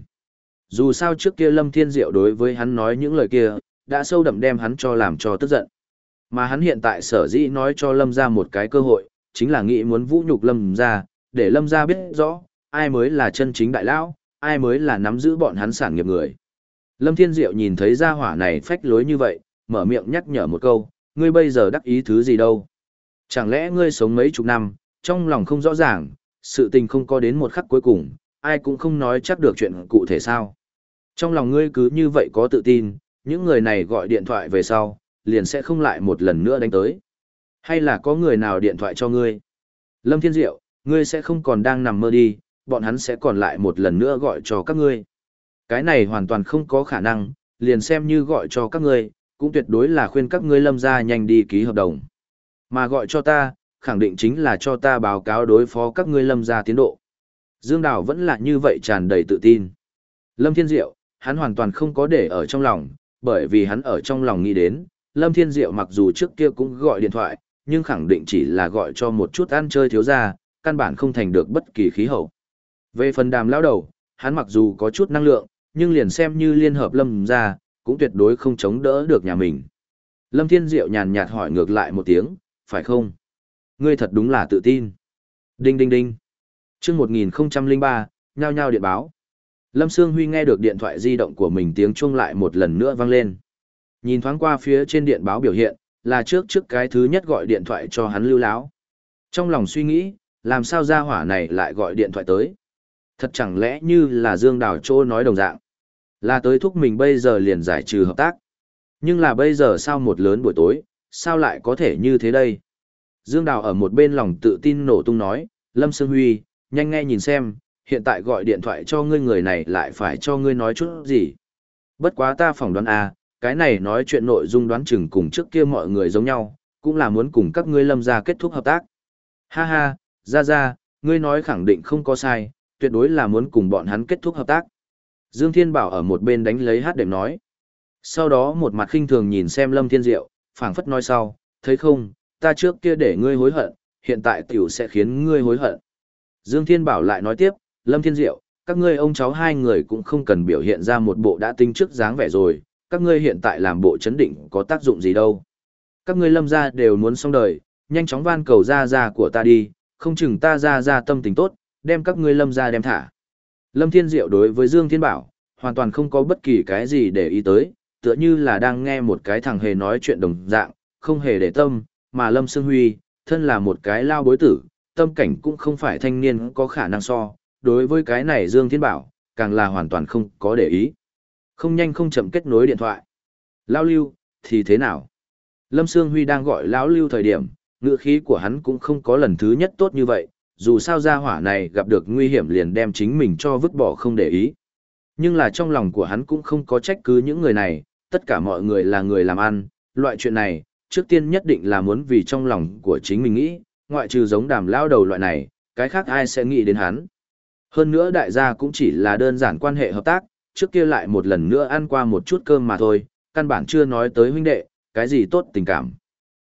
Dù sao trước kia lâm thiên diệu đối với hắn nói những lời kia, đã sâu đậm đem hắn cho làm cho tức giận. Mà hắn hiện tại sở dĩ nói cho lâm ra một cái cơ hội, chính là nghĩ muốn vũ nhục lâm ra, để lâm ra biết rõ, ai mới là chân chính đại lão, ai mới là nắm giữ bọn hắn sản nghiệp người. Lâm Thiên Diệu nhìn thấy gia hỏa này phách lối như vậy, mở miệng nhắc nhở một câu, ngươi bây giờ đắc ý thứ gì đâu. Chẳng lẽ ngươi sống mấy chục năm, trong lòng không rõ ràng, sự tình không có đến một khắc cuối cùng, ai cũng không nói chắc được chuyện cụ thể sao. Trong lòng ngươi cứ như vậy có tự tin, những người này gọi điện thoại về sau, liền sẽ không lại một lần nữa đánh tới. Hay là có người nào điện thoại cho ngươi? Lâm Thiên Diệu, ngươi sẽ không còn đang nằm mơ đi, bọn hắn sẽ còn lại một lần nữa gọi cho các ngươi. Cái này hoàn toàn không có khả năng, liền xem như gọi cho các ngươi, cũng tuyệt đối là khuyên các ngươi lâm ra nhanh đi ký hợp đồng. Mà gọi cho ta, khẳng định chính là cho ta báo cáo đối phó các ngươi lâm ra tiến độ. Dương Đào vẫn là như vậy tràn đầy tự tin. Lâm Thiên Diệu, hắn hoàn toàn không có để ở trong lòng, bởi vì hắn ở trong lòng nghĩ đến, Lâm Thiên Diệu mặc dù trước kia cũng gọi điện thoại, nhưng khẳng định chỉ là gọi cho một chút ăn chơi thiếu ra, căn bản không thành được bất kỳ khí hậu. Về phần đàm lao đầu, hắn mặc dù có chút năng lượng, nhưng liền xem như liên hợp lâm ra, cũng tuyệt đối không chống đỡ được nhà mình. Lâm Thiên Diệu nhàn nhạt hỏi ngược lại một tiếng, phải không? Ngươi thật đúng là tự tin. Đinh đinh đinh. Trước 1003, nhao nhao điện báo. Lâm Sương Huy nghe được điện thoại di động của mình tiếng chuông lại một lần nữa vang lên. Nhìn thoáng qua phía trên điện báo biểu hiện, là trước trước cái thứ nhất gọi điện thoại cho hắn lưu láo. Trong lòng suy nghĩ, làm sao gia hỏa này lại gọi điện thoại tới. Thật chẳng lẽ như là Dương Đào Chô nói đồng dạng. Là tới thúc mình bây giờ liền giải trừ hợp tác. Nhưng là bây giờ sao một lớn buổi tối, sao lại có thể như thế đây? Dương Đào ở một bên lòng tự tin nổ tung nói, Lâm Sương Huy, nhanh nghe nhìn xem, hiện tại gọi điện thoại cho ngươi người này lại phải cho ngươi nói chút gì. Bất quá ta phỏng đoán à, cái này nói chuyện nội dung đoán chừng cùng trước kia mọi người giống nhau, cũng là muốn cùng các ngươi lâm gia kết thúc hợp tác. Ha ha, ra ra, ngươi nói khẳng định không có sai, tuyệt đối là muốn cùng bọn hắn kết thúc hợp tác. Dương Thiên Bảo ở một bên đánh lấy hát đệm nói. Sau đó một mặt khinh thường nhìn xem Lâm Thiên Diệu, phảng phất nói sau, thấy không, ta trước kia để ngươi hối hận, hiện tại tiểu sẽ khiến ngươi hối hận. Dương Thiên Bảo lại nói tiếp, Lâm Thiên Diệu, các ngươi ông cháu hai người cũng không cần biểu hiện ra một bộ đã tinh trước dáng vẻ rồi, các ngươi hiện tại làm bộ chấn định có tác dụng gì đâu. Các ngươi lâm ra đều muốn xong đời, nhanh chóng van cầu ra ra của ta đi, không chừng ta ra ra tâm tình tốt, đem các ngươi lâm ra đem thả. Lâm Thiên Diệu đối với Dương Thiên Bảo, hoàn toàn không có bất kỳ cái gì để ý tới, tựa như là đang nghe một cái thằng hề nói chuyện đồng dạng, không hề để tâm, mà Lâm Sương Huy, thân là một cái lao bối tử, tâm cảnh cũng không phải thanh niên có khả năng so, đối với cái này Dương Thiên Bảo, càng là hoàn toàn không có để ý. Không nhanh không chậm kết nối điện thoại. Lao lưu, thì thế nào? Lâm Sương Huy đang gọi lão lưu thời điểm, ngựa khí của hắn cũng không có lần thứ nhất tốt như vậy, dù sao gia hỏa này gặp được nguy hiểm liền đem chính mình cho vứt bỏ không để ý. Nhưng là trong lòng của hắn cũng không có trách cứ những người này, tất cả mọi người là người làm ăn, loại chuyện này, trước tiên nhất định là muốn vì trong lòng của chính mình nghĩ, ngoại trừ giống đàm lao đầu loại này, cái khác ai sẽ nghĩ đến hắn. Hơn nữa đại gia cũng chỉ là đơn giản quan hệ hợp tác, trước kia lại một lần nữa ăn qua một chút cơm mà thôi, căn bản chưa nói tới huynh đệ, cái gì tốt tình cảm.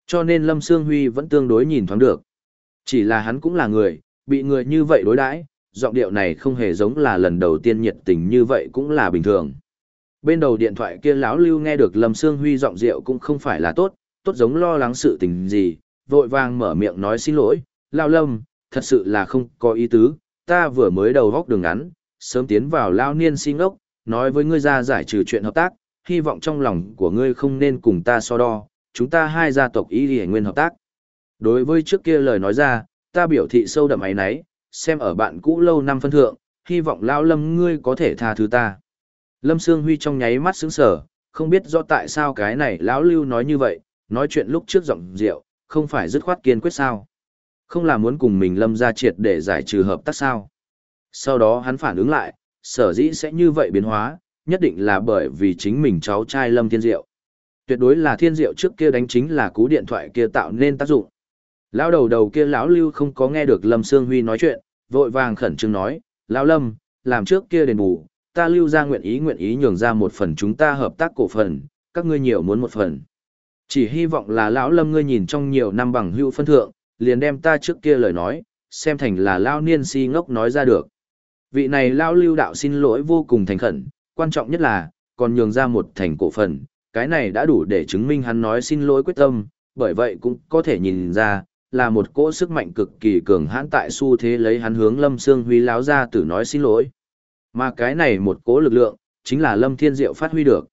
Cho nên Lâm Sương Huy vẫn tương đối nhìn thoáng được. Chỉ là hắn cũng là người, bị người như vậy đối đãi, giọng điệu này không hề giống là lần đầu tiên nhiệt tình như vậy cũng là bình thường. Bên đầu điện thoại kia lão Lưu nghe được Lâm Sương Huy giọng rượu cũng không phải là tốt, tốt giống lo lắng sự tình gì, vội vàng mở miệng nói xin lỗi, Lao Lâm, thật sự là không có ý tứ, ta vừa mới đầu góc đường ngắn, sớm tiến vào Lao Niên xin ốc, nói với ngươi ra giải trừ chuyện hợp tác, hy vọng trong lòng của ngươi không nên cùng ta so đo, chúng ta hai gia tộc ý hề nguyên hợp tác. Đối với trước kia lời nói ra, ta biểu thị sâu đậm ấy nấy, xem ở bạn cũ lâu năm phân thượng, hy vọng lão Lâm ngươi có thể tha thứ ta. Lâm Sương Huy trong nháy mắt sững sờ, không biết do tại sao cái này lão lưu nói như vậy, nói chuyện lúc trước giọng rượu, không phải dứt khoát kiên quyết sao. Không là muốn cùng mình lâm ra triệt để giải trừ hợp tác sao. Sau đó hắn phản ứng lại, sở dĩ sẽ như vậy biến hóa, nhất định là bởi vì chính mình cháu trai lâm thiên diệu. Tuyệt đối là thiên diệu trước kia đánh chính là cú điện thoại kia tạo nên tác dụng. Lão đầu đầu kia lão lưu không có nghe được lâm sương huy nói chuyện, vội vàng khẩn trương nói, lão lâm, làm trước kia đền bù, ta lưu ra nguyện ý nguyện ý nhường ra một phần chúng ta hợp tác cổ phần, các ngươi nhiều muốn một phần. Chỉ hy vọng là lão lâm ngươi nhìn trong nhiều năm bằng hữu phân thượng, liền đem ta trước kia lời nói, xem thành là lão niên si ngốc nói ra được. Vị này lão lưu đạo xin lỗi vô cùng thành khẩn, quan trọng nhất là, còn nhường ra một thành cổ phần, cái này đã đủ để chứng minh hắn nói xin lỗi quyết tâm, bởi vậy cũng có thể nhìn ra, là một cỗ sức mạnh cực kỳ cường hãn tại xu thế lấy hắn hướng Lâm Sương Huy láo ra tử nói xin lỗi. Mà cái này một cỗ lực lượng, chính là Lâm Thiên Diệu phát huy được.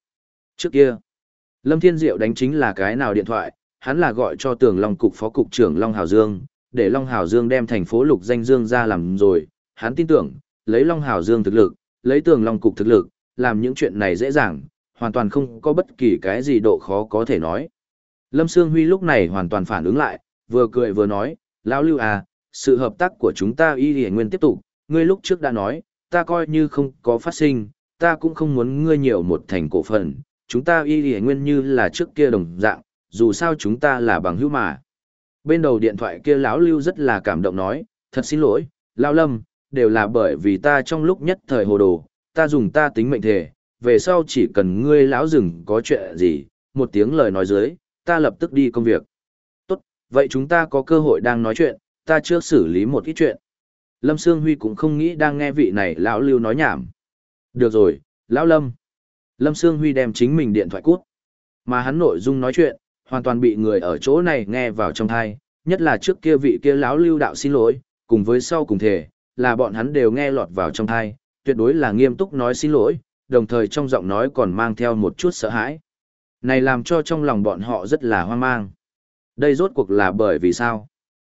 Trước kia, Lâm Thiên Diệu đánh chính là cái nào điện thoại, hắn là gọi cho tường Long Cục Phó Cục trưởng Long Hào Dương, để Long Hào Dương đem thành phố Lục Danh Dương ra làm rồi, hắn tin tưởng, lấy Long Hào Dương thực lực, lấy tường Long Cục thực lực, làm những chuyện này dễ dàng, hoàn toàn không có bất kỳ cái gì độ khó có thể nói. Lâm Sương Huy lúc này hoàn toàn phản ứng lại, vừa cười vừa nói, Lão Lưu à, sự hợp tác của chúng ta y hề nguyên tiếp tục, ngươi lúc trước đã nói, ta coi như không có phát sinh, ta cũng không muốn ngươi nhiều một thành cổ phần, chúng ta y hề nguyên như là trước kia đồng dạng, dù sao chúng ta là bằng hữu mà. Bên đầu điện thoại kia lão Lưu rất là cảm động nói, thật xin lỗi, Lão Lâm, đều là bởi vì ta trong lúc nhất thời hồ đồ, ta dùng ta tính mệnh thể, về sau chỉ cần ngươi lão rừng có chuyện gì, một tiếng lời nói dưới, ta lập tức đi công việc. Vậy chúng ta có cơ hội đang nói chuyện, ta trước xử lý một ít chuyện. Lâm Sương Huy cũng không nghĩ đang nghe vị này lão lưu nói nhảm. Được rồi, lão Lâm. Lâm Sương Huy đem chính mình điện thoại cút. Mà hắn nội dung nói chuyện, hoàn toàn bị người ở chỗ này nghe vào trong thai, nhất là trước kia vị kia lão lưu đạo xin lỗi, cùng với sau cùng thể, là bọn hắn đều nghe lọt vào trong thai, tuyệt đối là nghiêm túc nói xin lỗi, đồng thời trong giọng nói còn mang theo một chút sợ hãi. Này làm cho trong lòng bọn họ rất là hoang mang. Đây rốt cuộc là bởi vì sao?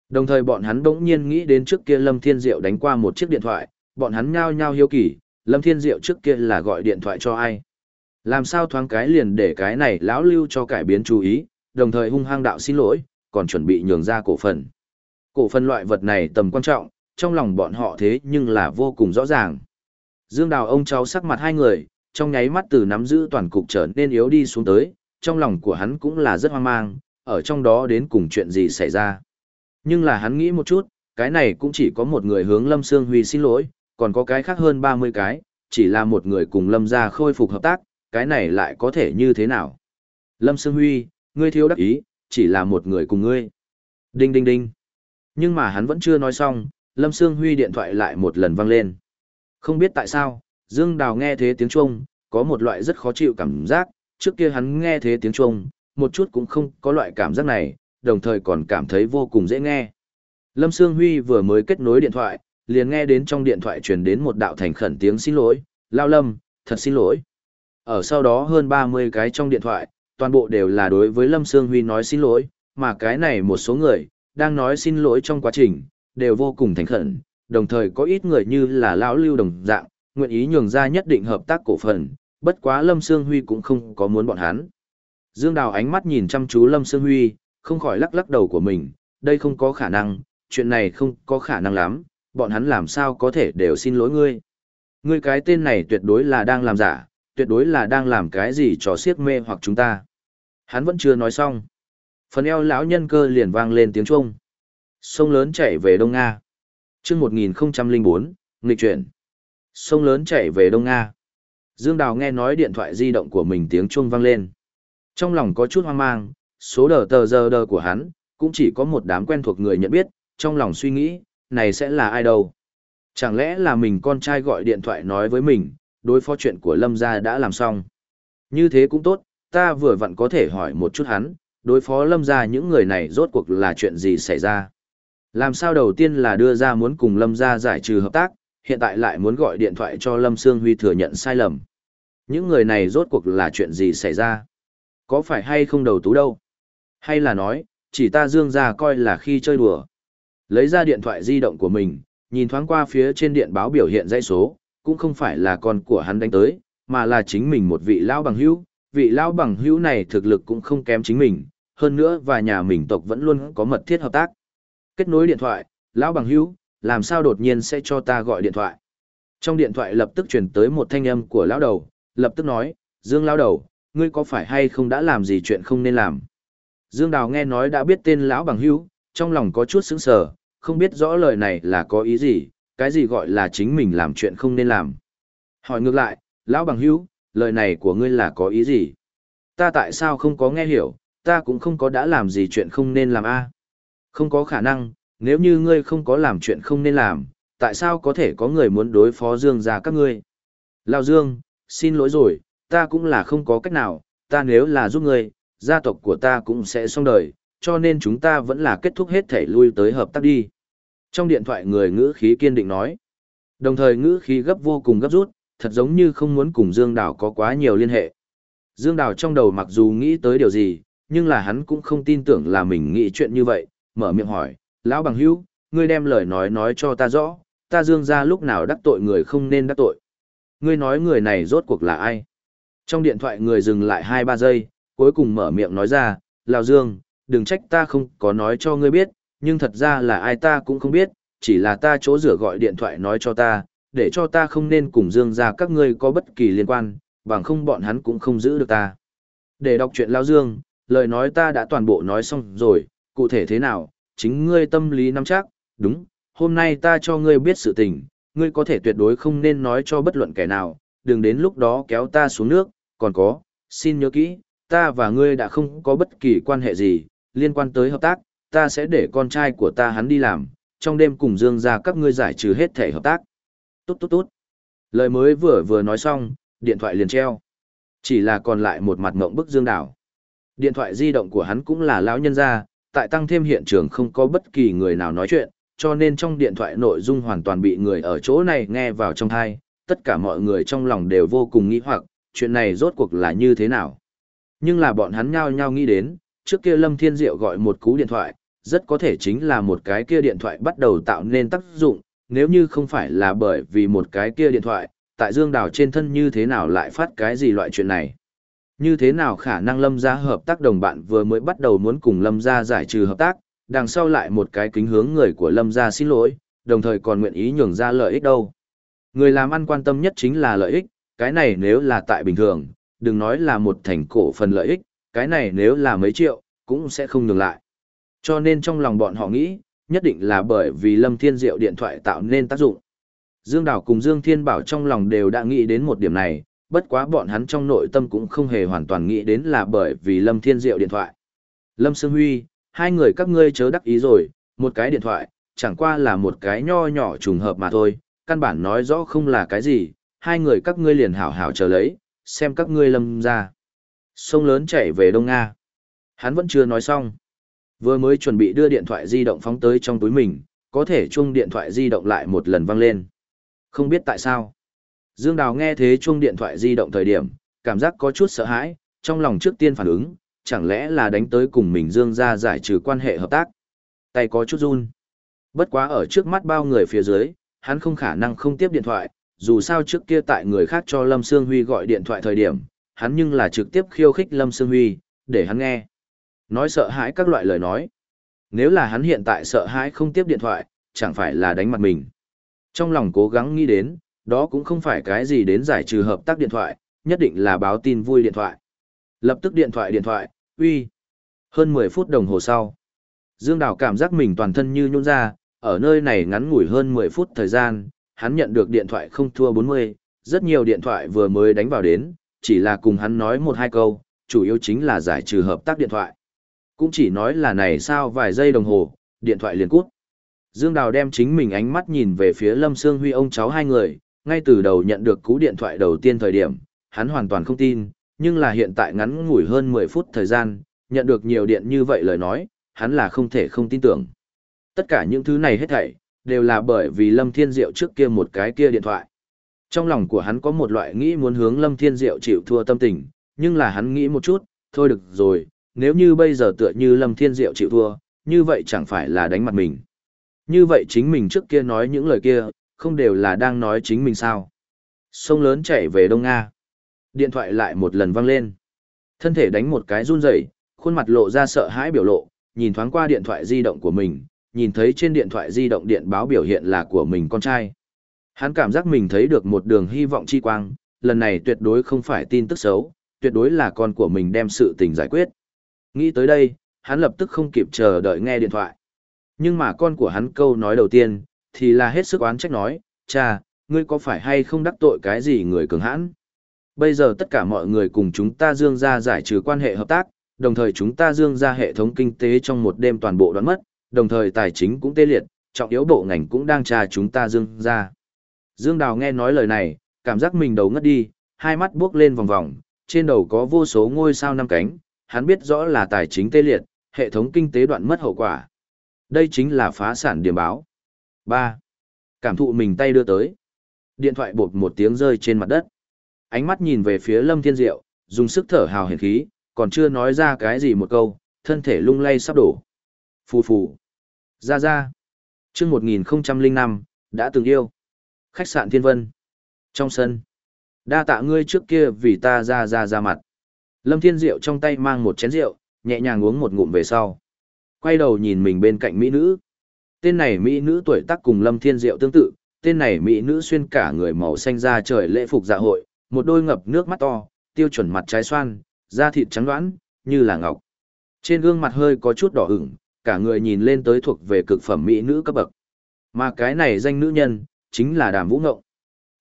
Đồng thời bọn hắn bỗng nhiên nghĩ đến trước kia Lâm Thiên Diệu đánh qua một chiếc điện thoại, bọn hắn nhao nhao hiếu kỳ, Lâm Thiên Diệu trước kia là gọi điện thoại cho ai? Làm sao thoáng cái liền để cái này lão lưu cho cải biến chú ý, đồng thời hung hăng đạo xin lỗi, còn chuẩn bị nhường ra cổ phần. Cổ phần loại vật này tầm quan trọng, trong lòng bọn họ thế nhưng là vô cùng rõ ràng. Dương Đào ông cháu sắc mặt hai người, trong nháy mắt từ nắm giữ toàn cục trở nên yếu đi xuống tới, trong lòng của hắn cũng là rất hoang mang, ở trong đó đến cùng chuyện gì xảy ra. Nhưng là hắn nghĩ một chút, cái này cũng chỉ có một người hướng Lâm Sương Huy xin lỗi, còn có cái khác hơn 30 cái, chỉ là một người cùng Lâm ra khôi phục hợp tác, cái này lại có thể như thế nào. Lâm Sương Huy, ngươi thiếu đắc ý, chỉ là một người cùng ngươi. Đinh đinh đinh. Nhưng mà hắn vẫn chưa nói xong, Lâm Sương Huy điện thoại lại một lần vang lên. Không biết tại sao, Dương Đào nghe thế tiếng chuông, có một loại rất khó chịu cảm giác, trước kia hắn nghe thế tiếng chuông, một chút cũng không có loại cảm giác này, đồng thời còn cảm thấy vô cùng dễ nghe. Lâm Sương Huy vừa mới kết nối điện thoại, liền nghe đến trong điện thoại truyền đến một đạo thành khẩn tiếng xin lỗi, Lao Lâm, thật xin lỗi. Ở sau đó hơn 30 cái trong điện thoại, toàn bộ đều là đối với Lâm Sương Huy nói xin lỗi, mà cái này một số người, đang nói xin lỗi trong quá trình, đều vô cùng thành khẩn, đồng thời có ít người như là lão lưu đồng dạng, nguyện ý nhường ra nhất định hợp tác cổ phần, bất quá Lâm Sương Huy cũng không có muốn bọn hắn. Dương Đào ánh mắt nhìn chăm chú Lâm Sương Huy, không khỏi lắc lắc đầu của mình, đây không có khả năng, chuyện này không có khả năng lắm, bọn hắn làm sao có thể đều xin lỗi ngươi. Ngươi cái tên này tuyệt đối là đang làm giả, tuyệt đối là đang làm cái gì trò siết mê hoặc chúng ta. Hắn vẫn chưa nói xong. Phần eo lão nhân cơ liền vang lên tiếng Trung. Sông lớn chảy về Đông Nga. chương 1004, nghịch chuyển. Sông lớn chảy về Đông Nga. Dương Đào nghe nói điện thoại di động của mình tiếng chuông vang lên. Trong lòng có chút hoang mang, số đờ tờ giờ đờ của hắn, cũng chỉ có một đám quen thuộc người nhận biết, trong lòng suy nghĩ, này sẽ là ai đâu. Chẳng lẽ là mình con trai gọi điện thoại nói với mình, đối phó chuyện của Lâm gia đã làm xong. Như thế cũng tốt, ta vừa vặn có thể hỏi một chút hắn, đối phó lâm gia những người này rốt cuộc là chuyện gì xảy ra. Làm sao đầu tiên là đưa ra muốn cùng lâm gia giải trừ hợp tác, hiện tại lại muốn gọi điện thoại cho Lâm Sương Huy thừa nhận sai lầm. Những người này rốt cuộc là chuyện gì xảy ra? Có phải hay không đầu tú đâu? Hay là nói, chỉ ta dương ra coi là khi chơi đùa. Lấy ra điện thoại di động của mình, nhìn thoáng qua phía trên điện báo biểu hiện dãy số, cũng không phải là con của hắn đánh tới, mà là chính mình một vị lão bằng hữu, vị lão bằng hữu này thực lực cũng không kém chính mình, hơn nữa và nhà mình tộc vẫn luôn có mật thiết hợp tác. Kết nối điện thoại, lão bằng hữu, làm sao đột nhiên sẽ cho ta gọi điện thoại. Trong điện thoại lập tức truyền tới một thanh âm của lão đầu, lập tức nói, Dương lão đầu, ngươi có phải hay không đã làm gì chuyện không nên làm. Dương Đào nghe nói đã biết tên lão bằng hữu, trong lòng có chút sững sờ, không biết rõ lời này là có ý gì, cái gì gọi là chính mình làm chuyện không nên làm. Hỏi ngược lại, lão bằng hữu, lời này của ngươi là có ý gì? Ta tại sao không có nghe hiểu, ta cũng không có đã làm gì chuyện không nên làm a Không có khả năng, nếu như ngươi không có làm chuyện không nên làm, tại sao có thể có người muốn đối phó Dương gia các ngươi? Lão Dương, xin lỗi rồi, ta cũng là không có cách nào, ta nếu là giúp ngươi, gia tộc của ta cũng sẽ xong đời, cho nên chúng ta vẫn là kết thúc hết thể lui tới hợp tác đi. Trong điện thoại người ngữ khí kiên định nói. Đồng thời ngữ khí gấp vô cùng gấp rút, thật giống như không muốn cùng Dương Đào có quá nhiều liên hệ. Dương Đào trong đầu mặc dù nghĩ tới điều gì, nhưng là hắn cũng không tin tưởng là mình nghĩ chuyện như vậy, mở miệng hỏi, Lão bằng hữu, ngươi đem lời nói nói cho ta rõ, ta Dương ra lúc nào đắc tội người không nên đắc tội. Ngươi nói người này rốt cuộc là ai? Trong điện thoại người dừng lại 2-3 giây, cuối cùng mở miệng nói ra, Lào Dương, đừng trách ta không có nói cho ngươi biết, nhưng thật ra là ai ta cũng không biết, chỉ là ta chỗ rửa gọi điện thoại nói cho ta, để cho ta không nên cùng Dương ra các ngươi có bất kỳ liên quan, bằng không bọn hắn cũng không giữ được ta. Để đọc chuyện Lao Dương, lời nói ta đã toàn bộ nói xong rồi, cụ thể thế nào, chính ngươi tâm lý nắm chắc, đúng, hôm nay ta cho ngươi biết sự tình, ngươi có thể tuyệt đối không nên nói cho bất luận kẻ nào, đừng đến lúc đó kéo ta xuống nước, còn có, xin nhớ kỹ, ta và ngươi đã không có bất kỳ quan hệ gì, liên quan tới hợp tác, ta sẽ để con trai của ta hắn đi làm, trong đêm cùng Dương ra các ngươi giải trừ hết thể hợp tác. Tốt tốt tốt. Lời mới vừa vừa nói xong, điện thoại liền treo. Chỉ là còn lại một mặt ngộng bức Dương Đảo. Điện thoại di động của hắn cũng là lão nhân gia, tại tăng thêm hiện trường không có bất kỳ người nào nói chuyện, cho nên trong điện thoại nội dung hoàn toàn bị người ở chỗ này nghe vào trong thai, tất cả mọi người trong lòng đều vô cùng nghi hoặc, chuyện này rốt cuộc là như thế nào. Nhưng là bọn hắn nhao nhao nghĩ đến, trước kia Lâm Thiên Diệu gọi một cú điện thoại, rất có thể chính là một cái kia điện thoại bắt đầu tạo nên tác dụng, nếu như không phải là bởi vì một cái kia điện thoại, tại Dương Đào trên thân như thế nào lại phát cái gì loại chuyện này. Như thế nào khả năng Lâm gia hợp tác đồng bạn vừa mới bắt đầu muốn cùng Lâm gia giải trừ hợp tác, đằng sau lại một cái kính hướng người của Lâm gia xin lỗi, đồng thời còn nguyện ý nhường ra lợi ích đâu. Người làm ăn quan tâm nhất chính là lợi ích, cái này nếu là tại bình thường, đừng nói là một thành cổ phần lợi ích, cái này nếu là mấy triệu, cũng sẽ không nhường lại. Cho nên trong lòng bọn họ nghĩ, nhất định là bởi vì Lâm Thiên Diệu điện thoại tạo nên tác dụng. Dương Đào cùng Dương Thiên Bảo trong lòng đều đã nghĩ đến một điểm này, bất quá bọn hắn trong nội tâm cũng không hề hoàn toàn nghĩ đến là bởi vì Lâm Thiên Diệu điện thoại. Lâm Sương Huy, hai người các ngươi chớ đắc ý rồi, một cái điện thoại, chẳng qua là một cái nho nhỏ trùng hợp mà thôi, căn bản nói rõ không là cái gì, hai người các ngươi liền hảo hảo chờ lấy, xem các ngươi lâm ra. Sông lớn chạy về Đông Nga. Hắn vẫn chưa nói xong. Vừa mới chuẩn bị đưa điện thoại di động phóng tới trong túi mình, có thể chuông điện thoại di động lại một lần vang lên. Không biết tại sao. Dương Đào nghe thế chuông điện thoại di động thời điểm, cảm giác có chút sợ hãi, trong lòng trước tiên phản ứng, chẳng lẽ là đánh tới cùng mình Dương ra giải trừ quan hệ hợp tác. Tay có chút run. Bất quá ở trước mắt bao người phía dưới, hắn không khả năng không tiếp điện thoại, dù sao trước kia tại người khác cho Lâm Sương Huy gọi điện thoại thời điểm, hắn nhưng là trực tiếp khiêu khích Lâm Sương Huy, để hắn nghe. Nói sợ hãi các loại lời nói. Nếu là hắn hiện tại sợ hãi không tiếp điện thoại, chẳng phải là đánh mặt mình. Trong lòng cố gắng nghĩ đến, đó cũng không phải cái gì đến giải trừ hợp tác điện thoại, nhất định là báo tin vui điện thoại. Lập tức điện thoại điện thoại, uy. Hơn 10 phút đồng hồ sau. Dương Đào cảm giác mình toàn thân như nhũn ra, ở nơi này ngắn ngủi hơn 10 phút thời gian, hắn nhận được điện thoại không thua 40, rất nhiều điện thoại vừa mới đánh vào đến, chỉ là cùng hắn nói một hai câu, chủ yếu chính là giải trừ hợp tác điện thoại. Cũng chỉ nói là này sao vài giây đồng hồ, điện thoại liền cút. Dương Đào đem chính mình ánh mắt nhìn về phía Lâm Sương Huy ông cháu hai người, ngay từ đầu nhận được cú điện thoại đầu tiên thời điểm, hắn hoàn toàn không tin, nhưng là hiện tại ngắn ngủi hơn 10 phút thời gian, nhận được nhiều điện như vậy lời nói, hắn là không thể không tin tưởng. Tất cả những thứ này hết thảy, đều là bởi vì Lâm Thiên Diệu trước kia một cái kia điện thoại. Trong lòng của hắn có một loại nghĩ muốn hướng Lâm Thiên Diệu chịu thua tâm tình, nhưng là hắn nghĩ một chút, thôi được rồi, nếu như bây giờ tựa như Lâm Thiên Diệu chịu thua, như vậy chẳng phải là đánh mặt mình. Như vậy chính mình trước kia nói những lời kia, không đều là đang nói chính mình sao. Sông lớn chạy về Đông Nga. Điện thoại lại một lần vang lên. Thân thể đánh một cái run rẩy, khuôn mặt lộ ra sợ hãi biểu lộ, nhìn thoáng qua điện thoại di động của mình, nhìn thấy trên điện thoại di động điện báo biểu hiện là của mình con trai. Hắn cảm giác mình thấy được một đường hy vọng chi quang, lần này tuyệt đối không phải tin tức xấu, tuyệt đối là con của mình đem sự tình giải quyết. Nghĩ tới đây, hắn lập tức không kịp chờ đợi nghe điện thoại. Nhưng mà con của hắn câu nói đầu tiên, thì là hết sức oán trách nói, cha, ngươi có phải hay không đắc tội cái gì người cường hãn? Bây giờ tất cả mọi người cùng chúng ta dương ra giải trừ quan hệ hợp tác, đồng thời chúng ta dương ra hệ thống kinh tế trong một đêm toàn bộ đoán mất, đồng thời tài chính cũng tê liệt, trọng yếu bộ ngành cũng đang tra chúng ta dương ra. Dương Đào nghe nói lời này, cảm giác mình đầu ngất đi, hai mắt buốc lên vòng vòng, trên đầu có vô số ngôi sao năm cánh, hắn biết rõ là tài chính tê liệt, hệ thống kinh tế đoạn mất hậu quả. Đây chính là phá sản điểm báo. 3. Cảm thụ mình tay đưa tới. Điện thoại bột một tiếng rơi trên mặt đất. Ánh mắt nhìn về phía Lâm Thiên Diệu, dùng sức thở hào hiển khí, còn chưa nói ra cái gì một câu, thân thể lung lay sắp đổ. Phù phù. Ra ra. chương 1005, đã từng yêu. Khách sạn Thiên Vân. Trong sân. Đa tạ ngươi trước kia vì ta ra ra ra mặt. Lâm Thiên Diệu trong tay mang một chén rượu, nhẹ nhàng uống một ngụm về sau. Quay đầu nhìn mình bên cạnh mỹ nữ. Tên này mỹ nữ tuổi tác cùng Lâm Thiên Diệu tương tự, tên này mỹ nữ xuyên cả người màu xanh da trời lễ phục dạ hội, một đôi ngập nước mắt to, tiêu chuẩn mặt trái xoan, da thịt trắng đoán, như là ngọc. Trên gương mặt hơi có chút đỏ ửng, cả người nhìn lên tới thuộc về cực phẩm mỹ nữ cấp bậc. Mà cái này danh nữ nhân, chính là Đàm Vũ Ngộng.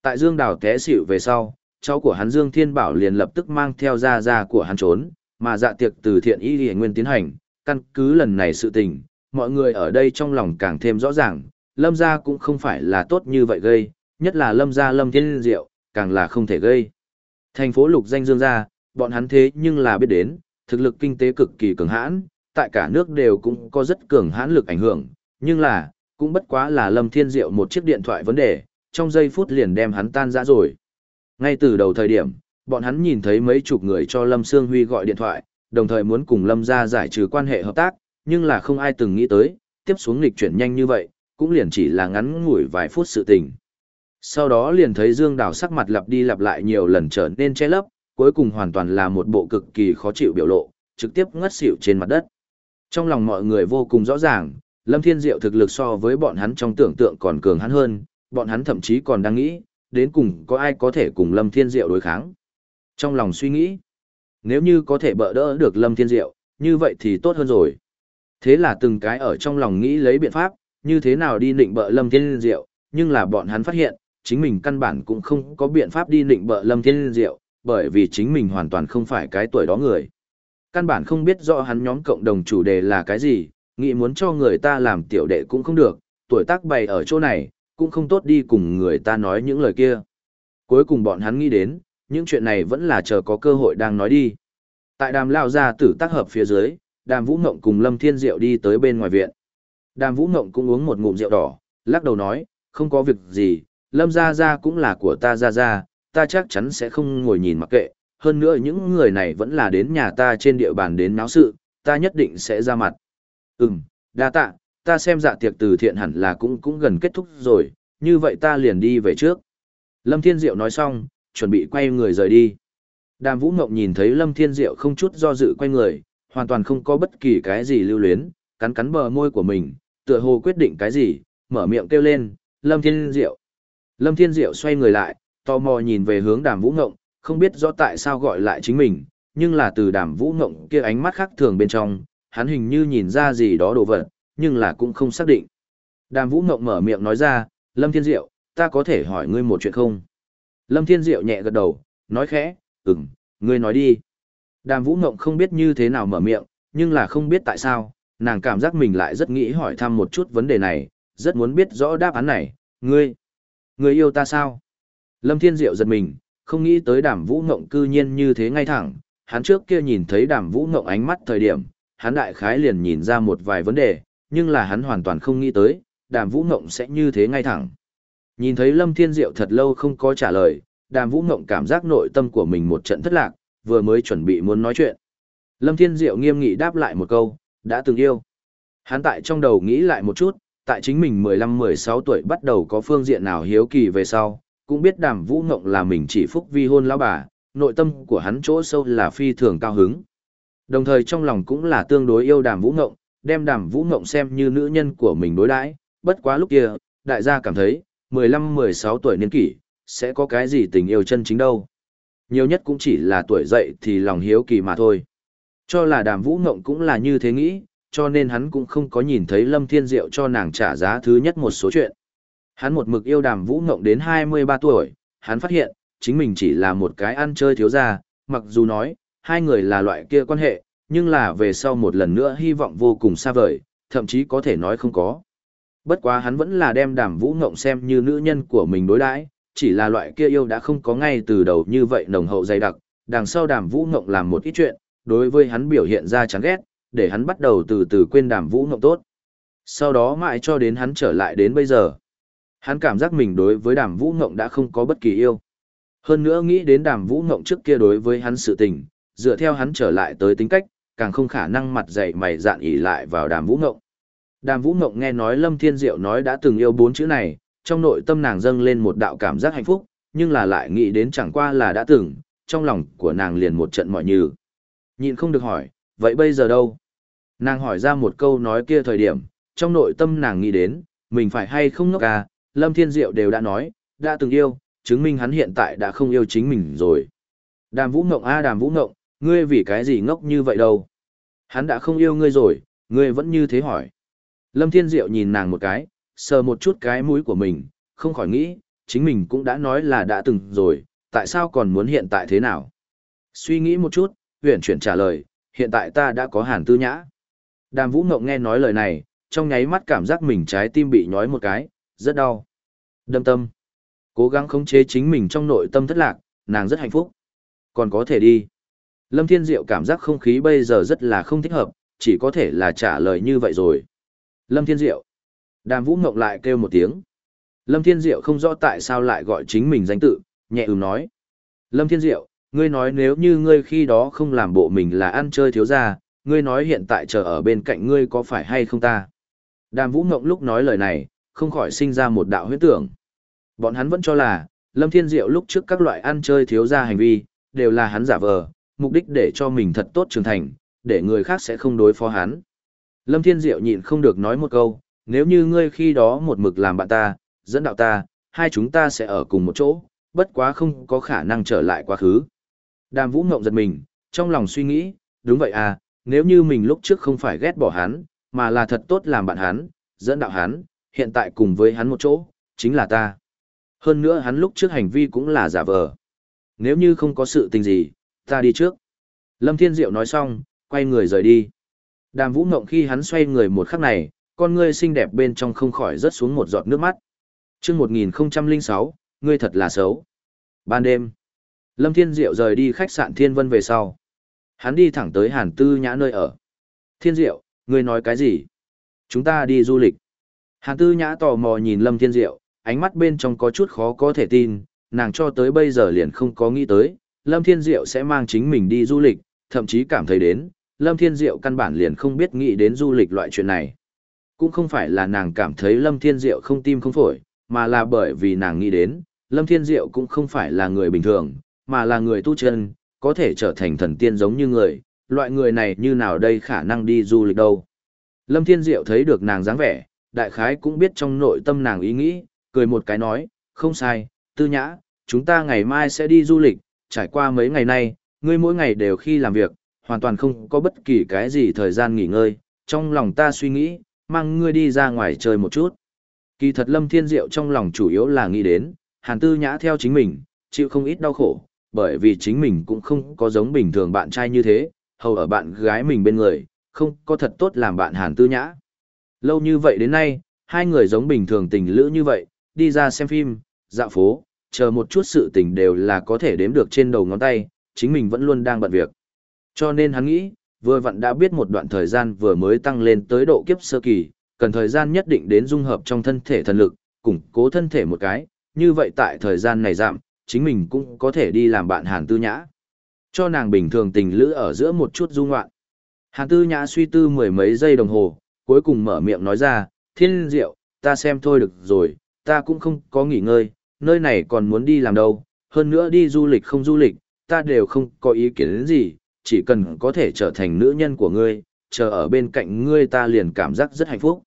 Tại Dương Đào té xỉu về sau, cháu của hắn Dương Thiên Bảo liền lập tức mang theo gia gia của hắn trốn, mà dạ tiệc từ thiện y liền nguyên tiến hành, căn cứ lần này sự tình, mọi người ở đây trong lòng càng thêm rõ ràng, Lâm gia cũng không phải là tốt như vậy gây, nhất là Lâm gia Lâm Thiên Diệu, càng là không thể gây. Thành phố lục danh Dương gia, bọn hắn thế nhưng là biết đến, thực lực kinh tế cực kỳ cường hãn, tại cả nước đều cũng có rất cường hãn lực ảnh hưởng, nhưng là, cũng bất quá là Lâm Thiên Diệu một chiếc điện thoại vấn đề, trong giây phút liền đem hắn tan rã rồi. Ngay từ đầu thời điểm, bọn hắn nhìn thấy mấy chục người cho Lâm Sương Huy gọi điện thoại, đồng thời muốn cùng Lâm gia giải trừ quan hệ hợp tác, nhưng là không ai từng nghĩ tới, tiếp xuống lịch chuyển nhanh như vậy, cũng liền chỉ là ngắn ngủi vài phút sự tình. Sau đó liền thấy Dương Đào sắc mặt lặp đi lặp lại nhiều lần trở nên che lấp, cuối cùng hoàn toàn là một bộ cực kỳ khó chịu biểu lộ, trực tiếp ngất xỉu trên mặt đất. Trong lòng mọi người vô cùng rõ ràng, Lâm Thiên Diệu thực lực so với bọn hắn trong tưởng tượng còn cường hắn hơn, bọn hắn thậm chí còn đang nghĩ, đến cùng có ai có thể cùng Lâm Thiên Diệu đối kháng. Trong lòng suy nghĩ, nếu như có thể bỡ đỡ được Lâm Thiên Diệu, như vậy thì tốt hơn rồi. Thế là từng cái ở trong lòng nghĩ lấy biện pháp, như thế nào đi nịnh bợ Lâm Thiên Diệu, nhưng là bọn hắn phát hiện, chính mình căn bản cũng không có biện pháp đi nịnh bợ Lâm Thiên Diệu, bởi vì chính mình hoàn toàn không phải cái tuổi đó người. Căn bản không biết rõ hắn nhóm cộng đồng chủ đề là cái gì, nghĩ muốn cho người ta làm tiểu đệ cũng không được, tuổi tác bày ở chỗ này, cũng không tốt đi cùng người ta nói những lời kia. Cuối cùng bọn hắn nghĩ đến, những chuyện này vẫn là chờ có cơ hội đang nói đi. Tại đàm lao ra tử tác hợp phía dưới, đàm vũ ngộng cùng lâm thiên diệu đi tới bên ngoài viện. Đàm vũ ngộng cũng uống một ngụm rượu đỏ, lắc đầu nói, không có việc gì, lâm ra ra cũng là của ta ra ra, ta chắc chắn sẽ không ngồi nhìn mặc kệ. Hơn nữa những người này vẫn là đến nhà ta trên địa bàn đến náo sự, ta nhất định sẽ ra mặt. Ừm, đa tạ, ta xem dạ tiệc từ thiện hẳn là cũng cũng gần kết thúc rồi, như vậy ta liền đi về trước. Lâm Thiên Diệu nói xong, chuẩn bị quay người rời đi. Đàm Vũ Ngọc nhìn thấy Lâm Thiên Diệu không chút do dự quay người, hoàn toàn không có bất kỳ cái gì lưu luyến, cắn cắn bờ môi của mình, tựa hồ quyết định cái gì, mở miệng kêu lên, Lâm Thiên Diệu. Lâm Thiên Diệu xoay người lại, tò mò nhìn về hướng Đàm Vũ Ngộng không biết rõ tại sao gọi lại chính mình, nhưng là từ Đàm Vũ ngộng kia ánh mắt khác thường bên trong, hắn hình như nhìn ra gì đó đồ vật, nhưng là cũng không xác định. Đàm Vũ ngộng mở miệng nói ra, Lâm Thiên Diệu, ta có thể hỏi ngươi một chuyện không? Lâm Thiên Diệu nhẹ gật đầu, nói khẽ, ừm, ngươi nói đi. Đàm Vũ ngộng không biết như thế nào mở miệng, nhưng là không biết tại sao, nàng cảm giác mình lại rất nghĩ hỏi thăm một chút vấn đề này, rất muốn biết rõ đáp án này, ngươi, ngươi yêu ta sao? Lâm Thiên Diệu giật mình, không nghĩ tới đàm Vũ ngộng cư nhiên như thế ngay thẳng, hắn trước kia nhìn thấy đàm vũ ngộng ánh mắt thời điểm, hắn đại khái liền nhìn ra một vài vấn đề, nhưng là hắn hoàn toàn không nghĩ tới, đàm vũ ngộng sẽ như thế ngay thẳng. Nhìn thấy Lâm Thiên Diệu thật lâu không có trả lời, đàm vũ ngộng cảm giác nội tâm của mình một trận thất lạc, vừa mới chuẩn bị muốn nói chuyện. Lâm Thiên Diệu nghiêm nghị đáp lại một câu, đã từng yêu. Hắn tại trong đầu nghĩ lại một chút, tại chính mình 15-16 tuổi bắt đầu có phương diện nào hiếu kỳ về sau, cũng biết đàm vũ ngộng là mình chỉ phúc vi hôn lão bà, nội tâm của hắn chỗ sâu là phi thường cao hứng. Đồng thời trong lòng cũng là tương đối yêu đàm vũ ngộng, đem đàm vũ ngộng xem như nữ nhân của mình đối đãi bất quá lúc kia, đại gia cảm thấy, 15-16 tuổi niên kỷ, sẽ có cái gì tình yêu chân chính đâu. Nhiều nhất cũng chỉ là tuổi dậy thì lòng hiếu kỳ mà thôi. Cho là đàm vũ ngộng cũng là như thế nghĩ, cho nên hắn cũng không có nhìn thấy Lâm Thiên Diệu cho nàng trả giá thứ nhất một số chuyện. Hắn một mực yêu đàm vũ ngộng đến 23 tuổi, hắn phát hiện, chính mình chỉ là một cái ăn chơi thiếu gia, mặc dù nói, hai người là loại kia quan hệ, nhưng là về sau một lần nữa hy vọng vô cùng xa vời, thậm chí có thể nói không có. Bất quá hắn vẫn là đem đàm vũ ngộng xem như nữ nhân của mình đối đãi chỉ là loại kia yêu đã không có ngay từ đầu như vậy nồng hậu dày đặc, đằng sau đàm vũ ngộng làm một ít chuyện, đối với hắn biểu hiện ra chán ghét, để hắn bắt đầu từ từ quên đàm vũ ngộng tốt. Sau đó mãi cho đến hắn trở lại đến bây giờ. Hắn cảm giác mình đối với đàm vũ ngộng đã không có bất kỳ yêu. Hơn nữa nghĩ đến đàm vũ ngộng trước kia đối với hắn sự tình, dựa theo hắn trở lại tới tính cách, càng không khả năng mặt dày mày dạn ỉ lại vào đàm vũ ngộng. Đàm vũ ngộng nghe nói Lâm Thiên Diệu nói đã từng yêu bốn chữ này, trong nội tâm nàng dâng lên một đạo cảm giác hạnh phúc, nhưng là lại nghĩ đến chẳng qua là đã từng, trong lòng của nàng liền một trận mọi nhừ. Nhịn không được hỏi, vậy bây giờ đâu? Nàng hỏi ra một câu nói kia thời điểm, trong nội tâm nàng nghĩ đến, mình phải hay không ngốc à, Lâm Thiên Diệu đều đã nói, đã từng yêu, chứng minh hắn hiện tại đã không yêu chính mình rồi. Đàm Vũ Ngộng a Đàm Vũ Ngộng, ngươi vì cái gì ngốc như vậy đâu? Hắn đã không yêu ngươi rồi, ngươi vẫn như thế hỏi. Lâm Thiên Diệu nhìn nàng một cái, sờ một chút cái mũi của mình, không khỏi nghĩ, chính mình cũng đã nói là đã từng rồi, tại sao còn muốn hiện tại thế nào? Suy nghĩ một chút, huyền chuyển trả lời, hiện tại ta đã có hàn tư nhã. Đàm Vũ Ngộng nghe nói lời này, trong nháy mắt cảm giác mình trái tim bị nhói một cái, rất đau. Đâm tâm. Cố gắng khống chế chính mình trong nội tâm thất lạc, nàng rất hạnh phúc. Còn có thể đi. Lâm Thiên Diệu cảm giác không khí bây giờ rất là không thích hợp, chỉ có thể là trả lời như vậy rồi. Lâm Thiên Diệu. Đàm Vũ Ngọc lại kêu một tiếng. Lâm Thiên Diệu không rõ tại sao lại gọi chính mình danh tự, nhẹ ừm nói. Lâm Thiên Diệu, ngươi nói nếu như ngươi khi đó không làm bộ mình là ăn chơi thiếu gia, ngươi nói hiện tại chờ ở bên cạnh ngươi có phải hay không ta? Đàm Vũ Ngọc lúc nói lời này, không khỏi sinh ra một đạo huyết tưởng. Bọn hắn vẫn cho là, Lâm Thiên Diệu lúc trước các loại ăn chơi thiếu gia hành vi, đều là hắn giả vờ, mục đích để cho mình thật tốt trưởng thành, để người khác sẽ không đối phó hắn. Lâm Thiên Diệu nhịn không được nói một câu, nếu như ngươi khi đó một mực làm bạn ta, dẫn đạo ta, hai chúng ta sẽ ở cùng một chỗ, bất quá không có khả năng trở lại quá khứ. Đàm Vũ Ngộng giật mình, trong lòng suy nghĩ, đúng vậy à, nếu như mình lúc trước không phải ghét bỏ hắn, mà là thật tốt làm bạn hắn, dẫn đạo hắn, hiện tại cùng với hắn một chỗ, chính là ta. Hơn nữa hắn lúc trước hành vi cũng là giả vờ. Nếu như không có sự tình gì, ta đi trước. Lâm Thiên Diệu nói xong, quay người rời đi. Đàm Vũ Ngộng khi hắn xoay người một khắc này, con ngươi xinh đẹp bên trong không khỏi rớt xuống một giọt nước mắt. Trước 1006, ngươi thật là xấu. Ban đêm, Lâm Thiên Diệu rời đi khách sạn Thiên Vân về sau. Hắn đi thẳng tới Hàn Tư Nhã nơi ở. Thiên Diệu, ngươi nói cái gì? Chúng ta đi du lịch. Hàn Tư Nhã tò mò nhìn Lâm Thiên Diệu, ánh mắt bên trong có chút khó có thể tin, nàng cho tới bây giờ liền không có nghĩ tới, Lâm Thiên Diệu sẽ mang chính mình đi du lịch, thậm chí cảm thấy đến, Lâm Thiên Diệu căn bản liền không biết nghĩ đến du lịch loại chuyện này. Cũng không phải là nàng cảm thấy Lâm Thiên Diệu không tim không phổi, mà là bởi vì nàng nghĩ đến, Lâm Thiên Diệu cũng không phải là người bình thường, mà là người tu chân, có thể trở thành thần tiên giống như người, loại người này như nào đây khả năng đi du lịch đâu. Lâm Thiên Diệu thấy được nàng dáng vẻ, đại khái cũng biết trong nội tâm nàng ý nghĩ, cười một cái nói, không sai, tư nhã, chúng ta ngày mai sẽ đi du lịch, trải qua mấy ngày nay, ngươi mỗi ngày đều khi làm việc, hoàn toàn không có bất kỳ cái gì thời gian nghỉ ngơi, trong lòng ta suy nghĩ, mang ngươi đi ra ngoài chơi một chút. Kỳ thật Lâm Thiên Diệu trong lòng chủ yếu là nghĩ đến, Hàn Tư Nhã theo chính mình, chịu không ít đau khổ, bởi vì chính mình cũng không có giống bình thường bạn trai như thế, hầu ở bạn gái mình bên người, không có thật tốt làm bạn Hàn Tư Nhã. Lâu như vậy đến nay, hai người giống bình thường tình lữ như vậy, đi ra xem phim, dạo phố, chờ một chút sự tình đều là có thể đếm được trên đầu ngón tay, chính mình vẫn luôn đang bận việc. Cho nên hắn nghĩ, vừa vặn đã biết một đoạn thời gian vừa mới tăng lên tới độ kiếp sơ kỳ, cần thời gian nhất định đến dung hợp trong thân thể thần lực, củng cố thân thể một cái, như vậy tại thời gian này giảm, chính mình cũng có thể đi làm bạn Hàn Tư Nhã. Cho nàng bình thường tình lữ ở giữa một chút du ngoạn. Hàn Tư Nhã suy tư mười mấy giây đồng hồ, cuối cùng mở miệng nói ra, thiên diệu, ta xem thôi được rồi, ta cũng không có nghỉ ngơi, nơi này còn muốn đi làm đâu, hơn nữa đi du lịch không du lịch, ta đều không có ý kiến đến gì, chỉ cần có thể trở thành nữ nhân của ngươi, chờ ở bên cạnh ngươi ta liền cảm giác rất hạnh phúc.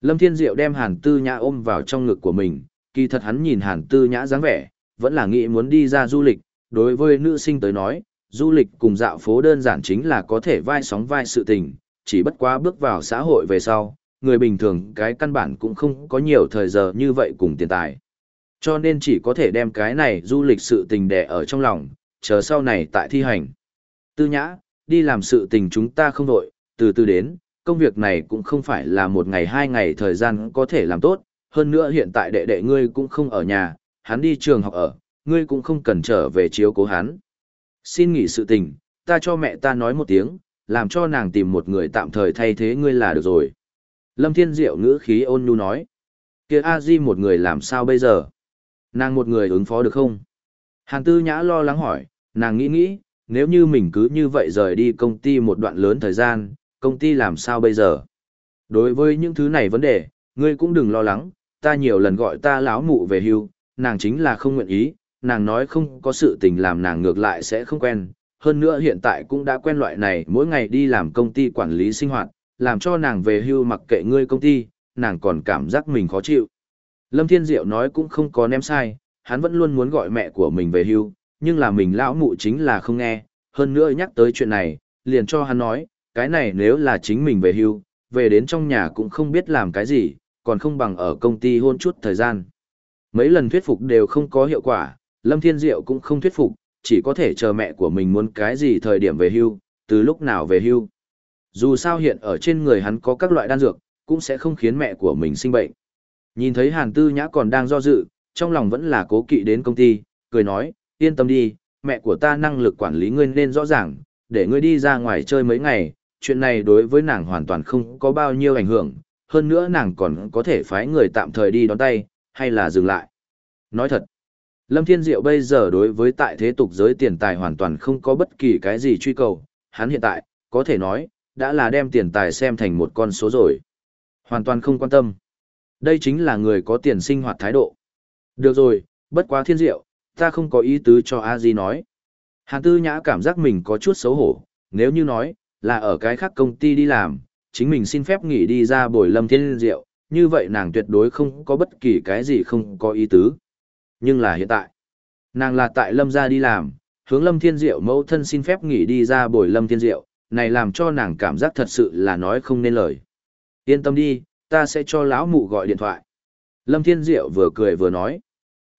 Lâm Thiên Diệu đem Hàn Tư Nhã ôm vào trong ngực của mình, kỳ thật hắn nhìn Hàn Tư Nhã dáng vẻ, vẫn là nghĩ muốn đi ra du lịch, đối với nữ sinh tới nói, du lịch cùng dạo phố đơn giản chính là có thể vai sóng vai sự tình, chỉ bất quá bước vào xã hội về sau, người bình thường cái căn bản cũng không có nhiều thời giờ như vậy cùng tiền tài. Cho nên chỉ có thể đem cái này du lịch sự tình đẻ ở trong lòng, chờ sau này tại thi hành. Tư nhã, đi làm sự tình chúng ta không đội, từ từ đến, công việc này cũng không phải là một ngày hai ngày thời gian có thể làm tốt, hơn nữa hiện tại đệ đệ ngươi cũng không ở nhà, hắn đi trường học ở, ngươi cũng không cần trở về chiếu cố hắn. Xin nghỉ sự tình, ta cho mẹ ta nói một tiếng, làm cho nàng tìm một người tạm thời thay thế ngươi là được rồi. Lâm Thiên Diệu ngữ khí ôn nhu nói. kia a di một người làm sao bây giờ? Nàng một người ứng phó được không? Hàn Tư Nhã lo lắng hỏi, nàng nghĩ nghĩ, nếu như mình cứ như vậy rời đi công ty một đoạn lớn thời gian, công ty làm sao bây giờ? Đối với những thứ này vấn đề, ngươi cũng đừng lo lắng, ta nhiều lần gọi ta láo mụ về hưu, nàng chính là không nguyện ý, nàng nói không có sự tình làm nàng ngược lại sẽ không quen. Hơn nữa hiện tại cũng đã quen loại này mỗi ngày đi làm công ty quản lý sinh hoạt, làm cho nàng về hưu mặc kệ ngươi công ty, nàng còn cảm giác mình khó chịu. Lâm Thiên Diệu nói cũng không có ném sai, hắn vẫn luôn muốn gọi mẹ của mình về hưu, nhưng là mình lão mụ chính là không nghe, hơn nữa nhắc tới chuyện này, liền cho hắn nói, cái này nếu là chính mình về hưu, về đến trong nhà cũng không biết làm cái gì, còn không bằng ở công ty hôn chút thời gian. Mấy lần thuyết phục đều không có hiệu quả, Lâm Thiên Diệu cũng không thuyết phục, chỉ có thể chờ mẹ của mình muốn cái gì thời điểm về hưu, từ lúc nào về hưu. Dù sao hiện ở trên người hắn có các loại đan dược, cũng sẽ không khiến mẹ của mình sinh bệnh. Nhìn thấy Hàn Tư Nhã còn đang do dự, trong lòng vẫn là cố kỵ đến công ty, cười nói, yên tâm đi, mẹ của ta năng lực quản lý ngươi nên rõ ràng, để ngươi đi ra ngoài chơi mấy ngày, chuyện này đối với nàng hoàn toàn không có bao nhiêu ảnh hưởng, hơn nữa nàng còn có thể phái người tạm thời đi đón tay, hay là dừng lại. Nói thật, Lâm Thiên Diệu bây giờ đối với tại thế tục giới tiền tài hoàn toàn không có bất kỳ cái gì truy cầu, hắn hiện tại, có thể nói, đã là đem tiền tài xem thành một con số rồi. Hoàn toàn không quan tâm. Đây chính là người có tiền sinh hoạt thái độ. Được rồi, bất quá thiên diệu, ta không có ý tứ cho a di nói. Hàn tư nhã cảm giác mình có chút xấu hổ, nếu như nói, là ở cái khác công ty đi làm, chính mình xin phép nghỉ đi ra bồi lâm thiên diệu, như vậy nàng tuyệt đối không có bất kỳ cái gì không có ý tứ. Nhưng là hiện tại, nàng là tại lâm gia đi làm, hướng lâm thiên diệu mẫu thân xin phép nghỉ đi ra bồi lâm thiên diệu, này làm cho nàng cảm giác thật sự là nói không nên lời. Yên tâm đi, ta sẽ cho lão mụ gọi điện thoại. Lâm Thiên Diệu vừa cười vừa nói.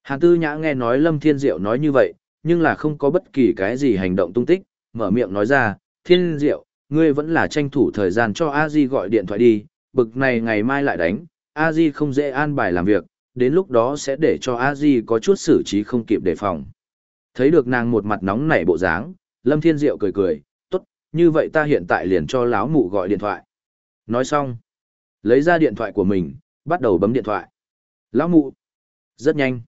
Hàn Tư Nhã nghe nói Lâm Thiên Diệu nói như vậy, nhưng là không có bất kỳ cái gì hành động tung tích, mở miệng nói ra, Thiên Diệu, ngươi vẫn là tranh thủ thời gian cho a di gọi điện thoại đi, bực này ngày mai lại đánh, a di không dễ an bài làm việc, đến lúc đó sẽ để cho a di có chút xử trí không kịp đề phòng. Thấy được nàng một mặt nóng nảy bộ dáng, Lâm Thiên Diệu cười cười, tốt, như vậy ta hiện tại liền cho lão mụ gọi điện thoại. Nói xong, lấy ra điện thoại của mình, bắt đầu bấm điện thoại. Lão mụ, rất nhanh.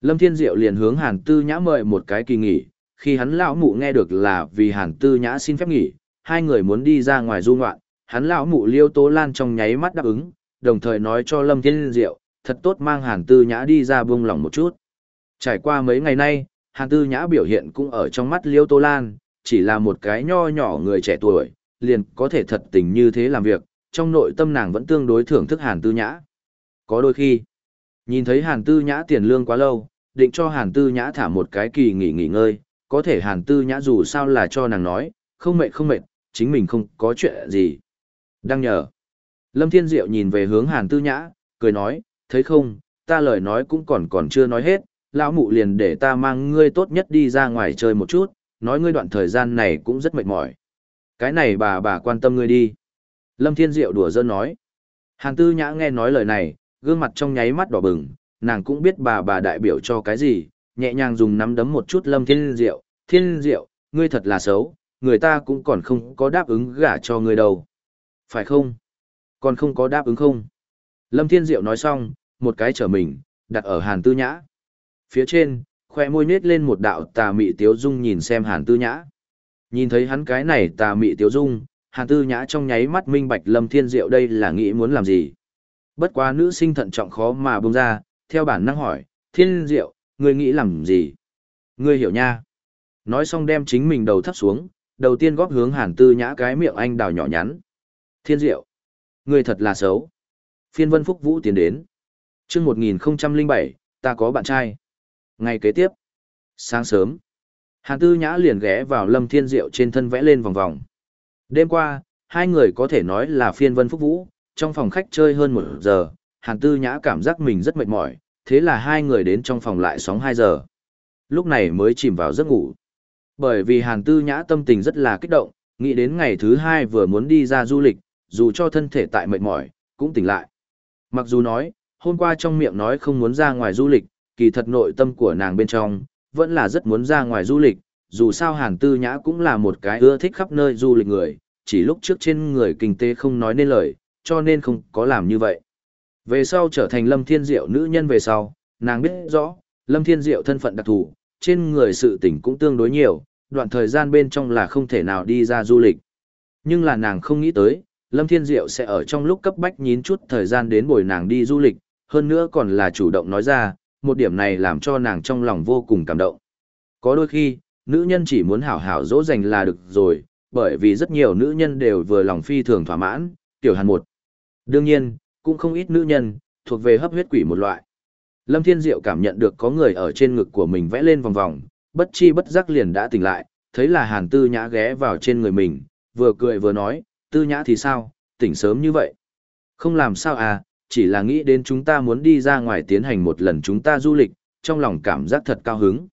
Lâm Thiên Diệu liền hướng Hàn Tư Nhã mời một cái kỳ nghỉ, khi hắn lão mụ nghe được là vì Hàn Tư Nhã xin phép nghỉ, hai người muốn đi ra ngoài du ngoạn, hắn lão mụ Liêu Tố Lan trong nháy mắt đáp ứng, đồng thời nói cho Lâm Thiên Diệu, thật tốt mang Hàn Tư Nhã đi ra buông lòng một chút. Trải qua mấy ngày nay, Hàn Tư Nhã biểu hiện cũng ở trong mắt Liêu Tô Lan, chỉ là một cái nho nhỏ người trẻ tuổi, liền có thể thật tình như thế làm việc, trong nội tâm nàng vẫn tương đối thưởng thức Hàn Tư Nhã. Có đôi khi, nhìn thấy Hàn Tư Nhã tiền lương quá lâu, định cho Hàn Tư Nhã thả một cái kỳ nghỉ nghỉ ngơi, có thể Hàn Tư Nhã dù sao là cho nàng nói, không mệt không mệt, chính mình không có chuyện gì. Đang nhờ. Lâm Thiên Diệu nhìn về hướng Hàn Tư Nhã, cười nói, thấy không, ta lời nói cũng còn còn chưa nói hết, lão mụ liền để ta mang ngươi tốt nhất đi ra ngoài chơi một chút, nói ngươi đoạn thời gian này cũng rất mệt mỏi. Cái này bà bà quan tâm ngươi đi. Lâm Thiên Diệu đùa giỡn nói. Hàn Tư Nhã nghe nói lời này, gương mặt trong nháy mắt đỏ bừng, nàng cũng biết bà bà đại biểu cho cái gì, nhẹ nhàng dùng nắm đấm một chút Lâm Thiên Diệu. Thiên Diệu, ngươi thật là xấu, người ta cũng còn không có đáp ứng gả cho ngươi đâu. Phải không? Còn không có đáp ứng không? Lâm Thiên Diệu nói xong, một cái trở mình, đặt ở Hàn Tư Nhã. Phía trên, khoe môi nết lên một đạo tà mị tiếu dung nhìn xem Hàn Tư Nhã. Nhìn thấy hắn cái này tà mị tiếu dung, Hàn Tư Nhã trong nháy mắt minh bạch Lâm Thiên Diệu đây là nghĩ muốn làm gì. Bất quá nữ sinh thận trọng khó mà buông ra, theo bản năng hỏi, Thiên Diệu, ngươi nghĩ làm gì? Ngươi hiểu nha. Nói xong đem chính mình đầu thấp xuống, đầu tiên góp hướng Hàn Tư Nhã cái miệng anh đào nhỏ nhắn. Thiên Diệu, ngươi thật là xấu. Phiên Vân Phúc Vũ tiến đến. Chương 1007, ta có bạn trai. Ngày kế tiếp, sáng sớm, Hàn Tư Nhã liền ghé vào Lâm Thiên Diệu trên thân vẽ lên vòng vòng. Đêm qua, hai người có thể nói là phiên vân phúc vũ, trong phòng khách chơi hơn một giờ, Hàn Tư Nhã cảm giác mình rất mệt mỏi, thế là hai người đến trong phòng lại sóng hai giờ. Lúc này mới chìm vào giấc ngủ. Bởi vì Hàn Tư Nhã tâm tình rất là kích động, nghĩ đến ngày thứ hai vừa muốn đi ra du lịch, dù cho thân thể tại mệt mỏi, cũng tỉnh lại. Mặc dù nói, hôm qua trong miệng nói không muốn ra ngoài du lịch, kỳ thật nội tâm của nàng bên trong, vẫn là rất muốn ra ngoài du lịch, dù sao Hàn Tư Nhã cũng là một cái ưa thích khắp nơi du lịch người, chỉ lúc trước trên người kinh tế không nói nên lời, cho nên không có làm như vậy. Về sau trở thành Lâm Thiên Diệu nữ nhân về sau, nàng biết rõ, Lâm Thiên Diệu thân phận đặc thù, trên người sự tình cũng tương đối nhiều, đoạn thời gian bên trong là không thể nào đi ra du lịch. Nhưng là nàng không nghĩ tới, Lâm Thiên Diệu sẽ ở trong lúc cấp bách nhín chút thời gian đến bồi nàng đi du lịch, hơn nữa còn là chủ động nói ra, một điểm này làm cho nàng trong lòng vô cùng cảm động. Có đôi khi, nữ nhân chỉ muốn hảo hảo dỗ dành là được rồi, bởi vì rất nhiều nữ nhân đều vừa lòng phi thường thỏa mãn, tiểu hàn một. Đương nhiên, cũng không ít nữ nhân, thuộc về hấp huyết quỷ một loại. Lâm Thiên Diệu cảm nhận được có người ở trên ngực của mình vẽ lên vòng vòng, bất chi bất giác liền đã tỉnh lại, thấy là Hàn Tư Nhã ghé vào trên người mình, vừa cười vừa nói, Tư Nhã thì sao, tỉnh sớm như vậy. Không làm sao à, chỉ là nghĩ đến chúng ta muốn đi ra ngoài tiến hành một lần chúng ta du lịch, trong lòng cảm giác thật cao hứng.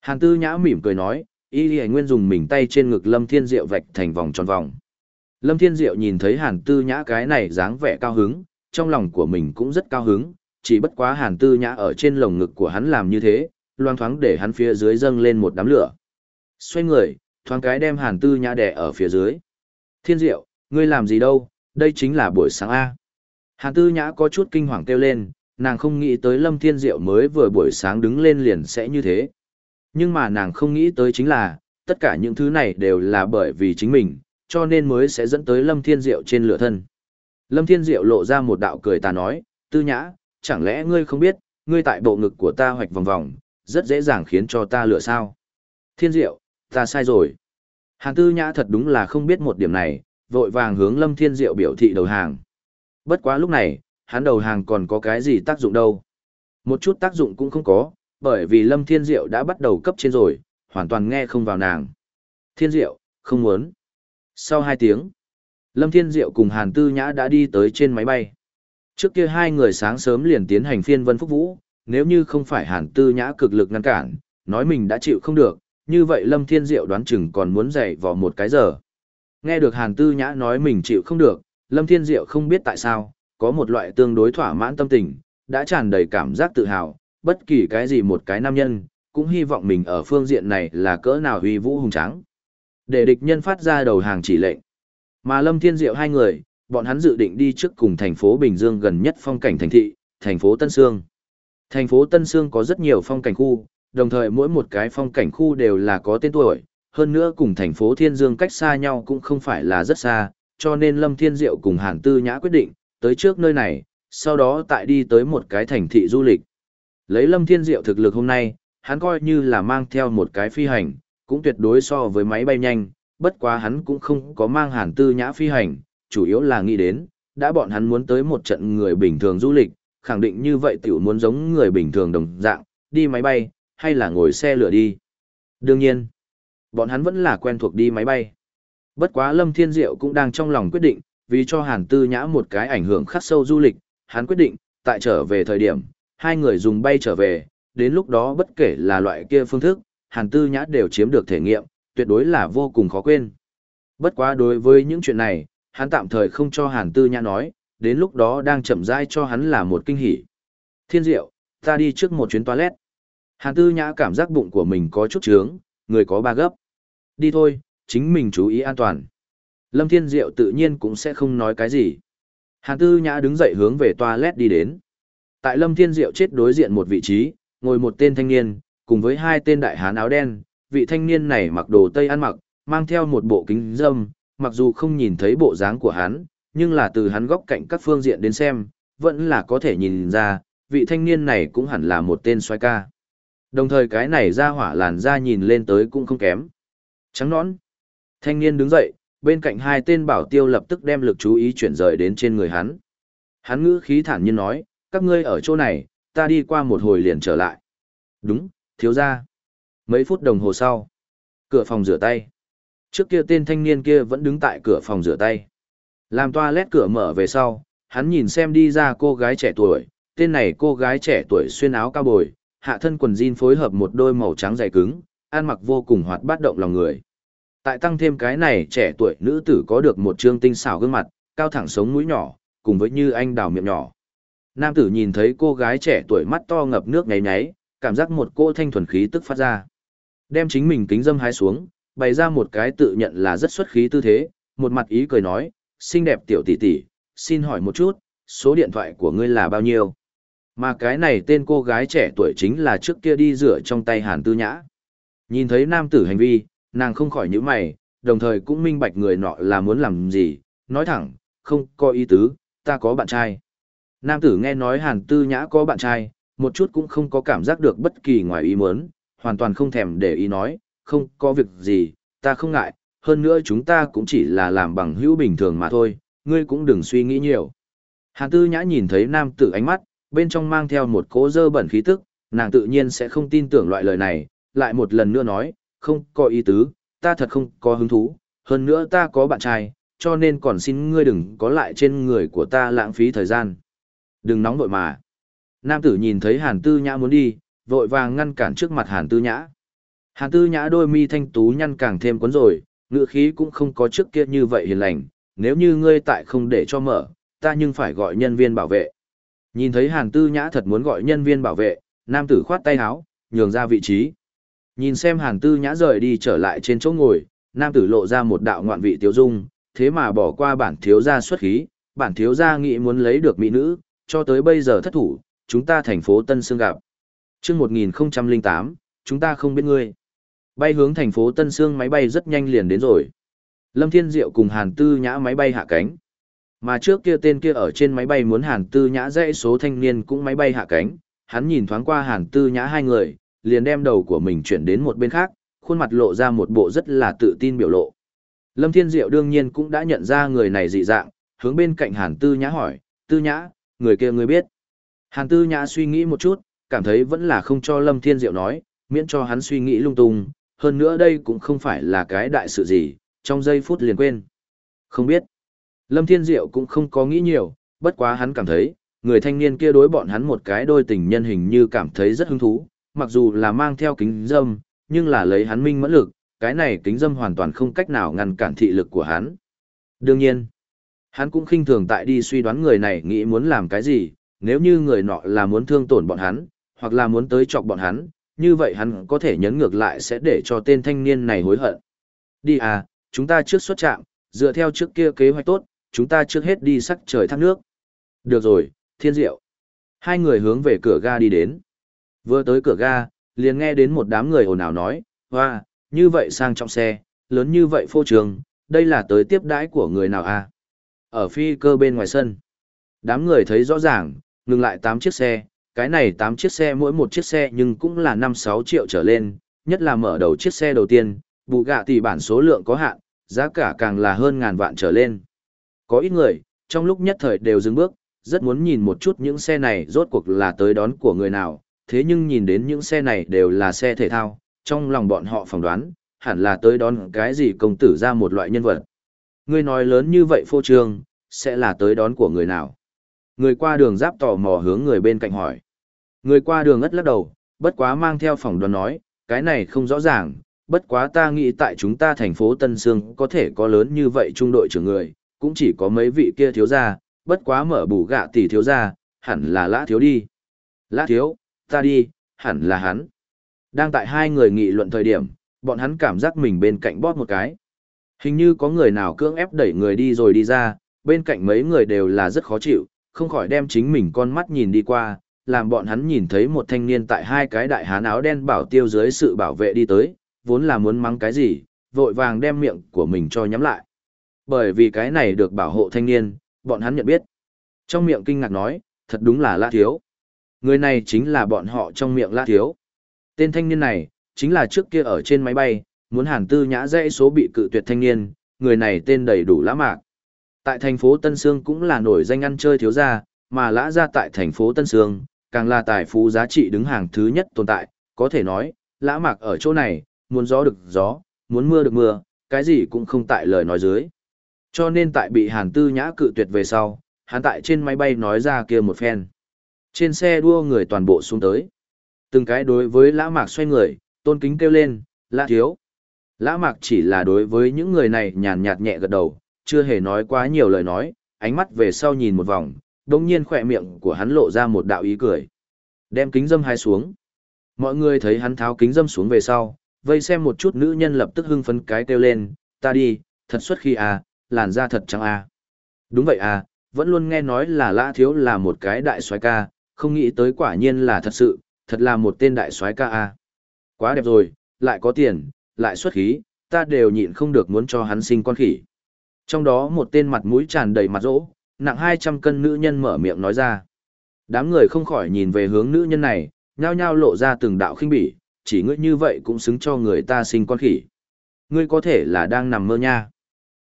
Hàn Tư Nhã mỉm cười nói, y lì nguyên dùng mình tay trên ngực Lâm Thiên Diệu vạch thành vòng tròn vòng. Lâm Thiên Diệu nhìn thấy Hàn Tư Nhã cái này dáng vẻ cao hứng, trong lòng của mình cũng rất cao hứng, chỉ bất quá Hàn Tư Nhã ở trên lồng ngực của hắn làm như thế, loang thoáng để hắn phía dưới dâng lên một đám lửa. Xoay người, thoáng cái đem Hàn Tư Nhã đè ở phía dưới. Thiên Diệu, ngươi làm gì đâu, đây chính là buổi sáng A. Hàn Tư Nhã có chút kinh hoàng kêu lên, nàng không nghĩ tới Lâm Thiên Diệu mới vừa buổi sáng đứng lên liền sẽ như thế. Nhưng mà nàng không nghĩ tới chính là, tất cả những thứ này đều là bởi vì chính mình, cho nên mới sẽ dẫn tới Lâm Thiên Diệu trên lửa thân. Lâm Thiên Diệu lộ ra một đạo cười ta nói, Tư Nhã, chẳng lẽ ngươi không biết, ngươi tại bộ ngực của ta hoạch vòng vòng, rất dễ dàng khiến cho ta lửa sao. Thiên Diệu, ta sai rồi. Hàn Tư Nhã thật đúng là không biết một điểm này, vội vàng hướng Lâm Thiên Diệu biểu thị đầu hàng. Bất quá lúc này, hắn đầu hàng còn có cái gì tác dụng đâu. Một chút tác dụng cũng không có, bởi vì Lâm Thiên Diệu đã bắt đầu cấp trên rồi, hoàn toàn nghe không vào nàng. Thiên Diệu, không muốn. Sau hai tiếng, Lâm Thiên Diệu cùng Hàn Tư Nhã đã đi tới trên máy bay. Trước kia hai người sáng sớm liền tiến hành phiên vân phúc vũ, nếu như không phải Hàn Tư Nhã cực lực ngăn cản, nói mình đã chịu không được, như vậy Lâm Thiên Diệu đoán chừng còn muốn dậy vào một cái giờ. Nghe được Hàn Tư Nhã nói mình chịu không được, Lâm Thiên Diệu không biết tại sao, có một loại tương đối thỏa mãn tâm tình, đã tràn đầy cảm giác tự hào, bất kỳ cái gì một cái nam nhân, cũng hy vọng mình ở phương diện này là cỡ nào huy vũ hùng tráng. Để địch nhân phát ra đầu hàng chỉ lệnh. Mà Lâm Thiên Diệu hai người, bọn hắn dự định đi trước cùng thành phố Bình Dương gần nhất phong cảnh thành thị, thành phố Tân Sương. Thành phố Tân Sương có rất nhiều phong cảnh khu, đồng thời mỗi một cái phong cảnh khu đều là có tên tuổi, hơn nữa cùng thành phố Thiên Dương cách xa nhau cũng không phải là rất xa, cho nên Lâm Thiên Diệu cùng Hàn Tư Nhã quyết định, tới trước nơi này, sau đó tại đi tới một cái thành thị du lịch. Lấy Lâm Thiên Diệu thực lực hôm nay, hắn coi như là mang theo một cái phi hành, cũng tuyệt đối so với máy bay nhanh, bất quá hắn cũng không có mang Hàn Tư Nhã phi hành, chủ yếu là nghĩ đến, đã bọn hắn muốn tới một trận người bình thường du lịch, khẳng định như vậy tiểu muốn giống người bình thường đồng dạng, đi máy bay, hay là ngồi xe lửa đi. Đương nhiên, bọn hắn vẫn là quen thuộc đi máy bay. Bất quá Lâm Thiên Diệu cũng đang trong lòng quyết định, vì cho Hàn Tư Nhã một cái ảnh hưởng khắc sâu du lịch, hắn quyết định, tại trở về thời điểm, hai người dùng bay trở về, đến lúc đó bất kể là loại kia phương thức, Hàn Tư Nhã đều chiếm được thể nghiệm, tuyệt đối là vô cùng khó quên. Bất quá đối với những chuyện này, hắn tạm thời không cho Hàn Tư Nhã nói, đến lúc đó đang chậm rãi cho hắn là một kinh hỉ. Thiên Diệu, ta đi trước một chuyến toilet. Hàn Tư Nhã cảm giác bụng của mình có chút trướng, người có ba gấp. Đi thôi, chính mình chú ý an toàn. Lâm Thiên Diệu tự nhiên cũng sẽ không nói cái gì. Hàn Tư Nhã đứng dậy hướng về toilet đi đến. Tại Lâm Thiên Diệu chết đối diện một vị trí, ngồi một tên thanh niên, cùng với hai tên đại hán áo đen, vị thanh niên này mặc đồ tây ăn mặc, mang theo một bộ kính dâm, mặc dù không nhìn thấy bộ dáng của hắn, nhưng là từ hắn góc cạnh các phương diện đến xem, vẫn là có thể nhìn ra, vị thanh niên này cũng hẳn là một tên xoay ca. Đồng thời cái này ra hỏa làn da nhìn lên tới cũng không kém. Trắng nõn. Thanh niên đứng dậy, bên cạnh hai tên bảo tiêu lập tức đem lực chú ý chuyển rời đến trên người hắn. Hắn ngữ khí thản nhiên nói, các ngươi ở chỗ này, ta đi qua một hồi liền trở lại. Đúng, thiếu ra. Mấy phút đồng hồ sau, cửa phòng rửa tay. Trước kia tên thanh niên kia vẫn đứng tại cửa phòng rửa tay. Làm toilet cửa mở về sau, hắn nhìn xem đi ra cô gái trẻ tuổi, tên này cô gái trẻ tuổi xuyên áo cao bồi, hạ thân quần jean phối hợp một đôi màu trắng dày cứng, ăn mặc vô cùng hoạt bát động lòng người. Tại tăng thêm cái này trẻ tuổi nữ tử có được một trương tinh xảo gương mặt, cao thẳng sống mũi nhỏ, cùng với như anh đào miệng nhỏ. Nam tử nhìn thấy cô gái trẻ tuổi mắt to ngập nước nháy nháy, cảm giác một cô thanh thuần khí tức phát ra. Đem chính mình kính dâm hái xuống, bày ra một cái tự nhận là rất xuất khí tư thế, một mặt ý cười nói, xinh đẹp tiểu tỷ tỷ, xin hỏi một chút, số điện thoại của ngươi là bao nhiêu? Mà cái này tên cô gái trẻ tuổi chính là trước kia đi rửa trong tay Hàn Tư Nhã. Nhìn thấy nam tử hành vi, nàng không khỏi nhíu mày, đồng thời cũng minh bạch người nọ là muốn làm gì, nói thẳng, không có ý tứ, ta có bạn trai. Nam tử nghe nói Hàn Tư Nhã có bạn trai, một chút cũng không có cảm giác được bất kỳ ngoài ý muốn, hoàn toàn không thèm để ý nói, không có việc gì, ta không ngại, hơn nữa chúng ta cũng chỉ là làm bằng hữu bình thường mà thôi, ngươi cũng đừng suy nghĩ nhiều. Hàn Tư Nhã nhìn thấy nam tử ánh mắt, bên trong mang theo một cỗ dơ bẩn khí tức, nàng tự nhiên sẽ không tin tưởng loại lời này, lại một lần nữa nói, không có ý tứ, ta thật không có hứng thú, hơn nữa ta có bạn trai, cho nên còn xin ngươi đừng có lại trên người của ta lãng phí thời gian. Đừng nóng vội mà. Nam tử nhìn thấy Hàn Tư Nhã muốn đi, vội vàng ngăn cản trước mặt Hàn Tư Nhã. Hàn Tư Nhã đôi mi thanh tú nhăn càng thêm cuốn rồi, ngựa khí cũng không có trước kia như vậy hiền lành, nếu như ngươi tại không để cho mở, ta nhưng phải gọi nhân viên bảo vệ. Nhìn thấy Hàn Tư Nhã thật muốn gọi nhân viên bảo vệ, nam tử khoát tay áo, nhường ra vị trí. Nhìn xem Hàn Tư Nhã rời đi trở lại trên chỗ ngồi, nam tử lộ ra một đạo ngoạn vị tiêu dung, thế mà bỏ qua bản thiếu gia xuất khí, bản thiếu gia nghĩ muốn lấy được mỹ nữ, cho tới bây giờ thất thủ, chúng ta thành phố Tân Sương gặp. Trước 1008, chúng ta không biết ngươi. Bay hướng thành phố Tân Sương máy bay rất nhanh liền đến rồi. Lâm Thiên Diệu cùng Hàn Tư Nhã máy bay hạ cánh. Mà trước kia tên kia ở trên máy bay muốn Hàn Tư Nhã dãy số thanh niên cũng máy bay hạ cánh, hắn nhìn thoáng qua Hàn Tư Nhã hai người, liền đem đầu của mình chuyển đến một bên khác, khuôn mặt lộ ra một bộ rất là tự tin biểu lộ. Lâm Thiên Diệu đương nhiên cũng đã nhận ra người này dị dạng, hướng bên cạnh Hàn Tư Nhã hỏi, Tư Nhã, người kia ngươi biết. Hàn Tư Nhã suy nghĩ một chút, cảm thấy vẫn là không cho Lâm Thiên Diệu nói, miễn cho hắn suy nghĩ lung tung, hơn nữa đây cũng không phải là cái đại sự gì, trong giây phút liền quên. Không biết. Lâm Thiên Diệu cũng không có nghĩ nhiều, bất quá hắn cảm thấy, người thanh niên kia đối bọn hắn một cái đôi tình nhân hình như cảm thấy rất hứng thú, mặc dù là mang theo kính dâm, nhưng là lấy hắn minh mẫn lực, cái này kính dâm hoàn toàn không cách nào ngăn cản thị lực của hắn. Đương nhiên, hắn cũng khinh thường tại đi suy đoán người này nghĩ muốn làm cái gì, nếu như người nọ là muốn thương tổn bọn hắn, hoặc là muốn tới chọc bọn hắn, như vậy hắn có thể nhấn ngược lại sẽ để cho tên thanh niên này hối hận. Đi à, chúng ta trước xuất trạm, dựa theo trước kia kế hoạch tốt, chúng ta trước hết đi sắc trời thác nước. Được rồi, thiên diệu. Hai người hướng về cửa ga đi đến. Vừa tới cửa ga, liền nghe đến một đám người ồn ào nói, hoa, như vậy sang trọng xe, lớn như vậy phô trường, đây là tới tiếp đãi của người nào à? Ở phi cơ bên ngoài sân. Đám người thấy rõ ràng, ngừng lại 8 chiếc xe, cái này 8 chiếc xe mỗi một chiếc xe nhưng cũng là 5-6 triệu trở lên, nhất là mở đầu chiếc xe đầu tiên, bù gạ tỷ bản số lượng có hạn, giá cả càng là hơn ngàn vạn trở lên. Có ít người, trong lúc nhất thời đều dừng bước, rất muốn nhìn một chút những xe này rốt cuộc là tới đón của người nào, thế nhưng nhìn đến những xe này đều là xe thể thao, trong lòng bọn họ phỏng đoán, hẳn là tới đón cái gì công tử ra một loại nhân vật. Người nói lớn như vậy phô trương, sẽ là tới đón của người nào. Người qua đường giáp tò mò hướng người bên cạnh hỏi. Người qua đường ngất lắc đầu, bất quá mang theo phỏng đoán nói, cái này không rõ ràng, bất quá ta nghĩ tại chúng ta thành phố Tân Sương có thể có lớn như vậy trung đội trưởng người, cũng chỉ có mấy vị kia thiếu gia, bất quá mở bù gạ tỷ thiếu gia, hẳn là lã thiếu đi. Lã thiếu, ta đi, hẳn là hắn. Đang tại hai người nghị luận thời điểm, bọn hắn cảm giác mình bên cạnh bóp một cái. Hình như có người nào cưỡng ép đẩy người đi rồi đi ra, bên cạnh mấy người đều là rất khó chịu, không khỏi đem chính mình con mắt nhìn đi qua, làm bọn hắn nhìn thấy một thanh niên tại hai cái đại hán áo đen bảo tiêu dưới sự bảo vệ đi tới, vốn là muốn mắng cái gì, vội vàng đem miệng của mình cho nhắm lại. Bởi vì cái này được bảo hộ thanh niên, bọn hắn nhận biết. Trong miệng kinh ngạc nói, thật đúng là lạ thiếu. Người này chính là bọn họ trong miệng lã thiếu. Tên thanh niên này, chính là trước kia ở trên máy bay, muốn hàn tư nhã dãy số bị cự tuyệt thanh niên, người này tên đầy đủ lã mạc. Tại thành phố Tân Sương cũng là nổi danh ăn chơi thiếu gia, mà lã ra tại thành phố Tân Sương, càng là tài phú giá trị đứng hàng thứ nhất tồn tại, có thể nói, lã mạc ở chỗ này, muốn gió được gió, muốn mưa được mưa, cái gì cũng không tại lời nói dưới. Cho nên tại bị hàn tư nhã cự tuyệt về sau, hắn tại trên máy bay nói ra kia một phen. Trên xe đua người toàn bộ xuống tới. Từng cái đối với lã mạc xoay người, tôn kính kêu lên, lã thiếu. Lã mạc chỉ là đối với những người này nhàn nhạt nhẹ gật đầu, chưa hề nói quá nhiều lời nói, ánh mắt về sau nhìn một vòng, đồng nhiên khỏe miệng của hắn lộ ra một đạo ý cười. Đem kính dâm hai xuống. Mọi người thấy hắn tháo kính dâm xuống về sau, vây xem một chút nữ nhân lập tức hưng phấn cái kêu lên, ta đi, thật xuất khi à, làn da thật trắng à. Đúng vậy à, vẫn luôn nghe nói là lã thiếu là một cái đại soái ca, không nghĩ tới quả nhiên là thật sự, thật là một tên đại soái ca a. Quá đẹp rồi, lại có tiền, lại xuất khí, ta đều nhịn không được muốn cho hắn sinh con khỉ. Trong đó một tên mặt mũi tràn đầy mặt rỗ, nặng 200 cân nữ nhân mở miệng nói ra. Đám người không khỏi nhìn về hướng nữ nhân này, nhao nhao lộ ra từng đạo khinh bỉ, chỉ ngươi như vậy cũng xứng cho người ta sinh con khỉ. Ngươi có thể là đang nằm mơ nha.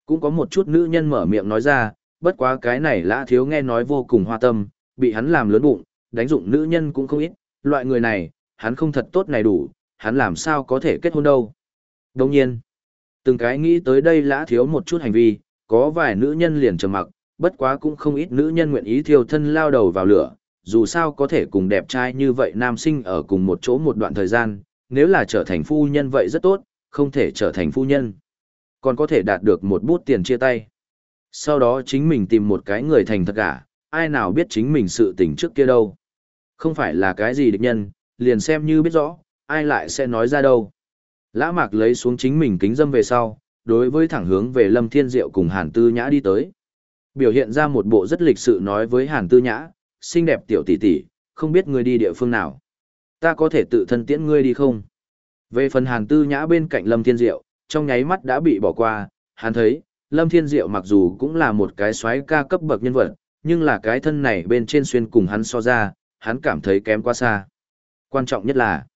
Cũng có một chút nữ nhân mở miệng nói ra, bất quá cái này lã thiếu nghe nói vô cùng hoa tâm, bị hắn làm lớn bụng, đánh dụng nữ nhân cũng không ít, loại người này, hắn không thật tốt này đủ, hắn làm sao có thể kết hôn đâu. Đồng nhiên, từng cái nghĩ tới đây lã thiếu một chút hành vi, có vài nữ nhân liền trầm mặc, bất quá cũng không ít nữ nhân nguyện ý thiêu thân lao đầu vào lửa, dù sao có thể cùng đẹp trai như vậy nam sinh ở cùng một chỗ một đoạn thời gian, nếu là trở thành phu nhân vậy rất tốt, không thể trở thành phu nhân. Còn có thể đạt được một bút tiền chia tay. Sau đó chính mình tìm một cái người thành thật cả, ai nào biết chính mình sự tình trước kia đâu. Không phải là cái gì địch nhân, liền xem như biết rõ, ai lại sẽ nói ra đâu. Lã mạc lấy xuống chính mình kính dâm về sau, đối với thẳng hướng về Lâm Thiên Diệu cùng Hàn Tư Nhã đi tới. Biểu hiện ra một bộ rất lịch sự nói với Hàn Tư Nhã, xinh đẹp tiểu tỷ tỷ, không biết ngươi đi địa phương nào. Ta có thể tự thân tiễn ngươi đi không? Về phần Hàn Tư Nhã bên cạnh Lâm Thiên Diệu, trong nháy mắt đã bị bỏ qua, hắn thấy, Lâm Thiên Diệu mặc dù cũng là một cái xoáy ca cấp bậc nhân vật, nhưng là cái thân này bên trên xuyên cùng hắn so ra, hắn cảm thấy kém quá xa. Quan trọng nhất là,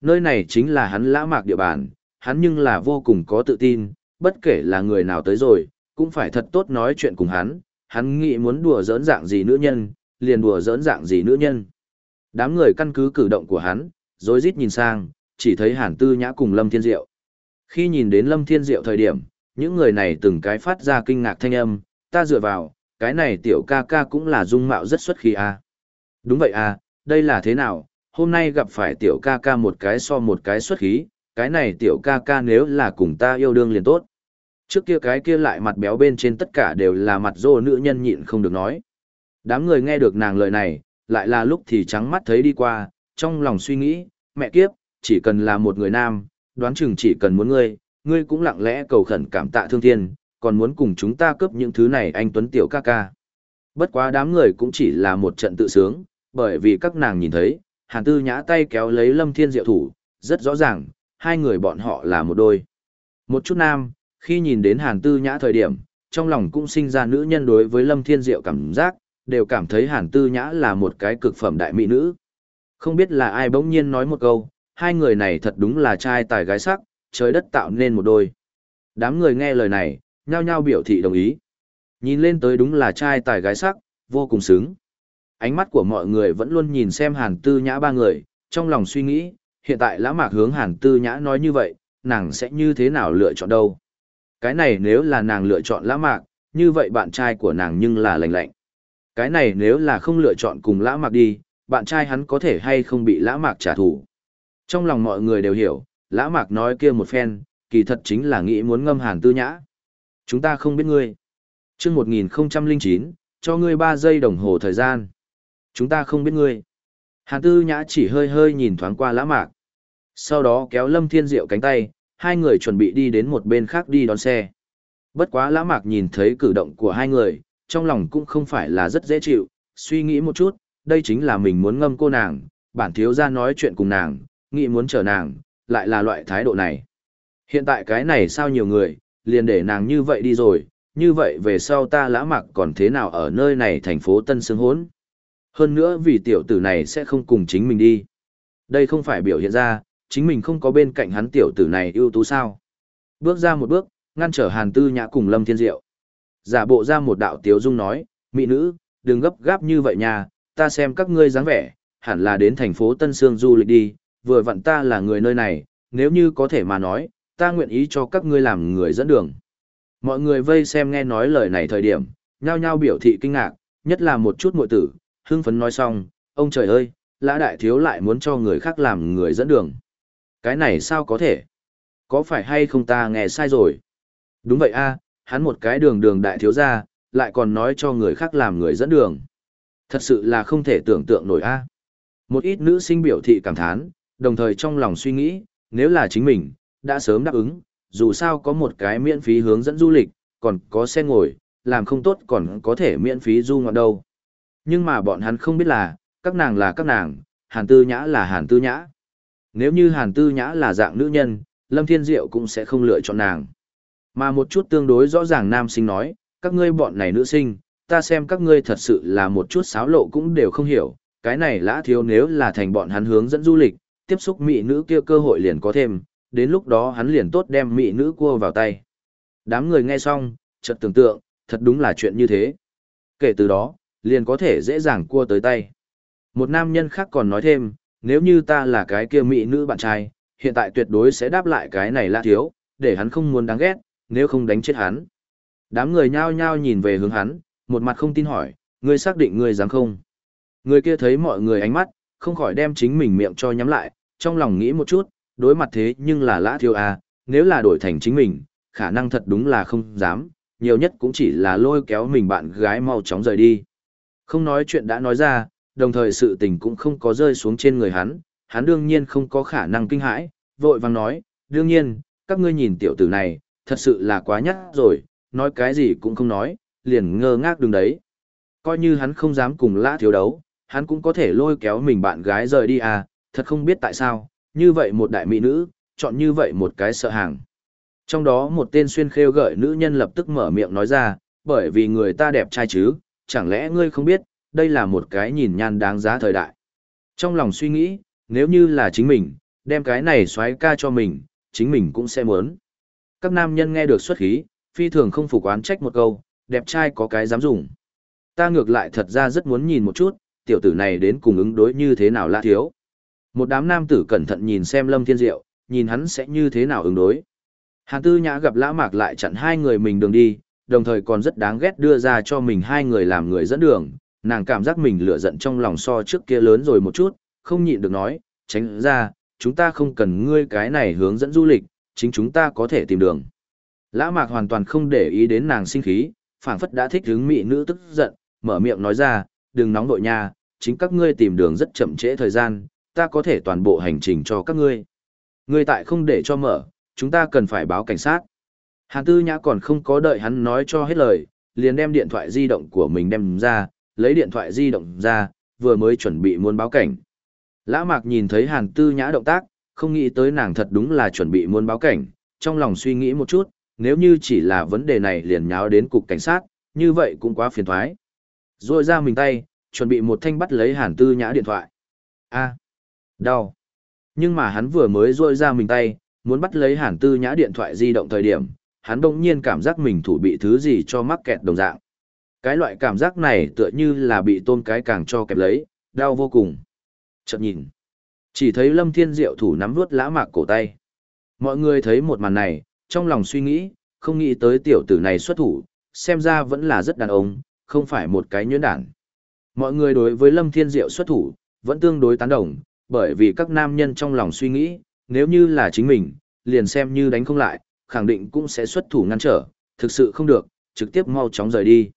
nơi này chính là hắn lã mạc địa bàn, hắn nhưng là vô cùng có tự tin, bất kể là người nào tới rồi, cũng phải thật tốt nói chuyện cùng hắn, hắn nghĩ muốn đùa giỡn dạng gì nữ nhân, liền đùa giỡn dạng gì nữ nhân. Đám người căn cứ cử động của hắn, rối rít nhìn sang, chỉ thấy Hàn Tư Nhã cùng Lâm Thiên Diệu. Khi nhìn đến Lâm Thiên Diệu thời điểm, những người này từng cái phát ra kinh ngạc thanh âm, ta dựa vào, cái này tiểu ca ca cũng là dung mạo rất xuất khí à. Đúng vậy à, đây là thế nào, hôm nay gặp phải tiểu ca ca một cái so một cái xuất khí, cái này tiểu ca ca nếu là cùng ta yêu đương liền tốt. Trước kia cái kia lại mặt béo bên trên tất cả đều là mặt dô nữ nhân nhịn không được nói. Đám người nghe được nàng lời này, lại là lúc thì trắng mắt thấy đi qua, trong lòng suy nghĩ, mẹ kiếp, chỉ cần là một người nam, đoán chừng chỉ cần muốn ngươi, ngươi cũng lặng lẽ cầu khẩn cảm tạ thương thiên, còn muốn cùng chúng ta cướp những thứ này anh Tuấn Tiểu ca ca. Bất quá đám người cũng chỉ là một trận tự sướng, bởi vì các nàng nhìn thấy, Hàn Tư nhã tay kéo lấy Lâm Thiên Diệu thủ, rất rõ ràng, hai người bọn họ là một đôi. Một chút nam, khi nhìn đến Hàn Tư nhã thời điểm, trong lòng cũng sinh ra nữ nhân đối với Lâm Thiên Diệu cảm giác, đều cảm thấy Hàn Tư Nhã là một cái cực phẩm đại mỹ nữ. Không biết là ai bỗng nhiên nói một câu, hai người này thật đúng là trai tài gái sắc, trời đất tạo nên một đôi. Đám người nghe lời này, nhao nhao biểu thị đồng ý. Nhìn lên tới đúng là trai tài gái sắc, vô cùng xứng. Ánh mắt của mọi người vẫn luôn nhìn xem Hàn Tư Nhã ba người, trong lòng suy nghĩ, hiện tại lã mạc hướng Hàn Tư Nhã nói như vậy, nàng sẽ như thế nào lựa chọn đâu. Cái này nếu là nàng lựa chọn lã mạc, như vậy bạn trai của nàng nhưng là lành lạnh. Cái này nếu là không lựa chọn cùng lã mạc đi, bạn trai hắn có thể hay không bị lã mạc trả thù. Trong lòng mọi người đều hiểu, lã mạc nói kia một phen, kỳ thật chính là nghĩ muốn ngâm hàn tư nhã. Chúng ta không biết ngươi. chương 1009, cho ngươi 3 giây đồng hồ thời gian. Chúng ta không biết ngươi. Hàn tư nhã chỉ hơi hơi nhìn thoáng qua lã mạc. Sau đó kéo lâm thiên diệu cánh tay, hai người chuẩn bị đi đến một bên khác đi đón xe. Bất quá lã mạc nhìn thấy cử động của hai người, trong lòng cũng không phải là rất dễ chịu, suy nghĩ một chút, đây chính là mình muốn ngâm cô nàng, bản thiếu ra nói chuyện cùng nàng, nghĩ muốn chờ nàng, lại là loại thái độ này. Hiện tại cái này sao nhiều người, liền để nàng như vậy đi rồi, như vậy về sau ta lã Mặc còn thế nào ở nơi này thành phố Tân Sương Hốn. Hơn nữa vì tiểu tử này sẽ không cùng chính mình đi. Đây không phải biểu hiện ra, chính mình không có bên cạnh hắn tiểu tử này ưu tú sao. Bước ra một bước, ngăn trở Hàn Tư Nhã cùng Lâm Thiên Diệu. Giả bộ ra một đạo tiếu dung nói, mỹ nữ, đừng gấp gáp như vậy nha, ta xem các ngươi dáng vẻ, hẳn là đến thành phố Tân Sương du lịch đi, vừa vặn ta là người nơi này, nếu như có thể mà nói, ta nguyện ý cho các ngươi làm người dẫn đường. Mọi người vây xem nghe nói lời này thời điểm, nhao nhao biểu thị kinh ngạc, nhất là một chút muội tử, hưng phấn nói xong, ông trời ơi, lã đại thiếu lại muốn cho người khác làm người dẫn đường. Cái này sao có thể? Có phải hay không ta nghe sai rồi? Đúng vậy a, hắn một cái đường đường đại thiếu gia, lại còn nói cho người khác làm người dẫn đường. Thật sự là không thể tưởng tượng nổi a. Một ít nữ sinh biểu thị cảm thán, đồng thời trong lòng suy nghĩ, nếu là chính mình, đã sớm đáp ứng, dù sao có một cái miễn phí hướng dẫn du lịch, còn có xe ngồi, làm không tốt còn có thể miễn phí du ngoạn đâu. Nhưng mà bọn hắn không biết là, các nàng là các nàng, Hàn Tư Nhã là Hàn Tư Nhã. Nếu như Hàn Tư Nhã là dạng nữ nhân, Lâm Thiên Diệu cũng sẽ không lựa chọn nàng. Mà một chút tương đối rõ ràng nam sinh nói, các ngươi bọn này nữ sinh, ta xem các ngươi thật sự là một chút xáo lộ cũng đều không hiểu, cái này lã thiếu nếu là thành bọn hắn hướng dẫn du lịch, tiếp xúc mỹ nữ kia cơ hội liền có thêm, đến lúc đó hắn liền tốt đem mỹ nữ cua vào tay. Đám người nghe xong, chợt tưởng tượng, thật đúng là chuyện như thế. Kể từ đó, liền có thể dễ dàng cua tới tay. Một nam nhân khác còn nói thêm, nếu như ta là cái kia mỹ nữ bạn trai, hiện tại tuyệt đối sẽ đáp lại cái này là thiếu, để hắn không muốn đáng ghét, nếu không đánh chết hắn. Đám người nhao nhao nhìn về hướng hắn, một mặt không tin hỏi, ngươi xác định ngươi dám không? Người kia thấy mọi người ánh mắt, không khỏi đem chính mình miệng cho nhắm lại, trong lòng nghĩ một chút, đối mặt thế nhưng là lã thiếu à, nếu là đổi thành chính mình, khả năng thật đúng là không dám, nhiều nhất cũng chỉ là lôi kéo mình bạn gái mau chóng rời đi. Không nói chuyện đã nói ra, đồng thời sự tình cũng không có rơi xuống trên người hắn, hắn đương nhiên không có khả năng kinh hãi, vội vàng nói, đương nhiên, các ngươi nhìn tiểu tử này, thật sự là quá nhát rồi, nói cái gì cũng không nói, liền ngơ ngác đứng đấy. Coi như hắn không dám cùng lã thiếu đấu, hắn cũng có thể lôi kéo mình bạn gái rời đi à, thật không biết tại sao, như vậy một đại mỹ nữ, chọn như vậy một cái sợ hàng. Trong đó một tên xuyên khêu gợi nữ nhân lập tức mở miệng nói ra, bởi vì người ta đẹp trai chứ, chẳng lẽ ngươi không biết, đây là một cái nhìn nhan đáng giá thời đại. Trong lòng suy nghĩ, nếu như là chính mình, đem cái này xoáy ca cho mình, chính mình cũng sẽ muốn. Các nam nhân nghe được xuất khí, phi thường không phục oán trách một câu, đẹp trai có cái dám dùng. Ta ngược lại thật ra rất muốn nhìn một chút, tiểu tử này đến cùng ứng đối như thế nào lạ thiếu. Một đám nam tử cẩn thận nhìn xem Lâm Thiên Diệu, nhìn hắn sẽ như thế nào ứng đối. Hàn Tư Nhã gặp Lã Mạc lại chặn hai người mình đường đi, đồng thời còn rất đáng ghét đưa ra cho mình hai người làm người dẫn đường, nàng cảm giác mình lửa giận trong lòng so trước kia lớn rồi một chút, không nhịn được nói, tránh ra, chúng ta không cần ngươi cái này hướng dẫn du lịch, chính chúng ta có thể tìm đường. Lã Mạc hoàn toàn không để ý đến nàng sinh khí, phảng phất đã thích hướng mị nữ tức giận, mở miệng nói ra, đừng nóng nội nha, chính các ngươi tìm đường rất chậm trễ thời gian, ta có thể toàn bộ hành trình cho các ngươi. Ngươi tại không để cho mở, chúng ta cần phải báo cảnh sát. Hàn Tư Nhã còn không có đợi hắn nói cho hết lời, liền đem điện thoại di động của mình đem ra, lấy điện thoại di động ra, vừa mới chuẩn bị muốn báo cảnh. Lã Mạc nhìn thấy Hàn Tư Nhã động tác, không nghĩ tới nàng thật đúng là chuẩn bị muốn báo cảnh, trong lòng suy nghĩ một chút, nếu như chỉ là vấn đề này liền nháo đến cục cảnh sát, như vậy cũng quá phiền thoái. Rồi ra mình tay, chuẩn bị một thanh bắt lấy Hàn Tư Nhã điện thoại. A. Đau. Nhưng mà hắn vừa mới rôi ra mình tay, muốn bắt lấy hàn tư nhã điện thoại di động thời điểm, hắn đông nhiên cảm giác mình thủ bị thứ gì cho mắc kẹt đồng dạng. Cái loại cảm giác này tựa như là bị tôm cái càng cho kẹp lấy, đau vô cùng. Chợt nhìn. Chỉ thấy lâm thiên diệu thủ nắm vuốt lã mạc cổ tay. Mọi người thấy một màn này, trong lòng suy nghĩ, không nghĩ tới tiểu tử này xuất thủ, xem ra vẫn là rất đàn ông, không phải một cái nhuyễn đản. Mọi người đối với lâm thiên diệu xuất thủ, vẫn tương đối tán đồng, bởi vì các nam nhân trong lòng suy nghĩ, nếu như là chính mình, liền xem như đánh không lại, khẳng định cũng sẽ xuất thủ ngăn trở, thực sự không được, trực tiếp mau chóng rời đi.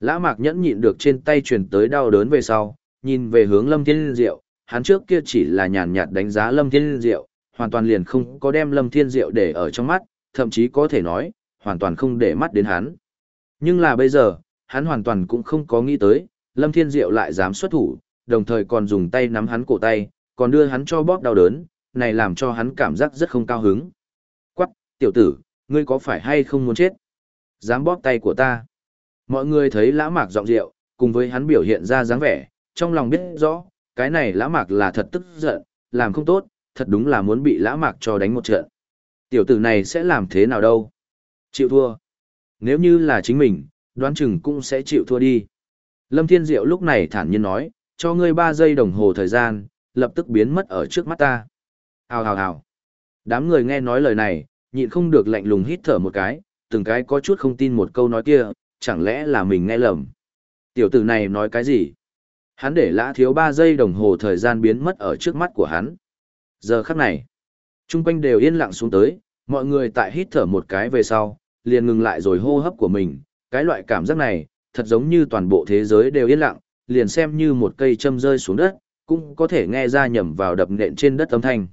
Lã mạc nhẫn nhịn được trên tay truyền tới đau đớn về sau, nhìn về hướng Lâm Thiên Diệu, hắn trước kia chỉ là nhàn nhạt đánh giá Lâm Thiên Diệu, hoàn toàn liền không có đem Lâm Thiên Diệu để ở trong mắt, thậm chí có thể nói, hoàn toàn không để mắt đến hắn. Nhưng là bây giờ, hắn hoàn toàn cũng không có nghĩ tới, Lâm Thiên Diệu lại dám xuất thủ, đồng thời còn dùng tay nắm hắn cổ tay, còn đưa hắn cho bóp đau đớn, này làm cho hắn cảm giác rất không cao hứng. Tiểu tử, ngươi có phải hay không muốn chết? Dám bóp tay của ta. Mọi người thấy lã mạc giọng rượu, cùng với hắn biểu hiện ra dáng vẻ, trong lòng biết rõ, cái này lã mạc là thật tức giận, làm không tốt, thật đúng là muốn bị lã mạc cho đánh một trận. Tiểu tử này sẽ làm thế nào đâu? Chịu thua. Nếu như là chính mình, đoán chừng cũng sẽ chịu thua đi. Lâm Thiên Diệu lúc này thản nhiên nói, cho ngươi 3 giây đồng hồ thời gian, lập tức biến mất ở trước mắt ta. Hào hào hào. Đám người nghe nói lời này, nhịn không được lạnh lùng hít thở một cái, từng cái có chút không tin một câu nói kia, chẳng lẽ là mình nghe lầm. Tiểu tử này nói cái gì? Hắn để lã thiếu 3 giây đồng hồ thời gian biến mất ở trước mắt của hắn. Giờ khắc này, trung quanh đều yên lặng xuống tới, mọi người tại hít thở một cái về sau, liền ngừng lại rồi hô hấp của mình, cái loại cảm giác này, thật giống như toàn bộ thế giới đều yên lặng, liền xem như một cây châm rơi xuống đất, cũng có thể nghe ra nhầm vào đập nện trên đất âm thanh.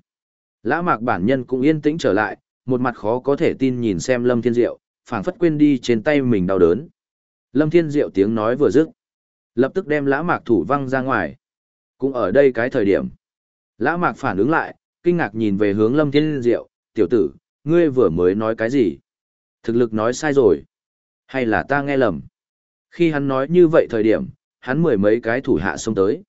Lã mạc bản nhân cũng yên tĩnh trở lại, một mặt khó có thể tin nhìn xem Lâm Thiên Diệu, phảng phất quên đi trên tay mình đau đớn. Lâm Thiên Diệu tiếng nói vừa dứt, lập tức đem lã mạc thủ văng ra ngoài. Cũng ở đây cái thời điểm. Lã mạc phản ứng lại, kinh ngạc nhìn về hướng Lâm Thiên Diệu, tiểu tử, ngươi vừa mới nói cái gì? Thực lực nói sai rồi. Hay là ta nghe lầm? Khi hắn nói như vậy thời điểm, hắn mười mấy cái thủ hạ xông tới.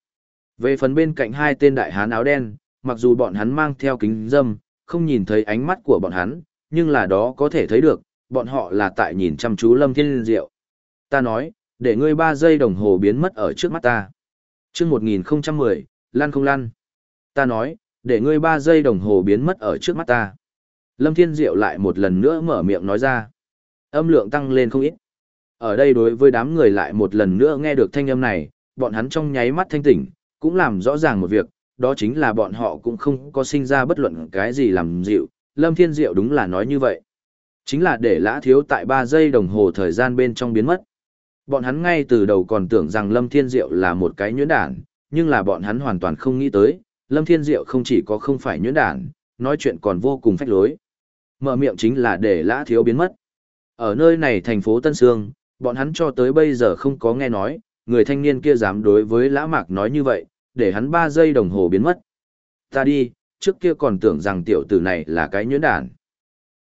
Về phần bên cạnh hai tên đại hán áo đen, mặc dù bọn hắn mang theo kính dâm, không nhìn thấy ánh mắt của bọn hắn, nhưng là đó có thể thấy được, bọn họ là tại nhìn chăm chú Lâm Thiên Diệu. Ta nói, để ngươi ba giây đồng hồ biến mất ở trước mắt ta. Trước 1010, lăn không lăn. Ta nói, để ngươi ba giây đồng hồ biến mất ở trước mắt ta. Lâm Thiên Diệu lại một lần nữa mở miệng nói ra. Âm lượng tăng lên không ít. Ở đây đối với đám người lại một lần nữa nghe được thanh âm này, bọn hắn trong nháy mắt thanh tỉnh, cũng làm rõ ràng một việc, đó chính là bọn họ cũng không có sinh ra bất luận cái gì làm dịu. Lâm Thiên Diệu đúng là nói như vậy. Chính là để lã thiếu tại 3 giây đồng hồ thời gian bên trong biến mất. Bọn hắn ngay từ đầu còn tưởng rằng Lâm Thiên Diệu là một cái nhuyễn đản, nhưng là bọn hắn hoàn toàn không nghĩ tới, Lâm Thiên Diệu không chỉ có không phải nhuyễn đản, nói chuyện còn vô cùng phách lối. Mở miệng chính là để lã thiếu biến mất. Ở nơi này thành phố Tân Sương, bọn hắn cho tới bây giờ không có nghe nói, người thanh niên kia dám đối với lã mạc nói như vậy, để hắn 3 giây đồng hồ biến mất. Ta đi, trước kia còn tưởng rằng tiểu tử này là cái nhuyễn đản.